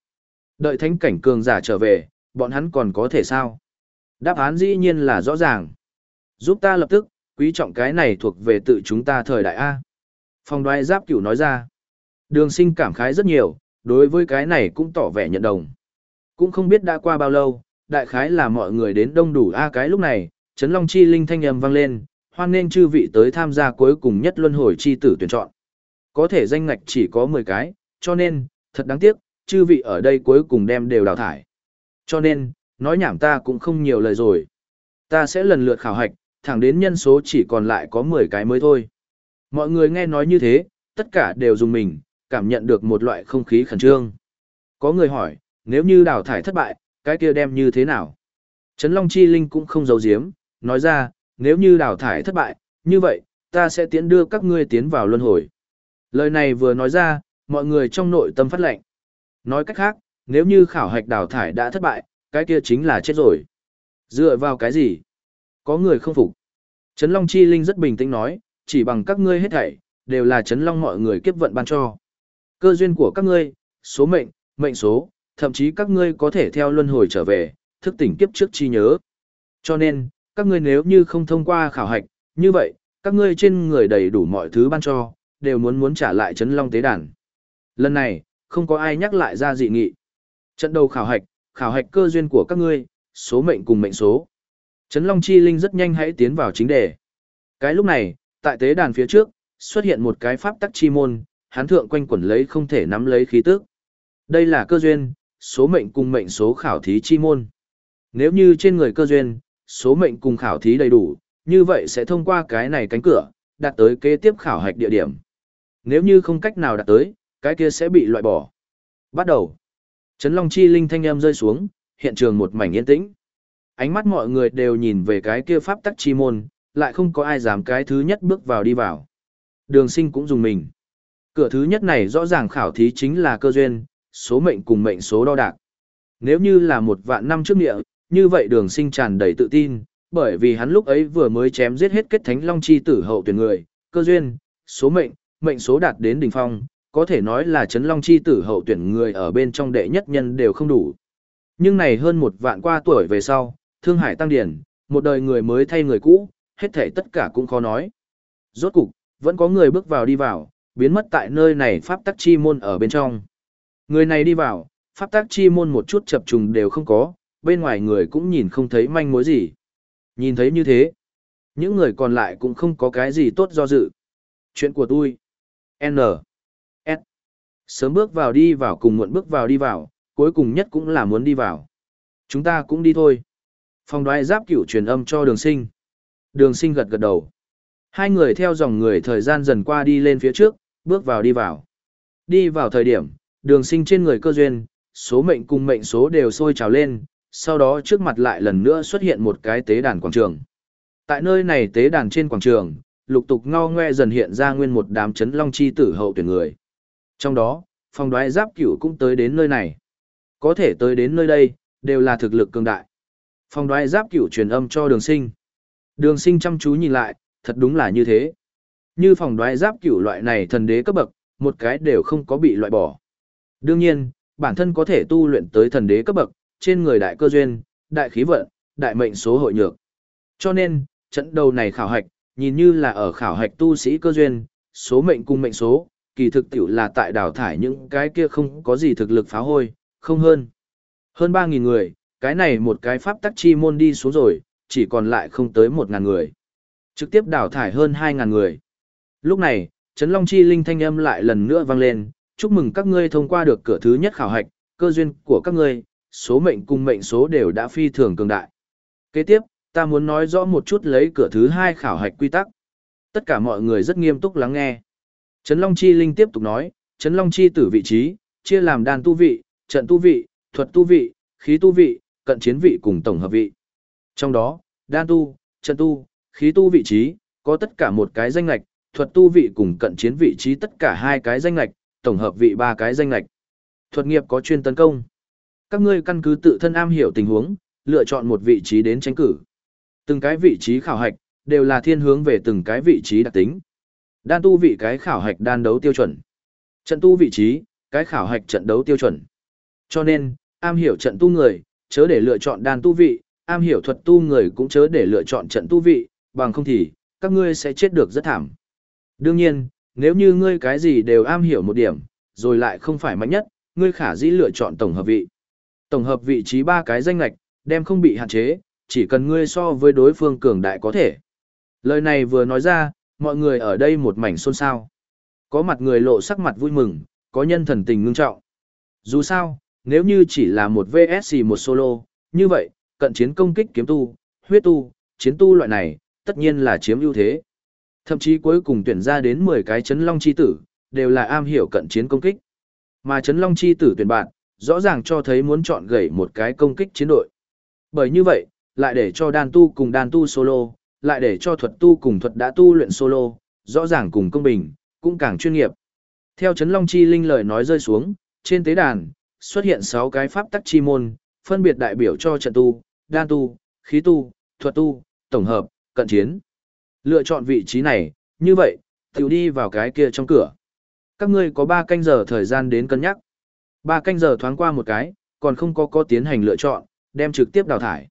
Đợi thánh cảnh cường giả trở về, bọn hắn còn có thể sao? Đáp án dĩ nhiên là rõ ràng. Giúp ta lập tức, quý trọng cái này thuộc về tự chúng ta thời đại A. Phong đoái giáp cửu nói ra. Đường sinh cảm khái rất nhiều, đối với cái này cũng tỏ vẻ nhận đồng. Cũng không biết đã qua bao lâu, đại khái là mọi người đến đông đủ A cái lúc này, Trấn Long Chi Linh thanh âm vang lên, hoan nên chư vị tới tham gia cuối cùng nhất luân hồi chi tử tuyển chọn. Có thể danh ngạch chỉ có 10 cái, cho nên, thật đáng tiếc, chư vị ở đây cuối cùng đem đều đào thải. Cho nên, nói nhảm ta cũng không nhiều lời rồi. Ta sẽ lần lượt khảo hạch, thẳng đến nhân số chỉ còn lại có 10 cái mới thôi. Mọi người nghe nói như thế, tất cả đều dùng mình, cảm nhận được một loại không khí khẩn trương. Có người hỏi, nếu như đào thải thất bại, cái kia đem như thế nào? Trấn Long Chi Linh cũng không giấu giếm, nói ra, nếu như đào thải thất bại, như vậy, ta sẽ tiến đưa các ngươi tiến vào luân hồi. Lời này vừa nói ra, mọi người trong nội tâm phát lệnh. Nói cách khác, nếu như khảo hạch đào thải đã thất bại, cái kia chính là chết rồi. Dựa vào cái gì? Có người không phục. Trấn Long Chi Linh rất bình tĩnh nói, chỉ bằng các ngươi hết thảy, đều là Trấn Long mọi người kiếp vận ban cho. Cơ duyên của các ngươi, số mệnh, mệnh số, thậm chí các ngươi có thể theo luân hồi trở về, thức tỉnh kiếp trước chi nhớ. Cho nên, các ngươi nếu như không thông qua khảo hạch, như vậy, các ngươi trên người đầy đủ mọi thứ ban cho, đều muốn muốn trả lại chấn long tế đàn. Lần này, không có ai nhắc lại ra dị nghị. Trận đầu khảo hạch, khảo hạch cơ duyên của các ngươi, số mệnh cùng mệnh số. Chấn long chi linh rất nhanh hãy tiến vào chính đề. Cái lúc này, tại tế đàn phía trước, xuất hiện một cái pháp tắc chi môn, hắn thượng quanh quẩn lấy không thể nắm lấy khí tức. Đây là cơ duyên, số mệnh cùng mệnh số khảo thí chi môn. Nếu như trên người cơ duyên, số mệnh cùng khảo thí đầy đủ, như vậy sẽ thông qua cái này cánh cửa, đạt tới kế tiếp khảo hạch địa điểm. Nếu như không cách nào đạt tới, cái kia sẽ bị loại bỏ. Bắt đầu. Trấn Long Chi Linh thanh âm rơi xuống, hiện trường một mảnh yên tĩnh. Ánh mắt mọi người đều nhìn về cái kia pháp tắc chi môn, lại không có ai dám cái thứ nhất bước vào đi vào. Đường sinh cũng dùng mình. Cửa thứ nhất này rõ ràng khảo thí chính là cơ duyên, số mệnh cùng mệnh số đo đạc. Nếu như là một vạn năm trước địa, như vậy đường sinh tràn đầy tự tin, bởi vì hắn lúc ấy vừa mới chém giết hết kết thánh long chi tử hậu tuyển người, cơ duyên, số mệnh, mệnh số đạt đến đỉnh phong, có thể nói là chấn long chi tử hậu tuyển người ở bên trong đệ nhất nhân đều không đủ. Nhưng này hơn một vạn qua tuổi về sau, thương hải tăng điển, một đời người mới thay người cũ, hết thể tất cả cũng khó nói. Rốt cục, vẫn có người bước vào đi vào, biến mất tại nơi này pháp tắc chi môn ở bên trong. Người này đi vào, pháp tắc chi môn một chút chập trùng đều không có, bên ngoài người cũng nhìn không thấy manh mối gì. Nhìn thấy như thế, những người còn lại cũng không có cái gì tốt do dự. Chuyện của tôi. N. S. Sớm bước vào đi vào cùng muộn bước vào đi vào, cuối cùng nhất cũng là muốn đi vào. Chúng ta cũng đi thôi. Phòng đoái giáp cửu truyền âm cho đường sinh. Đường sinh gật gật đầu. Hai người theo dòng người thời gian dần qua đi lên phía trước, bước vào đi vào. Đi vào thời điểm, đường sinh trên người cơ duyên, số mệnh cùng mệnh số đều sôi trào lên, sau đó trước mặt lại lần nữa xuất hiện một cái tế đàn quảng trường. Tại nơi này tế đàn trên quảng trường, lục tục ngao ngoe dần hiện ra nguyên một đám chấn long chi tử hậu tuyển người. Trong đó, phong đoái giáp cửu cũng tới đến nơi này. Có thể tới đến nơi đây, đều là thực lực cường đại. Phong đoái giáp cửu truyền âm cho đường sinh. Đường sinh chăm chú nhìn lại, thật đúng là như thế. Như phòng đoái giáp cửu loại này thần đế cấp bậc, một cái đều không có bị loại bỏ. Đương nhiên, bản thân có thể tu luyện tới thần đế cấp bậc, trên người đại cơ duyên, đại khí vận, đại mệnh số hội nhược. Cho nên, trận đầu này khảo hạch, nhìn như là ở khảo hạch tu sĩ cơ duyên, số mệnh cùng mệnh số, kỳ thực tiểu là tại đào thải những cái kia không có gì thực lực phá hôi, không hơn. Hơn 3.000 người, cái này một cái pháp tắc chi môn đi xuống rồi, chỉ còn lại không tới 1.000 người. Trực tiếp đào thải hơn 2.000 người. Lúc này, Trấn Long Chi Linh thanh âm lại lần nữa vang lên, chúc mừng các ngươi thông qua được cửa thứ nhất khảo hạch, cơ duyên của các ngươi, số mệnh cùng mệnh số đều đã phi thường cường đại. Kế tiếp, ta muốn nói rõ một chút lấy cửa thứ hai khảo hạch quy tắc. Tất cả mọi người rất nghiêm túc lắng nghe. Trấn Long Chi Linh tiếp tục nói, Trấn Long Chi tử vị trí, chia làm đan tu vị, trận tu vị, thuật tu vị, khí tu vị, cận chiến vị cùng tổng hợp vị. Trong đó, đan tu, trận tu, khí tu vị trí, có tất cả một cái danh lạch, thuật tu vị cùng cận chiến vị trí tất cả hai cái danh lệch, tổng hợp vị ba cái danh lệch. Thuật nghiệp có chuyên tấn công. Các ngươi căn cứ tự thân am hiểu tình huống, lựa chọn một vị trí đến tranh cử. Từng cái vị trí khảo hạch, đều là thiên hướng về từng cái vị trí đặc tính. Đan tu vị cái khảo hạch đan đấu tiêu chuẩn. Trận tu vị trí, cái khảo hạch trận đấu tiêu chuẩn. Cho nên, am hiểu trận tu người, chớ để lựa chọn đan tu vị, am hiểu thuật tu người cũng chớ để lựa chọn trận tu vị, bằng không thì, các ngươi sẽ chết được rất thảm. Đương nhiên, nếu như ngươi cái gì đều am hiểu một điểm, rồi lại không phải mạnh nhất, ngươi khả dĩ lựa chọn tổng hợp vị. Tổng hợp vị trí ba cái danh lạch, đem không bị hạn chế, chỉ cần ngươi so với đối phương cường đại có thể. Lời này vừa nói ra, mọi người ở đây một mảnh xôn xao. Có mặt người lộ sắc mặt vui mừng, có nhân thần tình ngưng trọng. Dù sao, nếu như chỉ là một VSC một solo, như vậy, cận chiến công kích kiếm tu, huyết tu, chiến tu loại này, tất nhiên là chiếm ưu thế. Thậm chí cuối cùng tuyển ra đến 10 cái chấn long chi tử, đều là am hiểu cận chiến công kích. Mà chấn long chi tử tuyển bạn, rõ ràng cho thấy muốn chọn gẩy một cái công kích chiến đội. Bởi như vậy, lại để cho đan tu cùng đan tu solo, lại để cho thuật tu cùng thuật đã tu luyện solo, rõ ràng cùng công bình, cũng càng chuyên nghiệp. Theo chấn long chi linh lời nói rơi xuống, trên tế đàn, xuất hiện 6 cái pháp tắc chi môn, phân biệt đại biểu cho trận tu, đan tu, khí tu, thuật tu, tổng hợp, cận chiến. Lựa chọn vị trí này, như vậy, tiểu đi vào cái kia trong cửa. Các ngươi có 3 canh giờ thời gian đến cân nhắc. 3 canh giờ thoáng qua một cái, còn không có có tiến hành lựa chọn, đem trực tiếp đào thải.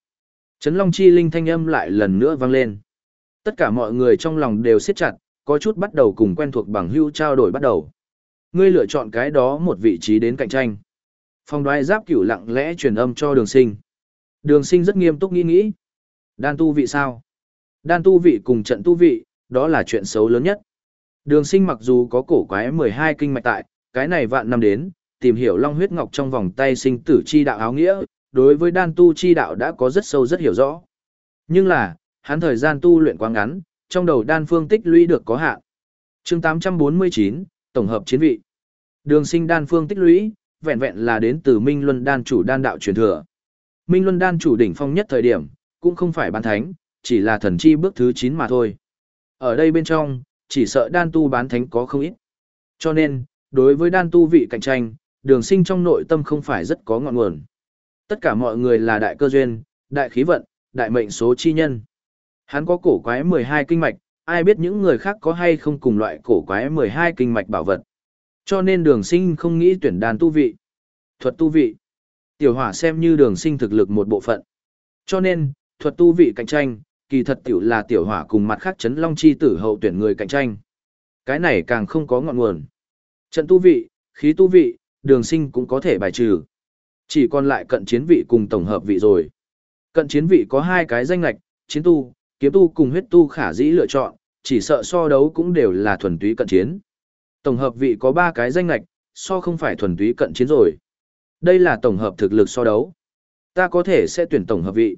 Trấn Long Chi Linh thanh âm lại lần nữa vang lên. Tất cả mọi người trong lòng đều siết chặt, có chút bắt đầu cùng quen thuộc bằng hưu trao đổi bắt đầu. Ngươi lựa chọn cái đó một vị trí đến cạnh tranh. Phong đoái giáp cửu lặng lẽ truyền âm cho đường sinh. Đường sinh rất nghiêm túc nghĩ nghĩ. Đan tu vị sao? Đan tu vị cùng trận tu vị, đó là chuyện xấu lớn nhất. Đường sinh mặc dù có cổ quái 12 kinh mạch tại, cái này vạn năm đến, tìm hiểu long huyết ngọc trong vòng tay sinh tử chi đạo áo nghĩa, đối với đan tu chi đạo đã có rất sâu rất hiểu rõ. Nhưng là, hắn thời gian tu luyện quá ngắn, trong đầu đan phương tích lũy được có hạn. chương 849, Tổng hợp chiến vị. Đường sinh đan phương tích lũy, vẹn vẹn là đến từ Minh Luân đan chủ đan đạo truyền thừa. Minh Luân đan chủ đỉnh phong nhất thời điểm, cũng không phải bán thánh, chỉ là thần chi bước thứ 9 mà thôi. Ở đây bên trong, chỉ sợ đan tu bán thánh có không ít. Cho nên, đối với đan tu vị cạnh tranh, đường sinh trong nội tâm không phải rất có ngọn nguồn. Tất cả mọi người là đại cơ duyên, đại khí vận, đại mệnh số chi nhân. Hắn có cổ quái 12 kinh mạch, ai biết những người khác có hay không cùng loại cổ quái 12 kinh mạch bảo vật. Cho nên đường sinh không nghĩ tuyển đàn tu vị. Thuật tu vị. Tiểu hỏa xem như đường sinh thực lực một bộ phận. Cho nên, thuật tu vị cạnh tranh, kỳ thật tiểu là tiểu hỏa cùng mặt khác chấn long chi tử hậu tuyển người cạnh tranh. Cái này càng không có ngọn nguồn. Trận tu vị, khí tu vị, đường sinh cũng có thể bài trừ. Chỉ còn lại cận chiến vị cùng tổng hợp vị rồi. Cận chiến vị có hai cái danh lạch, chiến tu, kiếm tu cùng huyết tu khả dĩ lựa chọn, chỉ sợ so đấu cũng đều là thuần túy cận chiến. Tổng hợp vị có ba cái danh lạch, so không phải thuần túy cận chiến rồi. Đây là tổng hợp thực lực so đấu. Ta có thể sẽ tuyển tổng hợp vị.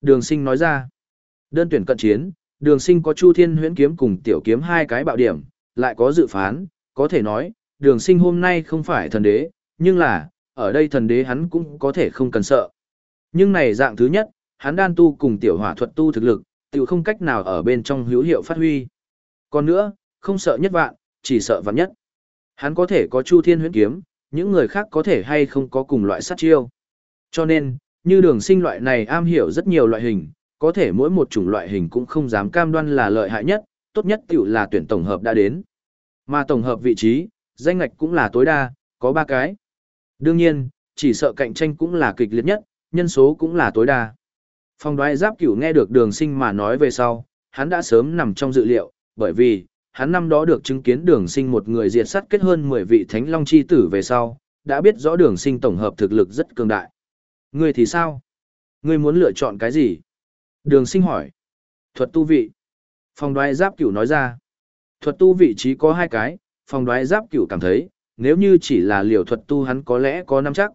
Đường sinh nói ra. Đơn tuyển cận chiến, đường sinh có Chu Thiên huyễn kiếm cùng tiểu kiếm hai cái bạo điểm, lại có dự phán, có thể nói, đường sinh hôm nay không phải thần đế, nhưng là, ở đây thần đế hắn cũng có thể không cần sợ. Nhưng này dạng thứ nhất, hắn đan tu cùng tiểu hỏa thuật tu thực lực, tiểu không cách nào ở bên trong hữu hiệu phát huy. Còn nữa, không sợ nhất vạn, chỉ sợ vạn nhất. Hắn có thể có Chu Thiên huyễn kiếm, những người khác có thể hay không có cùng loại sát chiêu. Cho nên, như đường sinh loại này am hiểu rất nhiều loại hình, có thể mỗi một chủng loại hình cũng không dám cam đoan là lợi hại nhất, tốt nhất tiểu là tuyển tổng hợp đã đến. Mà tổng hợp vị trí, danh ngạch cũng là tối đa, có 3 cái. Đương nhiên, chỉ sợ cạnh tranh cũng là kịch liệt nhất, nhân số cũng là tối đa. Phong đoái giáp cửu nghe được đường sinh mà nói về sau, hắn đã sớm nằm trong dự liệu, bởi vì, hắn năm đó được chứng kiến đường sinh một người diệt sát kết hơn 10 vị thánh long chi tử về sau, đã biết rõ đường sinh tổng hợp thực lực rất cường đại. Ngươi thì sao? Ngươi muốn lựa chọn cái gì? Đường sinh hỏi. Thuật tu vị. Phòng đoái giáp cửu nói ra. Thuật tu vị trí có hai cái, phòng đoái giáp cửu cảm thấy, nếu như chỉ là liều thuật tu hắn có lẽ có năm chắc.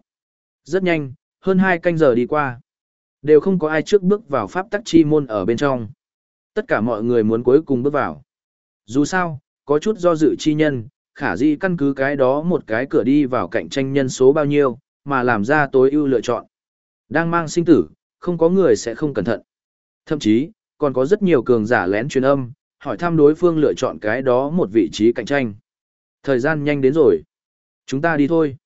Rất nhanh, hơn hai canh giờ đi qua. Đều không có ai trước bước vào pháp tắc chi môn ở bên trong. Tất cả mọi người muốn cuối cùng bước vào. Dù sao, có chút do dự chi nhân, khả di căn cứ cái đó một cái cửa đi vào cạnh tranh nhân số bao nhiêu, mà làm ra tối ưu lựa chọn. Đang mang sinh tử, không có người sẽ không cẩn thận. Thậm chí, còn có rất nhiều cường giả lén truyền âm, hỏi thăm đối phương lựa chọn cái đó một vị trí cạnh tranh. Thời gian nhanh đến rồi. Chúng ta đi thôi.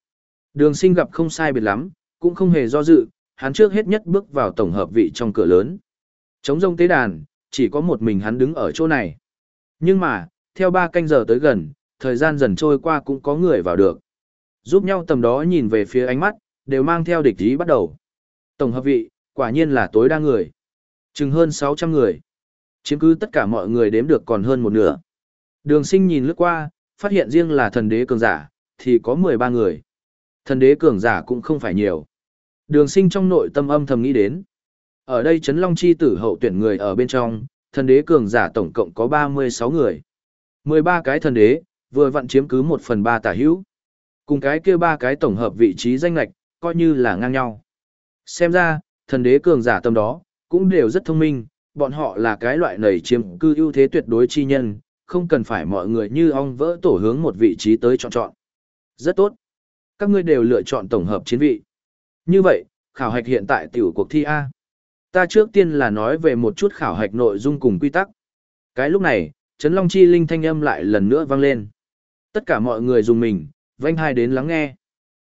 Đường sinh gặp không sai biệt lắm, cũng không hề do dự, hắn trước hết nhất bước vào tổng hợp vị trong cửa lớn. Trống rông tế đàn, chỉ có một mình hắn đứng ở chỗ này. Nhưng mà, theo ba canh giờ tới gần, thời gian dần trôi qua cũng có người vào được. Giúp nhau tầm đó nhìn về phía ánh mắt, đều mang theo địch ý bắt đầu. Tổng hợp vị, quả nhiên là tối đa người. Chừng hơn 600 người. Chiếm cứ tất cả mọi người đếm được còn hơn một nửa. Đường sinh nhìn lướt qua, phát hiện riêng là thần đế cường giả, thì có 13 người. Thần đế cường giả cũng không phải nhiều. Đường sinh trong nội tâm âm thầm nghĩ đến. Ở đây Trấn Long Chi tử hậu tuyển người ở bên trong, thần đế cường giả tổng cộng có 36 người. 13 cái thần đế, vừa vặn chiếm cứ 1 phần 3 tả hữu. Cùng cái kia ba cái tổng hợp vị trí danh lạch, coi như là ngang nhau. Xem ra, thần đế cường giả tâm đó, cũng đều rất thông minh, bọn họ là cái loại nảy chiếm cư ưu thế tuyệt đối chi nhân, không cần phải mọi người như ong vỡ tổ hướng một vị trí tới chọn chọn. Rất tốt. Các ngươi đều lựa chọn tổng hợp chiến vị. Như vậy, khảo hạch hiện tại tiểu cuộc thi A. Ta trước tiên là nói về một chút khảo hạch nội dung cùng quy tắc. Cái lúc này, Trấn Long Chi Linh thanh âm lại lần nữa vang lên. Tất cả mọi người dùng mình, vanh hai đến lắng nghe.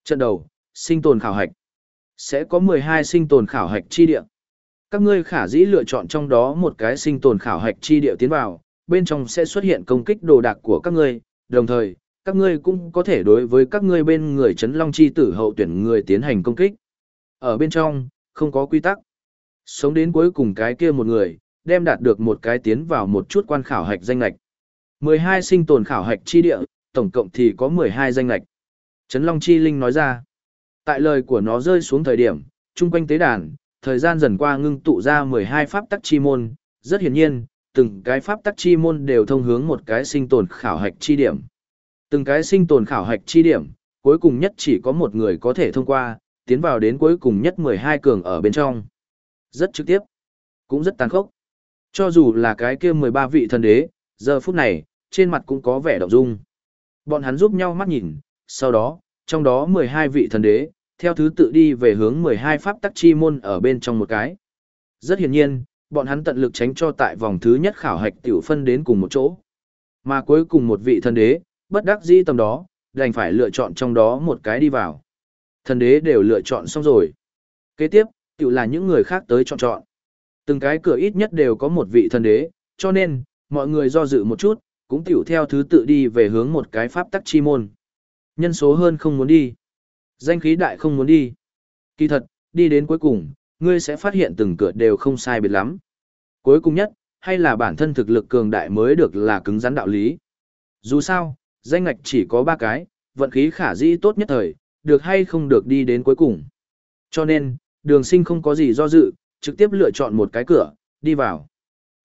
Trận đầu, sinh tồn khảo hạch. Sẽ có 12 sinh tồn khảo hạch chi địa. Các ngươi khả dĩ lựa chọn trong đó một cái sinh tồn khảo hạch chi địa tiến vào, bên trong sẽ xuất hiện công kích đồ đạc của các ngươi, đồng thời, các ngươi cũng có thể đối với các ngươi bên người chấn long chi tử hậu tuyển người tiến hành công kích. Ở bên trong, không có quy tắc. Sống đến cuối cùng cái kia một người, đem đạt được một cái tiến vào một chút quan khảo hạch danh lạch. 12 sinh tồn khảo hạch chi địa, tổng cộng thì có 12 danh lạch. Trấn Long Chi Linh nói ra. Tại lời của nó rơi xuống thời điểm, chung quanh tế đàn, thời gian dần qua ngưng tụ ra 12 pháp tắc chi môn, rất hiển nhiên, từng cái pháp tắc chi môn đều thông hướng một cái sinh tồn khảo hạch chi điểm. Từng cái sinh tồn khảo hạch chi điểm, cuối cùng nhất chỉ có một người có thể thông qua, tiến vào đến cuối cùng nhất 12 cường ở bên trong. Rất trực tiếp, cũng rất tàn khốc. Cho dù là cái kia 13 vị thần đế, giờ phút này, trên mặt cũng có vẻ động dung. Bọn hắn giúp nhau mắt nhìn, sau đó, trong đó 12 vị thần đế, theo thứ tự đi về hướng 12 pháp tắc chi môn ở bên trong một cái. Rất hiển nhiên, bọn hắn tận lực tránh cho tại vòng thứ nhất khảo hạch tiểu phân đến cùng một chỗ. Mà cuối cùng một vị thần đế, bất đắc dĩ tầm đó, đành phải lựa chọn trong đó một cái đi vào. Thần đế đều lựa chọn xong rồi. Kế tiếp, tiểu là những người khác tới chọn chọn. Từng cái cửa ít nhất đều có một vị thần đế, cho nên, mọi người do dự một chút, cũng tiểu theo thứ tự đi về hướng một cái pháp tắc chi môn. Nhân số hơn không muốn đi. Danh khí đại không muốn đi. Kỳ thật, đi đến cuối cùng, ngươi sẽ phát hiện từng cửa đều không sai biệt lắm. Cuối cùng nhất, hay là bản thân thực lực cường đại mới được là cứng rắn đạo lý. Dù sao, danh ngạch chỉ có ba cái, vận khí khả dĩ tốt nhất thời, được hay không được đi đến cuối cùng. Cho nên, đường sinh không có gì do dự, trực tiếp lựa chọn một cái cửa, đi vào.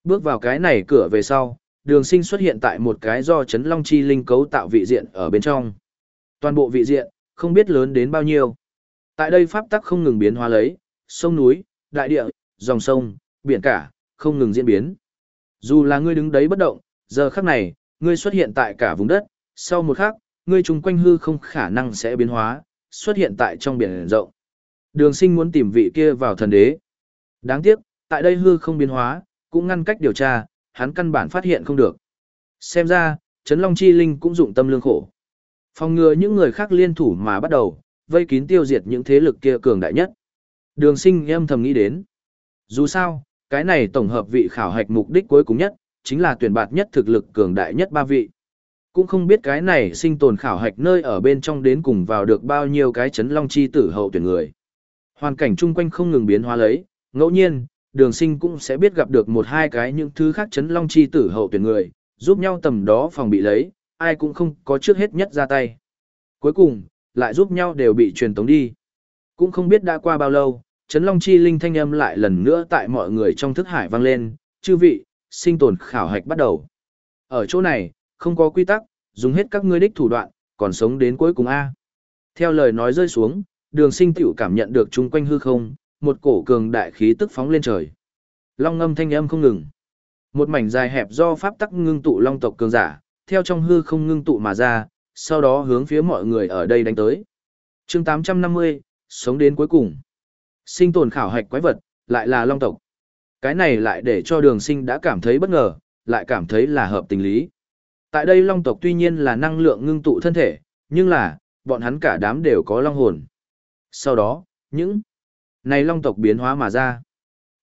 Bước vào cái này cửa về sau, đường sinh xuất hiện tại một cái do chấn long chi linh cấu tạo vị diện ở bên trong. Toàn bộ vị diện, không biết lớn đến bao nhiêu. Tại đây pháp tắc không ngừng biến hóa lấy, sông núi, đại địa, dòng sông, biển cả, không ngừng diễn biến. Dù là ngươi đứng đấy bất động, giờ khắc này, ngươi xuất hiện tại cả vùng đất, sau một khắc, ngươi chung quanh hư không khả năng sẽ biến hóa, xuất hiện tại trong biển rộng. Đường sinh muốn tìm vị kia vào thần đế. Đáng tiếc, tại đây hư không biến hóa, cũng ngăn cách điều tra, hắn căn bản phát hiện không được. Xem ra, Trấn Long Chi Linh cũng dụng tâm lương khổ. Phòng ngừa những người khác liên thủ mà bắt đầu, vây kín tiêu diệt những thế lực kia cường đại nhất. Đường sinh em thầm nghĩ đến. Dù sao, cái này tổng hợp vị khảo hạch mục đích cuối cùng nhất, chính là tuyển bạt nhất thực lực cường đại nhất ba vị. Cũng không biết cái này sinh tồn khảo hạch nơi ở bên trong đến cùng vào được bao nhiêu cái chấn long chi tử hậu tuyển người. Hoàn cảnh chung quanh không ngừng biến hóa lấy, ngẫu nhiên, đường sinh cũng sẽ biết gặp được một hai cái những thứ khác chấn long chi tử hậu tuyển người, giúp nhau tầm đó phòng bị lấy, ai cũng không có trước hết nhất ra tay. Cuối cùng, lại giúp nhau đều bị truyền tống đi. Cũng không biết đã qua bao lâu, Trấn Long Chi Linh thanh âm lại lần nữa tại mọi người trong thức hải vang lên, chư vị, sinh tồn khảo hạch bắt đầu. Ở chỗ này, không có quy tắc, dùng hết các ngươi đích thủ đoạn, còn sống đến cuối cùng A. Theo lời nói rơi xuống, đường sinh tiểu cảm nhận được chung quanh hư không, một cổ cường đại khí tức phóng lên trời. Long ngâm thanh âm không ngừng. Một mảnh dài hẹp do pháp tắc ngưng tụ long tộc cường giả, theo trong hư không ngưng tụ mà ra, sau đó hướng phía mọi người ở đây đánh tới. chương 850, sống đến cuối cùng. Sinh tồn khảo hạch quái vật, lại là long tộc. Cái này lại để cho đường sinh đã cảm thấy bất ngờ, lại cảm thấy là hợp tình lý. Tại đây long tộc tuy nhiên là năng lượng ngưng tụ thân thể, nhưng là, bọn hắn cả đám đều có long hồn. Sau đó, những này long tộc biến hóa mà ra.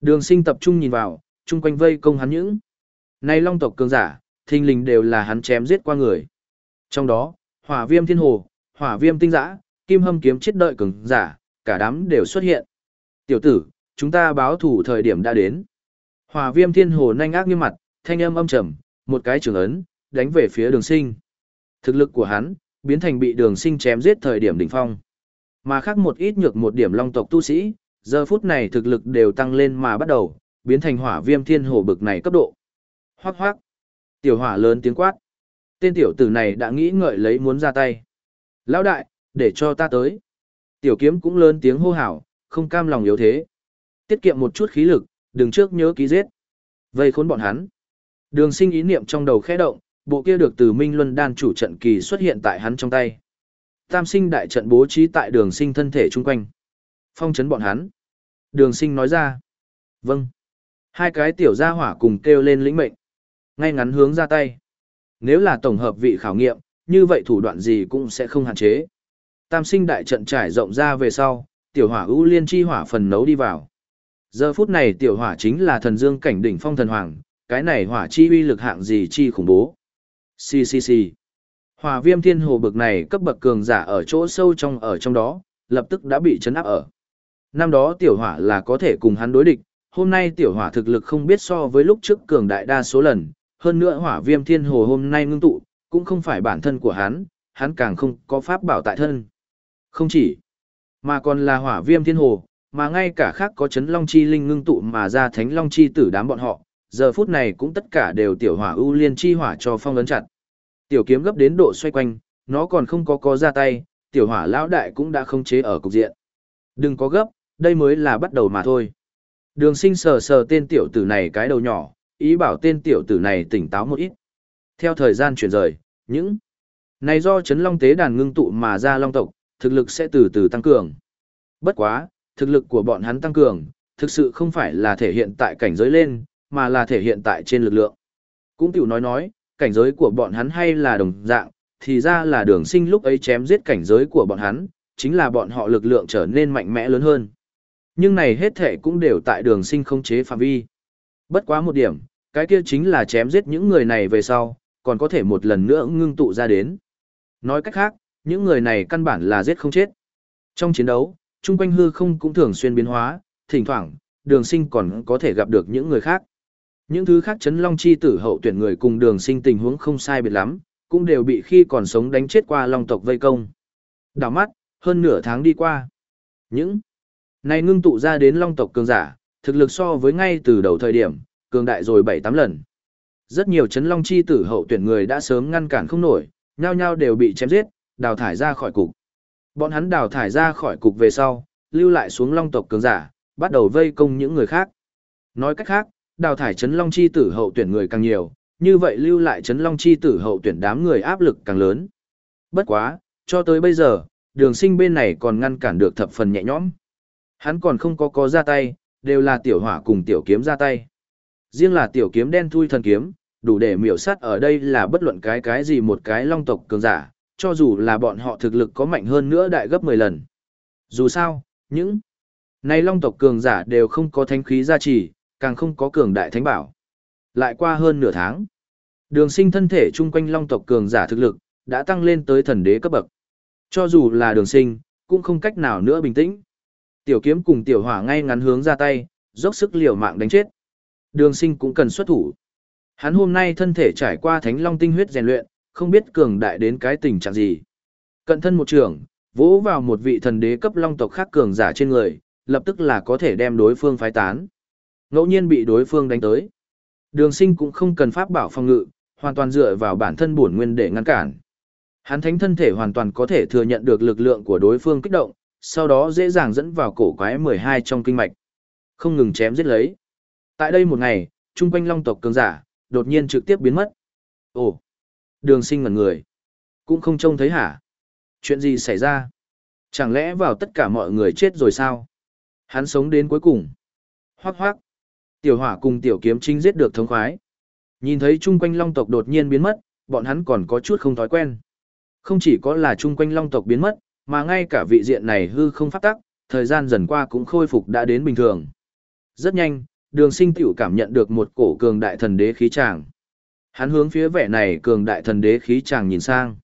Đường sinh tập trung nhìn vào, chung quanh vây công hắn những này long tộc cường giả, thình lình đều là hắn chém giết qua người. Trong đó, hỏa viêm thiên hồ, hỏa viêm tinh giã, kim hâm kiếm chết đợi cường giả, cả đám đều xuất hiện. Tiểu tử, chúng ta báo thủ thời điểm đã đến. Hỏa viêm thiên hồ nhanh ác như mặt, thanh âm âm trầm, một cái trường ấn, đánh về phía đường sinh. Thực lực của hắn, biến thành bị đường sinh chém giết thời điểm đỉnh phong. Mà khác một ít nhược một điểm long tộc tu sĩ, giờ phút này thực lực đều tăng lên mà bắt đầu, biến thành hỏa viêm thiên hồ bực này cấp độ. Hoác hoác. Tiểu hỏa lớn tiếng quát. Tên tiểu tử này đã nghĩ ngợi lấy muốn ra tay. Lão đại, để cho ta tới. Tiểu kiếm cũng lớn tiếng hô hào, không cam lòng yếu thế. Tiết kiệm một chút khí lực, đừng trước nhớ ký giết. Vây khốn bọn hắn. Đường sinh ý niệm trong đầu khẽ động, bộ kia được từ Minh Luân đan chủ trận kỳ xuất hiện tại hắn trong tay. Tam sinh đại trận bố trí tại đường sinh thân thể chung quanh. Phong chấn bọn hắn. Đường sinh nói ra. Vâng. Hai cái tiểu gia hỏa cùng kêu lên lĩnh mệnh. Ngay ngắn hướng ra tay. Nếu là tổng hợp vị khảo nghiệm, như vậy thủ đoạn gì cũng sẽ không hạn chế. Tam sinh đại trận trải rộng ra về sau, tiểu hỏa ưu liên chi hỏa phần nấu đi vào. Giờ phút này tiểu hỏa chính là thần dương cảnh đỉnh phong thần hoàng, cái này hỏa chi uy lực hạng gì chi khủng bố. Xì xì xì. Hỏa viêm thiên hồ bực này cấp bậc cường giả ở chỗ sâu trong ở trong đó, lập tức đã bị chấn áp ở. Năm đó tiểu hỏa là có thể cùng hắn đối địch, hôm nay tiểu hỏa thực lực không biết so với lúc trước cường đại đa số lần, hơn nữa hỏa viêm thiên hồ hôm nay ngưng tụ, cũng không phải bản thân của hắn, hắn càng không có pháp bảo tại thân. Không chỉ, mà còn là hỏa viêm thiên hồ, mà ngay cả khác có chấn long chi linh ngưng tụ mà ra thánh long chi tử đám bọn họ, giờ phút này cũng tất cả đều tiểu hỏa ưu liên chi hỏa cho phong ấn chặt. Tiểu kiếm gấp đến độ xoay quanh, nó còn không có có ra tay, tiểu hỏa lão đại cũng đã không chế ở cục diện. Đừng có gấp, đây mới là bắt đầu mà thôi. Đường sinh sờ sờ tên tiểu tử này cái đầu nhỏ, ý bảo tên tiểu tử này tỉnh táo một ít. Theo thời gian chuyển rời, những này do chấn long tế đàn ngưng tụ mà ra long tộc, thực lực sẽ từ từ tăng cường. Bất quá, thực lực của bọn hắn tăng cường, thực sự không phải là thể hiện tại cảnh giới lên, mà là thể hiện tại trên lực lượng. Cũng tiểu nói nói, cảnh giới của bọn hắn hay là đồng dạng, thì ra là đường sinh lúc ấy chém giết cảnh giới của bọn hắn, chính là bọn họ lực lượng trở nên mạnh mẽ lớn hơn. Nhưng này hết thể cũng đều tại đường sinh không chế phạm vi. Bất quá một điểm, cái kia chính là chém giết những người này về sau, còn có thể một lần nữa ngưng tụ ra đến. Nói cách khác, những người này căn bản là giết không chết. Trong chiến đấu, chung quanh hư không cũng thường xuyên biến hóa, thỉnh thoảng, đường sinh còn có thể gặp được những người khác. Những thứ khác chấn long chi tử hậu tuyển người cùng đường sinh tình huống không sai biệt lắm, cũng đều bị khi còn sống đánh chết qua long tộc vây công. Đảo mắt, hơn nửa tháng đi qua. Những này ngưng tụ ra đến long tộc cường giả, thực lực so với ngay từ đầu thời điểm, cường đại rồi 7-8 lần. Rất nhiều chấn long chi tử hậu tuyển người đã sớm ngăn cản không nổi, nhau nhau đều bị chém giết, đào thải ra khỏi cục. Bọn hắn đào thải ra khỏi cục về sau, lưu lại xuống long tộc cường giả, bắt đầu vây công những người khác. Nói cách khác, đào thải chấn long chi tử hậu tuyển người càng nhiều, như vậy lưu lại chấn long chi tử hậu tuyển đám người áp lực càng lớn. Bất quá, cho tới bây giờ, đường sinh bên này còn ngăn cản được thập phần nhẹ nhõm. Hắn còn không có có ra tay, đều là tiểu hỏa cùng tiểu kiếm ra tay. Riêng là tiểu kiếm đen thui thần kiếm, đủ để miểu sát ở đây là bất luận cái cái gì một cái long tộc cường giả, cho dù là bọn họ thực lực có mạnh hơn nữa đại gấp 10 lần. Dù sao, những này long tộc cường giả đều không có thánh khí gia trì, càng không có cường đại thánh bảo. Lại qua hơn nửa tháng, đường sinh thân thể chung quanh long tộc cường giả thực lực, đã tăng lên tới thần đế cấp bậc. Cho dù là đường sinh, cũng không cách nào nữa bình tĩnh. Tiểu kiếm cùng tiểu hỏa ngay ngắn hướng ra tay, dốc sức liều mạng đánh chết. Đường sinh cũng cần xuất thủ. Hắn hôm nay thân thể trải qua thánh long tinh huyết rèn luyện, không biết cường đại đến cái tình trạng gì. Cận thân một trường, vỗ vào một vị thần đế cấp long tộc khác cường giả trên người, lập tức là có thể đem đối phương phái tán. Ngẫu nhiên bị đối phương đánh tới. Đường sinh cũng không cần pháp bảo phòng ngự, hoàn toàn dựa vào bản thân bổn nguyên để ngăn cản. Hắn thánh thân thể hoàn toàn có thể thừa nhận được lực lượng của đối phương kích động, sau đó dễ dàng dẫn vào cổ quái 12 trong kinh mạch. Không ngừng chém giết lấy. Tại đây một ngày, trung quanh long tộc cường giả, đột nhiên trực tiếp biến mất. Ồ, đường sinh ngẩn người. Cũng không trông thấy hả? Chuyện gì xảy ra? Chẳng lẽ vào tất cả mọi người chết rồi sao? Hắn sống đến cuối cùng. Hoác hoác. Tiểu hỏa cùng tiểu kiếm trinh giết được thống khoái. Nhìn thấy chung quanh long tộc đột nhiên biến mất, bọn hắn còn có chút không thói quen. Không chỉ có là chung quanh long tộc biến mất, mà ngay cả vị diện này hư không phát tắc, thời gian dần qua cũng khôi phục đã đến bình thường. Rất nhanh, đường sinh tiểu cảm nhận được một cổ cường đại thần đế khí tràng. Hắn hướng phía vẻ này cường đại thần đế khí tràng nhìn sang.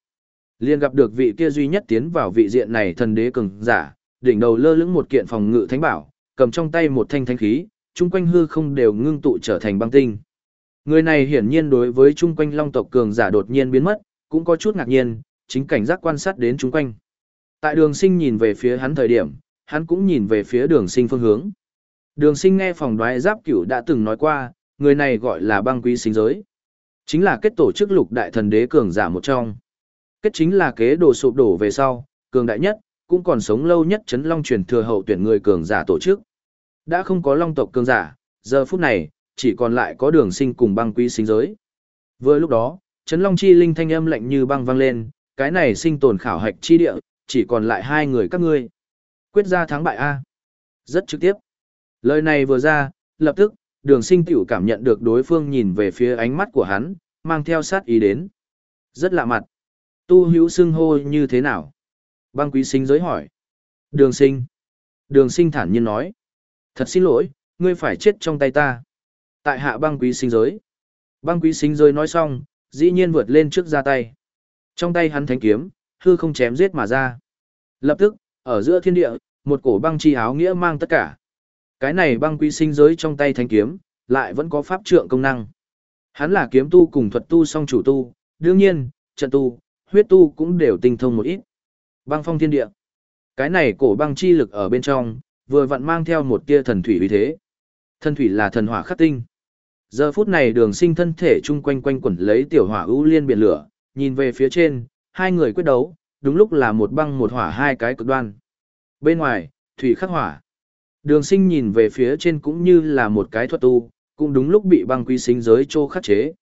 liền gặp được vị kia duy nhất tiến vào vị diện này thần đế cường giả, đỉnh đầu lơ lửng một kiện phòng ngự thánh bảo, cầm trong tay một thanh thánh khí, chung quanh hư không đều ngưng tụ trở thành băng tinh. Người này hiển nhiên đối với chung quanh long tộc cường giả đột nhiên biến mất, cũng có chút ngạc nhiên, chính cảnh giác quan sát đến chung quanh. Tại đường sinh nhìn về phía hắn thời điểm, hắn cũng nhìn về phía đường sinh phương hướng. Đường sinh nghe phòng đoái giáp cửu đã từng nói qua, người này gọi là băng quý sinh giới. Chính là kết tổ chức lục đại thần đế cường giả một trong. Kết chính là kế đồ sụp đổ về sau, cường đại nhất, cũng còn sống lâu nhất chấn long truyền thừa hậu tuyển người cường giả tổ chức. Đã không có long tộc cường giả, giờ phút này, chỉ còn lại có đường sinh cùng băng quý sinh giới. Vừa lúc đó, chấn long chi linh thanh âm lạnh như băng vang lên, cái này sinh tồn khảo hạch chi địa, chỉ còn lại hai người các ngươi. Quyết ra thắng bại A. Rất trực tiếp. Lời này vừa ra, lập tức, đường sinh tiểu cảm nhận được đối phương nhìn về phía ánh mắt của hắn, mang theo sát ý đến. Rất lạ mặt. Tu hữu xưng hô như thế nào? Băng quý sinh giới hỏi. Đường sinh. Đường sinh thản nhiên nói. Thật xin lỗi, ngươi phải chết trong tay ta. Tại hạ băng quý sinh giới. Băng quý sinh giới nói xong, dĩ nhiên vượt lên trước ra tay. Trong tay hắn thánh kiếm, hư không chém giết mà ra. Lập tức, ở giữa thiên địa, một cổ băng chi áo nghĩa mang tất cả. Cái này băng quý sinh giới trong tay thanh kiếm, lại vẫn có pháp trượng công năng. Hắn là kiếm tu cùng thuật tu song chủ tu, đương nhiên, trận tu, huyết tu cũng đều tinh thông một ít. Băng phong thiên địa. Cái này cổ băng chi lực ở bên trong, vừa vặn mang theo một tia thần thủy uy thế. Thần thủy là thần hỏa khắc tinh. Giờ phút này đường sinh thân thể chung quanh quanh quẩn lấy tiểu hỏa ưu liên biển lửa, nhìn về phía trên, hai người quyết đấu, đúng lúc là một băng một hỏa hai cái cực đoan. Bên ngoài, thủy khắc hỏa. Đường sinh nhìn về phía trên cũng như là một cái thuật tu, cũng đúng lúc bị băng quý sinh giới trô khắc chế.